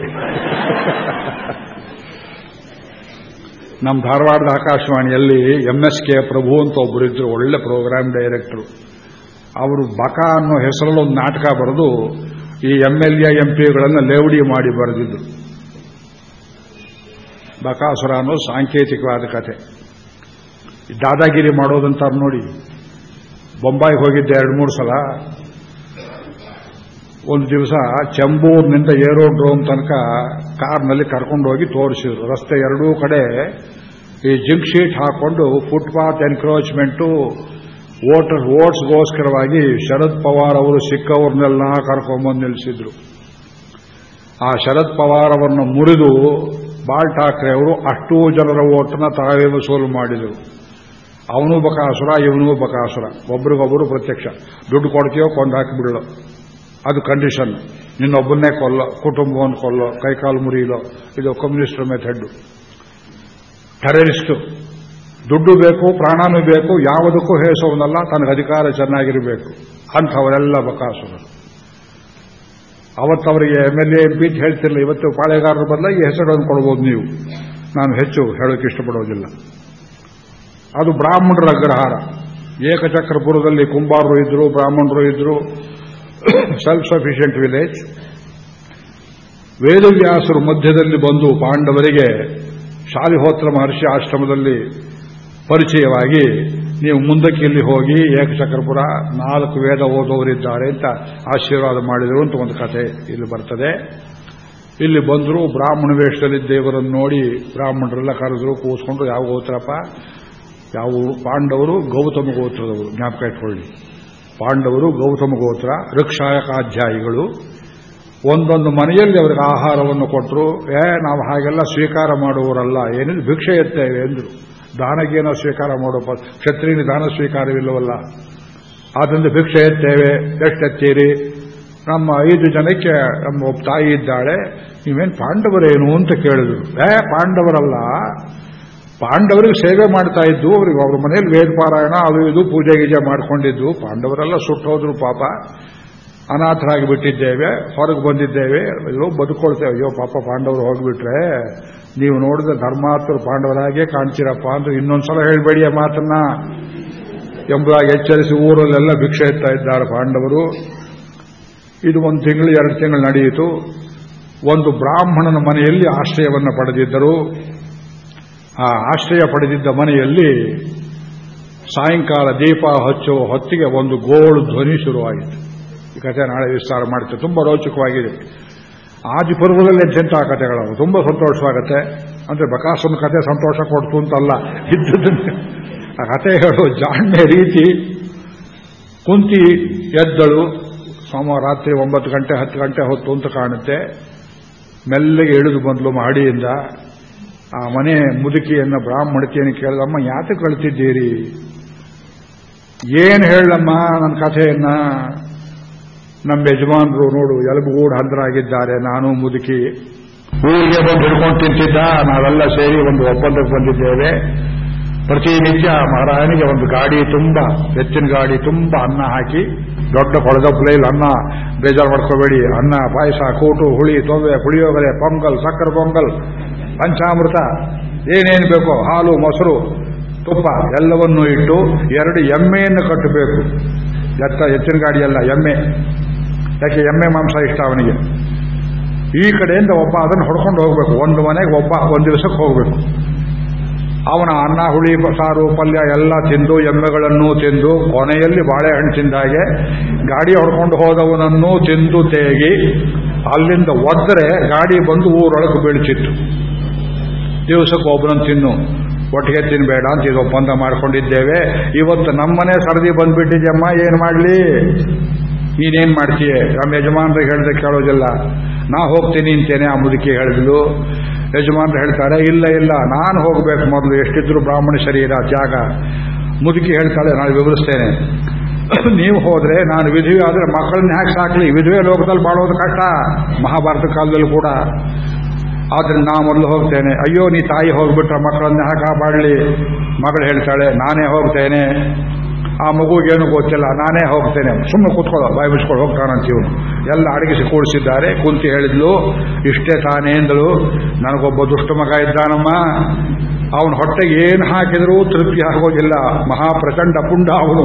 ನಮ್ಮ ಧಾರವಾಡದ ಆಕಾಶವಾಣಿಯಲ್ಲಿ ಎಂ ಎಸ್ ಕೆ ಪ್ರಭು ಅಂತ ಒಬ್ಬರಿದ್ರು ಒಳ್ಳೆ ಪ್ರೋಗ್ರಾಮ್ ಡೈರೆಕ್ಟರ್ ಅವರು ಬಕ ಅನ್ನೋ ಹೆಸರಲ್ಲಿ ಒಂದು ನಾಟಕ ಬರೆದು ಈ ಎಂ ಎಲ್ ಎ, ಎಂ ಪಿಗಳನ್ನು ಲೇವಡಿ ಮಾಡಿ ಬರೆದಿದ್ದು ಬಕಾಸುರ ಅನ್ನೋ ಸಾಂಕೇತಿಕವಾದ ಕತೆ. ದಾದಾಗಿರಿ ಮಾಡೋದಂತಾರೆ ನೋಡಿ. ಬೊಂಬಾಯಿಗೆ ಹೋಗಿದ್ದೆ ಎರಡು ಮೂರು ಸಲ. ಒಂದು ದಿವಸ ಚೆಂಬೂರಿನಿಂದ ಏರೋಡ್ರೋಮ್ ತನಕ ಕಾರ್ನಲ್ಲಿ ಕರ್ಕೊಂಡೋಗಿ ತೋರಿಸಿದ್ರು. ರಸ್ತೆ ಎರಡೂ ಕಡೆ ಈ ಜಿಂಕ್ ಶೀಟ್ ಹಾಕೊಂಡು ಫುಟ್ಪಾತ್ ಎನ್ಕ್ರೋಚ್ಮೆಂಟು, ವೋಟರ್ ವೋಟ್ಸ್ಗೋಸ್ಕರವಾಗಿ ಶರದ್ ಪವಾರ್ ಅವರು ಸಿಕ್ಕವ್ರನ್ನೆಲ್ಲ ಕರ್ಕೊಂಬಂದು ನಿಲ್ಲಿಸಿದ್ರು. ಆ ಶರದ್ ಪವಾರ್ ಅವರನ್ನು ಮುರಿದು ಬಾಲ್ ಠಾಕ್ರೆ ಅವರು ಅಷ್ಟೂ ಜನರ ಓಟನ್ನ ತಾವೇ ವಸೂಲು ಮಾಡಿದರು. ಅವನು ಬಕಾಸುರ, ಇವನೂ ಬಕಾಸುರ. ಒಬ್ರಿಗೊಬ್ಬರು ಪ್ರತ್ಯಕ್ಷ. ದುಡ್ಡು ಕೊಡ್ತೀಯೋ ಕೊಂದು ಹಾಕಿಬಿಡೋ ಅದು ಕಂಡೀಷನ್ ನಿನ್ನೊಬ್ಬನ್ನೇ ಕೊಲ್ಲೋ, ಕುಟುಂಬವನ್ನು ಕೊಲ್ಲೋ, ಕೈಕಾಲು ಮುರಿಯಲೋ ಇದು ಕಮ್ಯುನಿಸ್ಟರ್ ಮೆಥಡ್ ಟೆರರಿಸ್ಟು ದುಡ್ಡು ಬೇಕು, ಪ್ರಾಣನೂ ಬೇಕು, ಯಾವುದಕ್ಕೂ ಹೇಸೋವನಲ್ಲ ತನಗೆ ಅಧಿಕಾರ ಚೆನ್ನಾಗಿರಬೇಕು. ಅಂಥವರೆಲ್ಲ ಬಕಾಸುರರು ಅವತ್ತವರಿಗೆ M L A M P ಹೇಳ್ತಿರಲಿಲ್ಲ. ಇವತ್ತು ಪಾಳೆಗಾರರ ಈ ಹೆಸರನ್ನು ಕೊಡ್ಬೋದು ನೀವು. ನಾನು ಹೆಚ್ಚು ಹೇಳೋಕೆ ಇಷ್ಟಪಡೋದಿಲ್ಲ. ಅದು ಬ್ರಾಹ್ಮಣರ ಅಗ್ರಹಾರ. ಏಕಚಕ್ರಪುರದಲ್ಲಿ ಕುಂಬಾರರು ಇದ್ರು, ಬ್ರಾಹ್ಮಣರು ಇದ್ರು ಸೆಲ್ಫ್ ವಿಲೇಜ್ ವೇದವ್ಯಾಸರು ಮಧ್ಯದಲ್ಲಿ ಬಂದು ಪಾಂಡವರಿಗೆ ಶಾಲಿಹೋತ್ರ ಮಹರ್ಷಿ ಆಶ್ರಮದಲ್ಲಿ ಪರಿಚಯವಾಗಿ ನೀವು ಮುಂದಕ್ಕೆ ಇಲ್ಲಿ ಹೋಗಿ ಏಕಚಕ್ರಪುರ ನಾಲ್ಕು ವೇದ ಓದೋರಿದ್ದಾರೆ ಅಂತ ಆಶೀರ್ವಾದ ಮಾಡಿದರು ಅಂತ ಒಂದು ಕಥೆ ಇಲ್ಲಿ ಬರ್ತದೆ ಇಲ್ಲಿ ಬಂದರು ಬ್ರಾಹ್ಮಣ ವೇಷದಲ್ಲಿ ದೇವರನ್ನು ನೋಡಿ ಬ್ರಾಹ್ಮಣರೆಲ್ಲ ಕರೆದ್ರು ಕೂಸ್ಕೊಂಡ್ರು ಯಾವ ಗೋತ್ರಪ್ಪ ಯಾವ ಪಾಂಡವರು ಗೌತಮ ಗೋತ್ರದವರು ಜ್ಞಾಪಕ ಇಟ್ಕೊಳ್ಳಿ ಪಾಂಡವರು ಗೌತಮ ಗೋತ್ರ ವೃಕ್ಷಾಯಕಾಧ್ಯಾಯಿಗಳು ಒಂದೊಂದು ಮನೆಯಲ್ಲಿ ಅವರಿಗೆ ಆಹಾರವನ್ನು ಕೊಟ್ಟರು ಏ, ನಾವು ಹಾಗೆಲ್ಲ ಸ್ವೀಕಾರ ಮಾಡುವವರಲ್ಲ ಏನಿಲ್ಲ ಭಿಕ್ಷೆ ಎತ್ತೇವೆ ಎಂದರು. ದಾನಗೇನೋ ಸ್ವೀಕಾರ ಮಾಡೋ ಕ್ಷತ್ರಿಯ ದಾನ ಸ್ವೀಕಾರವಿಲ್ಲವಲ್ಲ ಆದ್ದರಿಂದ ಭಿಕ್ಷೆ ಎತ್ತೇವೆ, ಎಷ್ಟೆತ್ತೀರಿ? ನಮ್ಮ ಐದು ಜನಕ್ಕೆ ನಮ್ಮ ತಾಯಿ ಇದ್ದಾಳೆ, ನೀವೇನು ಪಾಂಡವರೇನು? ಅಂತ ಕೇಳಿದ್ರು. ಏ, ಪಾಂಡವರಲ್ಲ ಪಾಂಡವರಿಗೆ ಸೇವೆ ಮಾಡ್ತಾ ಇದ್ದು, ಅವ್ರಿಗೆ ಅವ್ರ ವೇದ ಪಾರಾಯಣ ಅದು ಇದು ಪೂಜೆ ಗೀಜೆ ಮಾಡಿಕೊಂಡಿದ್ದು. ಪಾಂಡವರೆಲ್ಲ ಸುಟ್ಟೋದ್ರು ಪಾಪ. ಅನಾಥರಾಗಿ ಬಿಟ್ಟಿದ್ದೇವೆ, ಹೊರಗೆ ಬಂದಿದ್ದೇವೆ. ಅಯ್ಯೋ, ಬದುಕೊಳ್ತೇವೆ. ಅಯ್ಯೋ, ಪಾಪ ಪಾಂಡವರು ಹೋಗಿಬಿಟ್ರೆ, ನೀವು ನೋಡಿದ್ರೆ ಧರ್ಮಾತ್ರ ಪಾಂಡವರಾಗೆ ಕಾಣ್ತೀರಪ್ಪ ಅಂದ್ರೆ ಇನ್ನೊಂದ್ಸಲ ಹೇಳಬೇಡಿ ಮಾತನ್ನ. ಎಂಬುದಾಗಿ ಎಚ್ಚರಿಸಿ ಊರಲ್ಲೆಲ್ಲ ಭಿಕ್ಷೆ ಎತ್ತಾ ಇದ್ದಾರೆ ಪಾಂಡವರು. ಇದು ಒಂದು ತಿಂಗಳು, ಎರಡು ತಿಂಗಳು ನಡೆಯಿತು. ಒಂದು ಬ್ರಾಹ್ಮಣನ ಮನೆಯಲ್ಲಿ ಆಶ್ರಯವನ್ನು ಪಡೆದಿದ್ದರು. ಆ ಆಶ್ರಯ ಪಡೆದಿದ್ದ ಮನೆಯಲ್ಲಿ ಸಾಯಂಕಾಲ ದೀಪ ಹಚ್ಚುವ ಹೊತ್ತಿಗೆ ಒಂದು ಗೋಳು ಧ್ವನಿ ಶುರುವಾಯಿತು. ಈ ಕಥೆ ನಾಳೆ ವಿಸ್ತಾರ ಮಾಡುತ್ತೆ. ತುಂಬ ರೋಚಕವಾಗಿದೆ. ಆದಿಪರ್ವದಲ್ಲಿ ಆ ಕಥೆಗಳು ತುಂಬ ಸಂತೋಷವಾಗುತ್ತೆ. ಅಂದ್ರೆ ಬಕಾಸನ ಕಥೆ ಸಂತೋಷ ಕೊಡ್ತು ಅಂತಲ್ಲ. ಇದ್ದದನ್ನು ಆ ಕಥೆ ಹೇಳೋ ಜಾಣ್ಮೆ ರೀತಿ. ಕುಂತಿ ಎದ್ದಳು. ಸೋಮವಾರ ರಾತ್ರಿ ಒಂಬತ್ತು ಗಂಟೆ ಹತ್ತು ಗಂಟೆ ಹೊತ್ತು ಅಂತ ಕಾಣುತ್ತೆ. ಮೆಲ್ಲಗೆ ಇಳಿದು ಬಂದ್ಲು ಮಹಡಿಯಿಂದ. ಆ ಮನೆ ಮುದುಕಿಯನ್ನ ಬ್ರಾಹ್ಮಣತಿಯನ್ನು ಕೇಳಿದಮ್ಮ ಯಾಕೆ ಕಳ್ತಿದ್ದೀರಿ? ಏನು ಹೇಳಮ್ಮ ನನ್ನ ಕಥೆಯನ್ನ? ನಮ್ಮ ಯಜಮಾನರು ನೋಡು, ಎಲುಬುಗೂಡು ಹಂತರಾಗಿದ್ದಾರೆ, ನಾನು ಮುದುಕಿ. ಊರಿಗೆ ಬಂದು ಹಿಡ್ಕೊಂಡು ತಿಂತಿದ್ದ, ನಾವೆಲ್ಲ ಸೇರಿ ಒಂದು ಒಪ್ಪಂದಕ್ಕೆ ಬಂದಿದ್ದೇವೆ. ಪ್ರತಿನಿತ್ಯ ಮಹಾರಾಯನಿಗೆ ಒಂದು ಗಾಡಿ ತುಂಬ ಹೆಚ್ಚಿನ ಗಾಡಿ ತುಂಬ ಅನ್ನ ಹಾಕಿ, ದೊಡ್ಡ ಕೊಳದ ಪ್ಲೇಲ್ ಅನ್ನ ಬೇಜಾರು ಮಾಡ್ಕೋಬೇಡಿ. ಅನ್ನ, ಪಾಯಸ, ಕೂಟು, ಹುಳಿ ತೊವೆ ಪುಳಿಯೋಗರೆ, ಪೊಂಗಲ್, ಸಕ್ಕರೆ ಪೊಂಗಲ್, ಪಂಚಾಮೃತ, ಏನೇನು ಬೇಕೋ, ಹಾಲು, ಮೊಸರು, ತುಪ್ಪ ಎಲ್ಲವನ್ನೂ ಇಟ್ಟು ಎರಡು ಎಮ್ಮೆಯನ್ನು ಕಟ್ಟಬೇಕು. ಎತ್ತ ಎತ್ತಿನ ಗಾಡಿಯಲ್ಲ, ಎಮ್ಮೆ. ಯಾಕೆ, ಎಮ್ಮೆ ಮಾಂಸ ಇಷ್ಟ ಅವನಿಗೆ. ಈ ಕಡೆಯಿಂದ ಒಬ್ಬ ಅದನ್ನು ಹೊಡ್ಕೊಂಡು ಹೋಗಬೇಕು. ಒಂದು ಮನೆಗೆ ಒಬ್ಬ, ಒಂದು ದಿವಸಕ್ಕೆ ಹೋಗಬೇಕು. ಅವನ ಅನ್ನ, ಹುಳಿ, ಸಾರು, ಪಲ್ಯ ಎಲ್ಲ ತಿಂದು ಎಮ್ಮೆಗಳನ್ನು ತಿಂದು ಕೊನೆಯಲ್ಲಿ ಬಾಳೆಹಣ್ಣು ತಿಂದಾಗೆ ಗಾಡಿ ಹೊಡ್ಕೊಂಡು ಹೋದವನನ್ನು ತಿಂದು ತೇಗಿ ಅಲ್ಲಿಂದ ಒದ್ರೆ ಗಾಡಿ ಬಂದು ಊರೊಳಗೆ ಬೀಳ್ತಿತ್ತು. ದಿವಸಕ್ಕೆ ಒಬ್ಬನನ್ನು ತಿನ್ನು, ಒಟ್ಟಿಗೆ ತಿನ್ಬೇಡ ಅಂತ ಇದು ಒಪ್ಪಂದ ಮಾಡ್ಕೊಂಡಿದ್ದೇವೆ. ಇವತ್ತು ನಮ್ಮನೆ ಸರದಿ ಬಂದ್ಬಿಟ್ಟಿದ್ಯಮ್ಮ, ಏನು ಮಾಡಲಿ? ನೀನೇನು ಮಾಡ್ತೀಯ? ನಮ್ಮ ಯಜಮಾನ್ರಿಗೆ ಹೇಳಿದ್ರೆ ಕೇಳೋದಿಲ್ಲ. ನಾ ಹೋಗ್ತೀನಿ ಅಂತೇನೆ ಆ ಮುದುಕಿ ಹೇಳಿದ್ಲು. ಯಜಮಾನ್ರು ಹೇಳ್ತಾರೆ, ಇಲ್ಲ ಇಲ್ಲ, ನಾನು ಹೋಗಬೇಕು ಮೊದಲು, ಎಷ್ಟಿದ್ರು ಬ್ರಾಹ್ಮಣ ಶರೀರ ತ್ಯಾಗ ಮುದುಕಿ ಹೇಳ್ತಾಳೆ, ನಾನು ವಿವರಿಸ್ತೇನೆ. ನೀವು ಹೋದ್ರೆ ನಾನು ವಿಧುವೆ ಆದರೆ ಮಕ್ಕಳನ್ನ ಹ್ಯಾಕ್ ಸಾಕ್ಲಿ, ವಿಧವೆ ಲೋಕದಲ್ಲಿ ಬಾಳೋದು ಕಷ್ಟ, ಮಹಾಭಾರತ ಕಾಲದಲ್ಲೂ ಕೂಡ. ಆದ್ರಿಂದ ನಾ ಮೊದಲು ಹೋಗ್ತೇನೆ. ಅಯ್ಯೋ, ನೀ ತಾಯಿ ಹೋಗ್ಬಿಟ್ರೆ ಮಕ್ಕಳನ್ನ ಹ್ಯಾಕ್ ಕಾಪಾಡಲಿ ಮಗಳು ಹೇಳ್ತಾಳೆ, ನಾನೇ ಹೋಗ್ತೇನೆ. ಆ ಮಗುಗೇನು ಗೊತ್ತಿಲ್ಲ. ನಾನೇ ಹೋಗ್ತೇನೆ. ಸುಮ್ಮನೆ ಕೂತ್ಕೊಳ್ಳೋ, ಬಾಯಿ ಮುಚ್ಕೊಂಡು ಹೋಗ್ತಾನಂತ ಇವನು ಎಲ್ಲ ಅಡಗಿಸಿ ಕೂಡಿಸಿದ್ದಾರೆ. ಕುಂತಿ ಹೇಳಿದ್ಲು, ಇಷ್ಟೇ ತಾನೇ ಅಂದಳು. ನನಗೊಬ್ಬ ದುಷ್ಟ ಮಗ ಇದ್ದಾನಮ್ಮ. ಅವನ ಹೊಟ್ಟೆಗೆ ಏನು ಹಾಕಿದರೂ ತೃಪ್ತಿ ಆಗೋದಿಲ್ಲ. ಮಹಾಪ್ರಚಂಡ ಪುಂಡ ಅವನು.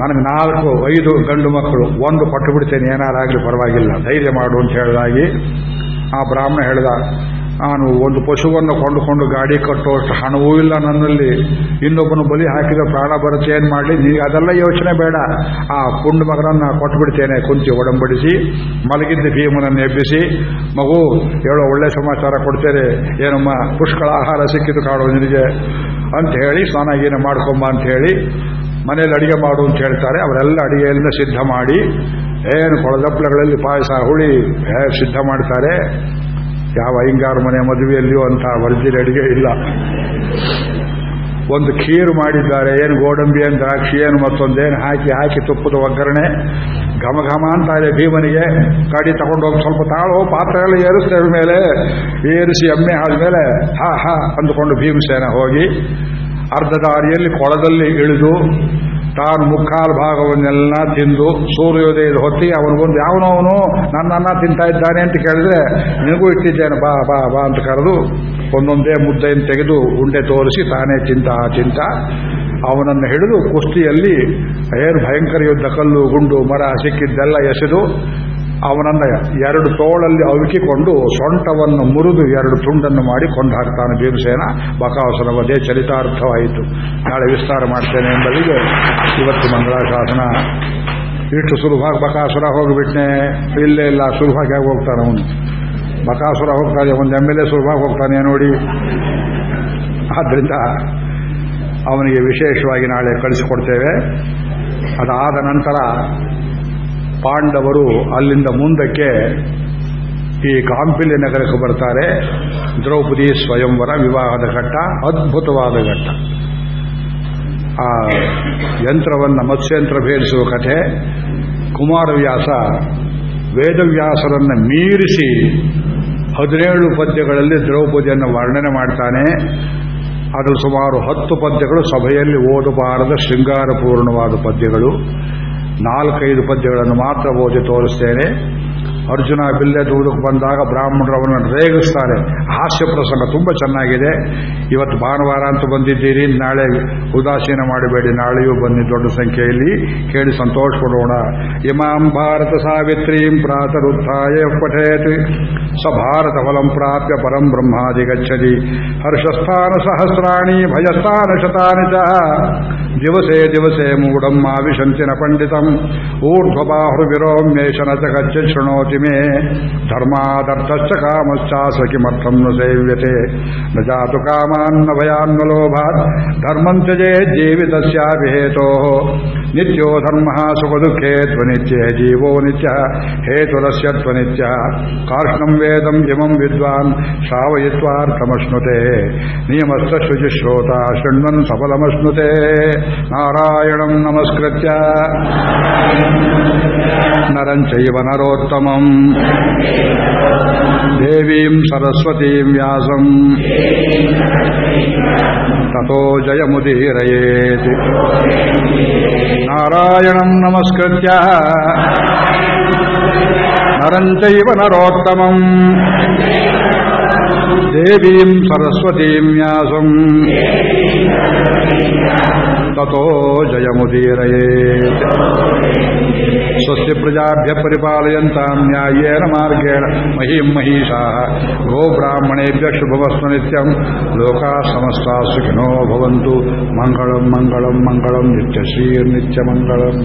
ನನಗೆ ನಾಲ್ಕು, ಐದು ಗಂಡು ಮಕ್ಕಳು. ಒಂದು ಕೊಟ್ಟು ಬಿಡ್ತೇನೆ. ಏನಾರಾಗಲಿ ಪರವಾಗಿಲ್ಲ. ಧೈರ್ಯ ಮಾಡು ಅಂತ ಹೇಳಿದಾಗಿ ಆ ಬ್ರಾಹ್ಮಣ ಹೇಳಿದ ನಾನು ಒಂದು ಪಶುವನ್ನು ಕೊಂಡುಕೊಂಡು ಗಾಡಿ ಕಟ್ಟುವಷ್ಟು ಹಣವೂ ಇಲ್ಲ ನನ್ನಲ್ಲಿ. ಇನ್ನೊಬ್ಬನು ಬಲಿ ಹಾಕಿದ ಪ್ರಾಣ ಬರುತ್ತೆ ಏನು ಮಾಡಲಿ? ನೀವು ಅದೆಲ್ಲ ಯೋಚನೆ ಬೇಡ. ಆ ಪುಂಡು ಮಗನನ್ನ ಕೊಟ್ಬಿಡ್ತೇನೆ. ಕುಂತಿ ಒಡಂಬಡಿಸಿ, ಮಲಗಿದ್ದ ಭೀಮನನ್ನು ಎಬ್ಬಿಸಿ, ಮಗು, ಹೇಳೋ ಒಳ್ಳೆ ಸಮಾಚಾರ ಕೊಡ್ತೇನೆ. ಏನಮ್ಮ, ಪುಷ್ಕಳ ಆಹಾರ ಸಿಕ್ಕಿತು ಕಾಡು ನಿನಗೆ. ಅಂತ ಹೇಳಿ ಸ್ನಾನ ಏನು ಮಾಡ್ಕೊಂಬ ಅಂತ ಹೇಳಿ ಮನೆಯಲ್ಲಿ ಅಡಿಗೆ ಮಾಡು ಅಂತ ಹೇಳ್ತಾರೆ. ಅವರೆಲ್ಲ ಅಡಿಗೆಯನ್ನ ಸಿದ್ಧ ಮಾಡಿ, ಏನು ಕೊಳದಪ್ಪಲಗಳಲ್ಲಿ ಪಾಯಸ, ಹುಳಿ ಸಿದ್ಧ ಮಾಡ್ತಾರೆ. ಯಾವ ಅಯ್ಯಂಗಾರ ಮನೆ ಮದುವೆಯಲ್ಲಿಯೂ ಅಂತ ವರ್ಜಿನ ಅಡಿಗೆ ಇಲ್ಲ. ಒಂದು ಖೀರು ಮಾಡಿದ್ದಾರೆ, ಏನು ಗೋಡಂಬಿ, ಏನು ದ್ರಾಕ್ಷಿ, ಏನು ಮತ್ತೊಂದೇನು ಹಾಕಿ ಹಾಕಿ ತುಪ್ಪದ ಒಗ್ಗರಣೆ. ಘಮ ಘಮ ಅಂತ ಇದೆ ಭೀಮನಿಗೆ. ಗಾಡಿ ತಗೊಂಡೋಗಿ ಸ್ವಲ್ಪ ತಾಳು ಪಾತ್ರೆ ಎಲ್ಲ ಮೇಲೆ. ಏರಿಸಿ ಎಮ್ಮೆ ಆದ್ಮೇಲೆ ಹಾ ಹಾ ಅಂದುಕೊಂಡು ಭೀಮಸೇನ ಹೋಗಿ ಅರ್ಧ ದಾರಿಯಲ್ಲಿ ಕೊಳದಲ್ಲಿ ಇಳಿದು ತಾನು ಮುಕ್ಕಾಲು ಭಾಗವನ್ನೆಲ್ಲ ತಿಂದು ಸೂರ್ಯೋದಯದ ಹೊತ್ತಿ ಅವನು ಯಾವನವನು ನನ್ನನ್ನ ತಿಂತಾ ಇದ್ದಾನೆ ಅಂತ ಕೇಳಿದ್ರೆ, ನಿನಗೂ ಇಟ್ಟಿದ್ದೇನೆ, ಬಾ ಬಾ ಬಾ ಅಂತ ಕರೆದು ಒಂದೊಂದೇ ಮುದ್ದೆಯನ್ನು ತೆಗೆದು ಉಂಡೆ ತೋರಿಸಿ ತಾನೇ ತಿಂತ ಚಿಂತ ಅವನನ್ನು ಹಿಡಿದು ಕುಸ್ತಿಯಲ್ಲಿ ಏನು ಭಯಂಕರ ಯುದ್ಧ ಕಲ್ಲು, ಗುಂಡು, ಮರ ಸಿಕ್ಕಿದ್ದೆಲ್ಲ ಎಸೆದು ಅವನನ್ನ ಎರಡು ತೋಳಲ್ಲಿ ಅವಿಕಿಕೊಂಡು ಸೊಂಟವನ್ನು ಮುರಿದು ಎರಡು ತುಂಡನ್ನು ಮಾಡಿ ಕೊಂಡು ಹಾಕ್ತಾನೆ ಭೀಮಸೇನ. ಬಕಾಸುರ ವಧೆ ಚರಿತಾರ್ಥವಾಯಿತು. ನಾಳೆ ವಿಸ್ತಾರ ಮಾಡ್ತೇನೆ ಎಂಬಲ್ಲಿಗೆ ಇವತ್ತು ಮಂಗಳಾಶಾಸನ. ಇಷ್ಟು ಸುಲಭವಾಗಿ ಬಕಾಸುರ ಹೋಗಿಬಿಟ್ನೆ. ಇಲ್ಲೇ ಇಲ್ಲ, ಸುಲಭವಾಗಿ ಆಗಿ ಹೋಗ್ತಾನೆ ಅವನು? ಬಕಾಸುರ ಹೋಗ್ತಾನೆ, ಒಂದು ಎಂ ಎಲ್ ಎ ಸುಲಭವಾಗಿ ಹೋಗ್ತಾನೆ ನೋಡಿ. ಆದ್ದರಿಂದ ಅವನಿಗೆ ವಿಶೇಷವಾಗಿ ನಾಳೆ ಕಳಿಸಿಕೊಡ್ತೇವೆ. ಅದಾದ ನಂತರ ಪಾಂಡವರು ಅಲ್ಲಿಂದ ಮುಂದಕ್ಕೆ ಈ ಕಾಂಪಿಲ್ಯ ನಗರಕ್ಕೆ ಬರ್ತಾರೆ. ದ್ರೌಪದಿ ಸ್ವಯಂವರ ವಿವಾಹದ ಘಟ್ಟ, ಅದ್ಭುತವಾದ ಘಟ್ಟ. ಆ ಯಂತ್ರವನ್ನು ಮತ್ಸ್ಯಂತ್ರ ಭೇದಿಸುವ ಕಥೆ, ಕುಮಾರವ್ಯಾಸ ವೇದವ್ಯಾಸರನ್ನು ಮೀರಿಸಿ ಹದಿನೇಳು ಪದ್ಯಗಳಲ್ಲಿ ದ್ರೌಪದಿಯನ್ನು ವರ್ಣನೆ ಮಾಡ್ತಾನೆ. ಅದರ ಸುಮಾರು ಹತ್ತು ಪದ್ಯಗಳು ಸಭೆಯಲ್ಲಿ ಓದಬಾರದ ಶೃಂಗಾರಪೂರ್ಣವಾದ ಪದ್ಯಗಳು. ನಾಲ್ಕೈದು ಪದ್ಯಗಳನ್ನು ಮಾತ್ರ ಓದಿ ತೋರಿಸ್ತೇನೆ. ಅರ್ಜುನ ಬಿಲ್ಲೆ ದೂದಕ್ಕೆ ಬಂದಾಗ ಬ್ರಾಹ್ಮಣರು ಅವನನ್ನು ರೇಗಿಸ್ತಾರೆ. ಹಾಸ್ಯ ಪ್ರಸಂಗ ತುಂಬ ಚೆನ್ನಾಗಿದೆ. ಇವತ್ತು ಭಾನುವಾರ ಅಂತ ಬಂದಿದ್ದೀರಿ. ನಾಳೆ ಉದಾಸೀನ ಮಾಡಬೇಡಿ. ನಾಳೆಯೂ ಬನ್ನಿ ದೊಡ್ಡ ಸಂಖ್ಯೆಯಲ್ಲಿ ಕೇಳಿ ಸಂತೋಷ ಕೊಡೋಣ ಇಮಾಂ ಭಾರತ ಸಾವಿತ್ರೀಂ ಪ್ರಾತರುತ್ಥಾಯ ಪಠೇತ್. ಸ ಭಾರತ ಫಲಂ ಪ್ರಾಪ್ಯ ಪರಂ ಬ್ರಹ್ಮಾದಿ ಗಚ್ಚತಿ. ಹರ್ಷಸ್ಥಾನ ಸಹಸ್ರಾಣಿ ಭಯಸ್ಥಾನ ಶತಾನಿ ಚ. ದಿವಸೇ ದಿವಸೇ ಮೂಢಂ ಆವಿಶಂತಿನ ಪಂಡಿತಂ. ಊರ್ಧ್ವಬಾಹುರ್ವಿರೋಮ್ಯೇಶನ ಚ ಗಚ್ಚ ಶೃಣೋತಿ ಮೇ ಧರ್ಮಾದರ್ಥಶ್ಚ ಕಾಮಶ್ಚಾಸ ಕಿಮರ್ಥಂ ನ ಸೇವ್ಯತೆ ನ ಜಾತು ಕಾಮಾನ್ನ ಭಯಾನ್ನ ಲೋಭಾತ್ ಧರ್ಮಂ ತ್ಯಜೇ ಜೀವಿತಸ್ಯಾಪಿ ಹೇತೋಃ ನಿತ್ಯೋ ಧರ್ಮಃ ಸುಖದುಃಖೇ ತ್ವನಿತ್ಯೇ ಜೀವೋ ನಿತ್ಯ ಹೇತುರಸ್ಯ ತ್ವನಿತ್ಯ ಕಾರ್ಷ್ಣಂ ವೇದಂ ಇಮಂ ವಿದ್ವಾನ್ ಶ್ರಾವಯಿತ್ವಾರ್ಥಮಶ್ನುತೆ ನಿಯಮಸ್ಥ ಶುಚಿಶ್ರೋತ ಶೃಣ್ವನ್ ಸಫಲಮಶ್ನುತೆ ನಾರಾಯಣಂ ನಮಸ್ಕೃತ್ಯ ನರಂ ಚೈವ ನರೋತ್ತಮಂ ದೇವೀಂ ಸರಸ್ವತೀಂ ವ್ಯಾಸಂ ತಥೋ ಜಯಮುದೀರಯೇತ್ ನಾರಾಯಣಂ ನಮಸ್ಕೃತ್ಯ ನರಂ ಚೈವ ನರೋತ್ತಮಂ ದೇವೀಂ ಸರಸ್ವತೀಂ ವ್ಯಾಸಂ ತಥೋ ಜಯಮುದೀರಯೇತ್ ಸ್ವಸ್ತಿ ಪ್ರಜಾಭ್ಯ ಪರಿಪಾಲಯಂತಾಂ ನ್ಯಾಯೇನ ಮಾರ್ಗೇಣ ಮಹೀಂ ಮಹಿಷಾ ಗೋಬ್ರಾಹ್ಮಣೇಭ್ಯ ಶುಭಮಸ್ತು ನಿತ್ಯಂ ಲೋಕಾ ಸಮಸ್ತಾ ಸುಖಿನೋ ಭವಂತು ಮಂಗಳಂ ಮಂಗಳಂ ಮಂಗಳಂ ನಿತ್ಯಶ್ರೀರ್ನಿತ್ಯಮಂಗಳಂ